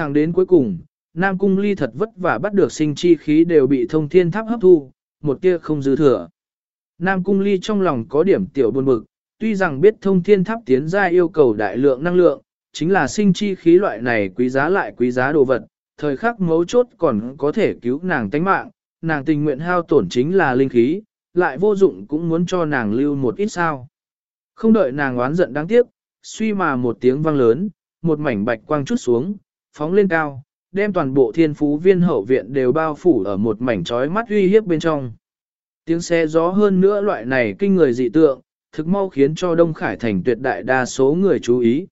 Thẳng đến cuối cùng, Nam Cung Ly thật vất vả bắt được sinh chi khí đều bị thông thiên tháp hấp thu, một tia không dư thừa. Nam Cung Ly trong lòng có điểm tiểu buồn bực, tuy rằng biết thông thiên tháp tiến ra yêu cầu đại lượng năng lượng, chính là sinh chi khí loại này quý giá lại quý giá đồ vật, thời khắc mấu chốt còn có thể cứu nàng tánh mạng, nàng tình nguyện hao tổn chính là linh khí, lại vô dụng cũng muốn cho nàng lưu một ít sao. Không đợi nàng oán giận đáng tiếc, suy mà một tiếng vang lớn, một mảnh bạch quang chút xuống, phóng lên cao, đem toàn bộ thiên phú viên hậu viện đều bao phủ ở một mảnh trói mắt uy hiếp bên trong. Tiếng xe gió hơn nữa loại này kinh người dị tượng, thực mau khiến cho Đông Khải Thành tuyệt đại đa số người chú ý.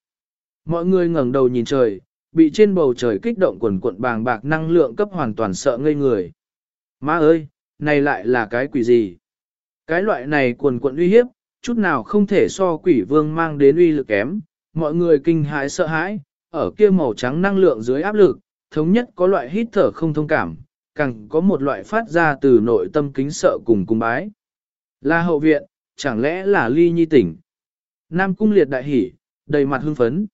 Mọi người ngẩng đầu nhìn trời, bị trên bầu trời kích động quần cuộn bàng bạc năng lượng cấp hoàn toàn sợ ngây người. Má ơi, này lại là cái quỷ gì? Cái loại này quần cuộn uy hiếp, chút nào không thể so quỷ vương mang đến uy lực kém, mọi người kinh hãi sợ hãi, ở kia màu trắng năng lượng dưới áp lực, thống nhất có loại hít thở không thông cảm, càng có một loại phát ra từ nội tâm kính sợ cùng cung bái. Là hậu viện, chẳng lẽ là ly nhi tỉnh? Nam cung liệt đại hỉ, đầy mặt hưng phấn.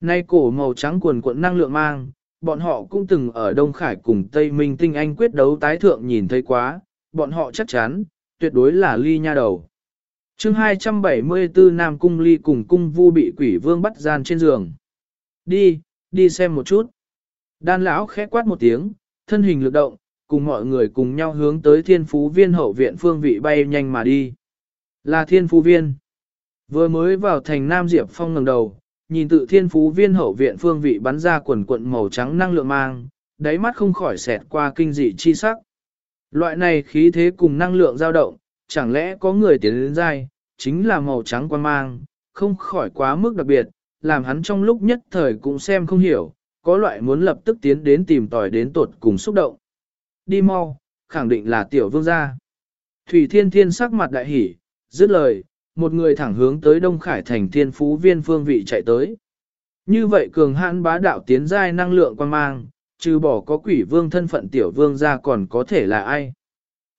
Nay cổ màu trắng quần cuộn năng lượng mang, bọn họ cũng từng ở Đông Khải cùng Tây Minh tinh anh quyết đấu tái thượng nhìn thấy quá, bọn họ chắc chắn, tuyệt đối là ly nha đầu. chương 274 Nam Cung Ly cùng Cung Vu bị quỷ vương bắt gian trên giường. Đi, đi xem một chút. Đan lão khẽ quát một tiếng, thân hình lực động, cùng mọi người cùng nhau hướng tới thiên phú viên hậu viện phương vị bay nhanh mà đi. Là thiên phú viên. Vừa mới vào thành Nam Diệp Phong ngẩng đầu, nhìn tự thiên phú viên hậu viện phương vị bắn ra quần quận màu trắng năng lượng mang, đáy mắt không khỏi xẹt qua kinh dị chi sắc. Loại này khí thế cùng năng lượng dao động, chẳng lẽ có người tiến đến dai, chính là màu trắng quan mang, không khỏi quá mức đặc biệt, làm hắn trong lúc nhất thời cũng xem không hiểu, có loại muốn lập tức tiến đến tìm tòi đến tột cùng xúc động. Đi mau, khẳng định là tiểu vương gia. Thủy Thiên Thiên sắc mặt đại hỉ, dứt lời, một người thẳng hướng tới Đông Khải thành thiên phú viên phương vị chạy tới. Như vậy cường hãn bá đạo tiến giai năng lượng quan mang, trừ bỏ có quỷ vương thân phận tiểu vương gia còn có thể là ai.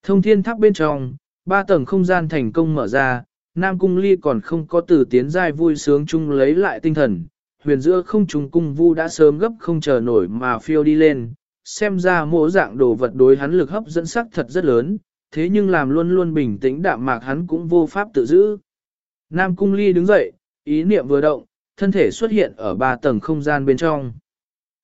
Thông thiên tháp bên trong, ba tầng không gian thành công mở ra, Nam Cung Ly còn không có từ tiến giai vui sướng chung lấy lại tinh thần, huyền giữa không trùng cung vu đã sớm gấp không chờ nổi mà phiêu đi lên, xem ra mỗi dạng đồ vật đối hắn lực hấp dẫn sắc thật rất lớn, thế nhưng làm luôn luôn bình tĩnh đạm mạc hắn cũng vô pháp tự giữ. Nam Cung Ly đứng dậy, ý niệm vừa động, thân thể xuất hiện ở ba tầng không gian bên trong.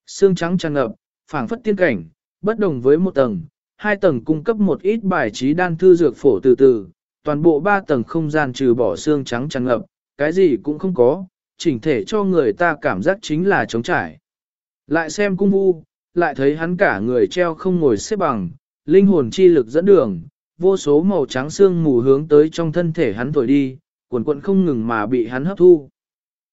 Xương trắng tràn ngập, phảng phất tiên cảnh, bất đồng với một tầng, hai tầng cung cấp một ít bài trí đan thư dược phổ từ từ, toàn bộ ba tầng không gian trừ bỏ xương trắng tràn ngập, cái gì cũng không có, chỉnh thể cho người ta cảm giác chính là trống trải. Lại xem cung vu, lại thấy hắn cả người treo không ngồi xếp bằng, linh hồn chi lực dẫn đường, vô số màu trắng xương mù hướng tới trong thân thể hắn thổi đi, cuộn cuộn không ngừng mà bị hắn hấp thu.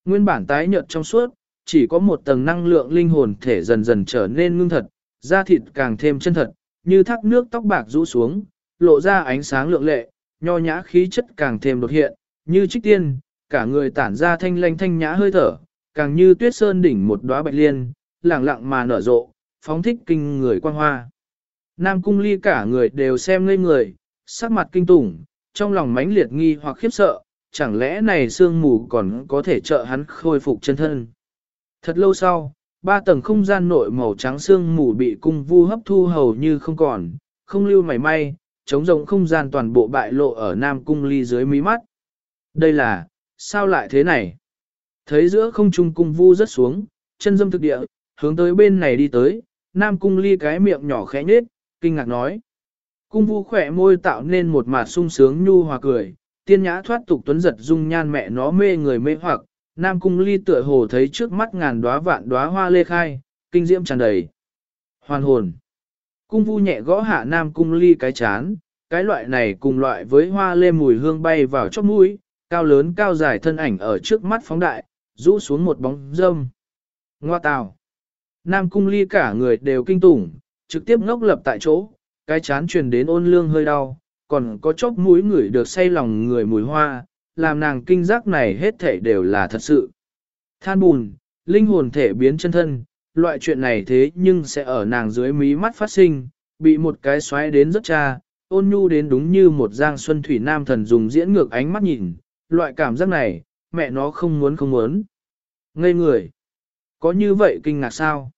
Nguyên bản tái nhợt trong suốt, chỉ có một tầng năng lượng linh hồn thể dần dần trở nên ngưng thật, da thịt càng thêm chân thật, như thác nước tóc bạc rũ xuống, lộ ra ánh sáng lượng lệ, nho nhã khí chất càng thêm đột hiện, như trích tiên, cả người tản ra thanh lanh thanh nhã hơi thở, càng như tuyết sơn đỉnh một đóa bạch liên, lẳng lặng mà nở rộ, phóng thích kinh người quang hoa. Nam cung ly cả người đều xem ngây người, sắc mặt kinh tủng, trong lòng mãnh liệt nghi hoặc khiếp sợ, chẳng lẽ này sương mù còn có thể trợ hắn khôi phục chân thân. Thật lâu sau, ba tầng không gian nội màu trắng sương mù bị cung vu hấp thu hầu như không còn, không lưu mảy may, chống rộng không gian toàn bộ bại lộ ở Nam cung ly dưới mí mắt. Đây là, sao lại thế này? Thấy giữa không trung cung vu rất xuống, chân dâm thực địa, hướng tới bên này đi tới, Nam cung ly cái miệng nhỏ khẽ nhết, kinh ngạc nói. Cung vu khỏe môi tạo nên một mặt sung sướng nhu hòa cười, tiên nhã thoát tục tuấn giật dung nhan mẹ nó mê người mê hoặc, Nam cung ly tựa hồ thấy trước mắt ngàn đóa vạn đóa hoa lê khai, kinh diễm tràn đầy. Hoàn hồn. Cung vu nhẹ gõ hạ Nam cung ly cái chán, cái loại này cùng loại với hoa lê mùi hương bay vào chóp mũi, cao lớn cao dài thân ảnh ở trước mắt phóng đại, rũ xuống một bóng dâm. Ngoa tào. Nam cung ly cả người đều kinh tủng, trực tiếp ngốc lập tại chỗ, cái chán truyền đến ôn lương hơi đau, còn có chóp mũi người được say lòng người mùi hoa, làm nàng kinh giác này hết thể đều là thật sự. Than bùn, linh hồn thể biến chân thân, loại chuyện này thế nhưng sẽ ở nàng dưới mí mắt phát sinh, bị một cái xoáy đến rất cha, ôn nhu đến đúng như một giang xuân thủy nam thần dùng diễn ngược ánh mắt nhìn, loại cảm giác này, mẹ nó không muốn không muốn. Ngây người, có như vậy kinh ngạc sao?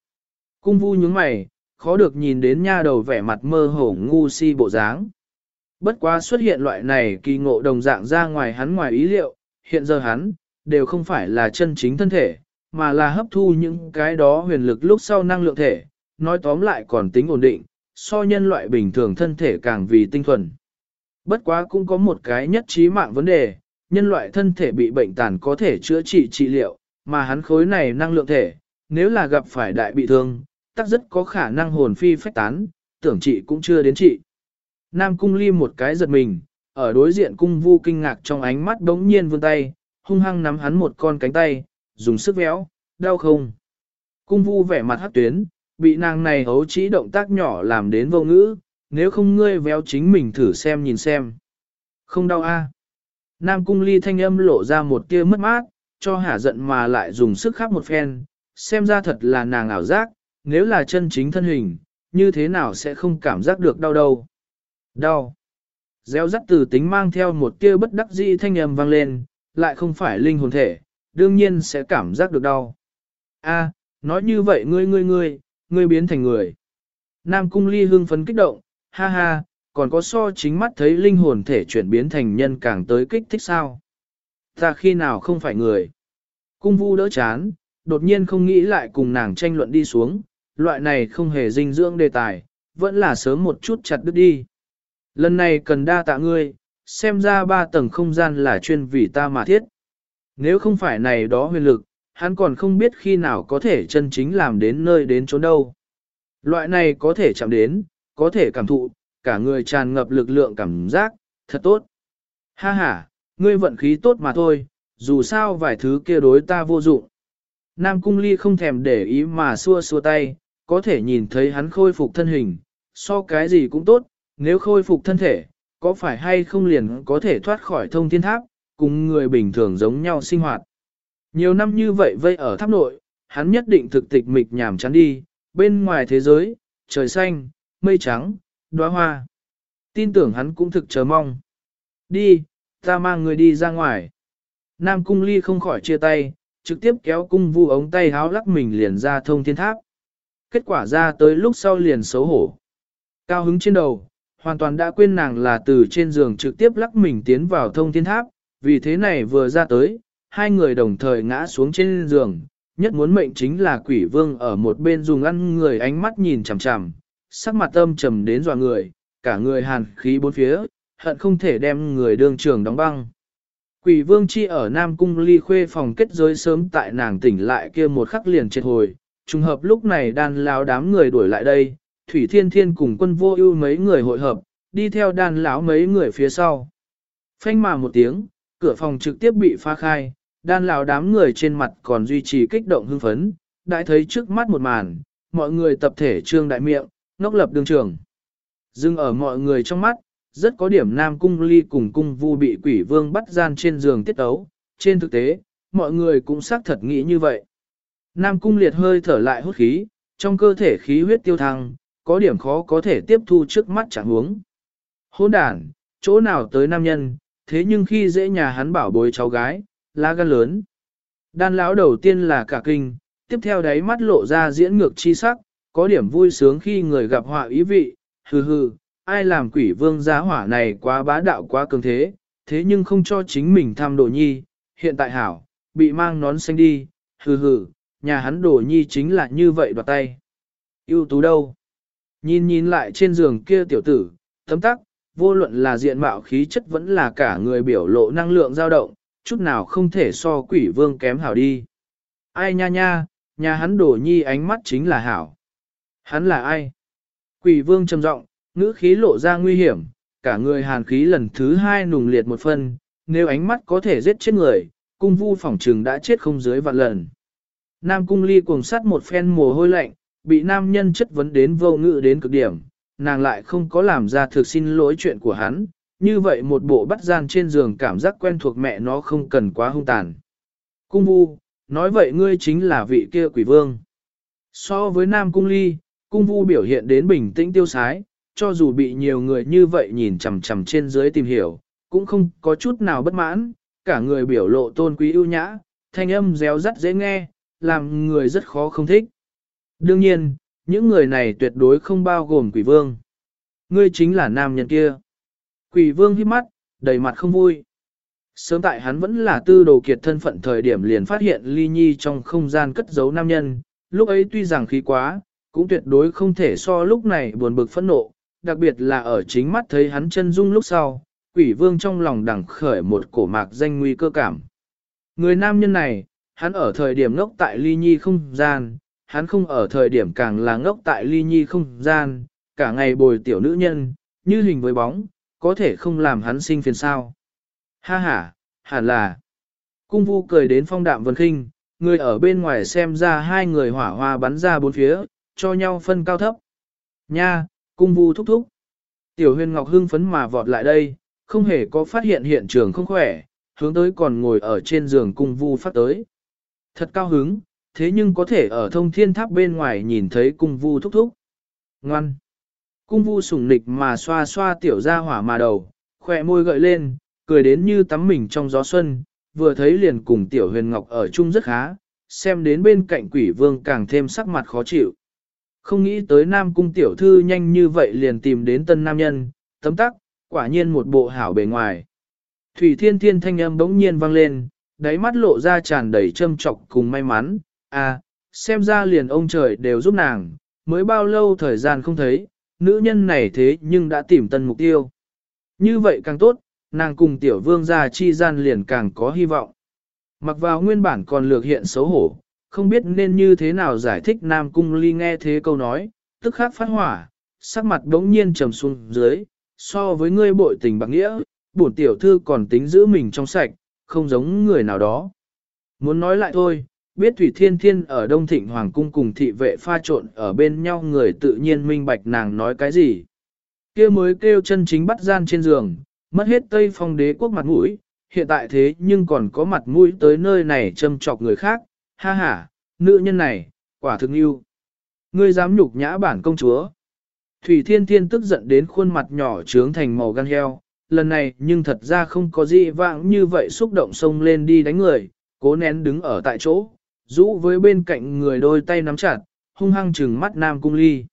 Cung vu nhướng mày, khó được nhìn đến nha đầu vẻ mặt mơ hồ ngu si bộ dáng. Bất quá xuất hiện loại này kỳ ngộ đồng dạng ra ngoài hắn ngoài ý liệu, hiện giờ hắn, đều không phải là chân chính thân thể, mà là hấp thu những cái đó huyền lực lúc sau năng lượng thể, nói tóm lại còn tính ổn định, so nhân loại bình thường thân thể càng vì tinh thuần. Bất quá cũng có một cái nhất trí mạng vấn đề, nhân loại thân thể bị bệnh tàn có thể chữa trị trị liệu, mà hắn khối này năng lượng thể, nếu là gặp phải đại bị thương, tắc rất có khả năng hồn phi phách tán, tưởng trị cũng chưa đến trị. Nam cung ly một cái giật mình, ở đối diện cung vu kinh ngạc trong ánh mắt đống nhiên vươn tay, hung hăng nắm hắn một con cánh tay, dùng sức véo, đau không. Cung vu vẻ mặt hắc tuyến, bị nàng này hấu trí động tác nhỏ làm đến vô ngữ, nếu không ngươi véo chính mình thử xem nhìn xem. Không đau a. Nam cung ly thanh âm lộ ra một tia mất mát, cho hả giận mà lại dùng sức khắp một phen, xem ra thật là nàng ảo giác, nếu là chân chính thân hình, như thế nào sẽ không cảm giác được đau đâu. Đau. Gieo rắt từ tính mang theo một tia bất đắc dĩ thanh âm vang lên, lại không phải linh hồn thể, đương nhiên sẽ cảm giác được đau. A, nói như vậy ngươi ngươi ngươi, ngươi biến thành người. Nam cung ly hương phấn kích động, ha ha, còn có so chính mắt thấy linh hồn thể chuyển biến thành nhân càng tới kích thích sao. Ta khi nào không phải người. Cung vu đỡ chán, đột nhiên không nghĩ lại cùng nàng tranh luận đi xuống, loại này không hề dinh dưỡng đề tài, vẫn là sớm một chút chặt đứt đi. Lần này cần đa tạ ngươi, xem ra ba tầng không gian là chuyên vì ta mà thiết. Nếu không phải này đó huyền lực, hắn còn không biết khi nào có thể chân chính làm đến nơi đến chỗ đâu. Loại này có thể chạm đến, có thể cảm thụ, cả người tràn ngập lực lượng cảm giác, thật tốt. Ha ha, ngươi vận khí tốt mà thôi, dù sao vài thứ kia đối ta vô dụng. Nam Cung Ly không thèm để ý mà xua xua tay, có thể nhìn thấy hắn khôi phục thân hình, so cái gì cũng tốt, nếu khôi phục thân thể, có phải hay không liền có thể thoát khỏi thông thiên tháp, cùng người bình thường giống nhau sinh hoạt. Nhiều năm như vậy vây ở tháp nội, hắn nhất định thực tịch mịch nhảm chán đi, bên ngoài thế giới, trời xanh, mây trắng, đóa hoa. Tin tưởng hắn cũng thực chờ mong. Đi, ta mang người đi ra ngoài. Nam cung ly không khỏi chia tay, trực tiếp kéo cung vu ống tay háo lắc mình liền ra thông thiên tháp. Kết quả ra tới lúc sau liền xấu hổ. Cao hứng trên đầu, hoàn toàn đã quên nàng là từ trên giường trực tiếp lắc mình tiến vào thông thiên tháp, vì thế này vừa ra tới, hai người đồng thời ngã xuống trên giường, nhất muốn mệnh chính là quỷ vương ở một bên dùng ăn người ánh mắt nhìn chằm chằm, sắc mặt âm trầm đến dọa người, cả người hàn khí bốn phía, hận không thể đem người đương trường đóng băng. Quỷ vương chi ở Nam Cung ly khuê phòng kết giới sớm tại nàng tỉnh lại kia một khắc liền chết hồi, trùng hợp lúc này đàn lão đám người đuổi lại đây, Thủy Thiên Thiên cùng quân vô ưu mấy người hội hợp, đi theo đàn lão mấy người phía sau. Phanh mà một tiếng, cửa phòng trực tiếp bị phá khai, đan lão đám người trên mặt còn duy trì kích động hưng phấn, đã thấy trước mắt một màn, mọi người tập thể trương đại miệng, ngốc lập đường trường. Dưng ở mọi người trong mắt, rất có điểm nam cung ly cùng cung vu bị quỷ vương bắt gian trên giường tiết ấu, trên thực tế, mọi người cũng xác thật nghĩ như vậy. Nam cung liệt hơi thở lại hút khí, trong cơ thể khí huyết tiêu thăng, có điểm khó có thể tiếp thu trước mắt chẳng huống. Hôn đàn, chỗ nào tới nam nhân, thế nhưng khi dễ nhà hắn bảo bối cháu gái, lá gan lớn. Đan lão đầu tiên là cả kinh, tiếp theo đáy mắt lộ ra diễn ngược chi sắc, có điểm vui sướng khi người gặp họa ý vị, hừ hừ, ai làm quỷ vương giá hỏa này quá bá đạo quá cường thế, thế nhưng không cho chính mình tham đồ nhi, hiện tại hảo, bị mang nón xanh đi, hừ hừ, nhà hắn đồ nhi chính là như vậy đoạt tay. ưu tú đâu? Nhìn nhìn lại trên giường kia tiểu tử, tấm tắc, vô luận là diện mạo khí chất vẫn là cả người biểu lộ năng lượng dao động, chút nào không thể so quỷ vương kém hảo đi. Ai nha nha, nhà hắn đổ nhi ánh mắt chính là hảo. Hắn là ai? Quỷ vương trầm giọng, ngữ khí lộ ra nguy hiểm, cả người hàn khí lần thứ hai nùng liệt một phân, nếu ánh mắt có thể giết chết người, cung vu phỏng trừng đã chết không dưới vạn lần. Nam cung ly cuồng sắt một phen mồ hôi lạnh, bị nam nhân chất vấn đến vô ngữ đến cực điểm, nàng lại không có làm ra thực xin lỗi chuyện của hắn, như vậy một bộ bắt gian trên giường cảm giác quen thuộc mẹ nó không cần quá hung tàn. Cung vu, nói vậy ngươi chính là vị kia quỷ vương. So với nam cung ly, cung vu biểu hiện đến bình tĩnh tiêu sái, cho dù bị nhiều người như vậy nhìn chằm chằm trên dưới tìm hiểu, cũng không có chút nào bất mãn, cả người biểu lộ tôn quý ưu nhã, thanh âm réo rắt dễ nghe, làm người rất khó không thích. Đương nhiên, những người này tuyệt đối không bao gồm quỷ vương. Ngươi chính là nam nhân kia. Quỷ vương hít mắt, đầy mặt không vui. Sớm tại hắn vẫn là tư đồ kiệt thân phận thời điểm liền phát hiện ly nhi trong không gian cất giấu nam nhân, lúc ấy tuy rằng khí quá, cũng tuyệt đối không thể so lúc này buồn bực phẫn nộ, đặc biệt là ở chính mắt thấy hắn chân dung lúc sau, quỷ vương trong lòng đằng khởi một cổ mạc danh nguy cơ cảm. Người nam nhân này, hắn ở thời điểm ngốc tại ly nhi không gian, hắn không ở thời điểm càng là ngốc tại ly nhi không gian, cả ngày bồi tiểu nữ nhân, như hình với bóng, có thể không làm hắn sinh phiền sao. Ha ha, hẳn là. Cung vu cười đến phong đạm vân khinh, người ở bên ngoài xem ra hai người hỏa hoa bắn ra bốn phía, cho nhau phân cao thấp. Nha, cung vu thúc thúc. Tiểu huyền ngọc hưng phấn mà vọt lại đây, không hề có phát hiện hiện trường không khỏe, hướng tới còn ngồi ở trên giường cung vu phát tới. Thật cao hứng, thế nhưng có thể ở thông thiên tháp bên ngoài nhìn thấy cung vu thúc thúc. Ngoan. Cung vu sủng nịch mà xoa xoa tiểu ra hỏa mà đầu, khỏe môi gợi lên, cười đến như tắm mình trong gió xuân, vừa thấy liền cùng tiểu huyền ngọc ở chung rất khá, xem đến bên cạnh quỷ vương càng thêm sắc mặt khó chịu. Không nghĩ tới nam cung tiểu thư nhanh như vậy liền tìm đến tân nam nhân, tấm tắc, quả nhiên một bộ hảo bề ngoài. Thủy thiên thiên thanh âm bỗng nhiên vang lên, đáy mắt lộ ra tràn đầy châm trọc cùng may mắn, à, xem ra liền ông trời đều giúp nàng, mới bao lâu thời gian không thấy, nữ nhân này thế nhưng đã tìm tân mục tiêu. Như vậy càng tốt, nàng cùng tiểu vương gia chi gian liền càng có hy vọng. Mặc vào nguyên bản còn lược hiện xấu hổ, không biết nên như thế nào giải thích Nam Cung Ly nghe thế câu nói, tức khắc phát hỏa, sắc mặt đống nhiên trầm xuống dưới, so với ngươi bội tình bạc nghĩa, bổn tiểu thư còn tính giữ mình trong sạch, không giống người nào đó. Muốn nói lại thôi, biết Thủy Thiên Thiên ở Đông Thịnh Hoàng Cung cùng thị vệ pha trộn ở bên nhau người tự nhiên minh bạch nàng nói cái gì. kia mới kêu chân chính bắt gian trên giường, mất hết Tây Phong đế quốc mặt mũi, hiện tại thế nhưng còn có mặt mũi tới nơi này châm chọc người khác, ha ha, nữ nhân này, quả thực yêu. Ngươi dám nhục nhã bản công chúa. Thủy Thiên Thiên tức giận đến khuôn mặt nhỏ trướng thành màu gan heo, lần này nhưng thật ra không có gì vãng như vậy xúc động xông lên đi đánh người, cố nén đứng ở tại chỗ, rũ với bên cạnh người đôi tay nắm chặt, hung hăng trừng mắt Nam Cung Ly.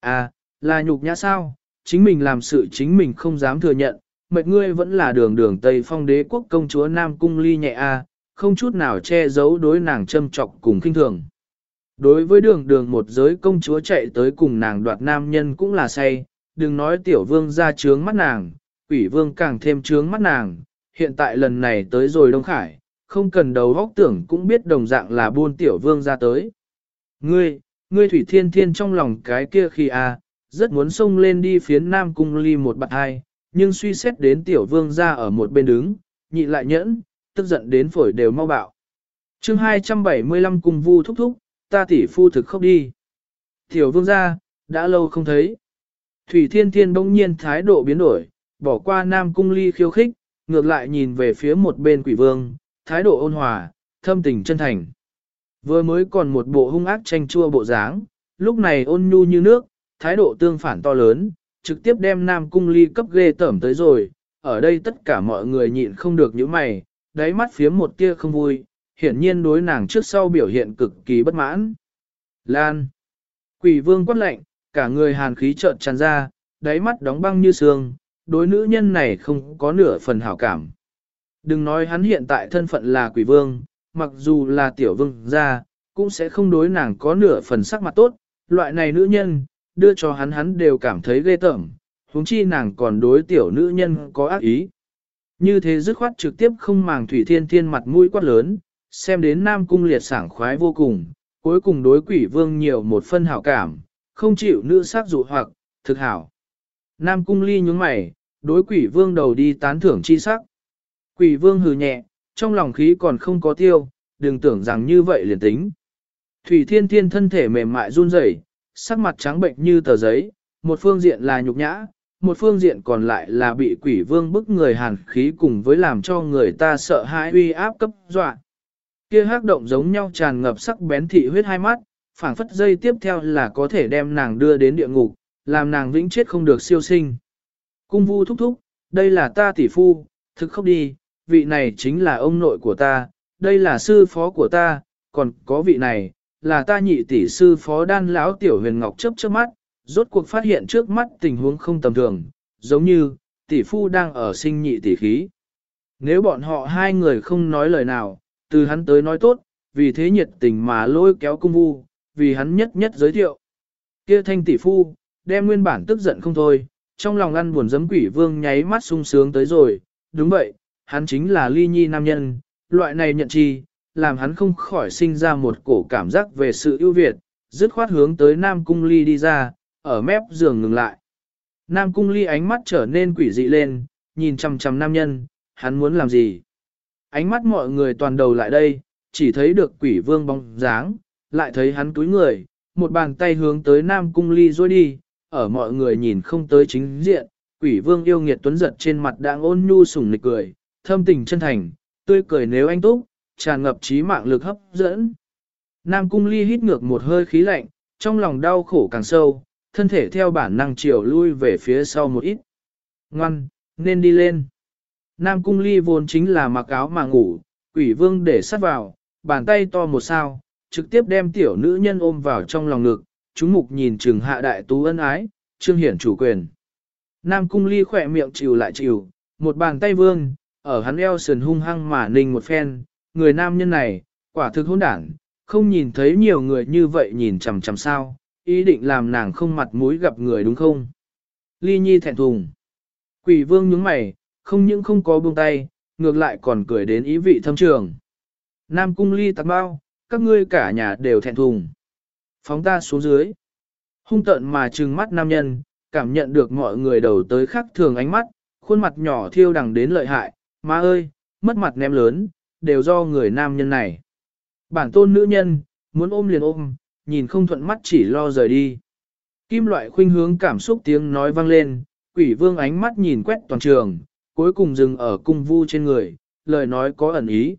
À, là nhục nhã sao, chính mình làm sự chính mình không dám thừa nhận, mệt ngươi vẫn là đường đường Tây Phong đế quốc công chúa Nam Cung Ly nhẹ a, à, không chút nào che giấu đối nàng châm trọc cùng kinh thường. Đối với đường đường một giới công chúa chạy tới cùng nàng đoạt nam nhân cũng là say, đừng nói tiểu vương ra trướng mắt nàng, quỷ vương càng thêm trướng mắt nàng, hiện tại lần này tới rồi Đông Khải, không cần đầu góc tưởng cũng biết đồng dạng là buôn tiểu vương ra tới. Ngươi, ngươi thủy thiên thiên trong lòng cái kia khi a à, rất muốn xông lên đi phiến nam cung ly một bạn hai, nhưng suy xét đến tiểu vương ra ở một bên đứng, nhị lại nhẫn, tức giận đến phổi đều mau bạo. chương 275 cùng vu thúc thúc, ta tỷ phu thực khóc đi. Tiểu vương ra, đã lâu không thấy. Thủy thiên thiên bỗng nhiên thái độ biến đổi, bỏ qua nam cung ly khiêu khích, ngược lại nhìn về phía một bên quỷ vương, thái độ ôn hòa, thâm tình chân thành. Vừa mới còn một bộ hung ác tranh chua bộ dáng, lúc này ôn nhu như nước, thái độ tương phản to lớn, trực tiếp đem nam cung ly cấp ghê tởm tới rồi. Ở đây tất cả mọi người nhịn không được những mày, đáy mắt phía một tia không vui, hiển nhiên đối nàng trước sau biểu hiện cực kỳ bất mãn. Lan. Quỷ vương quát lạnh, cả người hàn khí trợn tràn ra, đáy mắt đóng băng như xương, đối nữ nhân này không có nửa phần hảo cảm. Đừng nói hắn hiện tại thân phận là quỷ vương, mặc dù là tiểu vương gia, cũng sẽ không đối nàng có nửa phần sắc mặt tốt, loại này nữ nhân, đưa cho hắn hắn đều cảm thấy ghê tởm, huống chi nàng còn đối tiểu nữ nhân có ác ý. Như thế dứt khoát trực tiếp không màng thủy thiên thiên mặt mũi quát lớn, xem đến nam cung liệt sảng khoái vô cùng, cuối cùng đối quỷ vương nhiều một phân hảo cảm, không chịu nữ sắc dụ hoặc, thực hảo. Nam cung ly nhúng mày, đối quỷ vương đầu đi tán thưởng chi sắc. Quỷ vương hừ nhẹ, trong lòng khí còn không có tiêu, đừng tưởng rằng như vậy liền tính. Thủy thiên thiên thân thể mềm mại run rẩy, sắc mặt trắng bệnh như tờ giấy, một phương diện là nhục nhã, một phương diện còn lại là bị quỷ vương bức người hàn khí cùng với làm cho người ta sợ hãi uy áp cấp dọa. Kia hắc động giống nhau tràn ngập sắc bén thị huyết hai mắt, phảng phất dây tiếp theo là có thể đem nàng đưa đến địa ngục, làm nàng vĩnh chết không được siêu sinh. Cung vu thúc thúc, đây là ta tỷ phu, thực không đi, vị này chính là ông nội của ta, đây là sư phó của ta, còn có vị này, là ta nhị tỷ sư phó đan lão tiểu huyền ngọc chấp trước mắt, rốt cuộc phát hiện trước mắt tình huống không tầm thường, giống như, tỷ phu đang ở sinh nhị tỷ khí. Nếu bọn họ hai người không nói lời nào, từ hắn tới nói tốt, vì thế nhiệt tình mà lôi kéo cung vu, vì hắn nhất nhất giới thiệu. Kia thanh tỷ phu, đem nguyên bản tức giận không thôi, trong lòng ăn buồn giấm quỷ vương nháy mắt sung sướng tới rồi, đúng vậy, hắn chính là ly nhi nam nhân, loại này nhận chi, làm hắn không khỏi sinh ra một cổ cảm giác về sự ưu việt, dứt khoát hướng tới nam cung ly đi ra, ở mép giường ngừng lại. Nam cung ly ánh mắt trở nên quỷ dị lên, nhìn chằm chằm nam nhân, hắn muốn làm gì? Ánh mắt mọi người toàn đầu lại đây, chỉ thấy được quỷ vương bóng dáng, lại thấy hắn túi người, một bàn tay hướng tới Nam Cung Ly rôi đi, ở mọi người nhìn không tới chính diện, quỷ vương yêu nghiệt tuấn giật trên mặt đang ôn nhu sủng nịch cười, thâm tình chân thành, tươi cười nếu anh túc, tràn ngập trí mạng lực hấp dẫn. Nam Cung Ly hít ngược một hơi khí lạnh, trong lòng đau khổ càng sâu, thân thể theo bản năng chiều lui về phía sau một ít. Ngoan, nên đi lên. Nam Cung Ly vốn chính là mặc áo mà ngủ, quỷ vương để sát vào, bàn tay to một sao, trực tiếp đem tiểu nữ nhân ôm vào trong lòng ngực, chúng mục nhìn trừng hạ đại tú ân ái, trương hiển chủ quyền. Nam cung ly khỏe miệng chịu lại chịu, một bàn tay vương, ở hắn eo sườn hung hăng mà ninh một phen, người nam nhân này, quả thực hôn đảng, không nhìn thấy nhiều người như vậy nhìn chằm chằm sao, ý định làm nàng không mặt mũi gặp người đúng không? Ly nhi thẹn thùng. Quỷ vương nhướng mày, không những không có buông tay, ngược lại còn cười đến ý vị thâm trường. Nam cung ly tạc bao, các ngươi cả nhà đều thẹn thùng. Phóng ta xuống dưới. Hung tận mà trừng mắt nam nhân, cảm nhận được mọi người đầu tới khác thường ánh mắt, khuôn mặt nhỏ thiêu đằng đến lợi hại, má ơi, mất mặt ném lớn, đều do người nam nhân này. Bản tôn nữ nhân, muốn ôm liền ôm, nhìn không thuận mắt chỉ lo rời đi. Kim loại khuynh hướng cảm xúc tiếng nói vang lên, quỷ vương ánh mắt nhìn quét toàn trường, cuối cùng dừng ở cung vu trên người, lời nói có ẩn ý.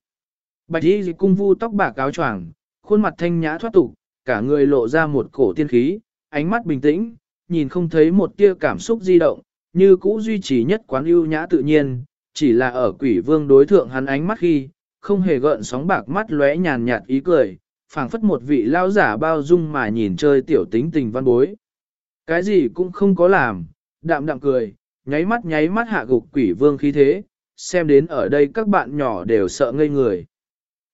Bạch y cung vu tóc bạc áo choàng, khuôn mặt thanh nhã thoát tục, cả người lộ ra một cổ tiên khí, ánh mắt bình tĩnh, nhìn không thấy một tia cảm xúc di động, như cũ duy trì nhất quán ưu nhã tự nhiên, chỉ là ở quỷ vương đối thượng hắn ánh mắt khi, không hề gợn sóng bạc mắt lóe nhàn nhạt ý cười, phảng phất một vị lao giả bao dung mà nhìn chơi tiểu tính tình văn bối. Cái gì cũng không có làm, đạm đạm cười, nháy mắt nháy mắt hạ gục quỷ vương khí thế, xem đến ở đây các bạn nhỏ đều sợ ngây người.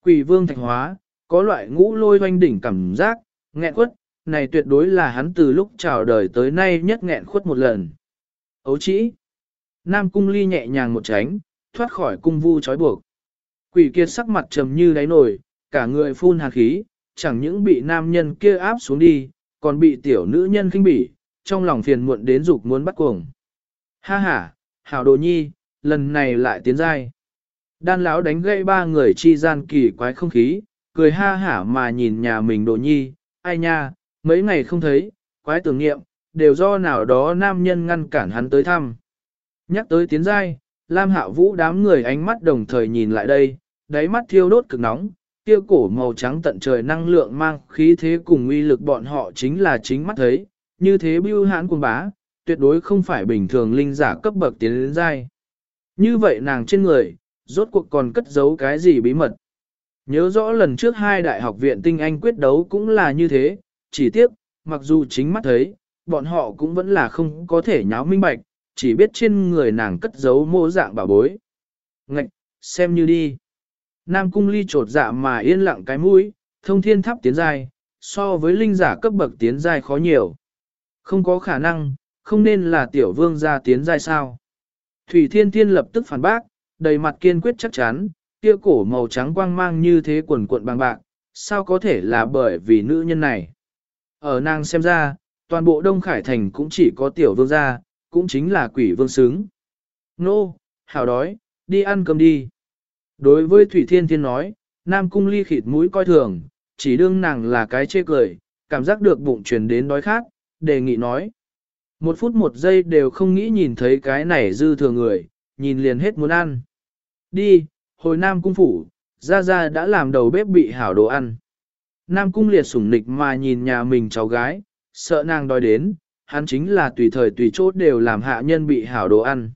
Quỷ vương thạch hóa, có loại ngũ lôi hoanh đỉnh cảm giác, nghẹn quất này tuyệt đối là hắn từ lúc chào đời tới nay nhất nghẹn khuất một lần. Ấu chỉ, Nam cung ly nhẹ nhàng một tránh, thoát khỏi cung vu trói buộc. Quỷ kiệt sắc mặt trầm như đáy nổi, cả người phun hàn khí, chẳng những bị nam nhân kia áp xuống đi, còn bị tiểu nữ nhân khinh bỉ, trong lòng phiền muộn đến dục muốn bắt cuồng. Ha ha, hảo đồ nhi, lần này lại tiến dai. Đan lão đánh gãy ba người chi gian kỳ quái không khí, cười ha hả mà nhìn nhà mình đồ nhi, ai nha, mấy ngày không thấy, quái tưởng nghiệm, đều do nào đó nam nhân ngăn cản hắn tới thăm. Nhắc tới tiến giai, Lam Hạo Vũ đám người ánh mắt đồng thời nhìn lại đây, đáy mắt thiêu đốt cực nóng, kia cổ màu trắng tận trời năng lượng mang khí thế cùng uy lực bọn họ chính là chính mắt thấy, như thế bưu hãn cuồng bá, tuyệt đối không phải bình thường linh giả cấp bậc tiến đến giai. Như vậy nàng trên người, rốt cuộc còn cất giấu cái gì bí mật. Nhớ rõ lần trước hai đại học viện tinh anh quyết đấu cũng là như thế, chỉ tiếc, mặc dù chính mắt thấy, bọn họ cũng vẫn là không có thể nháo minh bạch, chỉ biết trên người nàng cất giấu mô dạng bảo bối. Ngạch, xem như đi. Nam cung ly trột dạ mà yên lặng cái mũi, thông thiên tháp tiến dài, so với linh giả cấp bậc tiến dài khó nhiều. Không có khả năng, không nên là tiểu vương gia tiến dài sao. Thủy thiên thiên lập tức phản bác, đầy mặt kiên quyết chắc chắn, kia cổ màu trắng quang mang như thế quần cuộn bằng bạc, sao có thể là bởi vì nữ nhân này. Ở nàng xem ra, toàn bộ Đông Khải Thành cũng chỉ có tiểu vương gia, cũng chính là quỷ vương xứng. Nô, hảo đói, đi ăn cơm đi. Đối với Thủy Thiên Thiên nói, Nam Cung ly khịt mũi coi thường, chỉ đương nàng là cái chê cười, cảm giác được bụng truyền đến đói khát, đề nghị nói. Một phút một giây đều không nghĩ nhìn thấy cái này dư thừa người, nhìn liền hết muốn ăn. Đi, hồi Nam Cung phủ, ra ra đã làm đầu bếp bị hảo đồ ăn. Nam Cung liệt sủng nịch mà nhìn nhà mình cháu gái, sợ nàng đói đến, hắn chính là tùy thời tùy chốt đều làm hạ nhân bị hảo đồ ăn.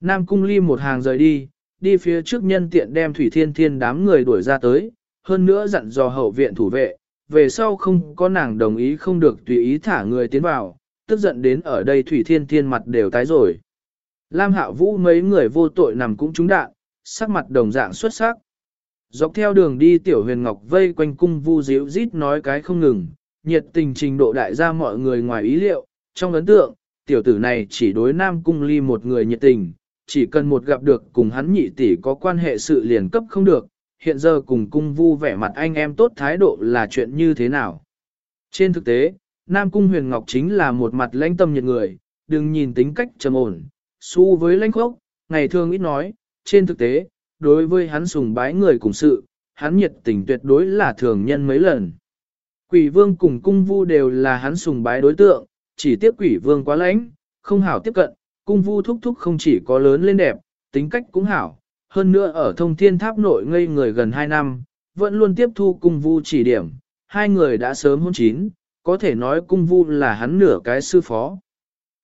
Nam Cung ly một hàng rời đi, đi phía trước nhân tiện đem Thủy Thiên Thiên đám người đuổi ra tới, hơn nữa dặn dò hậu viện thủ vệ, về sau không có nàng đồng ý không được tùy ý thả người tiến vào, tức giận đến ở đây Thủy Thiên Thiên mặt đều tái rồi. Lam hạ Vũ mấy người vô tội nằm cũng trúng đạn, sắc mặt đồng dạng xuất sắc. Dọc theo đường đi tiểu huyền ngọc vây quanh cung vu díu rít nói cái không ngừng, nhiệt tình trình độ đại gia mọi người ngoài ý liệu, trong ấn tượng, tiểu tử này chỉ đối nam cung ly một người nhiệt tình, chỉ cần một gặp được cùng hắn nhị tỷ có quan hệ sự liền cấp không được, hiện giờ cùng cung vu vẻ mặt anh em tốt thái độ là chuyện như thế nào. Trên thực tế, Nam Cung Huyền Ngọc chính là một mặt lãnh tâm nhiệt người, đừng nhìn tính cách trầm ổn, su với lãnh khốc, ngày thường ít nói, trên thực tế, đối với hắn sùng bái người cùng sự, hắn nhiệt tình tuyệt đối là thường nhân mấy lần. Quỷ vương cùng cung vu đều là hắn sùng bái đối tượng, chỉ tiếc quỷ vương quá lãnh, không hảo tiếp cận, cung vu thúc thúc không chỉ có lớn lên đẹp, tính cách cũng hảo, hơn nữa ở thông thiên tháp nội ngây người gần 2 năm, vẫn luôn tiếp thu cung vu chỉ điểm, hai người đã sớm hôn chín, có thể nói cung vu là hắn nửa cái sư phó.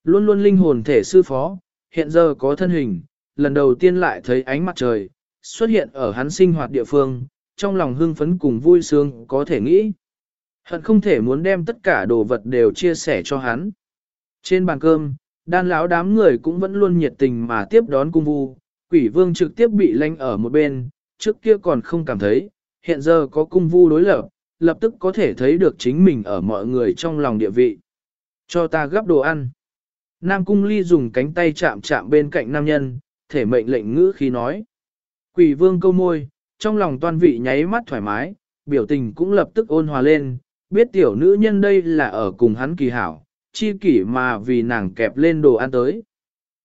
Luôn luôn linh hồn thể sư phó, hiện giờ có thân hình, lần đầu tiên lại thấy ánh mặt trời, xuất hiện ở hắn sinh hoạt địa phương, trong lòng hưng phấn cùng vui sướng có thể nghĩ. Hận không thể muốn đem tất cả đồ vật đều chia sẻ cho hắn. Trên bàn cơm, đan lão đám người cũng vẫn luôn nhiệt tình mà tiếp đón cung vu, quỷ vương trực tiếp bị lanh ở một bên, trước kia còn không cảm thấy, hiện giờ có cung vu đối lập, lập tức có thể thấy được chính mình ở mọi người trong lòng địa vị. Cho ta gấp đồ ăn. Nam cung ly dùng cánh tay chạm chạm bên cạnh nam nhân, thể mệnh lệnh ngữ khi nói. Quỷ vương câu môi, trong lòng toan vị nháy mắt thoải mái, biểu tình cũng lập tức ôn hòa lên, biết tiểu nữ nhân đây là ở cùng hắn kỳ hảo, chi kỷ mà vì nàng kẹp lên đồ ăn tới.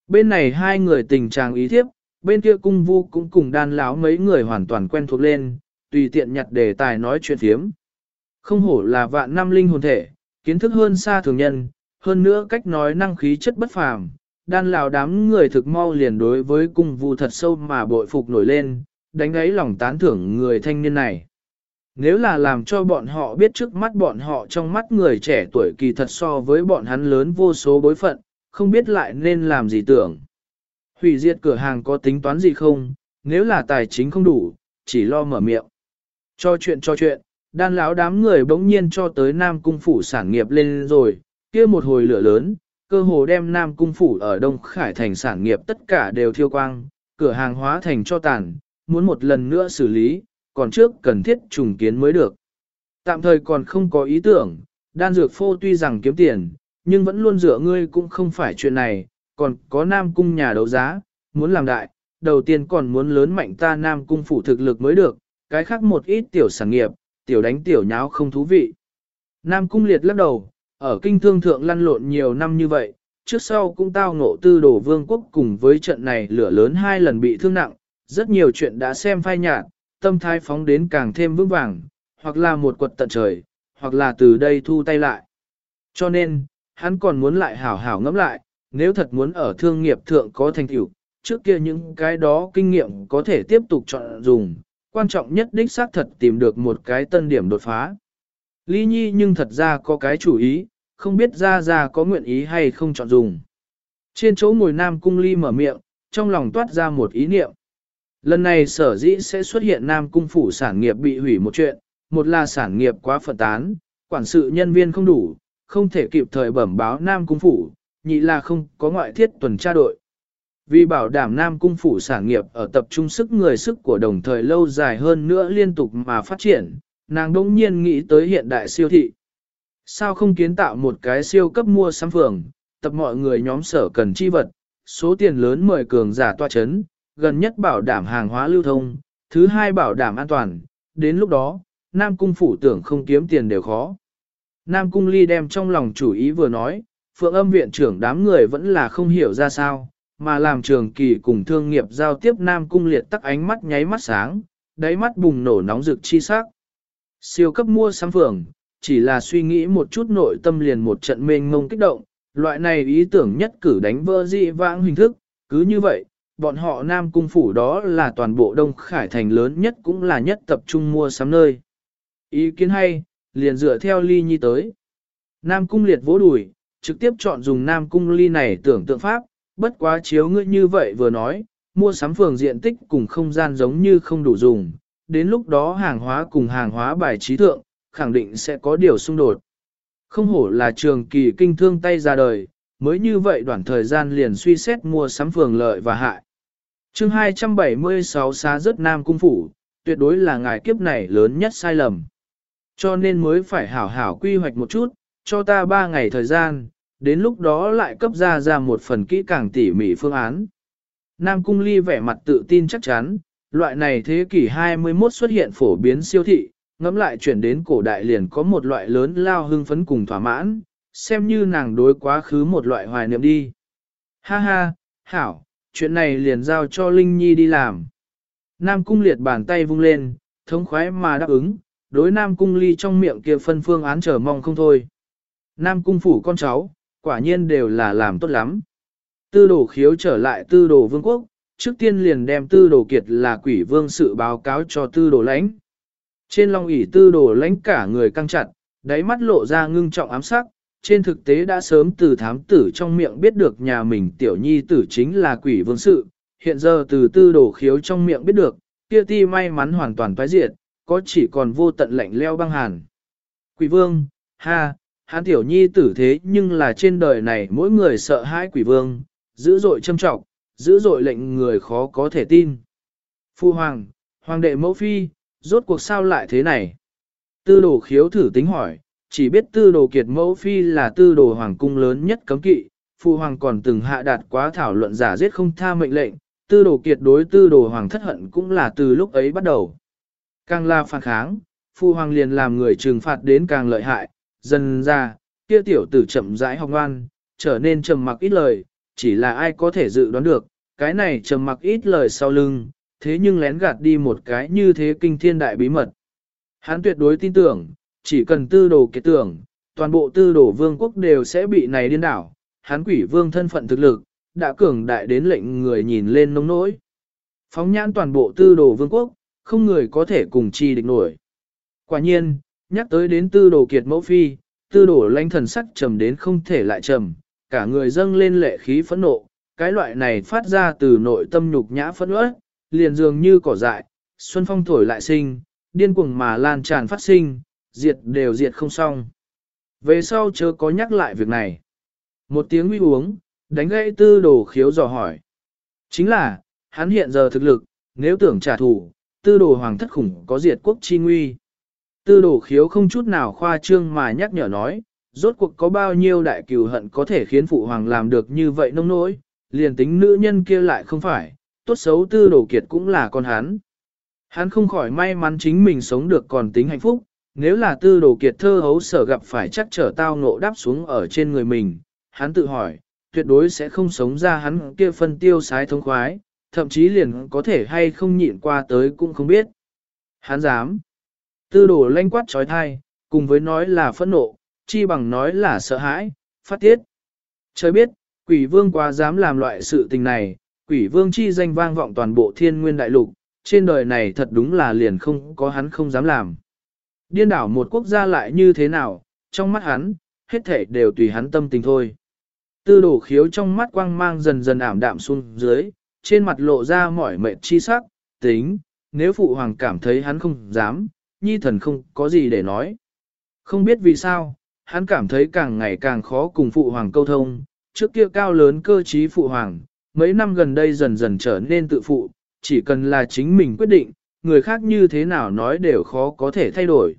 Bên này hai người tình trạng ý thiếp, bên kia cung vu cũng cùng đan láo mấy người hoàn toàn quen thuộc lên, tùy tiện nhặt đề tài nói chuyện thiếm. Không hổ là vạn năm linh hồn thể, kiến thức hơn xa thường nhân, hơn nữa cách nói năng khí chất bất phàm. Đan lào đám người thực mau liền đối với cung vu thật sâu mà bội phục nổi lên, đánh ấy lòng tán thưởng người thanh niên này. Nếu là làm cho bọn họ biết trước mắt bọn họ trong mắt người trẻ tuổi kỳ thật so với bọn hắn lớn vô số bối phận, không biết lại nên làm gì tưởng. Hủy diệt cửa hàng có tính toán gì không, nếu là tài chính không đủ, chỉ lo mở miệng. Cho chuyện cho chuyện, đan lão đám người bỗng nhiên cho tới Nam Cung Phủ sản nghiệp lên rồi, kia một hồi lửa lớn, cơ hồ đem Nam Cung Phủ ở Đông Khải thành sản nghiệp tất cả đều thiêu quang, cửa hàng hóa thành cho tàn, muốn một lần nữa xử lý, còn trước cần thiết trùng kiến mới được. Tạm thời còn không có ý tưởng, đan dược phô tuy rằng kiếm tiền, nhưng vẫn luôn dựa ngươi cũng không phải chuyện này, còn có Nam Cung nhà đấu giá, muốn làm đại, đầu tiên còn muốn lớn mạnh ta Nam Cung phủ thực lực mới được, cái khác một ít tiểu sản nghiệp, tiểu đánh tiểu nháo không thú vị. Nam Cung liệt lắc đầu, ở kinh thương thượng lăn lộn nhiều năm như vậy, trước sau cũng tao ngộ tư đổ vương quốc cùng với trận này lửa lớn hai lần bị thương nặng, rất nhiều chuyện đã xem phai nhạt, tâm thái phóng đến càng thêm vững vàng, hoặc là một quật tận trời, hoặc là từ đây thu tay lại. Cho nên, hắn còn muốn lại hảo hảo ngẫm lại, nếu thật muốn ở thương nghiệp thượng có thành tựu, trước kia những cái đó kinh nghiệm có thể tiếp tục chọn dùng, quan trọng nhất đích xác thật tìm được một cái tân điểm đột phá. Lý Nhi nhưng thật ra có cái chủ ý, không biết ra ra có nguyện ý hay không chọn dùng. Trên chỗ ngồi Nam Cung Ly mở miệng, trong lòng toát ra một ý niệm. Lần này sở dĩ sẽ xuất hiện Nam Cung phủ sản nghiệp bị hủy một chuyện, một là sản nghiệp quá phận tán, quản sự nhân viên không đủ, không thể kịp thời bẩm báo Nam Cung phủ, nhị là không có ngoại thiết tuần tra đội. Vì bảo đảm Nam Cung phủ sản nghiệp ở tập trung sức người sức của đồng thời lâu dài hơn nữa liên tục mà phát triển, nàng đông nhiên nghĩ tới hiện đại siêu thị. Sao không kiến tạo một cái siêu cấp mua sắm phường, tập mọi người nhóm sở cần chi vật, số tiền lớn mời cường giả toa chấn, gần nhất bảo đảm hàng hóa lưu thông, thứ hai bảo đảm an toàn, đến lúc đó, Nam Cung phủ tưởng không kiếm tiền đều khó. Nam Cung Ly đem trong lòng chủ ý vừa nói, phượng âm viện trưởng đám người vẫn là không hiểu ra sao, mà làm trường kỳ cùng thương nghiệp giao tiếp Nam Cung liệt tắc ánh mắt nháy mắt sáng, đáy mắt bùng nổ nóng rực chi sắc. Siêu cấp mua sắm phường, chỉ là suy nghĩ một chút nội tâm liền một trận mênh mông kích động, loại này ý tưởng nhất cử đánh vỡ dị vãng hình thức, cứ như vậy, bọn họ Nam Cung Phủ đó là toàn bộ Đông Khải Thành lớn nhất cũng là nhất tập trung mua sắm nơi. Ý kiến hay, liền dựa theo ly nhi tới. Nam Cung liệt vỗ đùi, trực tiếp chọn dùng Nam Cung ly này tưởng tượng pháp, bất quá chiếu ngươi như vậy vừa nói, mua sắm phường diện tích cùng không gian giống như không đủ dùng, đến lúc đó hàng hóa cùng hàng hóa bài trí thượng, khẳng định sẽ có điều xung đột. Không hổ là trường kỳ kinh thương tay ra đời, mới như vậy đoạn thời gian liền suy xét mua sắm phường lợi và hại chương 276 xá rất nam cung phủ, tuyệt đối là ngài kiếp này lớn nhất sai lầm. Cho nên mới phải hảo hảo quy hoạch một chút, cho ta 3 ngày thời gian, đến lúc đó lại cấp ra ra một phần kỹ càng tỉ mỉ phương án. Nam Cung Ly vẻ mặt tự tin chắc chắn, loại này thế kỷ 21 xuất hiện phổ biến siêu thị, ngẫm lại chuyển đến cổ đại liền có một loại lớn lao hưng phấn cùng thỏa mãn, xem như nàng đối quá khứ một loại hoài niệm đi. Ha ha, hảo, chuyện này liền giao cho Linh Nhi đi làm. Nam Cung liệt bàn tay vung lên, thống khoái mà đáp ứng, đối Nam Cung ly trong miệng kia phân phương án chờ mong không thôi. Nam Cung phủ con cháu, quả nhiên đều là làm tốt lắm. Tư đồ khiếu trở lại tư đồ vương quốc, trước tiên liền đem tư đồ kiệt là quỷ vương sự báo cáo cho tư đồ lãnh. Trên long ỷ tư đồ lãnh cả người căng chặt, đáy mắt lộ ra ngưng trọng ám sắc, trên thực tế đã sớm từ thám tử trong miệng biết được nhà mình tiểu nhi tử chính là quỷ vương sự, hiện giờ từ tư đồ khiếu trong miệng biết được, kia ti may mắn hoàn toàn toái diệt, có chỉ còn vô tận lạnh leo băng hàn. Quỷ vương, ha, hán tiểu nhi tử thế nhưng là trên đời này mỗi người sợ hãi quỷ vương, dữ dội châm trọng, dữ dội lệnh người khó có thể tin. Phu hoàng, hoàng đệ mẫu phi, rốt cuộc sao lại thế này? Tư đồ khiếu thử tính hỏi, chỉ biết tư đồ kiệt mẫu phi là tư đồ hoàng cung lớn nhất cấm kỵ, phụ hoàng còn từng hạ đạt quá thảo luận giả giết không tha mệnh lệnh, tư đồ kiệt đối tư đồ hoàng thất hận cũng là từ lúc ấy bắt đầu. Càng là phản kháng, phụ hoàng liền làm người trừng phạt đến càng lợi hại, dần ra, kia tiểu tử chậm rãi học ngoan, trở nên trầm mặc ít lời, chỉ là ai có thể dự đoán được, cái này trầm mặc ít lời sau lưng, thế nhưng lén gạt đi một cái như thế kinh thiên đại bí mật. Hắn tuyệt đối tin tưởng, chỉ cần tư đồ kết tưởng, toàn bộ tư đồ vương quốc đều sẽ bị này điên đảo, hắn quỷ vương thân phận thực lực, đã cường đại đến lệnh người nhìn lên nông nỗi. Phóng nhãn toàn bộ tư đồ vương quốc, không người có thể cùng chi địch nổi. Quả nhiên, nhắc tới đến tư đồ kiệt mẫu phi, tư đồ lãnh thần sắc trầm đến không thể lại trầm, cả người dâng lên lệ khí phẫn nộ, cái loại này phát ra từ nội tâm nhục nhã phẫn uất, liền dường như cỏ dại, xuân phong thổi lại sinh, điên cuồng mà lan tràn phát sinh, diệt đều diệt không xong. Về sau chớ có nhắc lại việc này. Một tiếng uy uống, đánh gãy tư đồ khiếu dò hỏi. Chính là, hắn hiện giờ thực lực, nếu tưởng trả thù, tư đồ hoàng thất khủng có diệt quốc chi nguy. Tư đồ khiếu không chút nào khoa trương mà nhắc nhở nói, rốt cuộc có bao nhiêu đại cừu hận có thể khiến phụ hoàng làm được như vậy nông nỗi, liền tính nữ nhân kia lại không phải, tốt xấu tư đồ kiệt cũng là con hắn. Hắn không khỏi may mắn chính mình sống được còn tính hạnh phúc, nếu là tư đồ kiệt thơ hấu sở gặp phải chắc trở tao ngộ đáp xuống ở trên người mình, hắn tự hỏi, tuyệt đối sẽ không sống ra hắn kia phân tiêu sái thông khoái, thậm chí liền có thể hay không nhịn qua tới cũng không biết. Hắn dám. Tư đồ lanh quát trói thai, cùng với nói là phẫn nộ, chi bằng nói là sợ hãi, phát tiết. Trời biết, quỷ vương quá dám làm loại sự tình này, quỷ vương chi danh vang vọng toàn bộ thiên nguyên đại lục, trên đời này thật đúng là liền không có hắn không dám làm. Điên đảo một quốc gia lại như thế nào, trong mắt hắn, hết thể đều tùy hắn tâm tình thôi. Tư đổ khiếu trong mắt quang mang dần dần ảm đạm xuống dưới, trên mặt lộ ra mỏi mệt chi sắc, tính, nếu phụ hoàng cảm thấy hắn không dám, nhi thần không có gì để nói. Không biết vì sao, hắn cảm thấy càng ngày càng khó cùng phụ hoàng câu thông, trước kia cao lớn cơ trí phụ hoàng, mấy năm gần đây dần dần trở nên tự phụ, chỉ cần là chính mình quyết định, người khác như thế nào nói đều khó có thể thay đổi.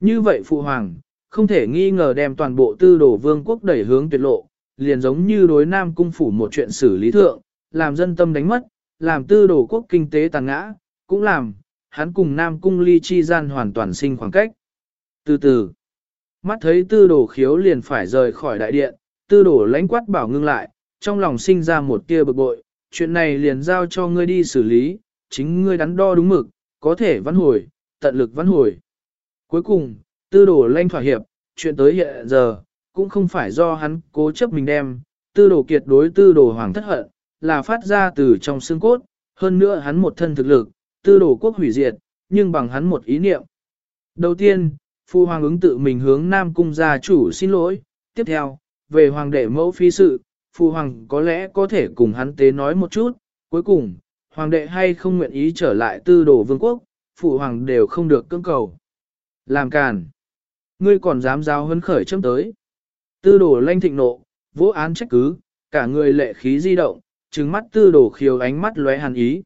Như vậy phụ hoàng, không thể nghi ngờ đem toàn bộ tư đồ vương quốc đẩy hướng tuyệt lộ, liền giống như đối nam cung phủ một chuyện xử lý thượng, làm dân tâm đánh mất, làm tư đồ quốc kinh tế tàn ngã, cũng làm, hắn cùng nam cung ly chi gian hoàn toàn sinh khoảng cách. Từ từ, mắt thấy tư đồ khiếu liền phải rời khỏi đại điện, tư đồ lãnh quát bảo ngưng lại, trong lòng sinh ra một tia bực bội, chuyện này liền giao cho ngươi đi xử lý, chính ngươi đắn đo đúng mực, có thể văn hồi, tận lực văn hồi. Cuối cùng, tư đồ lanh thỏa hiệp, chuyện tới hiện giờ, cũng không phải do hắn cố chấp mình đem, tư đồ kiệt đối tư đồ hoàng thất hận, là phát ra từ trong xương cốt, hơn nữa hắn một thân thực lực, tư đồ quốc hủy diệt, nhưng bằng hắn một ý niệm. Đầu tiên, phu hoàng ứng tự mình hướng Nam Cung gia chủ xin lỗi, tiếp theo, về hoàng đệ mẫu phi sự, phu hoàng có lẽ có thể cùng hắn tế nói một chút, cuối cùng, hoàng đệ hay không nguyện ý trở lại tư đồ vương quốc, phụ hoàng đều không được cưỡng cầu. Làm càn. Ngươi còn dám giao hấn khởi chấm tới. Tư đồ lanh thịnh nộ, vỗ án trách cứ, cả người lệ khí di động, trừng mắt tư đồ khiêu ánh mắt lóe hàn ý.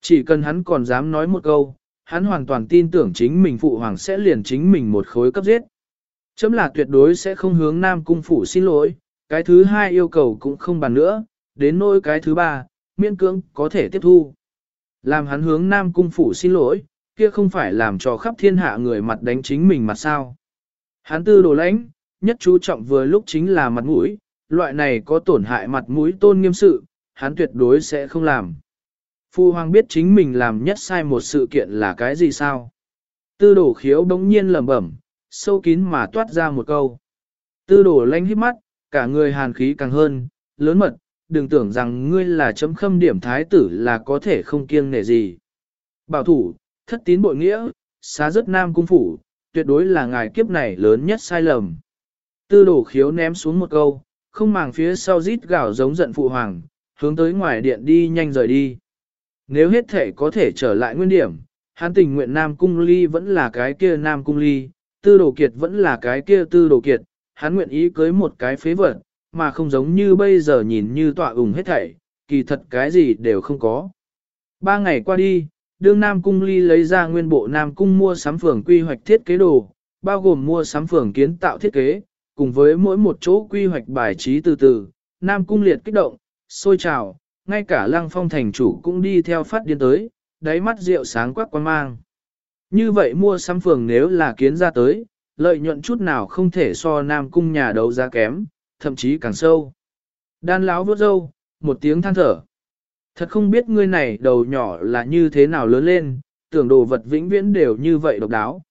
Chỉ cần hắn còn dám nói một câu, hắn hoàn toàn tin tưởng chính mình phụ hoàng sẽ liền chính mình một khối cấp giết. Chấm là tuyệt đối sẽ không hướng Nam Cung Phủ xin lỗi, cái thứ hai yêu cầu cũng không bàn nữa, đến nỗi cái thứ ba, miễn cưỡng có thể tiếp thu. Làm hắn hướng Nam Cung Phủ xin lỗi, kia không phải làm cho khắp thiên hạ người mặt đánh chính mình mặt sao. Hắn tư đồ lãnh, nhất chú trọng vừa lúc chính là mặt mũi, loại này có tổn hại mặt mũi tôn nghiêm sự, hắn tuyệt đối sẽ không làm. Phu hoàng biết chính mình làm nhất sai một sự kiện là cái gì sao? Tư đổ khiếu đống nhiên lẩm bẩm, sâu kín mà toát ra một câu. Tư đổ lanh hít mắt, cả người hàn khí càng hơn, lớn mật, đừng tưởng rằng ngươi là chấm khâm điểm thái tử là có thể không kiêng nể gì. Bảo thủ, thất tín bội nghĩa, xá rất nam cung phủ, tuyệt đối là ngài kiếp này lớn nhất sai lầm. Tư đổ khiếu ném xuống một câu, không màng phía sau rít gạo giống giận phụ hoàng, hướng tới ngoài điện đi nhanh rời đi. Nếu hết thể có thể trở lại nguyên điểm, hắn tình nguyện Nam Cung Ly vẫn là cái kia Nam Cung Ly, tư đồ kiệt vẫn là cái kia tư đồ kiệt, hắn nguyện ý cưới một cái phế vật, mà không giống như bây giờ nhìn như tọa ủng hết thảy, kỳ thật cái gì đều không có. Ba ngày qua đi, đương Nam Cung Ly lấy ra nguyên bộ Nam Cung mua sắm phường quy hoạch thiết kế đồ, bao gồm mua sắm phường kiến tạo thiết kế, cùng với mỗi một chỗ quy hoạch bài trí từ từ, Nam Cung liệt kích động, sôi trào, ngay cả lăng phong thành chủ cũng đi theo phát điên tới, đáy mắt rượu sáng quắc quan mang. Như vậy mua sắm phường nếu là kiến ra tới, lợi nhuận chút nào không thể so Nam Cung nhà đấu giá kém, thậm chí càng sâu. Đan lão vuốt râu, một tiếng than thở. Thật không biết ngươi này đầu nhỏ là như thế nào lớn lên, tưởng đồ vật vĩnh viễn đều như vậy độc đáo.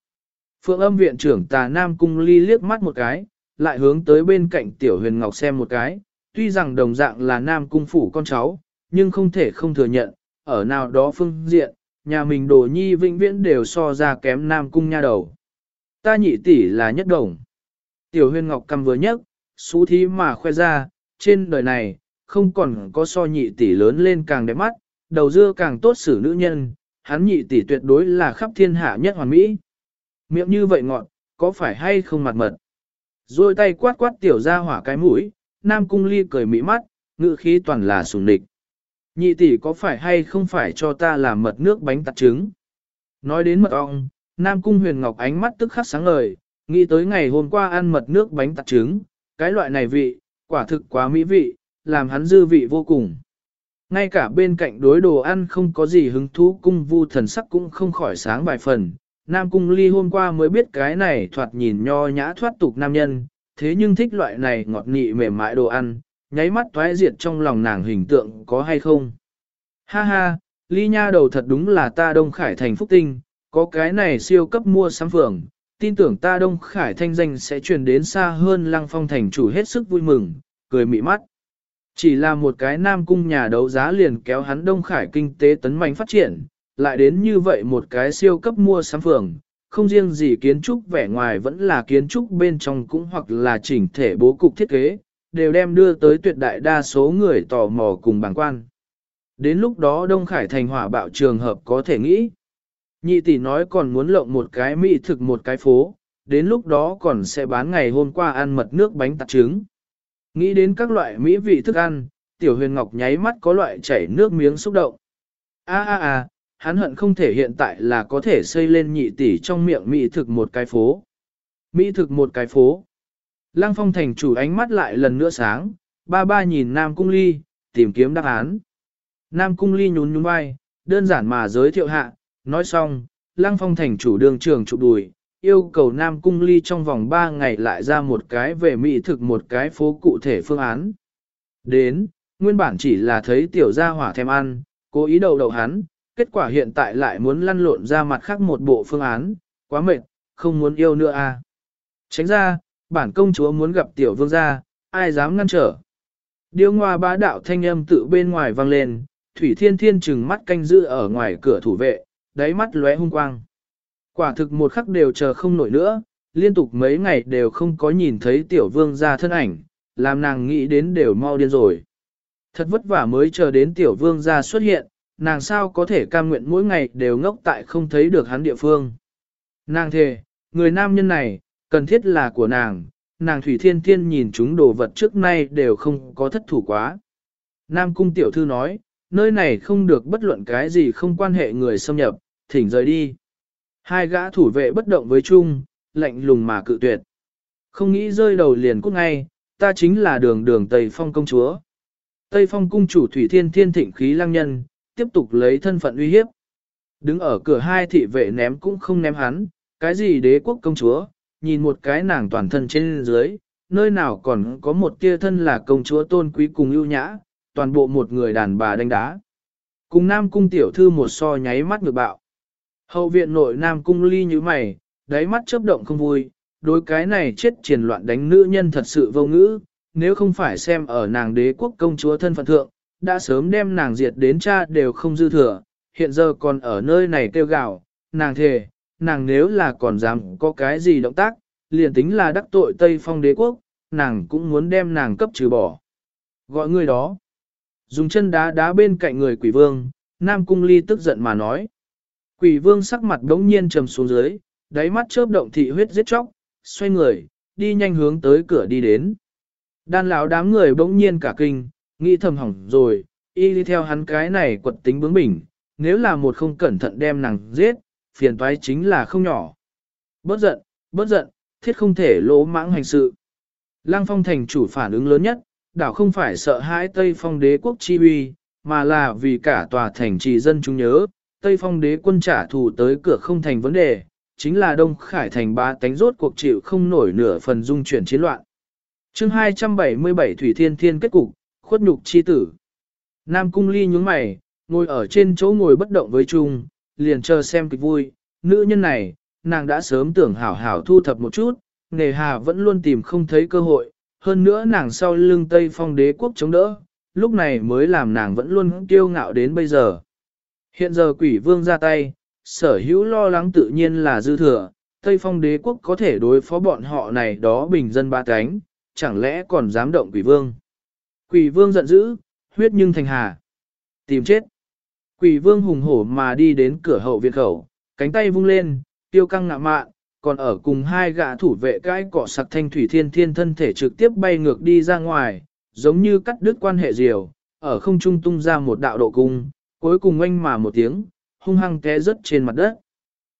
Phượng âm viện trưởng tà Nam Cung ly liếc mắt một cái, lại hướng tới bên cạnh tiểu huyền ngọc xem một cái, tuy rằng đồng dạng là Nam Cung phủ con cháu, nhưng không thể không thừa nhận, ở nào đó phương diện, nhà mình đồ nhi vĩnh viễn đều so ra kém Nam Cung nha đầu. Ta nhị tỷ là nhất đồng. Tiểu huyền ngọc cầm vừa nhất, xú thí mà khoe ra, trên đời này, không còn có so nhị tỷ lớn lên càng đẹp mắt, đầu dưa càng tốt xử nữ nhân, hắn nhị tỷ tuyệt đối là khắp thiên hạ nhất hoàn mỹ. Miệng như vậy ngọn, có phải hay không mặt mật? Rồi tay quát quát tiểu ra hỏa cái mũi, Nam Cung Ly cười mỹ mắt, ngự khí toàn là sùng địch. Nhị tỷ có phải hay không phải cho ta làm mật nước bánh tạt trứng? Nói đến mật ong, Nam Cung Huyền Ngọc ánh mắt tức khắc sáng ngời, nghĩ tới ngày hôm qua ăn mật nước bánh tạt trứng, cái loại này vị, quả thực quá mỹ vị, làm hắn dư vị vô cùng. Ngay cả bên cạnh đối đồ ăn không có gì hứng thú cung vu thần sắc cũng không khỏi sáng vài phần. Nam cung ly hôm qua mới biết cái này thoạt nhìn nho nhã thoát tục nam nhân, thế nhưng thích loại này ngọt nị mềm mại đồ ăn, nháy mắt thoái diệt trong lòng nàng hình tượng có hay không. Ha ha, ly nha đầu thật đúng là ta Đông Khải thành phúc tinh, có cái này siêu cấp mua sắm phường, tin tưởng ta Đông Khải thanh danh sẽ truyền đến xa hơn lăng phong thành chủ hết sức vui mừng, cười mị mắt. Chỉ là một cái nam cung nhà đấu giá liền kéo hắn Đông Khải kinh tế tấn mạnh phát triển, lại đến như vậy một cái siêu cấp mua sắm phường, không riêng gì kiến trúc vẻ ngoài vẫn là kiến trúc bên trong cũng hoặc là chỉnh thể bố cục thiết kế, đều đem đưa tới tuyệt đại đa số người tò mò cùng bàng quan. Đến lúc đó Đông Khải thành hỏa bạo trường hợp có thể nghĩ. Nhị tỷ nói còn muốn lộng một cái mỹ thực một cái phố, đến lúc đó còn sẽ bán ngày hôm qua ăn mật nước bánh tạt trứng. Nghĩ đến các loại mỹ vị thức ăn, tiểu huyền ngọc nháy mắt có loại chảy nước miếng xúc động. A a a, hắn hận không thể hiện tại là có thể xây lên nhị tỷ trong miệng mỹ thực một cái phố. Mỹ thực một cái phố. Lăng phong thành chủ ánh mắt lại lần nữa sáng, ba ba nhìn Nam Cung Ly, tìm kiếm đáp án. Nam Cung Ly nhún nhún vai, đơn giản mà giới thiệu hạ, nói xong, Lăng phong thành chủ đường trường chụp đùi, yêu cầu Nam Cung Ly trong vòng 3 ngày lại ra một cái về mỹ thực một cái phố cụ thể phương án. Đến, nguyên bản chỉ là thấy tiểu gia hỏa thèm ăn, cố ý đầu đầu hắn, kết quả hiện tại lại muốn lăn lộn ra mặt khác một bộ phương án, quá mệt, không muốn yêu nữa à. Tránh ra, bản công chúa muốn gặp tiểu vương gia, ai dám ngăn trở. Điêu ngoa bá đạo thanh âm tự bên ngoài vang lên, Thủy Thiên Thiên chừng mắt canh giữ ở ngoài cửa thủ vệ, đáy mắt lóe hung quang. Quả thực một khắc đều chờ không nổi nữa, liên tục mấy ngày đều không có nhìn thấy tiểu vương gia thân ảnh, làm nàng nghĩ đến đều mau điên rồi. Thật vất vả mới chờ đến tiểu vương gia xuất hiện, nàng sao có thể cam nguyện mỗi ngày đều ngốc tại không thấy được hắn địa phương. Nàng thề, người nam nhân này, cần thiết là của nàng, nàng Thủy Thiên Thiên nhìn chúng đồ vật trước nay đều không có thất thủ quá. Nam Cung Tiểu Thư nói, nơi này không được bất luận cái gì không quan hệ người xâm nhập, thỉnh rời đi. Hai gã thủ vệ bất động với chung, lạnh lùng mà cự tuyệt. Không nghĩ rơi đầu liền cút ngay, ta chính là đường đường Tây Phong công chúa. Tây Phong cung chủ Thủy Thiên Thiên thịnh khí lăng nhân, tiếp tục lấy thân phận uy hiếp. Đứng ở cửa hai thị vệ ném cũng không ném hắn, cái gì đế quốc công chúa, nhìn một cái nàng toàn thân trên dưới, nơi nào còn có một tia thân là công chúa tôn quý cùng ưu nhã, toàn bộ một người đàn bà đánh đá. Cùng nam cung tiểu thư một so nháy mắt ngược bạo. Hậu viện nội nam cung ly như mày, đáy mắt chớp động không vui, đối cái này chết triển loạn đánh nữ nhân thật sự vô ngữ, nếu không phải xem ở nàng đế quốc công chúa thân phận thượng, đã sớm đem nàng diệt đến cha đều không dư thừa, hiện giờ còn ở nơi này kêu gạo, nàng thề, nàng nếu là còn dám có cái gì động tác, liền tính là đắc tội Tây Phong đế quốc, nàng cũng muốn đem nàng cấp trừ bỏ. Gọi người đó, dùng chân đá đá bên cạnh người quỷ vương, Nam Cung Ly tức giận mà nói. Quỷ vương sắc mặt đống nhiên trầm xuống dưới, đáy mắt chớp động thị huyết giết chóc, xoay người, đi nhanh hướng tới cửa đi đến. Đan lão đám người bỗng nhiên cả kinh, nghĩ thầm hỏng rồi, y đi theo hắn cái này quật tính bướng bỉnh, nếu là một không cẩn thận đem nàng giết, phiền toái chính là không nhỏ. Bớt giận, bớt giận, thiết không thể lỗ mãng hành sự. Lăng phong thành chủ phản ứng lớn nhất, đảo không phải sợ hãi Tây phong đế quốc chi uy, mà là vì cả tòa thành trì dân chúng nhớ, Tây phong đế quân trả thù tới cửa không thành vấn đề, chính là Đông Khải thành ba tánh rốt cuộc chịu không nổi nửa phần dung chuyển chiến loạn. chương 277 Thủy Thiên Thiên kết cục, khuất nhục chi tử. Nam Cung Ly nhướng mày, ngồi ở trên chỗ ngồi bất động với Trung, liền chờ xem kịch vui. Nữ nhân này, nàng đã sớm tưởng hảo hảo thu thập một chút, nề hà vẫn luôn tìm không thấy cơ hội. Hơn nữa nàng sau lưng Tây Phong đế quốc chống đỡ, lúc này mới làm nàng vẫn luôn kiêu ngạo đến bây giờ. Hiện giờ quỷ vương ra tay, sở hữu lo lắng tự nhiên là dư thừa, Tây Phong đế quốc có thể đối phó bọn họ này đó bình dân ba cánh, chẳng lẽ còn dám động quỷ vương. Quỷ vương giận dữ, huyết nhưng thành hà. Tìm chết. Quỷ vương hùng hổ mà đi đến cửa hậu viện khẩu, cánh tay vung lên, tiêu căng ngạ mạn, còn ở cùng hai gã thủ vệ cái cọ sặc thanh thủy thiên thiên thân thể trực tiếp bay ngược đi ra ngoài, giống như cắt đứt quan hệ diều, ở không trung tung ra một đạo độ cung, cuối cùng oanh mà một tiếng, hung hăng té rớt trên mặt đất.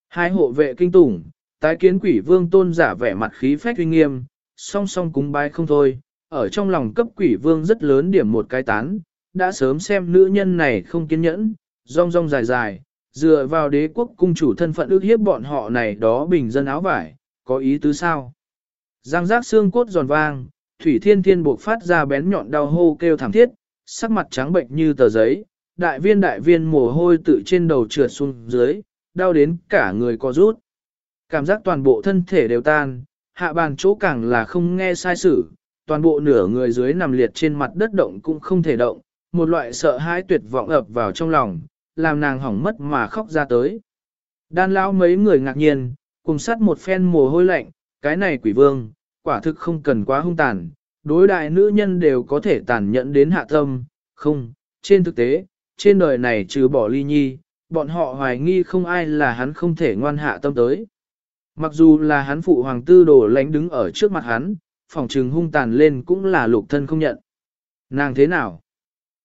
Hai hộ vệ kinh tủng, tái kiến quỷ vương tôn giả vẻ mặt khí phách uy nghiêm, song song cúng bái không thôi, ở trong lòng cấp quỷ vương rất lớn điểm một cái tán, đã sớm xem nữ nhân này không kiên nhẫn, rong rong dài dài, dựa vào đế quốc cung chủ thân phận ước hiếp bọn họ này đó bình dân áo vải, có ý tứ sao? Giang giác xương cốt giòn vang, Thủy Thiên Thiên buộc phát ra bén nhọn đau hô kêu thảm thiết, sắc mặt trắng bệnh như tờ giấy, đại viên đại viên mồ hôi tự trên đầu trượt xuống dưới, đau đến cả người co rút. Cảm giác toàn bộ thân thể đều tan, hạ bàn chỗ càng là không nghe sai sự, toàn bộ nửa người dưới nằm liệt trên mặt đất động cũng không thể động, một loại sợ hãi tuyệt vọng ập vào trong lòng, làm nàng hỏng mất mà khóc ra tới. Đan lão mấy người ngạc nhiên, cùng sát một phen mồ hôi lạnh, cái này quỷ vương, quả thực không cần quá hung tàn, đối đại nữ nhân đều có thể tàn nhẫn đến hạ tâm, không, trên thực tế, trên đời này trừ bỏ ly nhi, bọn họ hoài nghi không ai là hắn không thể ngoan hạ tâm tới. Mặc dù là hắn phụ hoàng tư đồ lánh đứng ở trước mặt hắn, phòng trừng hung tàn lên cũng là lục thân không nhận. Nàng thế nào?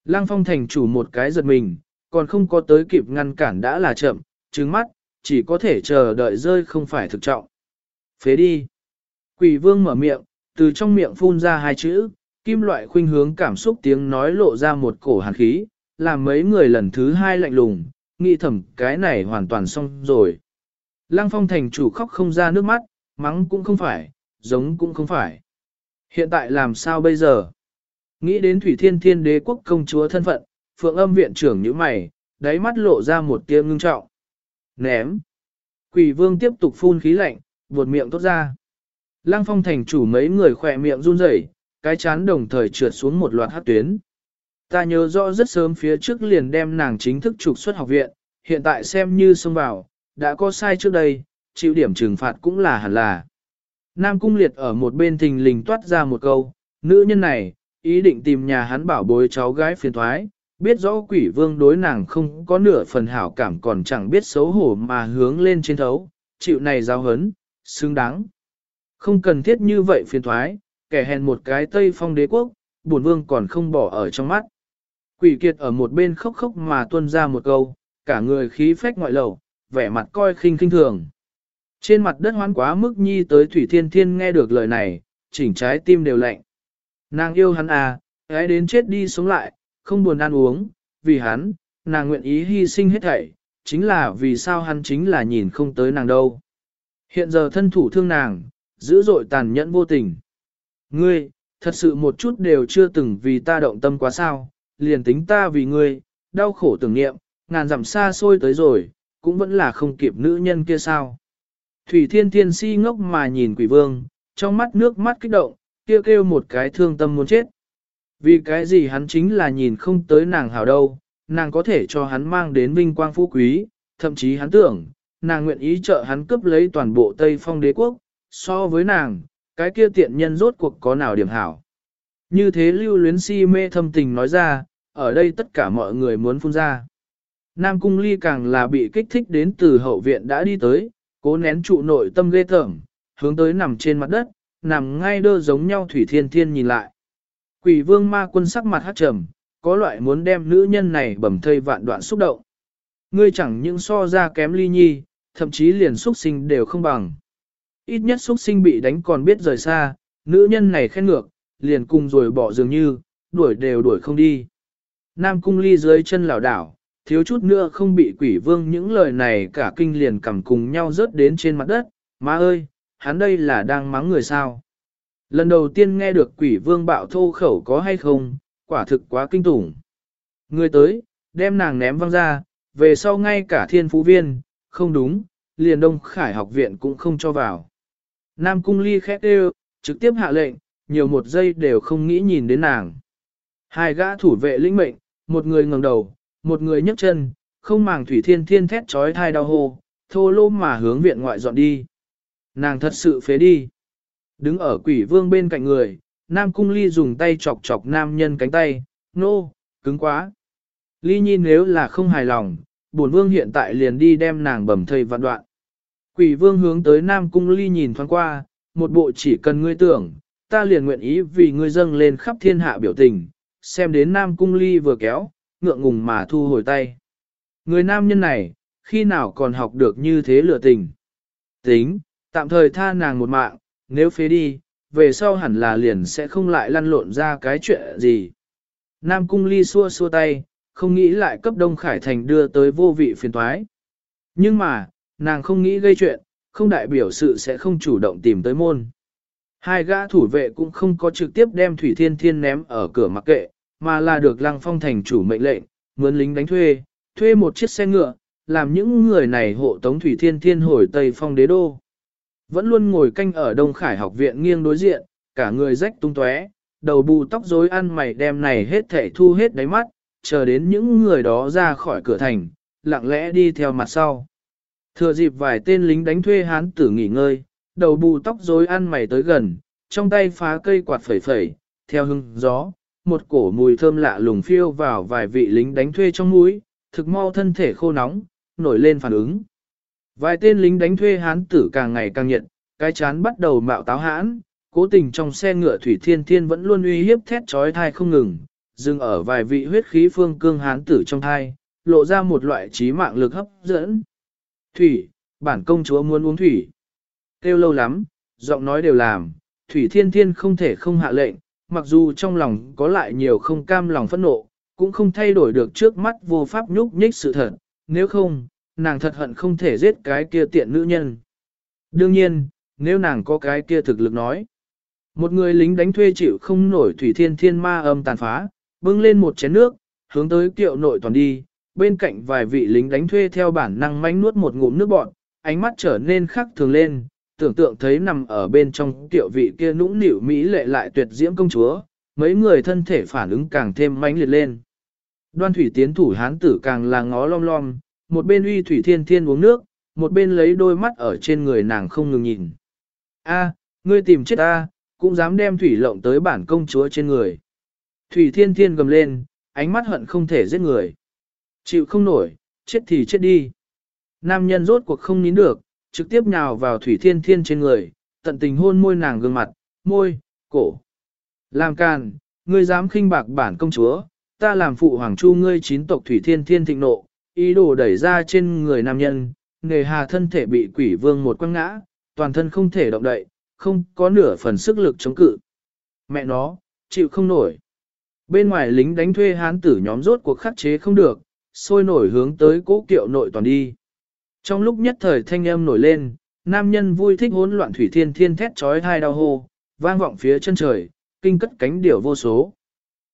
Lăng phong thành chủ một cái giật mình, còn không có tới kịp ngăn cản đã là chậm, trứng mắt, chỉ có thể chờ đợi rơi không phải thực trọng. Phế đi. Quỷ vương mở miệng, từ trong miệng phun ra hai chữ, kim loại khuynh hướng cảm xúc tiếng nói lộ ra một cổ hàn khí, làm mấy người lần thứ hai lạnh lùng, nghĩ thầm cái này hoàn toàn xong rồi. Lăng phong thành chủ khóc không ra nước mắt, mắng cũng không phải, giống cũng không phải. Hiện tại làm sao bây giờ? Nghĩ đến Thủy Thiên Thiên đế quốc công chúa thân phận, phượng âm viện trưởng như mày, đáy mắt lộ ra một tia ngưng trọng. Ném. Quỷ vương tiếp tục phun khí lạnh, buột miệng tốt ra. Lăng phong thành chủ mấy người khỏe miệng run rẩy, cái chán đồng thời trượt xuống một loạt hát tuyến. Ta nhớ rõ rất sớm phía trước liền đem nàng chính thức trục xuất học viện, hiện tại xem như xông vào, đã có sai trước đây, chịu điểm trừng phạt cũng là hẳn là. Nam Cung Liệt ở một bên thình lình toát ra một câu, nữ nhân này, ý định tìm nhà hắn bảo bối cháu gái phiền thoái, biết rõ quỷ vương đối nàng không có nửa phần hảo cảm còn chẳng biết xấu hổ mà hướng lên trên thấu, chịu này giao hấn, Xứng đáng. Không cần thiết như vậy phiền thoái, kẻ hèn một cái Tây Phong đế quốc, bổn vương còn không bỏ ở trong mắt. Quỷ kiệt ở một bên khóc khóc mà tuôn ra một câu, cả người khí phách ngoại lầu, vẻ mặt coi khinh khinh thường. Trên mặt đất hoán quá mức nhi tới Thủy Thiên Thiên nghe được lời này, chỉnh trái tim đều lạnh. Nàng yêu hắn à, Gái đến chết đi sống lại, không buồn ăn uống, vì hắn, nàng nguyện ý hy sinh hết thảy, chính là vì sao hắn chính là nhìn không tới nàng đâu. Hiện giờ thân thủ thương nàng, dữ dội tàn nhẫn vô tình. Ngươi, thật sự một chút đều chưa từng vì ta động tâm quá sao, liền tính ta vì ngươi, đau khổ tưởng niệm, ngàn dặm xa xôi tới rồi, cũng vẫn là không kịp nữ nhân kia sao. Thủy thiên thiên si ngốc mà nhìn quỷ vương, trong mắt nước mắt kích động, kia kêu, kêu một cái thương tâm muốn chết. Vì cái gì hắn chính là nhìn không tới nàng hảo đâu, nàng có thể cho hắn mang đến vinh quang phú quý, thậm chí hắn tưởng, nàng nguyện ý trợ hắn cướp lấy toàn bộ Tây Phong đế quốc, so với nàng, cái kia tiện nhân rốt cuộc có nào điểm hảo. Như thế lưu luyến si mê thâm tình nói ra, ở đây tất cả mọi người muốn phun ra. Nam Cung Ly càng là bị kích thích đến từ hậu viện đã đi tới, cố nén trụ nội tâm ghê tởm, hướng tới nằm trên mặt đất, nằm ngay đơ giống nhau Thủy Thiên Thiên nhìn lại. Quỷ vương ma quân sắc mặt hát trầm, có loại muốn đem nữ nhân này bầm thây vạn đoạn xúc động. Ngươi chẳng những so ra kém ly nhi, thậm chí liền xuất sinh đều không bằng. Ít nhất xuất sinh bị đánh còn biết rời xa, nữ nhân này khen ngược, liền cùng rồi bỏ dường như, đuổi đều đuổi không đi. Nam cung ly dưới chân lảo đảo, thiếu chút nữa không bị quỷ vương những lời này cả kinh liền cầm cùng nhau rớt đến trên mặt đất, má ơi, hắn đây là đang mắng người sao. Lần đầu tiên nghe được quỷ vương bạo thô khẩu có hay không, quả thực quá kinh tủng. Người tới, đem nàng ném văng ra, về sau ngay cả thiên phú viên, không đúng, liền đông khải học viện cũng không cho vào. Nam cung ly khét đều, trực tiếp hạ lệnh, nhiều một giây đều không nghĩ nhìn đến nàng. Hai gã thủ vệ linh mệnh, một người ngẩng đầu, một người nhấc chân, không màng thủy thiên thiên thét trói thai đau hô, thô lô mà hướng viện ngoại dọn đi. Nàng thật sự phế đi. Đứng ở quỷ vương bên cạnh người, Nam Cung Ly dùng tay chọc chọc nam nhân cánh tay, nô, no, cứng quá. Ly Nhi nếu là không hài lòng, bổn vương hiện tại liền đi đem nàng bầm thây vạn đoạn. Quỷ vương hướng tới Nam Cung Ly nhìn thoáng qua, một bộ chỉ cần ngươi tưởng, ta liền nguyện ý vì ngươi dâng lên khắp thiên hạ biểu tình, xem đến Nam Cung Ly vừa kéo, ngượng ngùng mà thu hồi tay. Người nam nhân này, khi nào còn học được như thế lựa tình. Tính, tạm thời tha nàng một mạng, nếu phế đi, về sau hẳn là liền sẽ không lại lăn lộn ra cái chuyện gì. Nam Cung Ly xua xua tay, không nghĩ lại cấp Đông Khải Thành đưa tới vô vị phiền toái. Nhưng mà, nàng không nghĩ gây chuyện, không đại biểu sự sẽ không chủ động tìm tới môn. Hai gã thủ vệ cũng không có trực tiếp đem Thủy Thiên Thiên ném ở cửa mặc kệ, mà là được Lăng Phong thành chủ mệnh lệnh, mướn lính đánh thuê, thuê một chiếc xe ngựa, làm những người này hộ tống Thủy Thiên Thiên hồi Tây Phong đế đô. Vẫn luôn ngồi canh ở Đông Khải học viện nghiêng đối diện, cả người rách tung tóe, đầu bù tóc rối ăn mày đem này hết thể thu hết đáy mắt, chờ đến những người đó ra khỏi cửa thành, lặng lẽ đi theo mặt sau. Thừa dịp vài tên lính đánh thuê hán tử nghỉ ngơi, đầu bù tóc rối ăn mày tới gần, trong tay phá cây quạt phẩy phẩy, theo hưng gió, một cổ mùi thơm lạ lùng phiêu vào vài vị lính đánh thuê trong mũi, thực mau thân thể khô nóng, nổi lên phản ứng. Vài tên lính đánh thuê hán tử càng ngày càng nhiệt, cái chán bắt đầu mạo táo hãn, cố tình trong xe ngựa Thủy Thiên Thiên vẫn luôn uy hiếp thét trói thai không ngừng, dừng ở vài vị huyết khí phương cương hán tử trong thai, lộ ra một loại trí mạng lực hấp dẫn. Thủy, bản công chúa muốn uống thủy. Kêu lâu lắm, giọng nói đều làm, Thủy Thiên Thiên không thể không hạ lệnh, mặc dù trong lòng có lại nhiều không cam lòng phẫn nộ, cũng không thay đổi được trước mắt vô pháp nhúc nhích sự thật, nếu không, nàng thật hận không thể giết cái kia tiện nữ nhân. Đương nhiên, nếu nàng có cái kia thực lực nói. Một người lính đánh thuê chịu không nổi thủy thiên thiên ma âm tàn phá, bưng lên một chén nước, hướng tới kiệu nội toàn đi, bên cạnh vài vị lính đánh thuê theo bản năng manh nuốt một ngụm nước bọn, ánh mắt trở nên khắc thường lên, tưởng tượng thấy nằm ở bên trong tiểu vị kia nũng nịu mỹ lệ lại tuyệt diễm công chúa, mấy người thân thể phản ứng càng thêm mãnh liệt lên. Đoan thủy tiến thủ hán tử càng là ngó lom lom, một bên uy thủy thiên thiên uống nước, một bên lấy đôi mắt ở trên người nàng không ngừng nhìn. A, ngươi tìm chết ta, cũng dám đem thủy lộng tới bản công chúa trên người. Thủy thiên thiên gầm lên, ánh mắt hận không thể giết người. Chịu không nổi, chết thì chết đi. Nam nhân rốt cuộc không nín được, trực tiếp nhào vào Thủy Thiên Thiên trên người, tận tình hôn môi nàng gương mặt, môi, cổ. Làm càn, ngươi dám khinh bạc bản công chúa, ta làm phụ hoàng chu ngươi chín tộc Thủy Thiên Thiên thịnh nộ, ý đồ đẩy ra trên người nam nhân, nghề hà thân thể bị quỷ vương một quăng ngã, toàn thân không thể động đậy, không có nửa phần sức lực chống cự. Mẹ nó, chịu không nổi. Bên ngoài lính đánh thuê hán tử nhóm rốt cuộc khắc chế không được, sôi nổi hướng tới cố kiệu nội toàn đi. Trong lúc nhất thời thanh âm nổi lên, nam nhân vui thích hỗn loạn thủy thiên thiên thét trói hai đau hô, vang vọng phía chân trời, kinh cất cánh điểu vô số.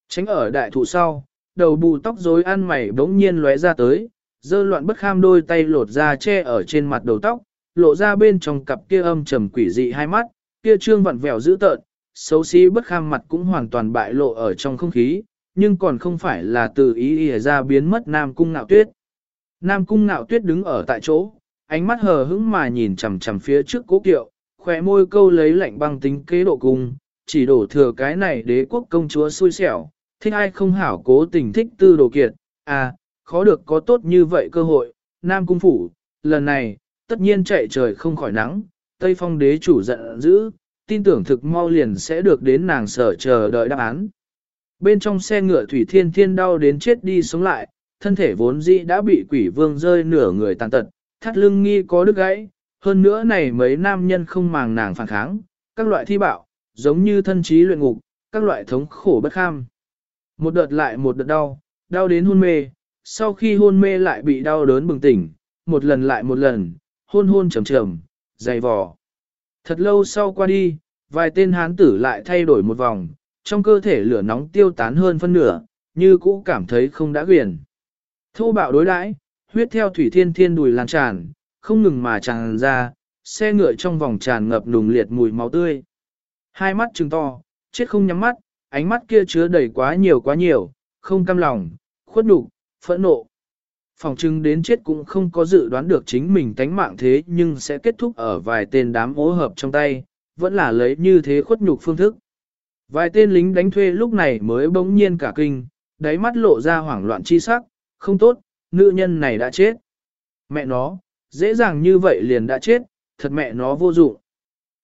Tránh ở đại thụ sau, đầu bù tóc rối ăn mày bỗng nhiên lóe ra tới, dơ loạn bất kham đôi tay lột ra che ở trên mặt đầu tóc, lộ ra bên trong cặp kia âm trầm quỷ dị hai mắt, kia trương vặn vẹo dữ tợn, xấu xí bất kham mặt cũng hoàn toàn bại lộ ở trong không khí, nhưng còn không phải là từ ý ý ra biến mất Nam Cung Nạo Tuyết. Nam Cung Nạo Tuyết đứng ở tại chỗ, ánh mắt hờ hững mà nhìn chằm chằm phía trước cố kiệu, khỏe môi câu lấy lạnh băng tính kế độ cung, chỉ đổ thừa cái này đế quốc công chúa xui xẻo, thích ai không hảo cố tình thích tư đồ kiệt, à, khó được có tốt như vậy cơ hội, Nam Cung Phủ, lần này, tất nhiên chạy trời không khỏi nắng, Tây Phong đế chủ giận dữ, tin tưởng thực mau liền sẽ được đến nàng sở chờ đợi đáp án. Bên trong xe ngựa Thủy Thiên Thiên đau đến chết đi sống lại, thân thể vốn dĩ đã bị quỷ vương rơi nửa người tàn tật, thắt lưng nghi có đứt gãy, hơn nữa này mấy nam nhân không màng nàng phản kháng, các loại thi bạo, giống như thân trí luyện ngục, các loại thống khổ bất kham. Một đợt lại một đợt đau, đau đến hôn mê, sau khi hôn mê lại bị đau đớn bừng tỉnh, một lần lại một lần, hôn hôn trầm trầm, dày vò. Thật lâu sau qua đi, vài tên hán tử lại thay đổi một vòng, trong cơ thể lửa nóng tiêu tán hơn phân nửa, như cũ cảm thấy không đã quyền. Thô bạo đối đãi, huyết theo thủy thiên thiên đùi lan tràn, không ngừng mà tràn ra, xe ngựa trong vòng tràn ngập nùng liệt mùi máu tươi. Hai mắt trừng to, chết không nhắm mắt, ánh mắt kia chứa đầy quá nhiều quá nhiều, không cam lòng, khuất nhục, phẫn nộ. Phòng trưng đến chết cũng không có dự đoán được chính mình tánh mạng thế nhưng sẽ kết thúc ở vài tên đám ố hợp trong tay, vẫn là lấy như thế khuất nhục phương thức. Vài tên lính đánh thuê lúc này mới bỗng nhiên cả kinh, đáy mắt lộ ra hoảng loạn chi sắc, không tốt, nữ nhân này đã chết. Mẹ nó, dễ dàng như vậy liền đã chết, thật mẹ nó vô dụng.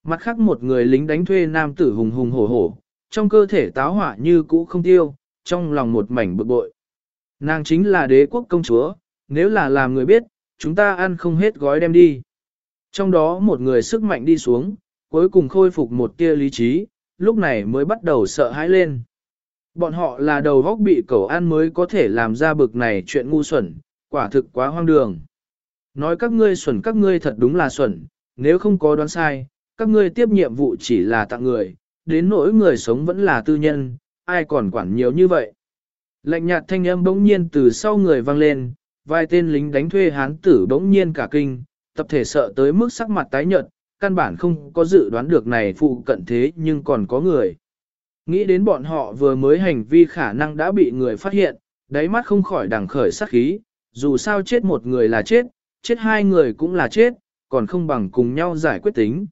Mặt khác một người lính đánh thuê nam tử hùng hùng hổ hổ, trong cơ thể táo hỏa như cũ không tiêu, trong lòng một mảnh bực bội. Nàng chính là đế quốc công chúa, nếu là làm người biết, chúng ta ăn không hết gói đem đi. Trong đó một người sức mạnh đi xuống, cuối cùng khôi phục một tia lý trí, lúc này mới bắt đầu sợ hãi lên. Bọn họ là đầu góc bị cẩu ăn mới có thể làm ra bực này chuyện ngu xuẩn, quả thực quá hoang đường. Nói các ngươi xuẩn các ngươi thật đúng là xuẩn, nếu không có đoán sai, các ngươi tiếp nhiệm vụ chỉ là tặng người, đến nỗi người sống vẫn là tư nhân, ai còn quản nhiều như vậy. Lạnh nhạt thanh âm bỗng nhiên từ sau người vang lên, vài tên lính đánh thuê hán tử bỗng nhiên cả kinh, tập thể sợ tới mức sắc mặt tái nhợt, căn bản không có dự đoán được này phụ cận thế nhưng còn có người. Nghĩ đến bọn họ vừa mới hành vi khả năng đã bị người phát hiện, đáy mắt không khỏi đằng khởi sát khí, dù sao chết một người là chết, chết hai người cũng là chết, còn không bằng cùng nhau giải quyết tính.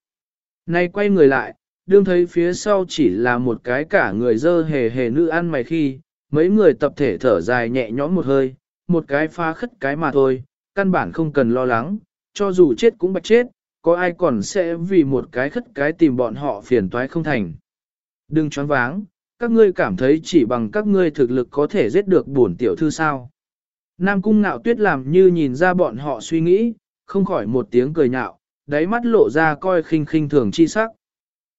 Nay quay người lại, đương thấy phía sau chỉ là một cái cả người dơ hề hề nữ ăn mày khi, mấy người tập thể thở dài nhẹ nhõm một hơi, một cái phá khất cái mà thôi, căn bản không cần lo lắng, cho dù chết cũng bạch chết, có ai còn sẽ vì một cái khất cái tìm bọn họ phiền toái không thành. Đừng choáng váng, các ngươi cảm thấy chỉ bằng các ngươi thực lực có thể giết được bổn tiểu thư sao. Nam cung ngạo tuyết làm như nhìn ra bọn họ suy nghĩ, không khỏi một tiếng cười nhạo, đáy mắt lộ ra coi khinh khinh thường chi sắc.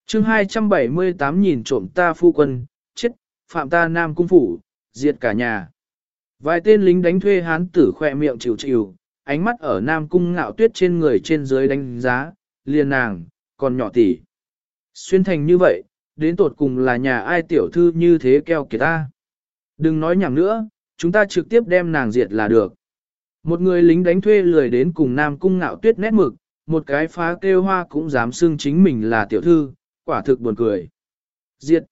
chương 278 nhìn trộm ta phu quân, chết, phạm ta Nam cung phủ, diệt cả nhà. Vài tên lính đánh thuê hán tử khoe miệng chịu chịu, ánh mắt ở Nam cung ngạo tuyết trên người trên dưới đánh giá, liền nàng, còn nhỏ tỷ. Xuyên thành như vậy, đến tột cùng là nhà ai tiểu thư như thế keo kìa ta. Đừng nói nhảm nữa, chúng ta trực tiếp đem nàng diệt là được. Một người lính đánh thuê lười đến cùng Nam Cung ngạo tuyết nét mực, một cái phá kêu hoa cũng dám xưng chính mình là tiểu thư, quả thực buồn cười. Diệt.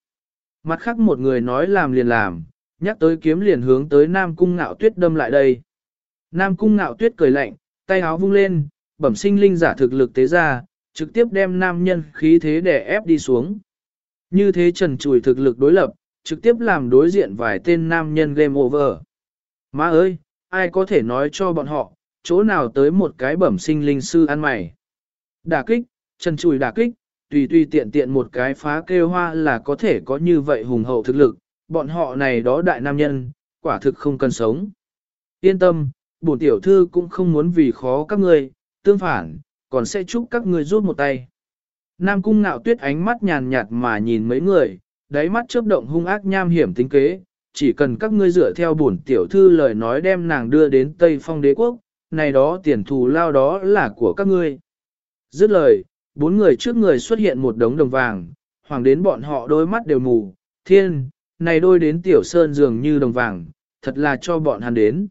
Mặt khác một người nói làm liền làm, nhắc tới kiếm liền hướng tới Nam Cung ngạo tuyết đâm lại đây. Nam Cung ngạo tuyết cười lạnh, tay áo vung lên, bẩm sinh linh giả thực lực tế ra, trực tiếp đem nam nhân khí thế để ép đi xuống. Như thế trần chùi thực lực đối lập, trực tiếp làm đối diện vài tên nam nhân game over. Má ơi, ai có thể nói cho bọn họ, chỗ nào tới một cái bẩm sinh linh sư ăn mày. Đả kích, Trần chùi đả kích, tùy tùy tiện tiện một cái phá kêu hoa là có thể có như vậy hùng hậu thực lực, bọn họ này đó đại nam nhân, quả thực không cần sống. Yên tâm, bổn tiểu thư cũng không muốn vì khó các ngươi, tương phản, còn sẽ chúc các ngươi rút một tay. Nam cung ngạo tuyết ánh mắt nhàn nhạt mà nhìn mấy người, đáy mắt chớp động hung ác nham hiểm tính kế, chỉ cần các ngươi dựa theo bổn tiểu thư lời nói đem nàng đưa đến Tây Phong đế quốc, này đó tiền thù lao đó là của các ngươi. Dứt lời, bốn người trước người xuất hiện một đống đồng vàng, hoàng đến bọn họ đôi mắt đều mù, thiên, này đôi đến tiểu sơn dường như đồng vàng, thật là cho bọn hắn đến.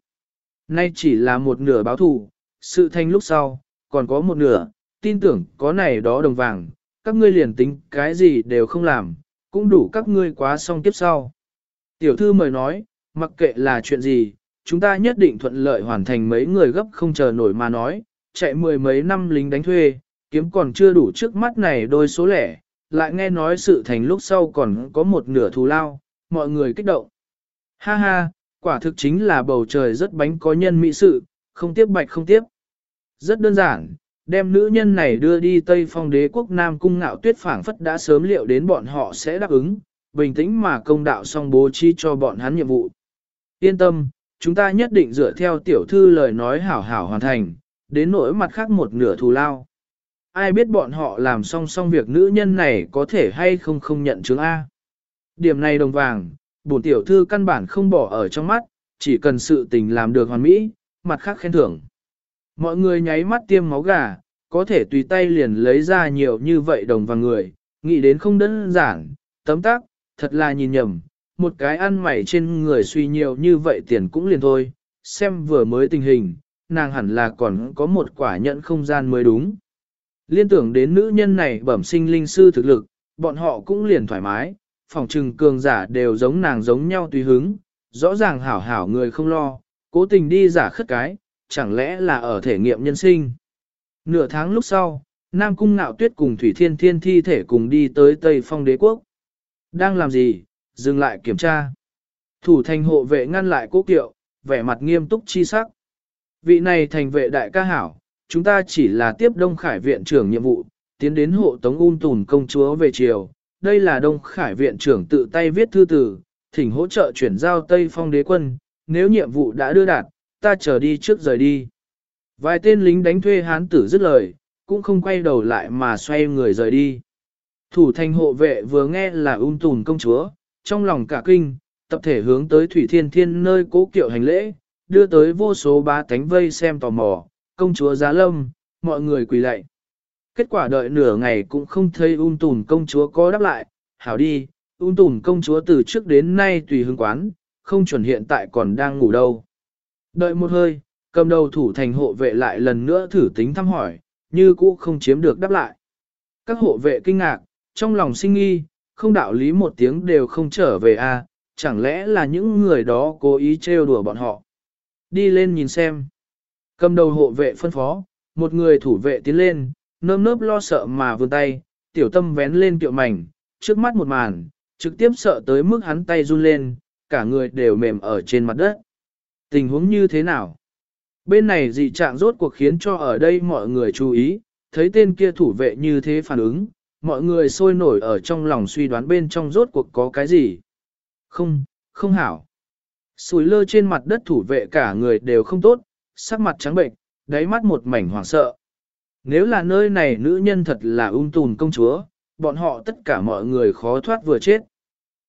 Nay chỉ là một nửa báo thù, sự thanh lúc sau, còn có một nửa, tin tưởng có này đó đồng vàng, các ngươi liền tính cái gì đều không làm, cũng đủ các ngươi quá xong tiếp sau. Tiểu thư mời nói, mặc kệ là chuyện gì, chúng ta nhất định thuận lợi hoàn thành mấy người gấp không chờ nổi mà nói, chạy mười mấy năm lính đánh thuê, kiếm còn chưa đủ trước mắt này đôi số lẻ, lại nghe nói sự thành lúc sau còn có một nửa thù lao, mọi người kích động. Ha ha, quả thực chính là bầu trời rất bánh có nhân mỹ sự, không tiếp bạch không tiếp. Rất đơn giản, đem nữ nhân này đưa đi Tây Phong đế quốc Nam Cung ngạo tuyết phảng phất đã sớm liệu đến bọn họ sẽ đáp ứng, bình tĩnh mà công đạo xong bố trí cho bọn hắn nhiệm vụ. Yên tâm, chúng ta nhất định dựa theo tiểu thư lời nói hảo hảo hoàn thành, đến nỗi mặt khác một nửa thù lao. Ai biết bọn họ làm xong xong việc nữ nhân này có thể hay không không nhận chứng A. Điểm này đồng vàng, bổn tiểu thư căn bản không bỏ ở trong mắt, chỉ cần sự tình làm được hoàn mỹ, mặt khác khen thưởng. Mọi người nháy mắt tiêm máu gà, có thể tùy tay liền lấy ra nhiều như vậy đồng vàng người, nghĩ đến không đơn giản, tấm tác, thật là nhìn nhầm, một cái ăn mày trên người suy nhiều như vậy tiền cũng liền thôi, xem vừa mới tình hình, nàng hẳn là còn có một quả nhận không gian mới đúng. Liên tưởng đến nữ nhân này bẩm sinh linh sư thực lực, bọn họ cũng liền thoải mái, phòng trừng cường giả đều giống nàng giống nhau tùy hứng, rõ ràng hảo hảo người không lo, cố tình đi giả khất cái, chẳng lẽ là ở thể nghiệm nhân sinh. Nửa tháng lúc sau, Nam Cung Ngạo Tuyết cùng Thủy Thiên Thiên thi thể cùng đi tới Tây Phong đế quốc. Đang làm gì? Dừng lại kiểm tra. Thủ thành hộ vệ ngăn lại cố kiệu, vẻ mặt nghiêm túc chi sắc. Vị này thành vệ đại ca hảo, chúng ta chỉ là tiếp Đông Khải viện trưởng nhiệm vụ, tiến đến hộ tống ung tùn công chúa về chiều. Đây là Đông Khải viện trưởng tự tay viết thư từ, thỉnh hỗ trợ chuyển giao Tây Phong đế quân, nếu nhiệm vụ đã đưa đạt, ta chờ đi trước rời đi. Vài tên lính đánh thuê hán tử dứt lời, cũng không quay đầu lại mà xoay người rời đi. Thủ thành hộ vệ vừa nghe là ung tùn công chúa, trong lòng cả kinh, tập thể hướng tới Thủy Thiên Thiên nơi cố kiệu hành lễ, đưa tới vô số bá tánh vây xem tò mò, công chúa giá lâm, mọi người quỳ lạy. Kết quả đợi nửa ngày cũng không thấy ung tùn công chúa có đáp lại, hảo đi, ung tùn công chúa từ trước đến nay tùy hương quán, không chuẩn hiện tại còn đang ngủ đâu. Đợi một hơi, cầm đầu thủ thành hộ vệ lại lần nữa thử tính thăm hỏi, như cũ không chiếm được đáp lại. Các hộ vệ kinh ngạc, trong lòng sinh nghi, không đạo lý một tiếng đều không trở về a, à, chẳng lẽ là những người đó cố ý trêu đùa bọn họ. Đi lên nhìn xem. Cầm đầu hộ vệ phân phó, một người thủ vệ tiến lên, nơm nớp lo sợ mà vươn tay, tiểu tâm vén lên tiệu mảnh, trước mắt một màn, trực tiếp sợ tới mức hắn tay run lên, cả người đều mềm ở trên mặt đất. Tình huống như thế nào? Bên này dị trạng rốt cuộc khiến cho ở đây mọi người chú ý, thấy tên kia thủ vệ như thế phản ứng, mọi người sôi nổi ở trong lòng suy đoán bên trong rốt cuộc có cái gì. Không, không hảo. Sùi lơ trên mặt đất thủ vệ cả người đều không tốt, sắc mặt trắng bệnh, đáy mắt một mảnh hoảng sợ. Nếu là nơi này nữ nhân thật là ung tùn công chúa, bọn họ tất cả mọi người khó thoát vừa chết.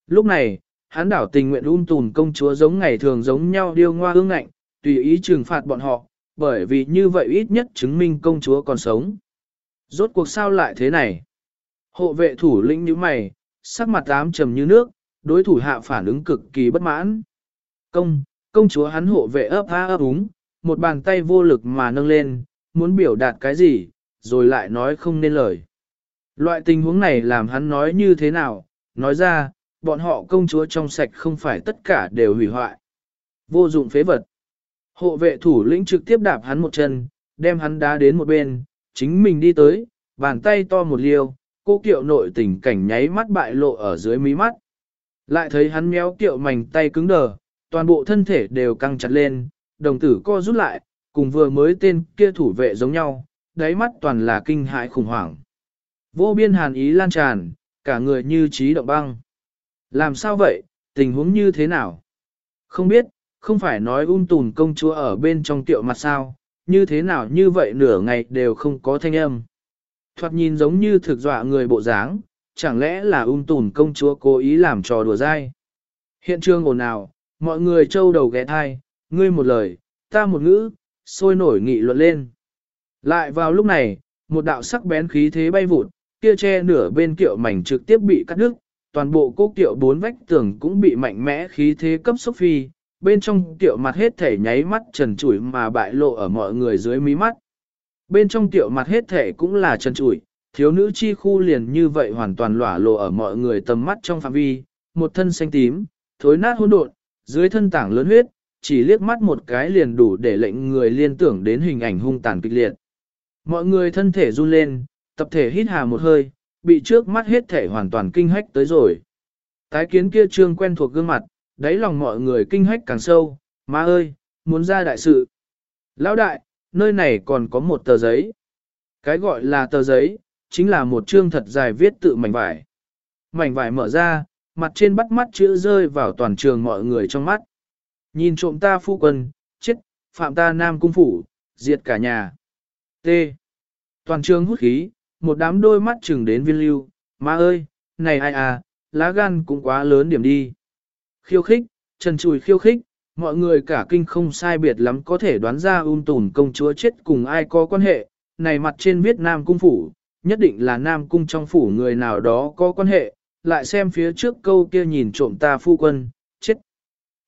Lúc này, hán đảo tình nguyện ung tùn công chúa giống ngày thường giống nhau điêu ngoa ương ngạnh, tùy ý trừng phạt bọn họ, bởi vì như vậy ít nhất chứng minh công chúa còn sống. Rốt cuộc sao lại thế này? Hộ vệ thủ lĩnh như mày, sắc mặt ám trầm như nước, đối thủ hạ phản ứng cực kỳ bất mãn. Công, công chúa hắn hộ vệ ấp há ấp úng, một bàn tay vô lực mà nâng lên, muốn biểu đạt cái gì, rồi lại nói không nên lời. Loại tình huống này làm hắn nói như thế nào, nói ra, bọn họ công chúa trong sạch không phải tất cả đều hủy hoại. Vô dụng phế vật. Hộ vệ thủ lĩnh trực tiếp đạp hắn một chân, đem hắn đá đến một bên, chính mình đi tới, bàn tay to một liêu, cô kiệu nội tình cảnh nháy mắt bại lộ ở dưới mí mắt. Lại thấy hắn méo kiệu mảnh tay cứng đờ, toàn bộ thân thể đều căng chặt lên, đồng tử co rút lại, cùng vừa mới tên kia thủ vệ giống nhau, đáy mắt toàn là kinh hãi khủng hoảng. Vô biên hàn ý lan tràn, cả người như trí động băng. Làm sao vậy, tình huống như thế nào? Không biết, không phải nói ung tùn công chúa ở bên trong tiệu mặt sao, như thế nào như vậy nửa ngày đều không có thanh âm. Thoạt nhìn giống như thực dọa người bộ dáng, chẳng lẽ là ung tùn công chúa cố ý làm trò đùa dai. Hiện trường ồn ào, mọi người trâu đầu ghé thai, ngươi một lời, ta một ngữ, sôi nổi nghị luận lên. Lại vào lúc này, một đạo sắc bén khí thế bay vụt, kia che nửa bên kiệu mảnh trực tiếp bị cắt đứt, toàn bộ cố kiệu bốn vách tường cũng bị mạnh mẽ khí thế cấp sốc phi, bên trong tiệu mặt hết thể nháy mắt trần trụi mà bại lộ ở mọi người dưới mí mắt. Bên trong tiệu mặt hết thể cũng là trần trụi, thiếu nữ chi khu liền như vậy hoàn toàn lỏa lộ ở mọi người tầm mắt trong phạm vi, một thân xanh tím, thối nát hỗn độn, dưới thân tảng lớn huyết, chỉ liếc mắt một cái liền đủ để lệnh người liên tưởng đến hình ảnh hung tàn kịch liệt. Mọi người thân thể run lên, tập thể hít hà một hơi, bị trước mắt hết thể hoàn toàn kinh hách tới rồi. Tái kiến kia trương quen thuộc gương mặt, đáy lòng mọi người kinh hách càng sâu, má ơi, muốn ra đại sự. Lão đại, nơi này còn có một tờ giấy. Cái gọi là tờ giấy, chính là một chương thật dài viết tự mảnh vải. Mảnh vải mở ra, mặt trên bắt mắt chữ rơi vào toàn trường mọi người trong mắt. Nhìn trộm ta phu quân, chết, phạm ta nam cung phủ, diệt cả nhà. T. Toàn trường hút khí, một đám đôi mắt chừng đến viên lưu, má ơi, này ai à, lá gan cũng quá lớn điểm đi. Khiêu khích, trần chùi khiêu khích, mọi người cả kinh không sai biệt lắm có thể đoán ra un tùn công chúa chết cùng ai có quan hệ, này mặt trên viết Nam Cung Phủ, nhất định là Nam Cung trong phủ người nào đó có quan hệ, lại xem phía trước câu kia nhìn trộm ta phu quân, chết.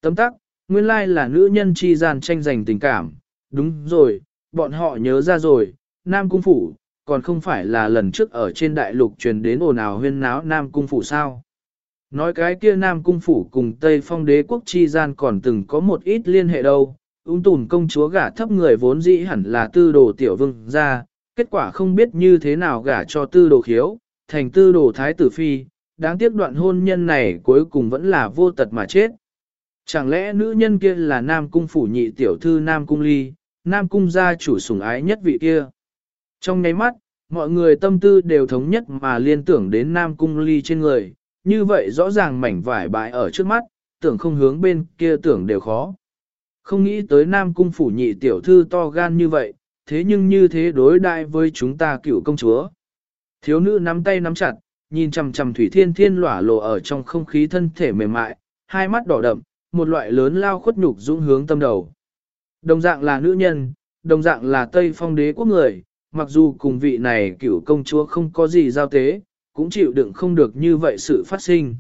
Tấm tắc, nguyên lai là nữ nhân chi gian tranh giành tình cảm, đúng rồi, bọn họ nhớ ra rồi, Nam Cung Phủ, còn không phải là lần trước ở trên đại lục truyền đến ồn ào huyên náo Nam Cung Phủ sao. Nói cái kia Nam Cung Phủ cùng Tây Phong đế quốc chi gian còn từng có một ít liên hệ đâu, ung tùn công chúa gả thấp người vốn dĩ hẳn là tư đồ tiểu vương ra, kết quả không biết như thế nào gả cho tư đồ khiếu, thành tư đồ thái tử phi, đáng tiếc đoạn hôn nhân này cuối cùng vẫn là vô tật mà chết. Chẳng lẽ nữ nhân kia là Nam Cung Phủ nhị tiểu thư Nam Cung Ly, Nam Cung gia chủ sủng ái nhất vị kia. Trong nháy mắt, mọi người tâm tư đều thống nhất mà liên tưởng đến Nam Cung Ly trên người, như vậy rõ ràng mảnh vải bại ở trước mắt, tưởng không hướng bên kia tưởng đều khó. Không nghĩ tới Nam Cung phủ nhị tiểu thư to gan như vậy, thế nhưng như thế đối đại với chúng ta cựu công chúa. Thiếu nữ nắm tay nắm chặt, nhìn chằm chằm Thủy Thiên Thiên lỏa lộ ở trong không khí thân thể mềm mại, hai mắt đỏ đậm, một loại lớn lao khuất nhục dũng hướng tâm đầu. Đồng dạng là nữ nhân, đồng dạng là Tây Phong đế quốc người, mặc dù cùng vị này cựu công chúa không có gì giao tế, cũng chịu đựng không được như vậy sự phát sinh.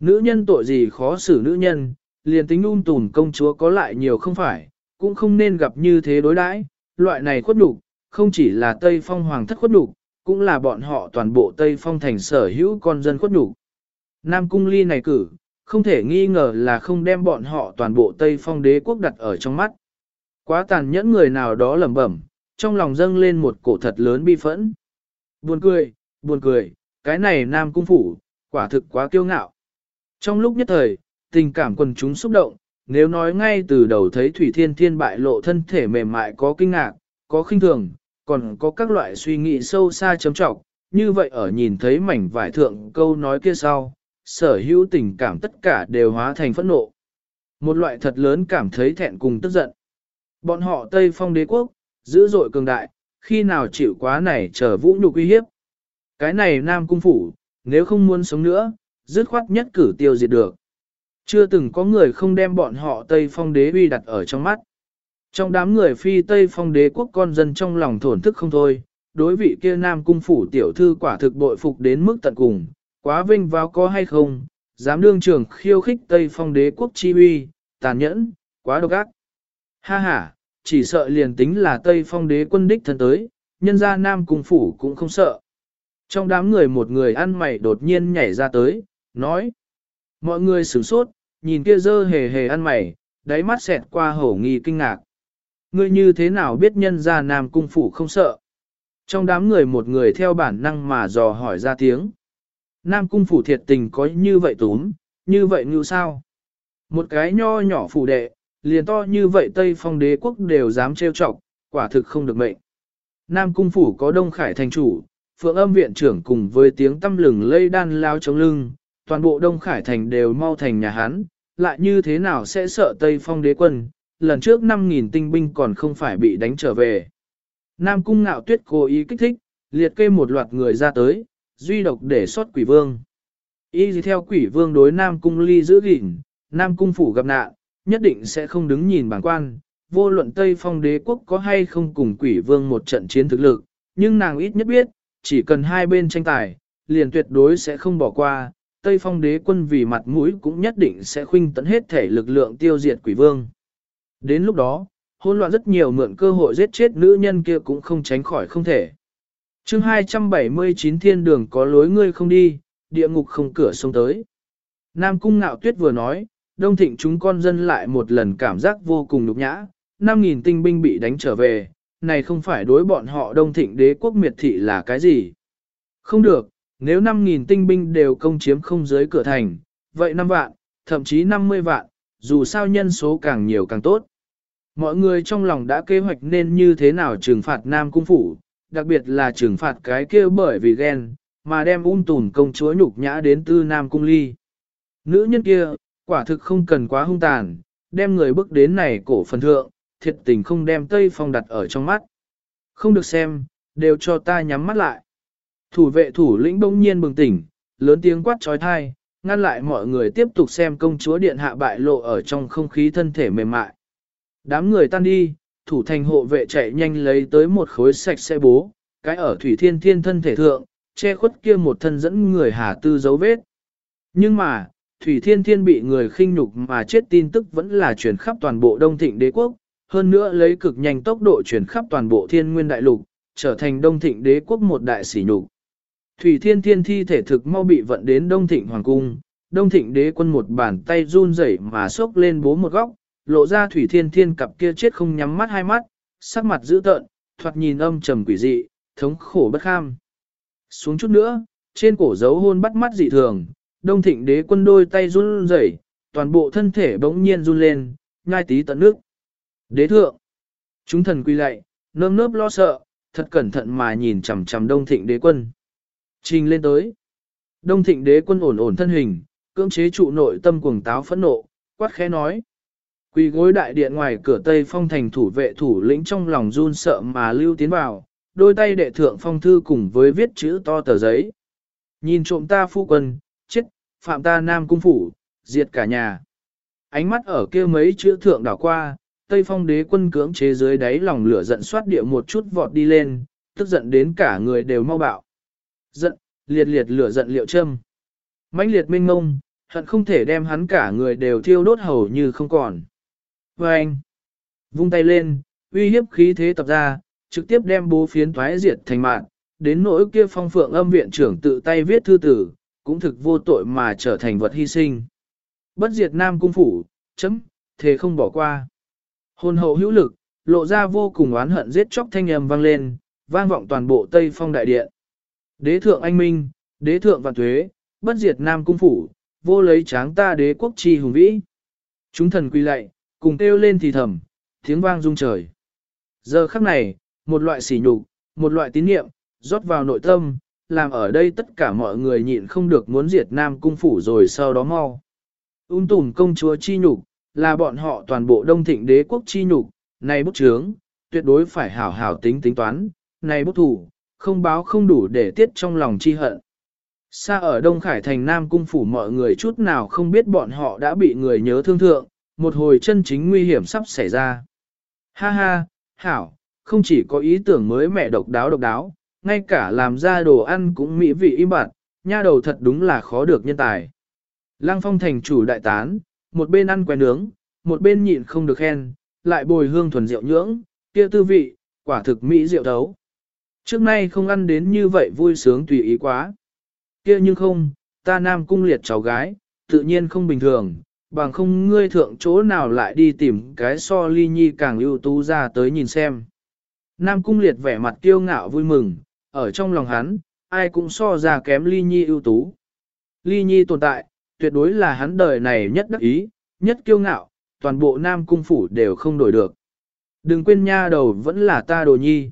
Nữ nhân tội gì khó xử nữ nhân, liền tính um ung tùn công chúa có lại nhiều không phải, cũng không nên gặp như thế đối đãi. loại này khuất đục, không chỉ là Tây Phong hoàng thất khuất đục, cũng là bọn họ toàn bộ Tây Phong thành sở hữu con dân khuất đục. Nam cung ly này cử, không thể nghi ngờ là không đem bọn họ toàn bộ Tây Phong đế quốc đặt ở trong mắt. Quá tàn nhẫn người nào đó lẩm bẩm, trong lòng dâng lên một cổ thật lớn bi phẫn. Buồn cười, buồn cười, cái này nam cung phủ, quả thực quá kiêu ngạo. Trong lúc nhất thời, tình cảm quần chúng xúc động, nếu nói ngay từ đầu thấy Thủy Thiên Thiên bại lộ thân thể mềm mại có kinh ngạc, có khinh thường, còn có các loại suy nghĩ sâu xa chấm trọng, như vậy ở nhìn thấy mảnh vải thượng câu nói kia sau, sở hữu tình cảm tất cả đều hóa thành phẫn nộ. Một loại thật lớn cảm thấy thẹn cùng tức giận. Bọn họ Tây Phong đế quốc, dữ dội cường đại, khi nào chịu quá này trở vũ nhục uy hiếp. Cái này nam cung phủ, nếu không muốn sống nữa, dứt khoát nhất cử tiêu diệt được. Chưa từng có người không đem bọn họ Tây Phong đế uy đặt ở trong mắt. Trong đám người phi Tây Phong đế quốc con dân trong lòng thổn thức không thôi, đối vị kia nam cung phủ tiểu thư quả thực bội phục đến mức tận cùng, quá vinh vào có hay không, dám đương trưởng khiêu khích Tây Phong đế quốc chi uy, tàn nhẫn, quá độc ác. Ha ha, chỉ sợ liền tính là Tây Phong đế quân đích thân tới, nhân gia nam cung phủ cũng không sợ. Trong đám người một người ăn mày đột nhiên nhảy ra tới, nói. Mọi người sửng sốt, nhìn kia dơ hề hề ăn mày, đáy mắt xẹt qua hổ nghi kinh ngạc. Ngươi như thế nào biết nhân ra nam cung phủ không sợ? Trong đám người một người theo bản năng mà dò hỏi ra tiếng. Nam cung phủ thiệt tình có như vậy túm, như vậy như sao? Một cái nho nhỏ phủ đệ, liền to như vậy Tây phong đế quốc đều dám trêu chọc, quả thực không được mệnh. Nam Cung Phủ có Đông Khải thành chủ, Phượng âm viện trưởng cùng với tiếng tâm lừng lây đan lao chống lưng, toàn bộ Đông Khải thành đều mau thành nhà hắn, lại như thế nào sẽ sợ Tây Phong đế quân, lần trước 5.000 tinh binh còn không phải bị đánh trở về. Nam Cung Ngạo Tuyết cố ý kích thích, liệt kê một loạt người ra tới, duy độc để sót quỷ vương. Y gì theo quỷ vương đối Nam Cung ly giữ gìn, Nam Cung phủ gặp nạn, nhất định sẽ không đứng nhìn bản quan, vô luận Tây Phong đế quốc có hay không cùng quỷ vương một trận chiến thực lực, nhưng nàng ít nhất biết, chỉ cần hai bên tranh tài, liền tuyệt đối sẽ không bỏ qua, Tây Phong đế quân vì mặt mũi cũng nhất định sẽ khuynh tận hết thể lực lượng tiêu diệt quỷ vương. Đến lúc đó, hỗn loạn rất nhiều mượn cơ hội giết chết nữ nhân kia cũng không tránh khỏi không thể. chương 279 thiên đường có lối ngươi không đi, địa ngục không cửa sông tới. Nam Cung Ngạo Tuyết vừa nói, đông thịnh chúng con dân lại một lần cảm giác vô cùng nhục nhã, 5.000 tinh binh bị đánh trở về, này không phải đối bọn họ đông thịnh đế quốc miệt thị là cái gì. Không được, nếu 5.000 tinh binh đều công chiếm không dưới cửa thành, vậy 5 vạn, thậm chí 50 vạn, dù sao nhân số càng nhiều càng tốt. Mọi người trong lòng đã kế hoạch nên như thế nào trừng phạt Nam Cung Phủ, đặc biệt là trừng phạt cái kia bởi vì ghen, mà đem ung tùn công chúa nhục nhã đến tư Nam Cung Ly. Nữ nhân kia, quả thực không cần quá hung tàn, đem người bước đến này cổ phần thượng, thiệt tình không đem Tây Phong đặt ở trong mắt. Không được xem, đều cho ta nhắm mắt lại. Thủ vệ thủ lĩnh bỗng nhiên bừng tỉnh, lớn tiếng quát trói thai, ngăn lại mọi người tiếp tục xem công chúa điện hạ bại lộ ở trong không khí thân thể mềm mại. Đám người tan đi, thủ thành hộ vệ chạy nhanh lấy tới một khối sạch xe bố, cái ở thủy thiên thiên thân thể thượng, che khuất kia một thân dẫn người hà tư dấu vết. Nhưng mà, thủy thiên thiên bị người khinh nhục mà chết tin tức vẫn là truyền khắp toàn bộ đông thịnh đế quốc, hơn nữa lấy cực nhanh tốc độ chuyển khắp toàn bộ thiên nguyên đại lục, trở thành đông thịnh đế quốc một đại sỉ nhục. Thủy thiên thiên thi thể thực mau bị vận đến đông thịnh hoàng cung, đông thịnh đế quân một bàn tay run rẩy mà xốc lên bố một góc, lộ ra thủy thiên thiên cặp kia chết không nhắm mắt hai mắt, sắc mặt dữ tợn, thoạt nhìn âm trầm quỷ dị, thống khổ bất kham. Xuống chút nữa, trên cổ dấu hôn bắt mắt dị thường, đông thịnh đế quân đôi tay run rẩy, toàn bộ thân thể bỗng nhiên run lên, nhai tí tận nước. Đế thượng, chúng thần quy lạy, nơm nớp lo sợ, thật cẩn thận mà nhìn chằm chằm đông thịnh đế quân. Trình lên tới. Đông thịnh đế quân ổn ổn thân hình, cưỡng chế trụ nội tâm cuồng táo phẫn nộ, quát khẽ nói. Quỳ gối đại điện ngoài cửa tây phong thành thủ vệ thủ lĩnh trong lòng run sợ mà lưu tiến vào, đôi tay đệ thượng phong thư cùng với viết chữ to tờ giấy. Nhìn trộm ta phu quân, chết, phạm ta nam cung phủ, diệt cả nhà. Ánh mắt ở kia mấy chữ thượng đảo qua, tây phong đế quân cưỡng chế dưới đáy lòng lửa giận xoát địa một chút vọt đi lên, tức giận đến cả người đều mau bạo. Giận, liệt liệt lửa giận liệu châm. mãnh liệt minh ngông, hận không thể đem hắn cả người đều thiêu đốt hầu như không còn. Và anh, vung tay lên, uy hiếp khí thế tập ra, trực tiếp đem bố phiến thoái diệt thành mạng, đến nỗi kia phong phượng âm viện trưởng tự tay viết thư tử, cũng thực vô tội mà trở thành vật hy sinh. Bất diệt nam cung phủ, chấm, thế không bỏ qua. Hồn hậu hữu lực, lộ ra vô cùng oán hận giết chóc thanh âm vang lên, vang vọng toàn bộ Tây Phong đại điện. Đế thượng anh minh, đế thượng vạn thuế, bất diệt nam cung phủ, vô lấy tráng ta đế quốc chi hùng vĩ. Chúng thần quy lạy, cùng kêu lên thì thầm, tiếng vang rung trời. Giờ khắc này, một loại sỉ nhục, một loại tín niệm, rót vào nội tâm, làm ở đây tất cả mọi người nhịn không được muốn diệt nam cung phủ rồi sau đó mau. Ung tùm công chúa chi nhục, là bọn họ toàn bộ đông thịnh đế quốc chi nhục, này bức trướng, tuyệt đối phải hảo hảo tính tính toán, này bức thủ, không báo không đủ để tiết trong lòng chi hận. Xa ở Đông Khải thành Nam Cung Phủ mọi người chút nào không biết bọn họ đã bị người nhớ thương thượng, một hồi chân chính nguy hiểm sắp xảy ra. Ha ha, hảo, không chỉ có ý tưởng mới mẹ độc đáo độc đáo, ngay cả làm ra đồ ăn cũng mỹ vị im bặt, nha đầu thật đúng là khó được nhân tài. Lăng phong thành chủ đại tán, một bên ăn quen nướng, một bên nhịn không được khen, lại bồi hương thuần rượu nhưỡng, kia tư vị, quả thực mỹ rượu thấu. Trước nay không ăn đến như vậy vui sướng tùy ý quá. kia nhưng không, ta nam cung liệt cháu gái, tự nhiên không bình thường, bằng không ngươi thượng chỗ nào lại đi tìm cái so ly nhi càng ưu tú ra tới nhìn xem. Nam cung liệt vẻ mặt kiêu ngạo vui mừng, ở trong lòng hắn, ai cũng so ra kém ly nhi ưu tú. Ly nhi tồn tại, tuyệt đối là hắn đời này nhất đắc ý, nhất kiêu ngạo, toàn bộ nam cung phủ đều không đổi được. Đừng quên nha đầu vẫn là ta đồ nhi.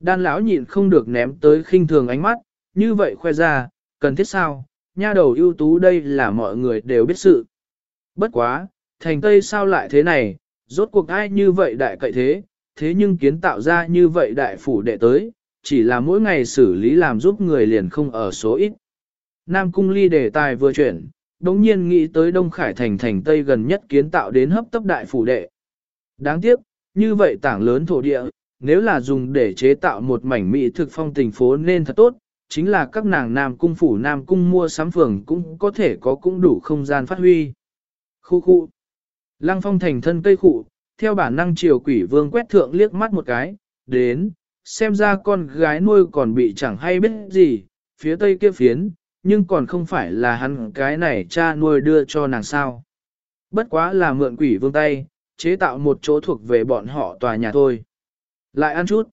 Đan lão nhịn không được ném tới khinh thường ánh mắt, như vậy khoe ra, cần thiết sao, nha đầu ưu tú đây là mọi người đều biết sự. Bất quá, thành tây sao lại thế này, rốt cuộc ai như vậy đại cậy thế, thế nhưng kiến tạo ra như vậy đại phủ đệ tới, chỉ là mỗi ngày xử lý làm giúp người liền không ở số ít. Nam cung ly đề tài vừa chuyển, đống nhiên nghĩ tới Đông Khải thành thành Tây gần nhất kiến tạo đến hấp tấp đại phủ đệ. Đáng tiếc, như vậy tảng lớn thổ địa, nếu là dùng để chế tạo một mảnh mỹ thực phong tình phố nên thật tốt, chính là các nàng Nam cung phủ Nam cung mua sắm phường cũng có thể có cũng đủ không gian phát huy. Khu khu. Lăng phong thành thân cây khụ, theo bản năng triều quỷ vương quét thượng liếc mắt một cái, đến, xem ra con gái nuôi còn bị chẳng hay biết gì, phía tây kia phiến, nhưng còn không phải là hắn cái này cha nuôi đưa cho nàng sao. Bất quá là mượn quỷ vương tay, chế tạo một chỗ thuộc về bọn họ tòa nhà thôi. Lại ăn chút.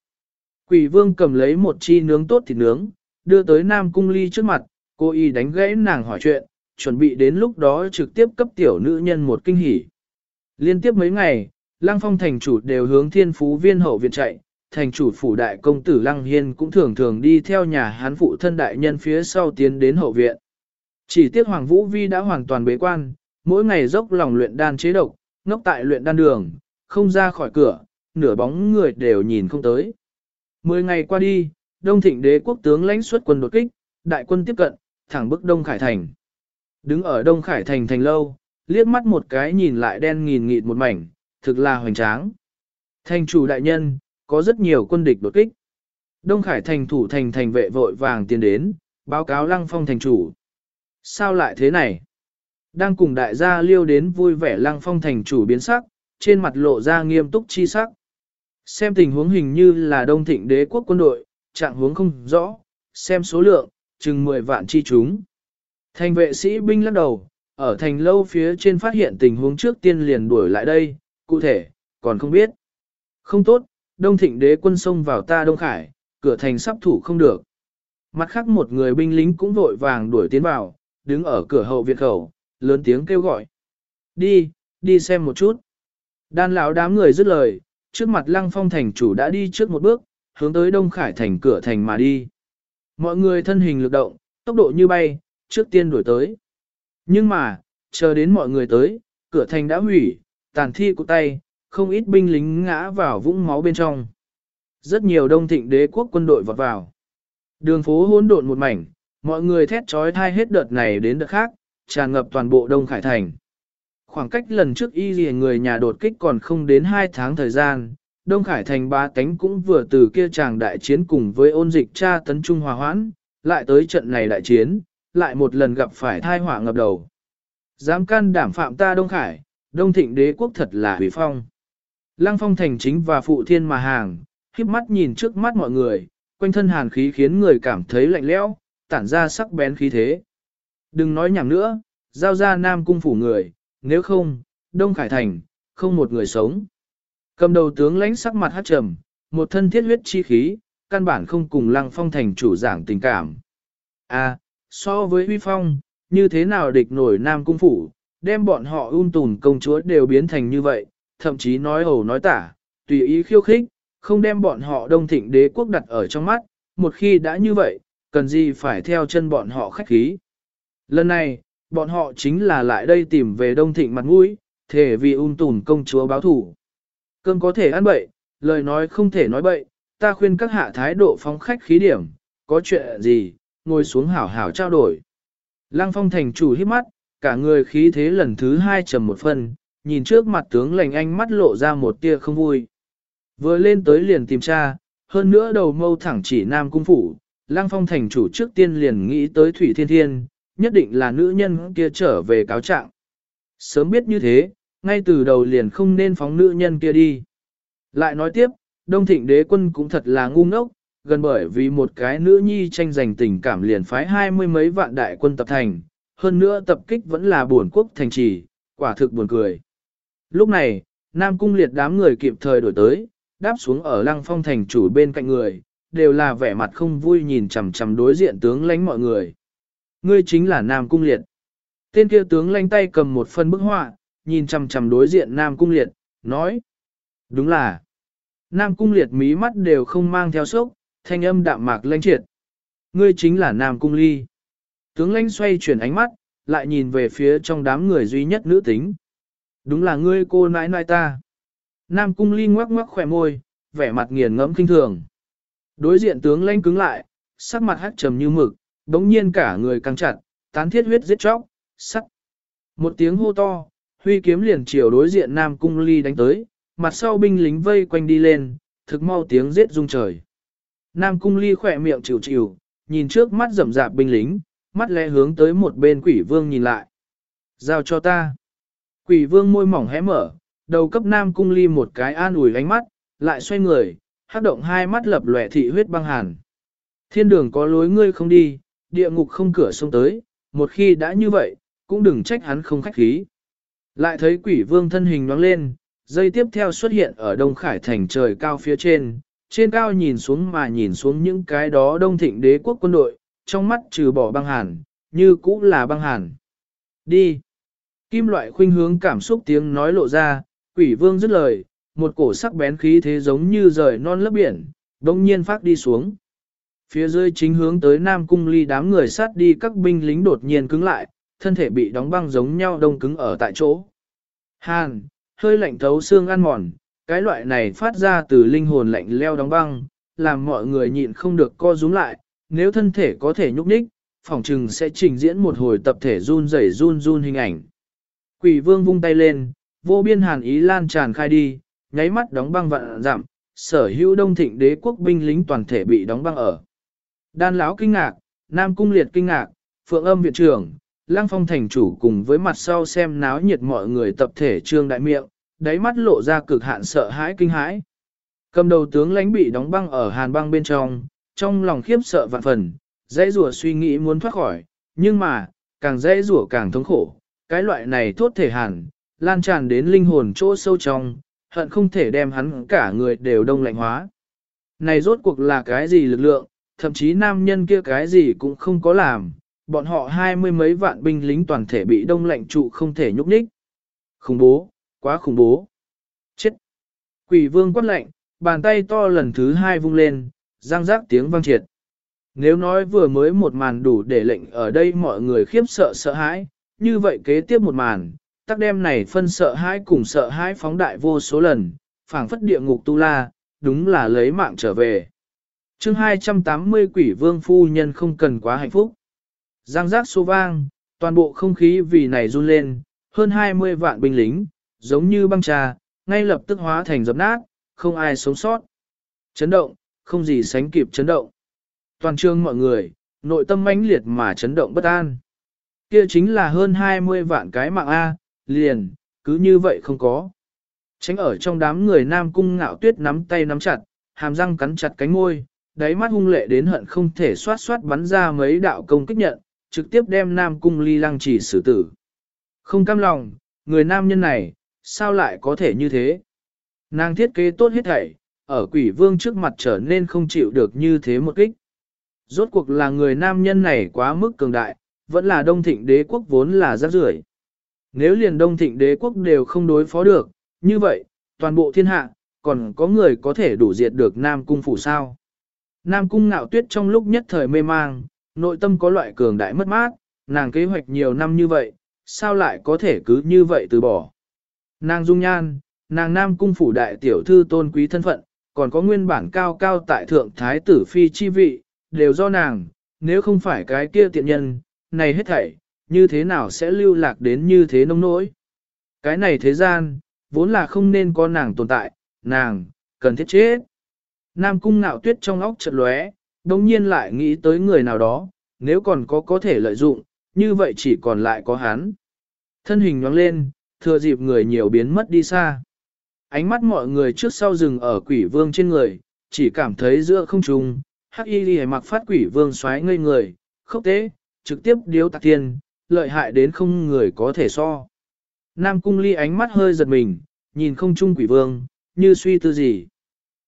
Quỷ vương cầm lấy một chi nướng tốt thịt nướng, đưa tới Nam Cung Ly trước mặt, cô y đánh gãy nàng hỏi chuyện, chuẩn bị đến lúc đó trực tiếp cấp tiểu nữ nhân một kinh hỉ. Liên tiếp mấy ngày, Lăng Phong thành chủ đều hướng thiên phú viên hậu viện chạy, thành chủ phủ đại công tử Lăng Hiên cũng thường thường đi theo nhà hán phụ thân đại nhân phía sau tiến đến hậu viện. Chỉ tiếc Hoàng Vũ Vi đã hoàn toàn bế quan, mỗi ngày dốc lòng luyện đan chế độc, ngốc tại luyện đan đường, không ra khỏi cửa, nửa bóng người đều nhìn không tới. Mười ngày qua đi, Đông Thịnh đế quốc tướng lãnh xuất quân đột kích, đại quân tiếp cận, thẳng bức Đông Khải Thành. Đứng ở Đông Khải Thành thành lâu, liếc mắt một cái nhìn lại đen nghìn nghịt một mảnh, thực là hoành tráng. Thành chủ đại nhân, có rất nhiều quân địch đột kích. Đông Khải thành thủ thành thành vệ vội vàng tiến đến, báo cáo lăng phong thành chủ. Sao lại thế này? Đang cùng đại gia liêu đến vui vẻ lăng phong thành chủ biến sắc, trên mặt lộ ra nghiêm túc chi sắc. Xem tình huống hình như là đông thịnh đế quốc quân đội, trạng huống không rõ, xem số lượng, chừng 10 vạn chi chúng. Thành vệ sĩ binh lắc đầu, ở thành lâu phía trên phát hiện tình huống trước tiên liền đuổi lại đây, cụ thể, còn không biết. Không tốt, Đông Thịnh đế quân xông vào ta Đông Khải, cửa thành sắp thủ không được. Mặt khác một người binh lính cũng vội vàng đuổi tiến vào, đứng ở cửa hậu viện khẩu, lớn tiếng kêu gọi. Đi, đi xem một chút. Đan lão đám người dứt lời, trước mặt lăng phong thành chủ đã đi trước một bước, hướng tới Đông Khải thành cửa thành mà đi. Mọi người thân hình lực động, tốc độ như bay, trước tiên đuổi tới. Nhưng mà, chờ đến mọi người tới, cửa thành đã hủy, tàn thi của tay, không ít binh lính ngã vào vũng máu bên trong. Rất nhiều đông thịnh đế quốc quân đội vọt vào. Đường phố hỗn độn một mảnh, mọi người thét trói thai hết đợt này đến đợt khác, tràn ngập toàn bộ Đông Khải Thành. Khoảng cách lần trước y gì người nhà đột kích còn không đến 2 tháng thời gian, Đông Khải Thành ba cánh cũng vừa từ kia chàng đại chiến cùng với ôn dịch tra tấn trung hòa hoãn, lại tới trận này đại chiến, lại một lần gặp phải thai họa ngập đầu. Dám can đảm phạm ta Đông Khải, Đông Thịnh đế quốc thật là hủy phong. Lăng phong thành chính và phụ thiên mà hàng, khiếp mắt nhìn trước mắt mọi người, quanh thân hàn khí khiến người cảm thấy lạnh lẽo, tản ra sắc bén khí thế. Đừng nói nhảm nữa, giao ra nam cung phủ người, nếu không, Đông Khải Thành, không một người sống. Cầm đầu tướng lãnh sắc mặt hát trầm, một thân thiết huyết chi khí, căn bản không cùng lăng phong thành chủ giảng tình cảm. À, so với huy phong, như thế nào địch nổi nam cung phủ, đem bọn họ un tùn công chúa đều biến thành như vậy, thậm chí nói ẩu nói tả, tùy ý khiêu khích, không đem bọn họ đông thịnh đế quốc đặt ở trong mắt, một khi đã như vậy, cần gì phải theo chân bọn họ khách khí. Lần này, bọn họ chính là lại đây tìm về đông thịnh mặt mũi, thể vì ung tùn công chúa báo thủ. Cơm có thể ăn bậy, lời nói không thể nói bậy, ta khuyên các hạ thái độ phóng khách khí điểm, có chuyện gì, ngồi xuống hảo hảo trao đổi. Lăng phong thành chủ hít mắt, cả người khí thế lần thứ hai trầm một phần nhìn trước mặt tướng lành anh mắt lộ ra một tia không vui. Vừa lên tới liền tìm tra, hơn nữa đầu mâu thẳng chỉ Nam Cung Phủ, lang Phong thành chủ trước tiên liền nghĩ tới Thủy Thiên Thiên, nhất định là nữ nhân kia trở về cáo trạng. Sớm biết như thế, ngay từ đầu liền không nên phóng nữ nhân kia đi. Lại nói tiếp, Đông Thịnh đế quân cũng thật là ngu ngốc, gần bởi vì một cái nữ nhi tranh giành tình cảm liền phái hai mươi mấy vạn đại quân tập thành, hơn nữa tập kích vẫn là buồn quốc thành trì, quả thực buồn cười. Lúc này, Nam Cung liệt đám người kịp thời đổi tới, đáp xuống ở lăng phong thành chủ bên cạnh người, đều là vẻ mặt không vui nhìn chằm chằm đối diện tướng lãnh mọi người. Ngươi chính là Nam Cung liệt. Tên kia tướng lãnh tay cầm một phân bức họa, nhìn chằm chằm đối diện Nam Cung liệt, nói. Đúng là. Nam cung liệt mí mắt đều không mang theo sốc, thanh âm đạm mạc lãnh triệt. Ngươi chính là Nam cung ly. Tướng lãnh xoay chuyển ánh mắt, lại nhìn về phía trong đám người duy nhất nữ tính. Đúng là ngươi cô nãi nãi ta. Nam cung ly ngoắc ngoắc khỏe môi, vẻ mặt nghiền ngẫm kinh thường. Đối diện tướng lãnh cứng lại, sắc mặt hắt trầm như mực, đống nhiên cả người căng chặt, tán thiết huyết giết chóc, sắt. Một tiếng hô to, huy kiếm liền chiều đối diện Nam cung ly đánh tới, mặt sau binh lính vây quanh đi lên, thực mau tiếng giết rung trời. Nam cung ly khỏe miệng chịu chịu, nhìn trước mắt rầm rạp binh lính, mắt lẽ hướng tới một bên quỷ vương nhìn lại. Giao cho ta. Quỷ vương môi mỏng hé mở, đầu cấp nam cung ly một cái an ủi ánh mắt, lại xoay người, hát động hai mắt lập lòe thị huyết băng hàn. Thiên đường có lối ngươi không đi, địa ngục không cửa sông tới, một khi đã như vậy, cũng đừng trách hắn không khách khí. Lại thấy quỷ vương thân hình nhoáng lên, dây tiếp theo xuất hiện ở Đông Khải thành trời cao phía trên, trên cao nhìn xuống mà nhìn xuống những cái đó đông thịnh đế quốc quân đội, trong mắt trừ bỏ băng hàn, như cũ là băng hàn. Đi! Kim loại khuynh hướng cảm xúc tiếng nói lộ ra, quỷ vương dứt lời, một cổ sắc bén khí thế giống như rời non lớp biển, đông nhiên phát đi xuống. Phía dưới chính hướng tới Nam Cung ly đám người sát đi các binh lính đột nhiên cứng lại, thân thể bị đóng băng giống nhau đông cứng ở tại chỗ. Hàn, hơi lạnh thấu xương ăn mòn, cái loại này phát ra từ linh hồn lạnh leo đóng băng, làm mọi người nhịn không được co rúm lại, nếu thân thể có thể nhúc nhích, phòng trừng sẽ trình diễn một hồi tập thể run rẩy run run hình ảnh. Quỷ vương vung tay lên, vô biên hàn ý lan tràn khai đi, nháy mắt đóng băng vạn giảm, sở hữu đông thịnh đế quốc binh lính toàn thể bị đóng băng ở. Đan lão kinh ngạc, Nam cung liệt kinh ngạc, phượng âm viện trưởng, lang phong thành chủ cùng với mặt sau xem náo nhiệt mọi người tập thể trương đại miệng, đáy mắt lộ ra cực hạn sợ hãi kinh hãi. Cầm đầu tướng lãnh bị đóng băng ở hàn băng bên trong, trong lòng khiếp sợ vạn phần, dãy rủa suy nghĩ muốn thoát khỏi, nhưng mà, càng dãy rủa càng thống khổ, cái loại này thốt thể hàn, lan tràn đến linh hồn chỗ sâu trong, hận không thể đem hắn cả người đều đông lạnh hóa. Này rốt cuộc là cái gì lực lượng, thậm chí nam nhân kia cái gì cũng không có làm, bọn họ hai mươi mấy vạn binh lính toàn thể bị đông lạnh trụ không thể nhúc nhích. Khủng bố, quá khủng bố. Chết! Quỷ vương quát lạnh, bàn tay to lần thứ hai vung lên, răng rác tiếng vang triệt. Nếu nói vừa mới một màn đủ để lệnh ở đây mọi người khiếp sợ sợ hãi, như vậy kế tiếp một màn, tắc đem này phân sợ hãi cùng sợ hãi phóng đại vô số lần, phảng phất địa ngục tu la, đúng là lấy mạng trở về. chương 280 quỷ vương phu nhân không cần quá hạnh phúc. Giang giác số vang, toàn bộ không khí vì này run lên, hơn 20 vạn binh lính, giống như băng trà, ngay lập tức hóa thành dập nát, không ai sống sót. Chấn động, không gì sánh kịp chấn động. Toàn trường mọi người, nội tâm mãnh liệt mà chấn động bất an. Kia chính là hơn 20 vạn cái mạng A, liền, cứ như vậy không có. Tránh ở trong đám người nam cung ngạo tuyết nắm tay nắm chặt, hàm răng cắn chặt cánh môi, đáy mắt hung lệ đến hận không thể xoát xoát bắn ra mấy đạo công kích nhận, trực tiếp đem nam cung ly lăng chỉ xử tử. Không cam lòng, người nam nhân này, sao lại có thể như thế? Nàng thiết kế tốt hết thảy, ở quỷ vương trước mặt trở nên không chịu được như thế một kích. Rốt cuộc là người nam nhân này quá mức cường đại, vẫn là đông thịnh đế quốc vốn là rác rưởi. Nếu liền đông thịnh đế quốc đều không đối phó được, như vậy, toàn bộ thiên hạ, còn có người có thể đủ diệt được Nam Cung phủ sao. Nam Cung ngạo tuyết trong lúc nhất thời mê mang, nội tâm có loại cường đại mất mát, nàng kế hoạch nhiều năm như vậy, sao lại có thể cứ như vậy từ bỏ. Nàng dung nhan, nàng Nam Cung phủ đại tiểu thư tôn quý thân phận, còn có nguyên bản cao cao tại thượng thái tử phi chi vị, đều do nàng, nếu không phải cái kia tiện nhân, này hết thảy, như thế nào sẽ lưu lạc đến như thế nông nỗi. Cái này thế gian, vốn là không nên có nàng tồn tại, nàng, cần thiết chết. Nam cung nạo tuyết trong óc chợt lóe, đồng nhiên lại nghĩ tới người nào đó, nếu còn có có thể lợi dụng, như vậy chỉ còn lại có hắn. Thân hình nhoáng lên, thừa dịp người nhiều biến mất đi xa. Ánh mắt mọi người trước sau rừng ở quỷ vương trên người, chỉ cảm thấy giữa không trùng, hắc y ghi mặc phát quỷ vương xoáy ngây người, khốc tế, trực tiếp điếu tạc tiền, lợi hại đến không người có thể so. Nam cung ly ánh mắt hơi giật mình, nhìn không chung quỷ vương, như suy tư gì.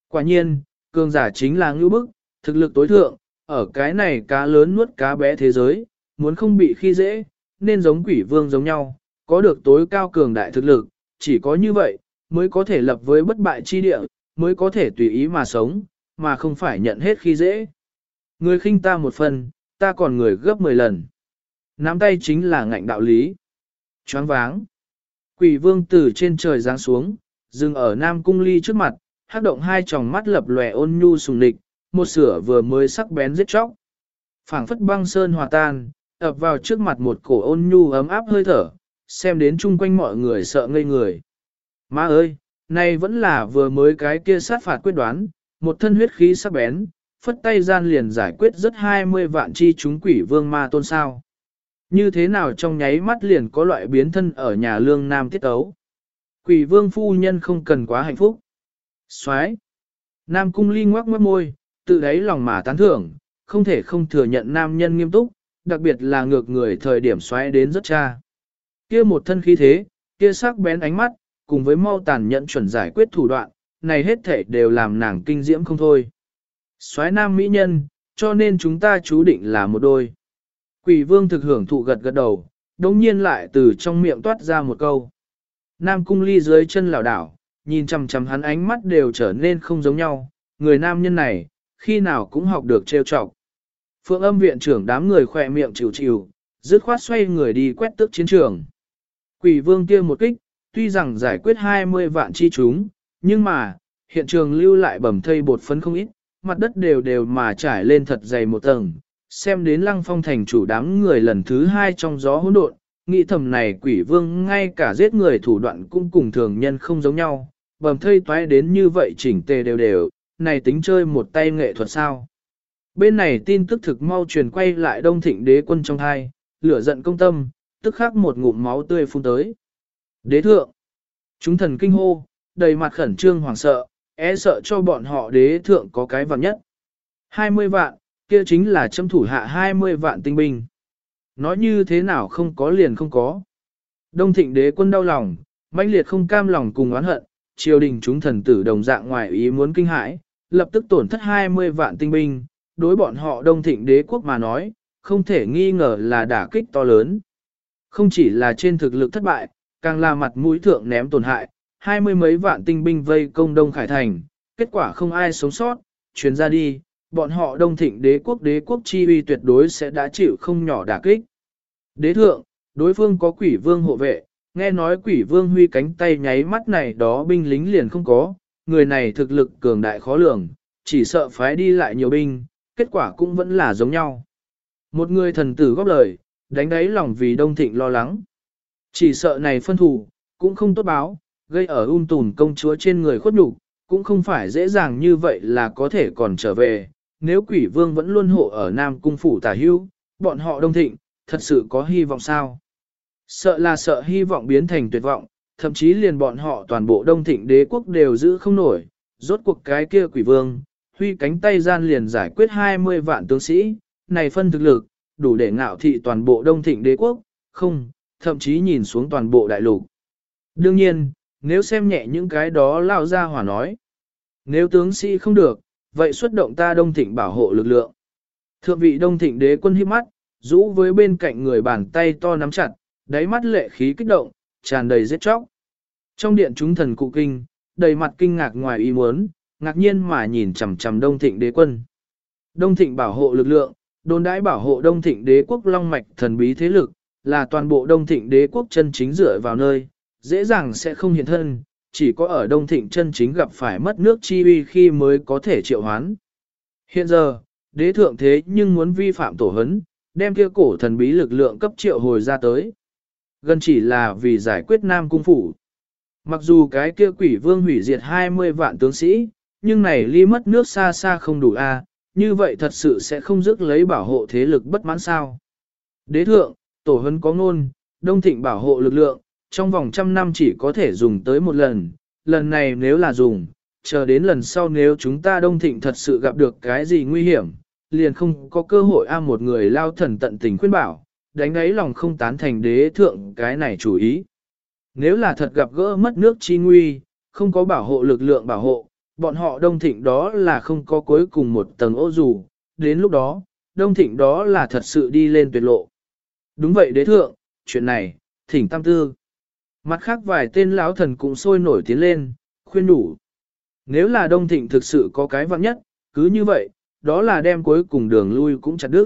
Quả nhiên, cường giả chính là ngữ bức, thực lực tối thượng, ở cái này cá lớn nuốt cá bé thế giới, muốn không bị khi dễ, nên giống quỷ vương giống nhau, có được tối cao cường đại thực lực, chỉ có như vậy, mới có thể lập với bất bại chi địa, mới có thể tùy ý mà sống, mà không phải nhận hết khi dễ. Người khinh ta một phần, ta còn người gấp 10 lần. Nắm tay chính là ngạnh đạo lý. Choáng váng. Quỷ vương từ trên trời giáng xuống, dừng ở Nam Cung Ly trước mặt, hát động hai tròng mắt lập lòe ôn nhu sùng địch, một sửa vừa mới sắc bén giết chóc. phảng phất băng sơn hòa tan, ập vào trước mặt một cổ ôn nhu ấm áp hơi thở, xem đến chung quanh mọi người sợ ngây người. Má ơi, này vẫn là vừa mới cái kia sát phạt quyết đoán, một thân huyết khí sắc bén, phất tay gian liền giải quyết rất 20 vạn chi chúng quỷ vương ma tôn sao. Như thế nào trong nháy mắt liền có loại biến thân ở nhà lương nam tiết ấu. Quỷ vương phu nhân không cần quá hạnh phúc. soái Nam cung ly ngoác mất môi, tự đáy lòng mà tán thưởng, không thể không thừa nhận nam nhân nghiêm túc, đặc biệt là ngược người thời điểm xoáy đến rất cha. Kia một thân khí thế, kia sắc bén ánh mắt, cùng với mau tàn nhẫn chuẩn giải quyết thủ đoạn, này hết thể đều làm nàng kinh diễm không thôi. Xoáy nam mỹ nhân, cho nên chúng ta chú định là một đôi. Quỷ vương thực hưởng thụ gật gật đầu, đồng nhiên lại từ trong miệng toát ra một câu. Nam cung ly dưới chân lảo đảo, nhìn chằm chằm hắn ánh mắt đều trở nên không giống nhau, người nam nhân này, khi nào cũng học được trêu chọc. Phượng âm viện trưởng đám người khỏe miệng chịu chịu, dứt khoát xoay người đi quét tước chiến trường. Quỷ vương kia một kích, tuy rằng giải quyết 20 vạn chi chúng, nhưng mà, hiện trường lưu lại bầm thây bột phấn không ít, mặt đất đều đều mà trải lên thật dày một tầng, xem đến lăng phong thành chủ đám người lần thứ hai trong gió hỗn độn, nghĩ thầm này quỷ vương ngay cả giết người thủ đoạn cũng cùng thường nhân không giống nhau, bầm thây toái đến như vậy chỉnh tề đều đều, này tính chơi một tay nghệ thuật sao. Bên này tin tức thực mau truyền quay lại đông thịnh đế quân trong hai, lửa giận công tâm, tức khắc một ngụm máu tươi phun tới. Đế thượng, chúng thần kinh hô, đầy mặt khẩn trương hoảng sợ, e sợ cho bọn họ đế thượng có cái vạn nhất. 20 vạn, kia chính là châm thủ hạ 20 vạn tinh binh. Nói như thế nào không có liền không có. Đông thịnh đế quân đau lòng, mãnh liệt không cam lòng cùng oán hận, triều đình chúng thần tử đồng dạng ngoài ý muốn kinh hãi, lập tức tổn thất 20 vạn tinh binh, đối bọn họ đông thịnh đế quốc mà nói, không thể nghi ngờ là đả kích to lớn. Không chỉ là trên thực lực thất bại, càng là mặt mũi thượng ném tổn hại, hai mươi mấy vạn tinh binh vây công Đông Khải Thành, kết quả không ai sống sót, chuyến ra đi, bọn họ đông thịnh đế quốc đế quốc chi uy tuyệt đối sẽ đã chịu không nhỏ đả kích. Đế thượng, đối phương có quỷ vương hộ vệ, nghe nói quỷ vương huy cánh tay nháy mắt này đó binh lính liền không có, người này thực lực cường đại khó lường, chỉ sợ phái đi lại nhiều binh, kết quả cũng vẫn là giống nhau. Một người thần tử góp lời, đánh đáy lòng vì đông thịnh lo lắng. Chỉ sợ này phân thủ, cũng không tốt báo, gây ở ung tùn công chúa trên người khuất nhục, cũng không phải dễ dàng như vậy là có thể còn trở về. Nếu quỷ vương vẫn luôn hộ ở Nam Cung Phủ tả hưu, bọn họ đông thịnh, thật sự có hy vọng sao? Sợ là sợ hy vọng biến thành tuyệt vọng, thậm chí liền bọn họ toàn bộ đông thịnh đế quốc đều giữ không nổi, rốt cuộc cái kia quỷ vương, huy cánh tay gian liền giải quyết 20 vạn tướng sĩ, này phân thực lực, đủ để ngạo thị toàn bộ đông thịnh đế quốc, không, thậm chí nhìn xuống toàn bộ đại lục. Đương nhiên, nếu xem nhẹ những cái đó lao ra hỏa nói. Nếu tướng sĩ không được, vậy xuất động ta đông thịnh bảo hộ lực lượng. Thượng vị đông thịnh đế quân hiếp mắt, rũ với bên cạnh người bàn tay to nắm chặt, đáy mắt lệ khí kích động, tràn đầy giết chóc. Trong điện chúng thần cụ kinh, đầy mặt kinh ngạc ngoài ý muốn, ngạc nhiên mà nhìn chằm chằm đông thịnh đế quân. Đông thịnh bảo hộ lực lượng, đồn đãi bảo hộ đông thịnh đế quốc long mạch thần bí thế lực, là toàn bộ đông thịnh đế quốc chân chính dựa vào nơi, dễ dàng sẽ không hiện thân, chỉ có ở đông thịnh chân chính gặp phải mất nước chi uy khi mới có thể triệu hoán. Hiện giờ, đế thượng thế nhưng muốn vi phạm tổ hấn, đem kia cổ thần bí lực lượng cấp triệu hồi ra tới. Gần chỉ là vì giải quyết nam cung phủ. Mặc dù cái kia quỷ vương hủy diệt 20 vạn tướng sĩ, nhưng này ly mất nước xa xa không đủ a, như vậy thật sự sẽ không dứt lấy bảo hộ thế lực bất mãn sao. Đế thượng, tổ hấn có ngôn, đông thịnh bảo hộ lực lượng, trong vòng trăm năm chỉ có thể dùng tới một lần, lần này nếu là dùng, chờ đến lần sau nếu chúng ta đông thịnh thật sự gặp được cái gì nguy hiểm, liền không có cơ hội a một người lao thần tận tình khuyên bảo, đánh ấy lòng không tán thành đế thượng cái này chủ ý. Nếu là thật gặp gỡ mất nước chi nguy, không có bảo hộ lực lượng bảo hộ, bọn họ đông thịnh đó là không có cuối cùng một tầng ô dù, đến lúc đó, đông thịnh đó là thật sự đi lên tuyệt lộ. Đúng vậy đế thượng, chuyện này, thỉnh tam tư. Mặt khác vài tên lão thần cũng sôi nổi tiến lên, khuyên đủ. Nếu là đông thịnh thực sự có cái vặn nhất, cứ như vậy, đó là đem cuối cùng đường lui cũng chặt đứt.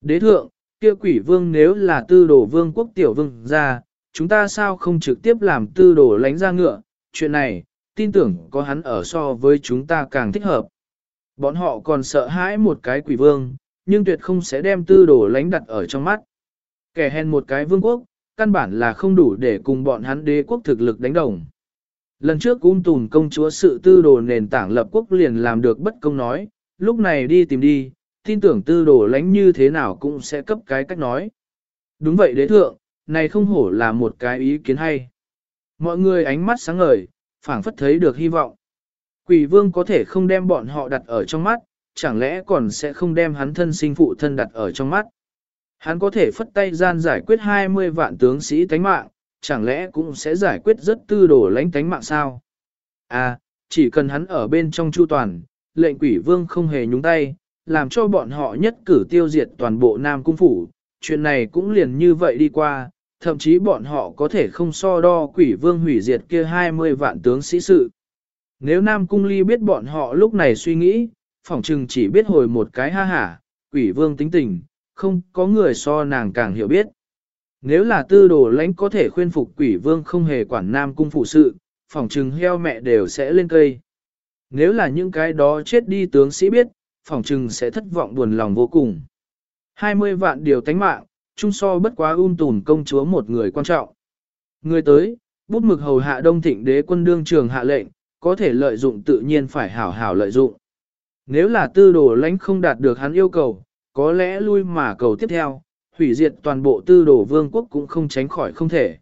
Đế thượng, kia quỷ vương nếu là tư đồ vương quốc tiểu vương ra, chúng ta sao không trực tiếp làm tư đồ lánh ra ngựa, chuyện này, tin tưởng có hắn ở so với chúng ta càng thích hợp. Bọn họ còn sợ hãi một cái quỷ vương, nhưng tuyệt không sẽ đem tư đồ lánh đặt ở trong mắt. Kẻ hèn một cái vương quốc, căn bản là không đủ để cùng bọn hắn đế quốc thực lực đánh đồng. Lần trước cung tùn công chúa sự tư đồ nền tảng lập quốc liền làm được bất công nói, lúc này đi tìm đi, tin tưởng tư đồ lánh như thế nào cũng sẽ cấp cái cách nói. Đúng vậy đế thượng, này không hổ là một cái ý kiến hay. Mọi người ánh mắt sáng ngời, phảng phất thấy được hy vọng. Quỷ vương có thể không đem bọn họ đặt ở trong mắt, chẳng lẽ còn sẽ không đem hắn thân sinh phụ thân đặt ở trong mắt. Hắn có thể phất tay gian giải quyết 20 vạn tướng sĩ tánh mạng, chẳng lẽ cũng sẽ giải quyết rất tư đổ lãnh tánh mạng sao? À, chỉ cần hắn ở bên trong chu toàn, lệnh quỷ vương không hề nhúng tay, làm cho bọn họ nhất cử tiêu diệt toàn bộ Nam Cung Phủ, chuyện này cũng liền như vậy đi qua, thậm chí bọn họ có thể không so đo quỷ vương hủy diệt kia 20 vạn tướng sĩ sự. Nếu Nam Cung Ly biết bọn họ lúc này suy nghĩ, phỏng chừng chỉ biết hồi một cái ha hả, quỷ vương tính tình, không có người so nàng càng hiểu biết. Nếu là tư đồ lãnh có thể khuyên phục quỷ vương không hề quản Nam Cung phụ sự, phỏng chừng heo mẹ đều sẽ lên cây. Nếu là những cái đó chết đi tướng sĩ biết, phỏng chừng sẽ thất vọng buồn lòng vô cùng. 20 vạn điều tánh mạng, chung so bất quá un tùn công chúa một người quan trọng. Người tới, bút mực hầu hạ đông thịnh đế quân đương trường hạ lệnh, có thể lợi dụng tự nhiên phải hảo hảo lợi dụng. Nếu là tư đồ lãnh không đạt được hắn yêu cầu, có lẽ lui mà cầu tiếp theo, hủy diệt toàn bộ tư đồ vương quốc cũng không tránh khỏi không thể.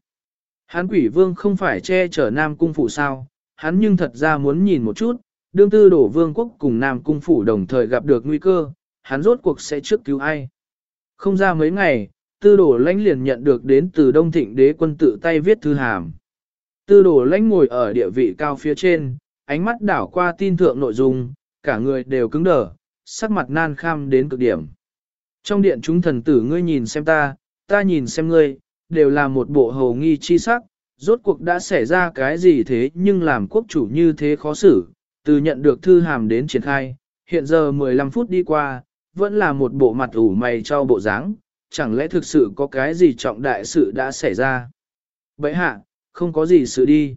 Hán quỷ vương không phải che chở Nam Cung Phủ sao, hắn nhưng thật ra muốn nhìn một chút, đương tư đồ vương quốc cùng Nam Cung Phủ đồng thời gặp được nguy cơ, hắn rốt cuộc sẽ trước cứu ai. Không ra mấy ngày, tư đồ lãnh liền nhận được đến từ Đông Thịnh đế quân tự tay viết thư hàm. Tư đồ lãnh ngồi ở địa vị cao phía trên, ánh mắt đảo qua tin thượng nội dung, cả người đều cứng đờ, sắc mặt nan kham đến cực điểm. Trong điện chúng thần tử ngươi nhìn xem ta, ta nhìn xem ngươi, đều là một bộ hầu nghi chi sắc, rốt cuộc đã xảy ra cái gì thế nhưng làm quốc chủ như thế khó xử, từ nhận được thư hàm đến triển khai, hiện giờ 15 phút đi qua, vẫn là một bộ mặt ủ mày cho bộ dáng, chẳng lẽ thực sự có cái gì trọng đại sự đã xảy ra. Vậy hạ, không có gì sự đi.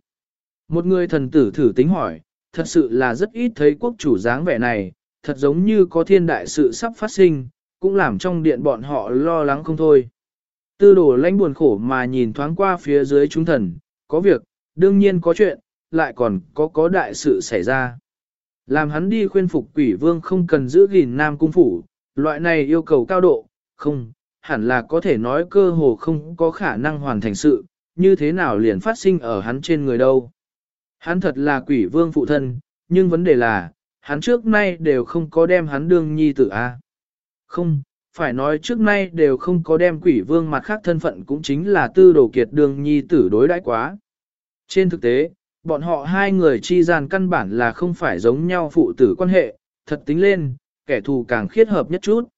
Một người thần tử thử tính hỏi, thật sự là rất ít thấy quốc chủ dáng vẻ này, thật giống như có thiên đại sự sắp phát sinh, cũng làm trong điện bọn họ lo lắng không thôi. Tư đồ lãnh buồn khổ mà nhìn thoáng qua phía dưới chúng thần, có việc, đương nhiên có chuyện, lại còn có có đại sự xảy ra. Làm hắn đi khuyên phục quỷ vương không cần giữ gìn nam cung phủ, loại này yêu cầu cao độ, không, hẳn là có thể nói cơ hồ không có khả năng hoàn thành sự, như thế nào liền phát sinh ở hắn trên người đâu. Hắn thật là quỷ vương phụ thân, nhưng vấn đề là, hắn trước nay đều không có đem hắn đương nhi tử A. Không, phải nói trước nay đều không có đem quỷ vương mặt khác thân phận cũng chính là tư đồ kiệt đường nhi tử đối đãi quá. Trên thực tế, bọn họ hai người chi gian căn bản là không phải giống nhau phụ tử quan hệ, thật tính lên, kẻ thù càng khiết hợp nhất chút.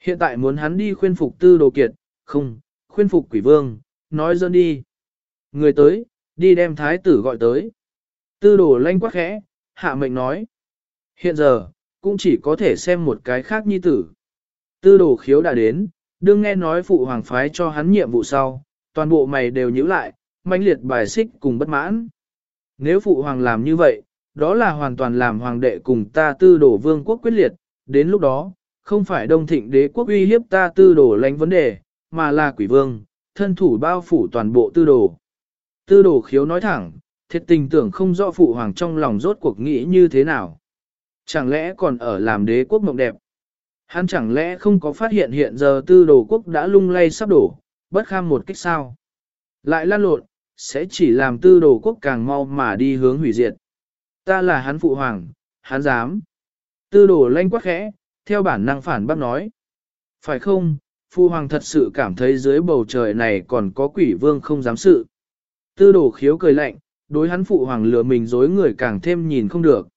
Hiện tại muốn hắn đi khuyên phục tư đồ kiệt, không, khuyên phục quỷ vương, nói dân đi. Người tới, đi đem thái tử gọi tới. Tư đồ lanh quá khẽ, hạ mệnh nói. Hiện giờ, cũng chỉ có thể xem một cái khác nhi tử. Tư đồ khiếu đã đến, đương nghe nói phụ hoàng phái cho hắn nhiệm vụ sau, toàn bộ mày đều nhíu lại, mãnh liệt bài xích cùng bất mãn. Nếu phụ hoàng làm như vậy, đó là hoàn toàn làm hoàng đệ cùng ta tư đồ vương quốc quyết liệt, đến lúc đó, không phải đông thịnh đế quốc uy hiếp ta tư đồ lánh vấn đề, mà là quỷ vương, thân thủ bao phủ toàn bộ tư đồ. Tư đồ khiếu nói thẳng, thiệt tình tưởng không rõ phụ hoàng trong lòng rốt cuộc nghĩ như thế nào. Chẳng lẽ còn ở làm đế quốc mộng đẹp? Hắn chẳng lẽ không có phát hiện hiện giờ tư đồ quốc đã lung lay sắp đổ, bất kham một cách sao? Lại lan lộn, sẽ chỉ làm tư đồ quốc càng mau mà đi hướng hủy diệt. Ta là hắn phụ hoàng, hắn dám. Tư đồ lanh quắc khẽ, theo bản năng phản bác nói. Phải không, phụ hoàng thật sự cảm thấy dưới bầu trời này còn có quỷ vương không dám sự. Tư đồ khiếu cười lạnh, đối hắn phụ hoàng lừa mình dối người càng thêm nhìn không được.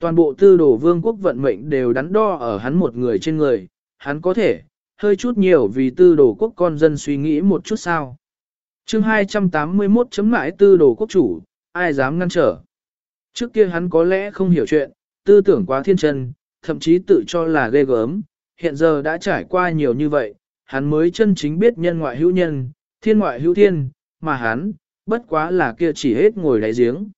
Toàn bộ tư đồ vương quốc vận mệnh đều đắn đo ở hắn một người trên người, hắn có thể, hơi chút nhiều vì tư đồ quốc con dân suy nghĩ một chút sao. chương 281 chấm mãi tư đồ quốc chủ, ai dám ngăn trở. Trước kia hắn có lẽ không hiểu chuyện, tư tưởng quá thiên chân, thậm chí tự cho là ghê gớm, hiện giờ đã trải qua nhiều như vậy, hắn mới chân chính biết nhân ngoại hữu nhân, thiên ngoại hữu thiên, mà hắn, bất quá là kia chỉ hết ngồi đáy giếng.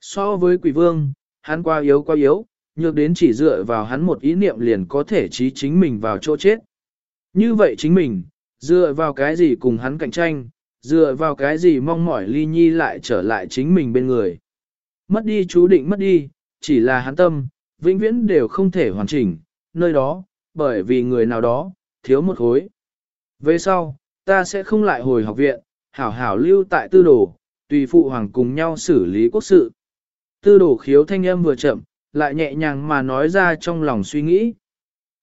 So với quỷ vương, hắn quá yếu quá yếu, nhược đến chỉ dựa vào hắn một ý niệm liền có thể trí chính mình vào chỗ chết. Như vậy chính mình, dựa vào cái gì cùng hắn cạnh tranh, dựa vào cái gì mong mỏi ly nhi lại trở lại chính mình bên người. Mất đi chú định mất đi, chỉ là hắn tâm, vĩnh viễn đều không thể hoàn chỉnh, nơi đó, bởi vì người nào đó, thiếu một khối. Về sau, ta sẽ không lại hồi học viện, hảo hảo lưu tại tư đồ, tùy phụ hoàng cùng nhau xử lý quốc sự. Tư đổ khiếu thanh âm vừa chậm, lại nhẹ nhàng mà nói ra trong lòng suy nghĩ.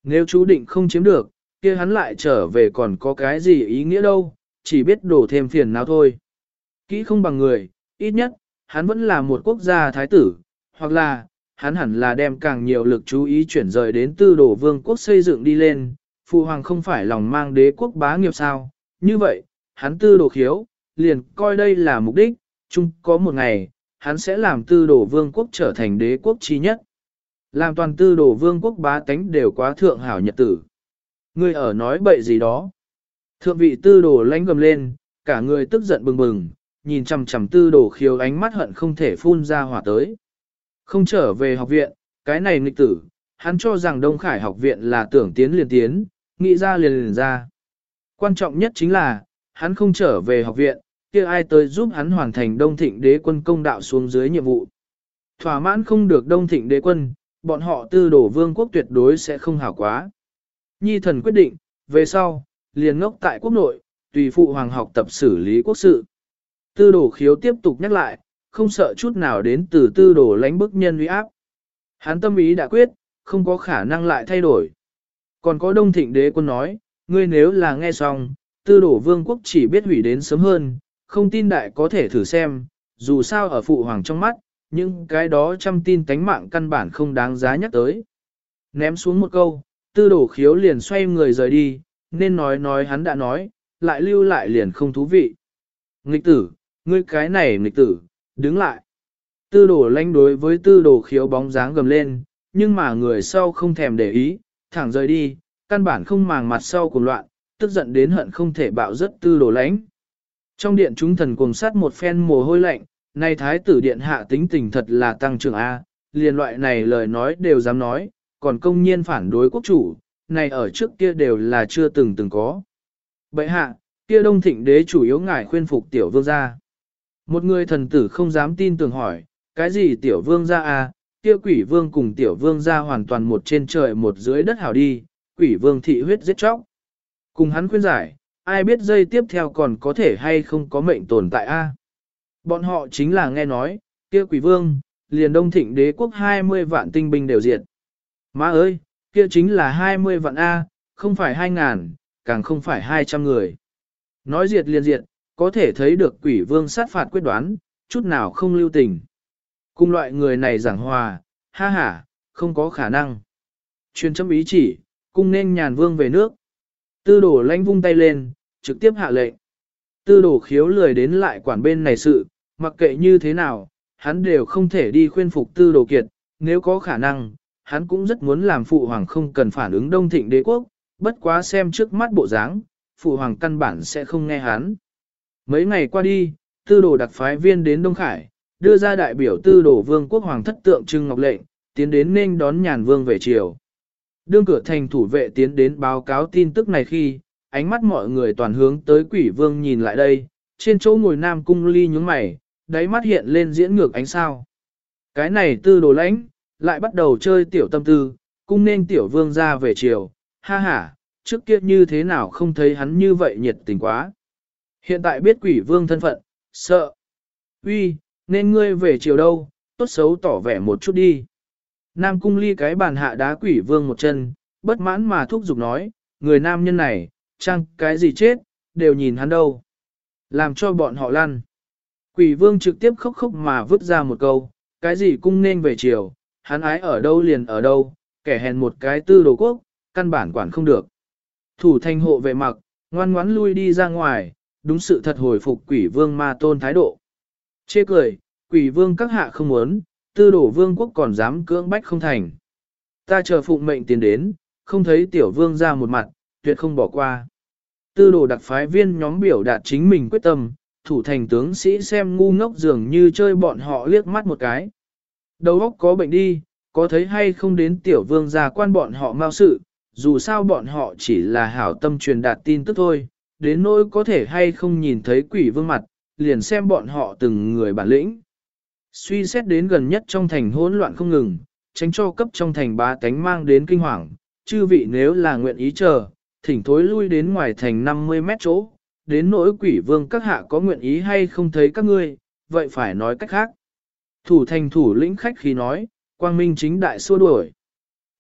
Nếu chú định không chiếm được, kia hắn lại trở về còn có cái gì ý nghĩa đâu, chỉ biết đổ thêm phiền nào thôi. Kỹ không bằng người, ít nhất, hắn vẫn là một quốc gia thái tử, hoặc là, hắn hẳn là đem càng nhiều lực chú ý chuyển rời đến tư đổ vương quốc xây dựng đi lên, phụ hoàng không phải lòng mang đế quốc bá nghiệp sao, như vậy, hắn tư đồ khiếu, liền coi đây là mục đích, chung có một ngày, hắn sẽ làm tư đồ vương quốc trở thành đế quốc chi nhất. Làm toàn tư đồ vương quốc bá tánh đều quá thượng hảo nhật tử. Người ở nói bậy gì đó. Thượng vị tư đồ lãnh gầm lên, cả người tức giận bừng bừng, nhìn chằm chằm tư đồ khiếu ánh mắt hận không thể phun ra hỏa tới. Không trở về học viện, cái này nghịch tử, hắn cho rằng Đông Khải học viện là tưởng tiến liền tiến, nghĩ ra liền liền ra. Quan trọng nhất chính là, hắn không trở về học viện, kia ai tới giúp hắn hoàn thành Đông Thịnh đế quân công đạo xuống dưới nhiệm vụ. Thỏa mãn không được Đông Thịnh đế quân, bọn họ tư đổ vương quốc tuyệt đối sẽ không hảo quá. Nhi thần quyết định, về sau, liền ngốc tại quốc nội, tùy phụ hoàng học tập xử lý quốc sự. Tư đổ khiếu tiếp tục nhắc lại, không sợ chút nào đến từ tư đổ lánh bức nhân uy áp. Hắn tâm ý đã quyết, không có khả năng lại thay đổi. Còn có đông thịnh đế quân nói, ngươi nếu là nghe xong, tư đổ vương quốc chỉ biết hủy đến sớm hơn, không tin đại có thể thử xem, dù sao ở phụ hoàng trong mắt, những cái đó trăm tin tánh mạng căn bản không đáng giá nhắc tới. Ném xuống một câu, tư đổ khiếu liền xoay người rời đi, nên nói nói hắn đã nói, lại lưu lại liền không thú vị. Nghịch tử, ngươi cái này nghịch tử, đứng lại. Tư đồ lanh đối với tư đồ khiếu bóng dáng gầm lên, nhưng mà người sau không thèm để ý, thẳng rời đi, căn bản không màng mặt sau cùng loạn, tức giận đến hận không thể bạo rất tư đồ Lánh. Trong điện chúng thần cùng sát một phen mồ hôi lạnh, nay thái tử điện hạ tính tình thật là tăng trưởng A, liền loại này lời nói đều dám nói, còn công nhiên phản đối quốc chủ, này ở trước kia đều là chưa từng từng có. Bậy hạ, kia đông thịnh đế chủ yếu ngài khuyên phục tiểu vương gia. Một người thần tử không dám tin tưởng hỏi, cái gì tiểu vương gia à, kia quỷ vương cùng tiểu vương gia hoàn toàn một trên trời một dưới đất hảo đi, quỷ vương thị huyết giết chóc. Cùng hắn khuyên giải, ai biết dây tiếp theo còn có thể hay không có mệnh tồn tại a? Bọn họ chính là nghe nói, kia quỷ vương, liền đông thịnh đế quốc 20 vạn tinh binh đều diệt. Má ơi, kia chính là 20 vạn A, không phải 2 ngàn, càng không phải 200 người. Nói diệt liền diệt, có thể thấy được quỷ vương sát phạt quyết đoán, chút nào không lưu tình. Cùng loại người này giảng hòa, ha ha, không có khả năng. Chuyên chấm ý chỉ, cung nên nhàn vương về nước. Tư đổ lanh vung tay lên, trực tiếp hạ lệnh. Tư đổ khiếu lười đến lại quản bên này sự, mặc kệ như thế nào, hắn đều không thể đi khuyên phục tư đồ kiệt, nếu có khả năng, hắn cũng rất muốn làm phụ hoàng không cần phản ứng đông thịnh đế quốc, bất quá xem trước mắt bộ dáng, phụ hoàng căn bản sẽ không nghe hắn. Mấy ngày qua đi, tư đồ đặc phái viên đến Đông Khải, đưa ra đại biểu tư đồ vương quốc hoàng thất tượng trưng ngọc lệnh, tiến đến nên đón nhàn vương về triều. Đương cửa thành thủ vệ tiến đến báo cáo tin tức này khi, ánh mắt mọi người toàn hướng tới quỷ vương nhìn lại đây, trên chỗ ngồi nam cung ly nhướng mày, đáy mắt hiện lên diễn ngược ánh sao. Cái này tư đồ lãnh, lại bắt đầu chơi tiểu tâm tư, cung nên tiểu vương ra về chiều, ha ha, trước kia như thế nào không thấy hắn như vậy nhiệt tình quá. Hiện tại biết quỷ vương thân phận, sợ. Uy, nên ngươi về chiều đâu, tốt xấu tỏ vẻ một chút đi. Nam cung ly cái bàn hạ đá quỷ vương một chân, bất mãn mà thúc giục nói, người nam nhân này, chăng cái gì chết, đều nhìn hắn đâu. Làm cho bọn họ lăn. Quỷ vương trực tiếp khóc khóc mà vứt ra một câu, cái gì cung nên về chiều, hắn ái ở đâu liền ở đâu, kẻ hèn một cái tư đồ quốc, căn bản quản không được. Thủ thanh hộ vệ mặc, ngoan ngoãn lui đi ra ngoài, đúng sự thật hồi phục quỷ vương ma tôn thái độ. Chê cười, quỷ vương các hạ không muốn, tư đổ vương quốc còn dám cưỡng bách không thành. Ta chờ phụng mệnh tiến đến, không thấy tiểu vương ra một mặt, tuyệt không bỏ qua. Tư đồ đặc phái viên nhóm biểu đạt chính mình quyết tâm, thủ thành tướng sĩ xem ngu ngốc dường như chơi bọn họ liếc mắt một cái. Đầu óc có bệnh đi, có thấy hay không đến tiểu vương gia quan bọn họ mau sự, dù sao bọn họ chỉ là hảo tâm truyền đạt tin tức thôi, đến nỗi có thể hay không nhìn thấy quỷ vương mặt, liền xem bọn họ từng người bản lĩnh. Suy xét đến gần nhất trong thành hỗn loạn không ngừng, tránh cho cấp trong thành bá tánh mang đến kinh hoàng, chư vị nếu là nguyện ý chờ, thỉnh thối lui đến ngoài thành 50 mét chỗ, đến nỗi quỷ vương các hạ có nguyện ý hay không thấy các ngươi, vậy phải nói cách khác. Thủ thành thủ lĩnh khách khi nói, quang minh chính đại xua đuổi.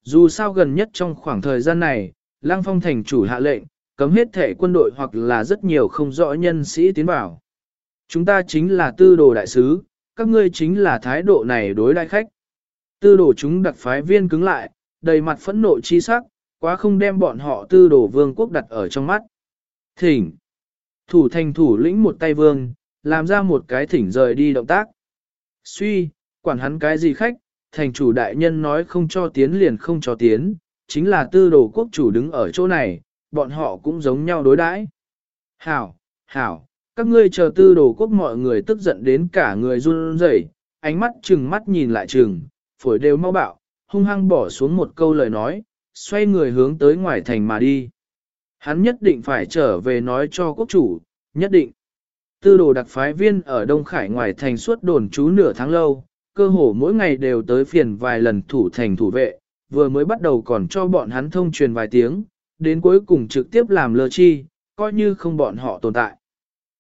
Dù sao gần nhất trong khoảng thời gian này, Lang Phong thành chủ hạ lệnh, cấm hết thể quân đội hoặc là rất nhiều không rõ nhân sĩ tiến vào. Chúng ta chính là tư đồ đại sứ, các ngươi chính là thái độ này đối đại khách. Tư đồ chúng đặc phái viên cứng lại, đầy mặt phẫn nộ chi sắc, quá không đem bọn họ tư đồ vương quốc đặt ở trong mắt. Thỉnh. Thủ thành thủ lĩnh một tay vương, làm ra một cái thỉnh rời đi động tác. Suy, quản hắn cái gì khách, thành chủ đại nhân nói không cho tiến liền không cho tiến, chính là tư đồ quốc chủ đứng ở chỗ này, bọn họ cũng giống nhau đối đãi. Hảo, hảo, các ngươi chờ tư đồ quốc mọi người tức giận đến cả người run rẩy, ánh mắt chừng mắt nhìn lại chừng, phổi đều mau bạo, hung hăng bỏ xuống một câu lời nói, xoay người hướng tới ngoài thành mà đi. Hắn nhất định phải trở về nói cho quốc chủ, nhất định. Tư đồ đặc phái viên ở Đông Khải ngoài thành suốt đồn trú nửa tháng lâu, cơ hồ mỗi ngày đều tới phiền vài lần thủ thành thủ vệ, vừa mới bắt đầu còn cho bọn hắn thông truyền vài tiếng, đến cuối cùng trực tiếp làm lơ chi, coi như không bọn họ tồn tại.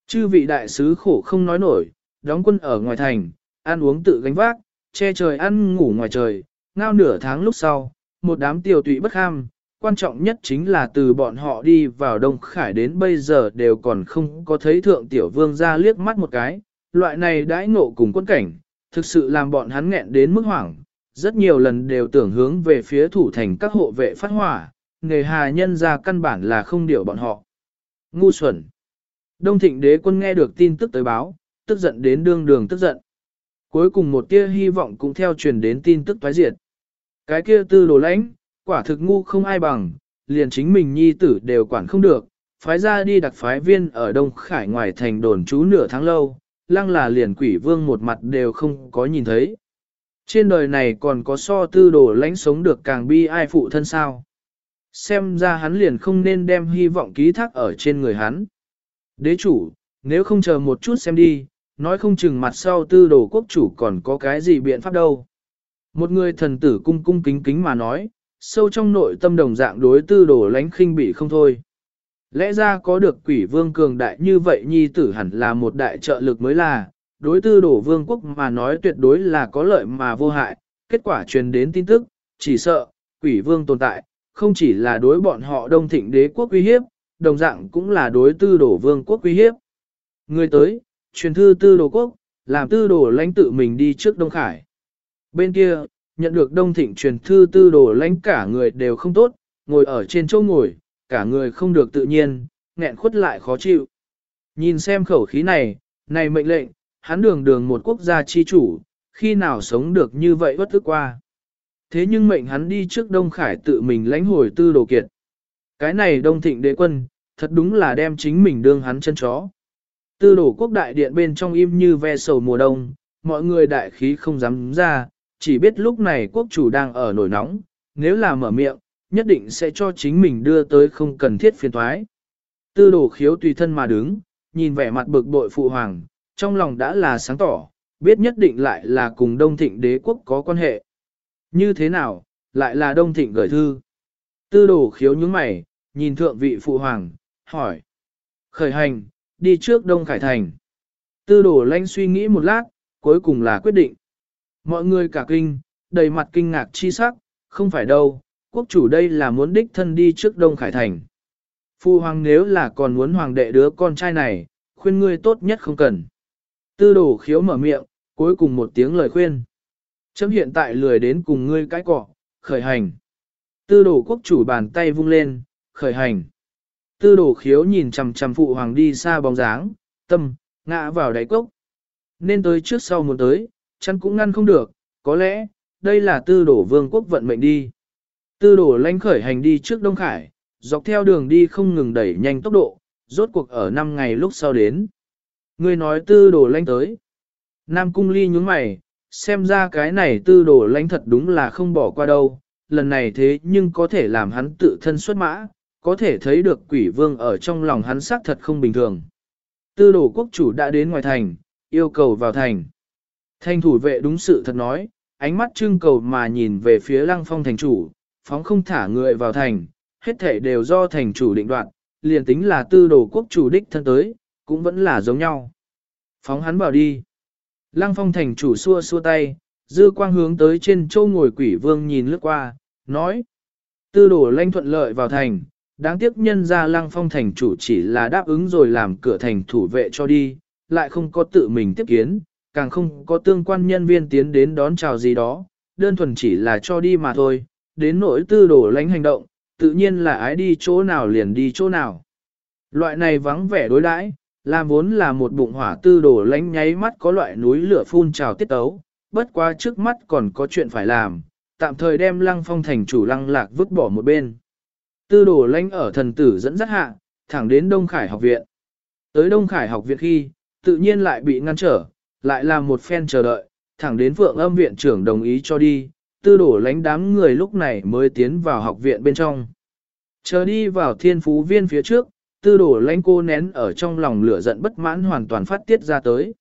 Chư vị đại sứ khổ không nói nổi, đóng quân ở ngoài thành, ăn uống tự gánh vác, che trời ăn ngủ ngoài trời, ngao nửa tháng lúc sau, một đám tiểu tụy bất ham, quan trọng nhất chính là từ bọn họ đi vào Đông Khải đến bây giờ đều còn không có thấy thượng tiểu vương ra liếc mắt một cái, loại này đãi ngộ cùng quân cảnh, thực sự làm bọn hắn nghẹn đến mức hoảng, rất nhiều lần đều tưởng hướng về phía thủ thành các hộ vệ phát hỏa, nghề hà nhân ra căn bản là không điều bọn họ. Ngu xuẩn. Đông thịnh đế quân nghe được tin tức tới báo, tức giận đến đương đường tức giận. Cuối cùng một tia hy vọng cũng theo truyền đến tin tức thoái diệt. Cái kia tư đồ lãnh, quả thực ngu không ai bằng, liền chính mình nhi tử đều quản không được, phái ra đi đặc phái viên ở Đông Khải ngoài thành đồn trú nửa tháng lâu, lăng là liền quỷ vương một mặt đều không có nhìn thấy. Trên đời này còn có so tư đồ lãnh sống được càng bi ai phụ thân sao. Xem ra hắn liền không nên đem hy vọng ký thác ở trên người hắn. Đế chủ, nếu không chờ một chút xem đi, nói không chừng mặt sau tư đồ quốc chủ còn có cái gì biện pháp đâu. Một người thần tử cung cung kính kính mà nói, sâu trong nội tâm đồng dạng đối tư đồ lánh khinh bị không thôi. Lẽ ra có được quỷ vương cường đại như vậy nhi tử hẳn là một đại trợ lực mới là, đối tư đồ vương quốc mà nói tuyệt đối là có lợi mà vô hại, kết quả truyền đến tin tức, chỉ sợ, quỷ vương tồn tại, không chỉ là đối bọn họ đông thịnh đế quốc uy hiếp, đồng dạng cũng là đối tư đồ vương quốc uy hiếp. Người tới, truyền thư tư đồ quốc, làm tư đồ lãnh tự mình đi trước Đông Khải. Bên kia, nhận được đông thịnh truyền thư tư đồ lãnh cả người đều không tốt, ngồi ở trên chỗ ngồi, cả người không được tự nhiên, nghẹn khuất lại khó chịu. Nhìn xem khẩu khí này, này mệnh lệnh, hắn đường đường một quốc gia chi chủ, khi nào sống được như vậy bất ức qua. Thế nhưng mệnh hắn đi trước Đông Khải tự mình lãnh hồi tư đồ kiệt. Cái này đông thịnh đế quân, thật đúng là đem chính mình đương hắn chân chó. Tư đổ quốc đại điện bên trong im như ve sầu mùa đông, mọi người đại khí không dám ra, chỉ biết lúc này quốc chủ đang ở nổi nóng, nếu là mở miệng, nhất định sẽ cho chính mình đưa tới không cần thiết phiền thoái. Tư đổ khiếu tùy thân mà đứng, nhìn vẻ mặt bực bội phụ hoàng, trong lòng đã là sáng tỏ, biết nhất định lại là cùng Đông Thịnh đế quốc có quan hệ. Như thế nào, lại là Đông Thịnh gửi thư. Tư đổ khiếu nhướng mày, nhìn thượng vị phụ hoàng, hỏi. Khởi hành, đi trước Đông Khải Thành. Tư đổ lanh suy nghĩ một lát, cuối cùng là quyết định. Mọi người cả kinh, đầy mặt kinh ngạc chi sắc, không phải đâu, quốc chủ đây là muốn đích thân đi trước Đông Khải Thành. Phu hoàng nếu là còn muốn hoàng đệ đứa con trai này, khuyên ngươi tốt nhất không cần. Tư đổ khiếu mở miệng, cuối cùng một tiếng lời khuyên. Chấm hiện tại lười đến cùng ngươi cái cọ, khởi hành. Tư đổ quốc chủ bàn tay vung lên, khởi hành. Tư đồ khiếu nhìn chằm chằm phụ hoàng đi xa bóng dáng, tâm, ngã vào đáy cốc. Nên tới trước sau muốn tới, chăn cũng ngăn không được, có lẽ, đây là tư đổ vương quốc vận mệnh đi. Tư đổ lãnh khởi hành đi trước Đông Khải, dọc theo đường đi không ngừng đẩy nhanh tốc độ, rốt cuộc ở 5 ngày lúc sau đến. Người nói tư đổ lãnh tới. Nam cung ly nhướng mày, xem ra cái này tư đổ lãnh thật đúng là không bỏ qua đâu, lần này thế nhưng có thể làm hắn tự thân xuất mã, có thể thấy được quỷ vương ở trong lòng hắn xác thật không bình thường. Tư đồ quốc chủ đã đến ngoài thành, yêu cầu vào thành. Thanh thủ vệ đúng sự thật nói, ánh mắt trưng cầu mà nhìn về phía lăng phong thành chủ, phóng không thả người vào thành, hết thể đều do thành chủ định đoạn liền tính là tư đồ quốc chủ đích thân tới, cũng vẫn là giống nhau. Phóng hắn vào đi. Lăng phong thành chủ xua xua tay, dư quang hướng tới trên châu ngồi quỷ vương nhìn lướt qua, nói. Tư đồ lanh thuận lợi vào thành, đáng tiếc nhân ra lăng phong thành chủ chỉ là đáp ứng rồi làm cửa thành thủ vệ cho đi, lại không có tự mình tiếp kiến, càng không có tương quan nhân viên tiến đến đón chào gì đó, đơn thuần chỉ là cho đi mà thôi, đến nỗi tư đổ lánh hành động, tự nhiên là ái đi chỗ nào liền đi chỗ nào. Loại này vắng vẻ đối đãi, làm vốn là một bụng hỏa tư đổ lánh nháy mắt có loại núi lửa phun trào tiết tấu, bất quá trước mắt còn có chuyện phải làm, tạm thời đem lăng phong thành chủ lăng lạc vứt bỏ một bên. Tư đồ lãnh ở thần tử dẫn dắt hạ, thẳng đến Đông Khải học viện. Tới Đông Khải học viện khi, tự nhiên lại bị ngăn trở, lại là một phen chờ đợi, thẳng đến vượng âm viện trưởng đồng ý cho đi, tư đổ lánh đám người lúc này mới tiến vào học viện bên trong. Chờ đi vào thiên phú viên phía trước, tư đổ lánh cô nén ở trong lòng lửa giận bất mãn hoàn toàn phát tiết ra tới.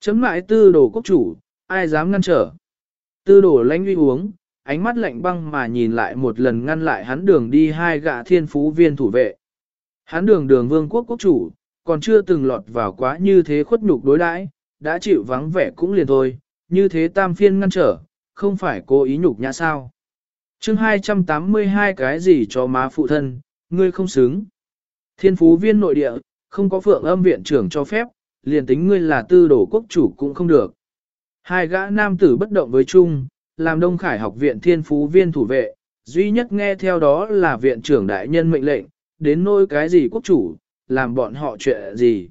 Chấm lại tư đổ quốc chủ, ai dám ngăn trở. Tư đổ lánh uy uống, ánh mắt lạnh băng mà nhìn lại một lần ngăn lại hắn đường đi hai gã thiên phú viên thủ vệ. Hắn đường đường vương quốc quốc chủ, còn chưa từng lọt vào quá như thế khuất nhục đối đãi, đã chịu vắng vẻ cũng liền thôi, như thế tam phiên ngăn trở, không phải cố ý nhục nhã sao. chương 282 cái gì cho má phụ thân, ngươi không xứng. Thiên phú viên nội địa, không có phượng âm viện trưởng cho phép, liền tính ngươi là tư đổ quốc chủ cũng không được. Hai gã nam tử bất động với chung, làm Đông Khải học viện thiên phú viên thủ vệ, duy nhất nghe theo đó là viện trưởng đại nhân mệnh lệnh, đến nôi cái gì quốc chủ, làm bọn họ chuyện gì.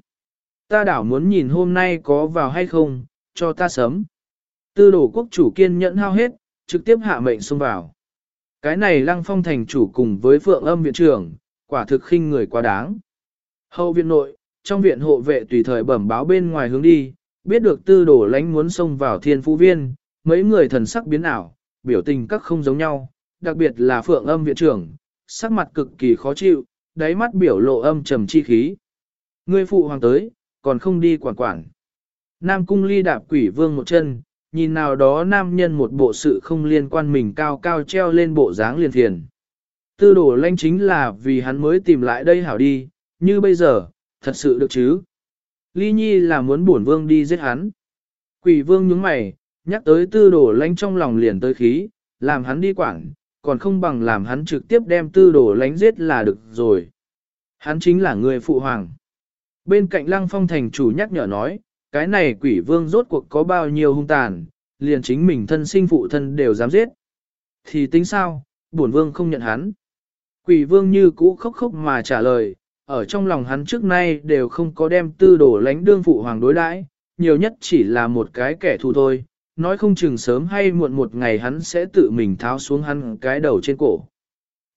Ta đảo muốn nhìn hôm nay có vào hay không, cho ta sớm. Tư đổ quốc chủ kiên nhẫn hao hết, trực tiếp hạ mệnh xông vào. Cái này lăng phong thành chủ cùng với phượng âm viện trưởng, quả thực khinh người quá đáng. Hậu viện nội, trong viện hộ vệ tùy thời bẩm báo bên ngoài hướng đi, biết được tư đổ lánh muốn xông vào thiên phú viên, mấy người thần sắc biến ảo, biểu tình các không giống nhau, đặc biệt là phượng âm viện trưởng, sắc mặt cực kỳ khó chịu, đáy mắt biểu lộ âm trầm chi khí. Người phụ hoàng tới, còn không đi quản quản. Nam cung ly đạp quỷ vương một chân, nhìn nào đó nam nhân một bộ sự không liên quan mình cao cao treo lên bộ dáng liền thiền. Tư đổ lanh chính là vì hắn mới tìm lại đây hảo đi, như bây giờ, thật sự được chứ. Ly nhi là muốn bổn vương đi giết hắn. Quỷ vương nhướng mày, nhắc tới tư đồ lánh trong lòng liền tới khí, làm hắn đi quản, còn không bằng làm hắn trực tiếp đem tư đồ lánh giết là được rồi. Hắn chính là người phụ hoàng. Bên cạnh lăng phong thành chủ nhắc nhở nói, cái này quỷ vương rốt cuộc có bao nhiêu hung tàn, liền chính mình thân sinh phụ thân đều dám giết. Thì tính sao, bổn vương không nhận hắn. Quỷ vương như cũ khóc khóc mà trả lời, ở trong lòng hắn trước nay đều không có đem tư đồ lánh đương phụ hoàng đối đãi, nhiều nhất chỉ là một cái kẻ thù thôi, nói không chừng sớm hay muộn một ngày hắn sẽ tự mình tháo xuống hắn cái đầu trên cổ.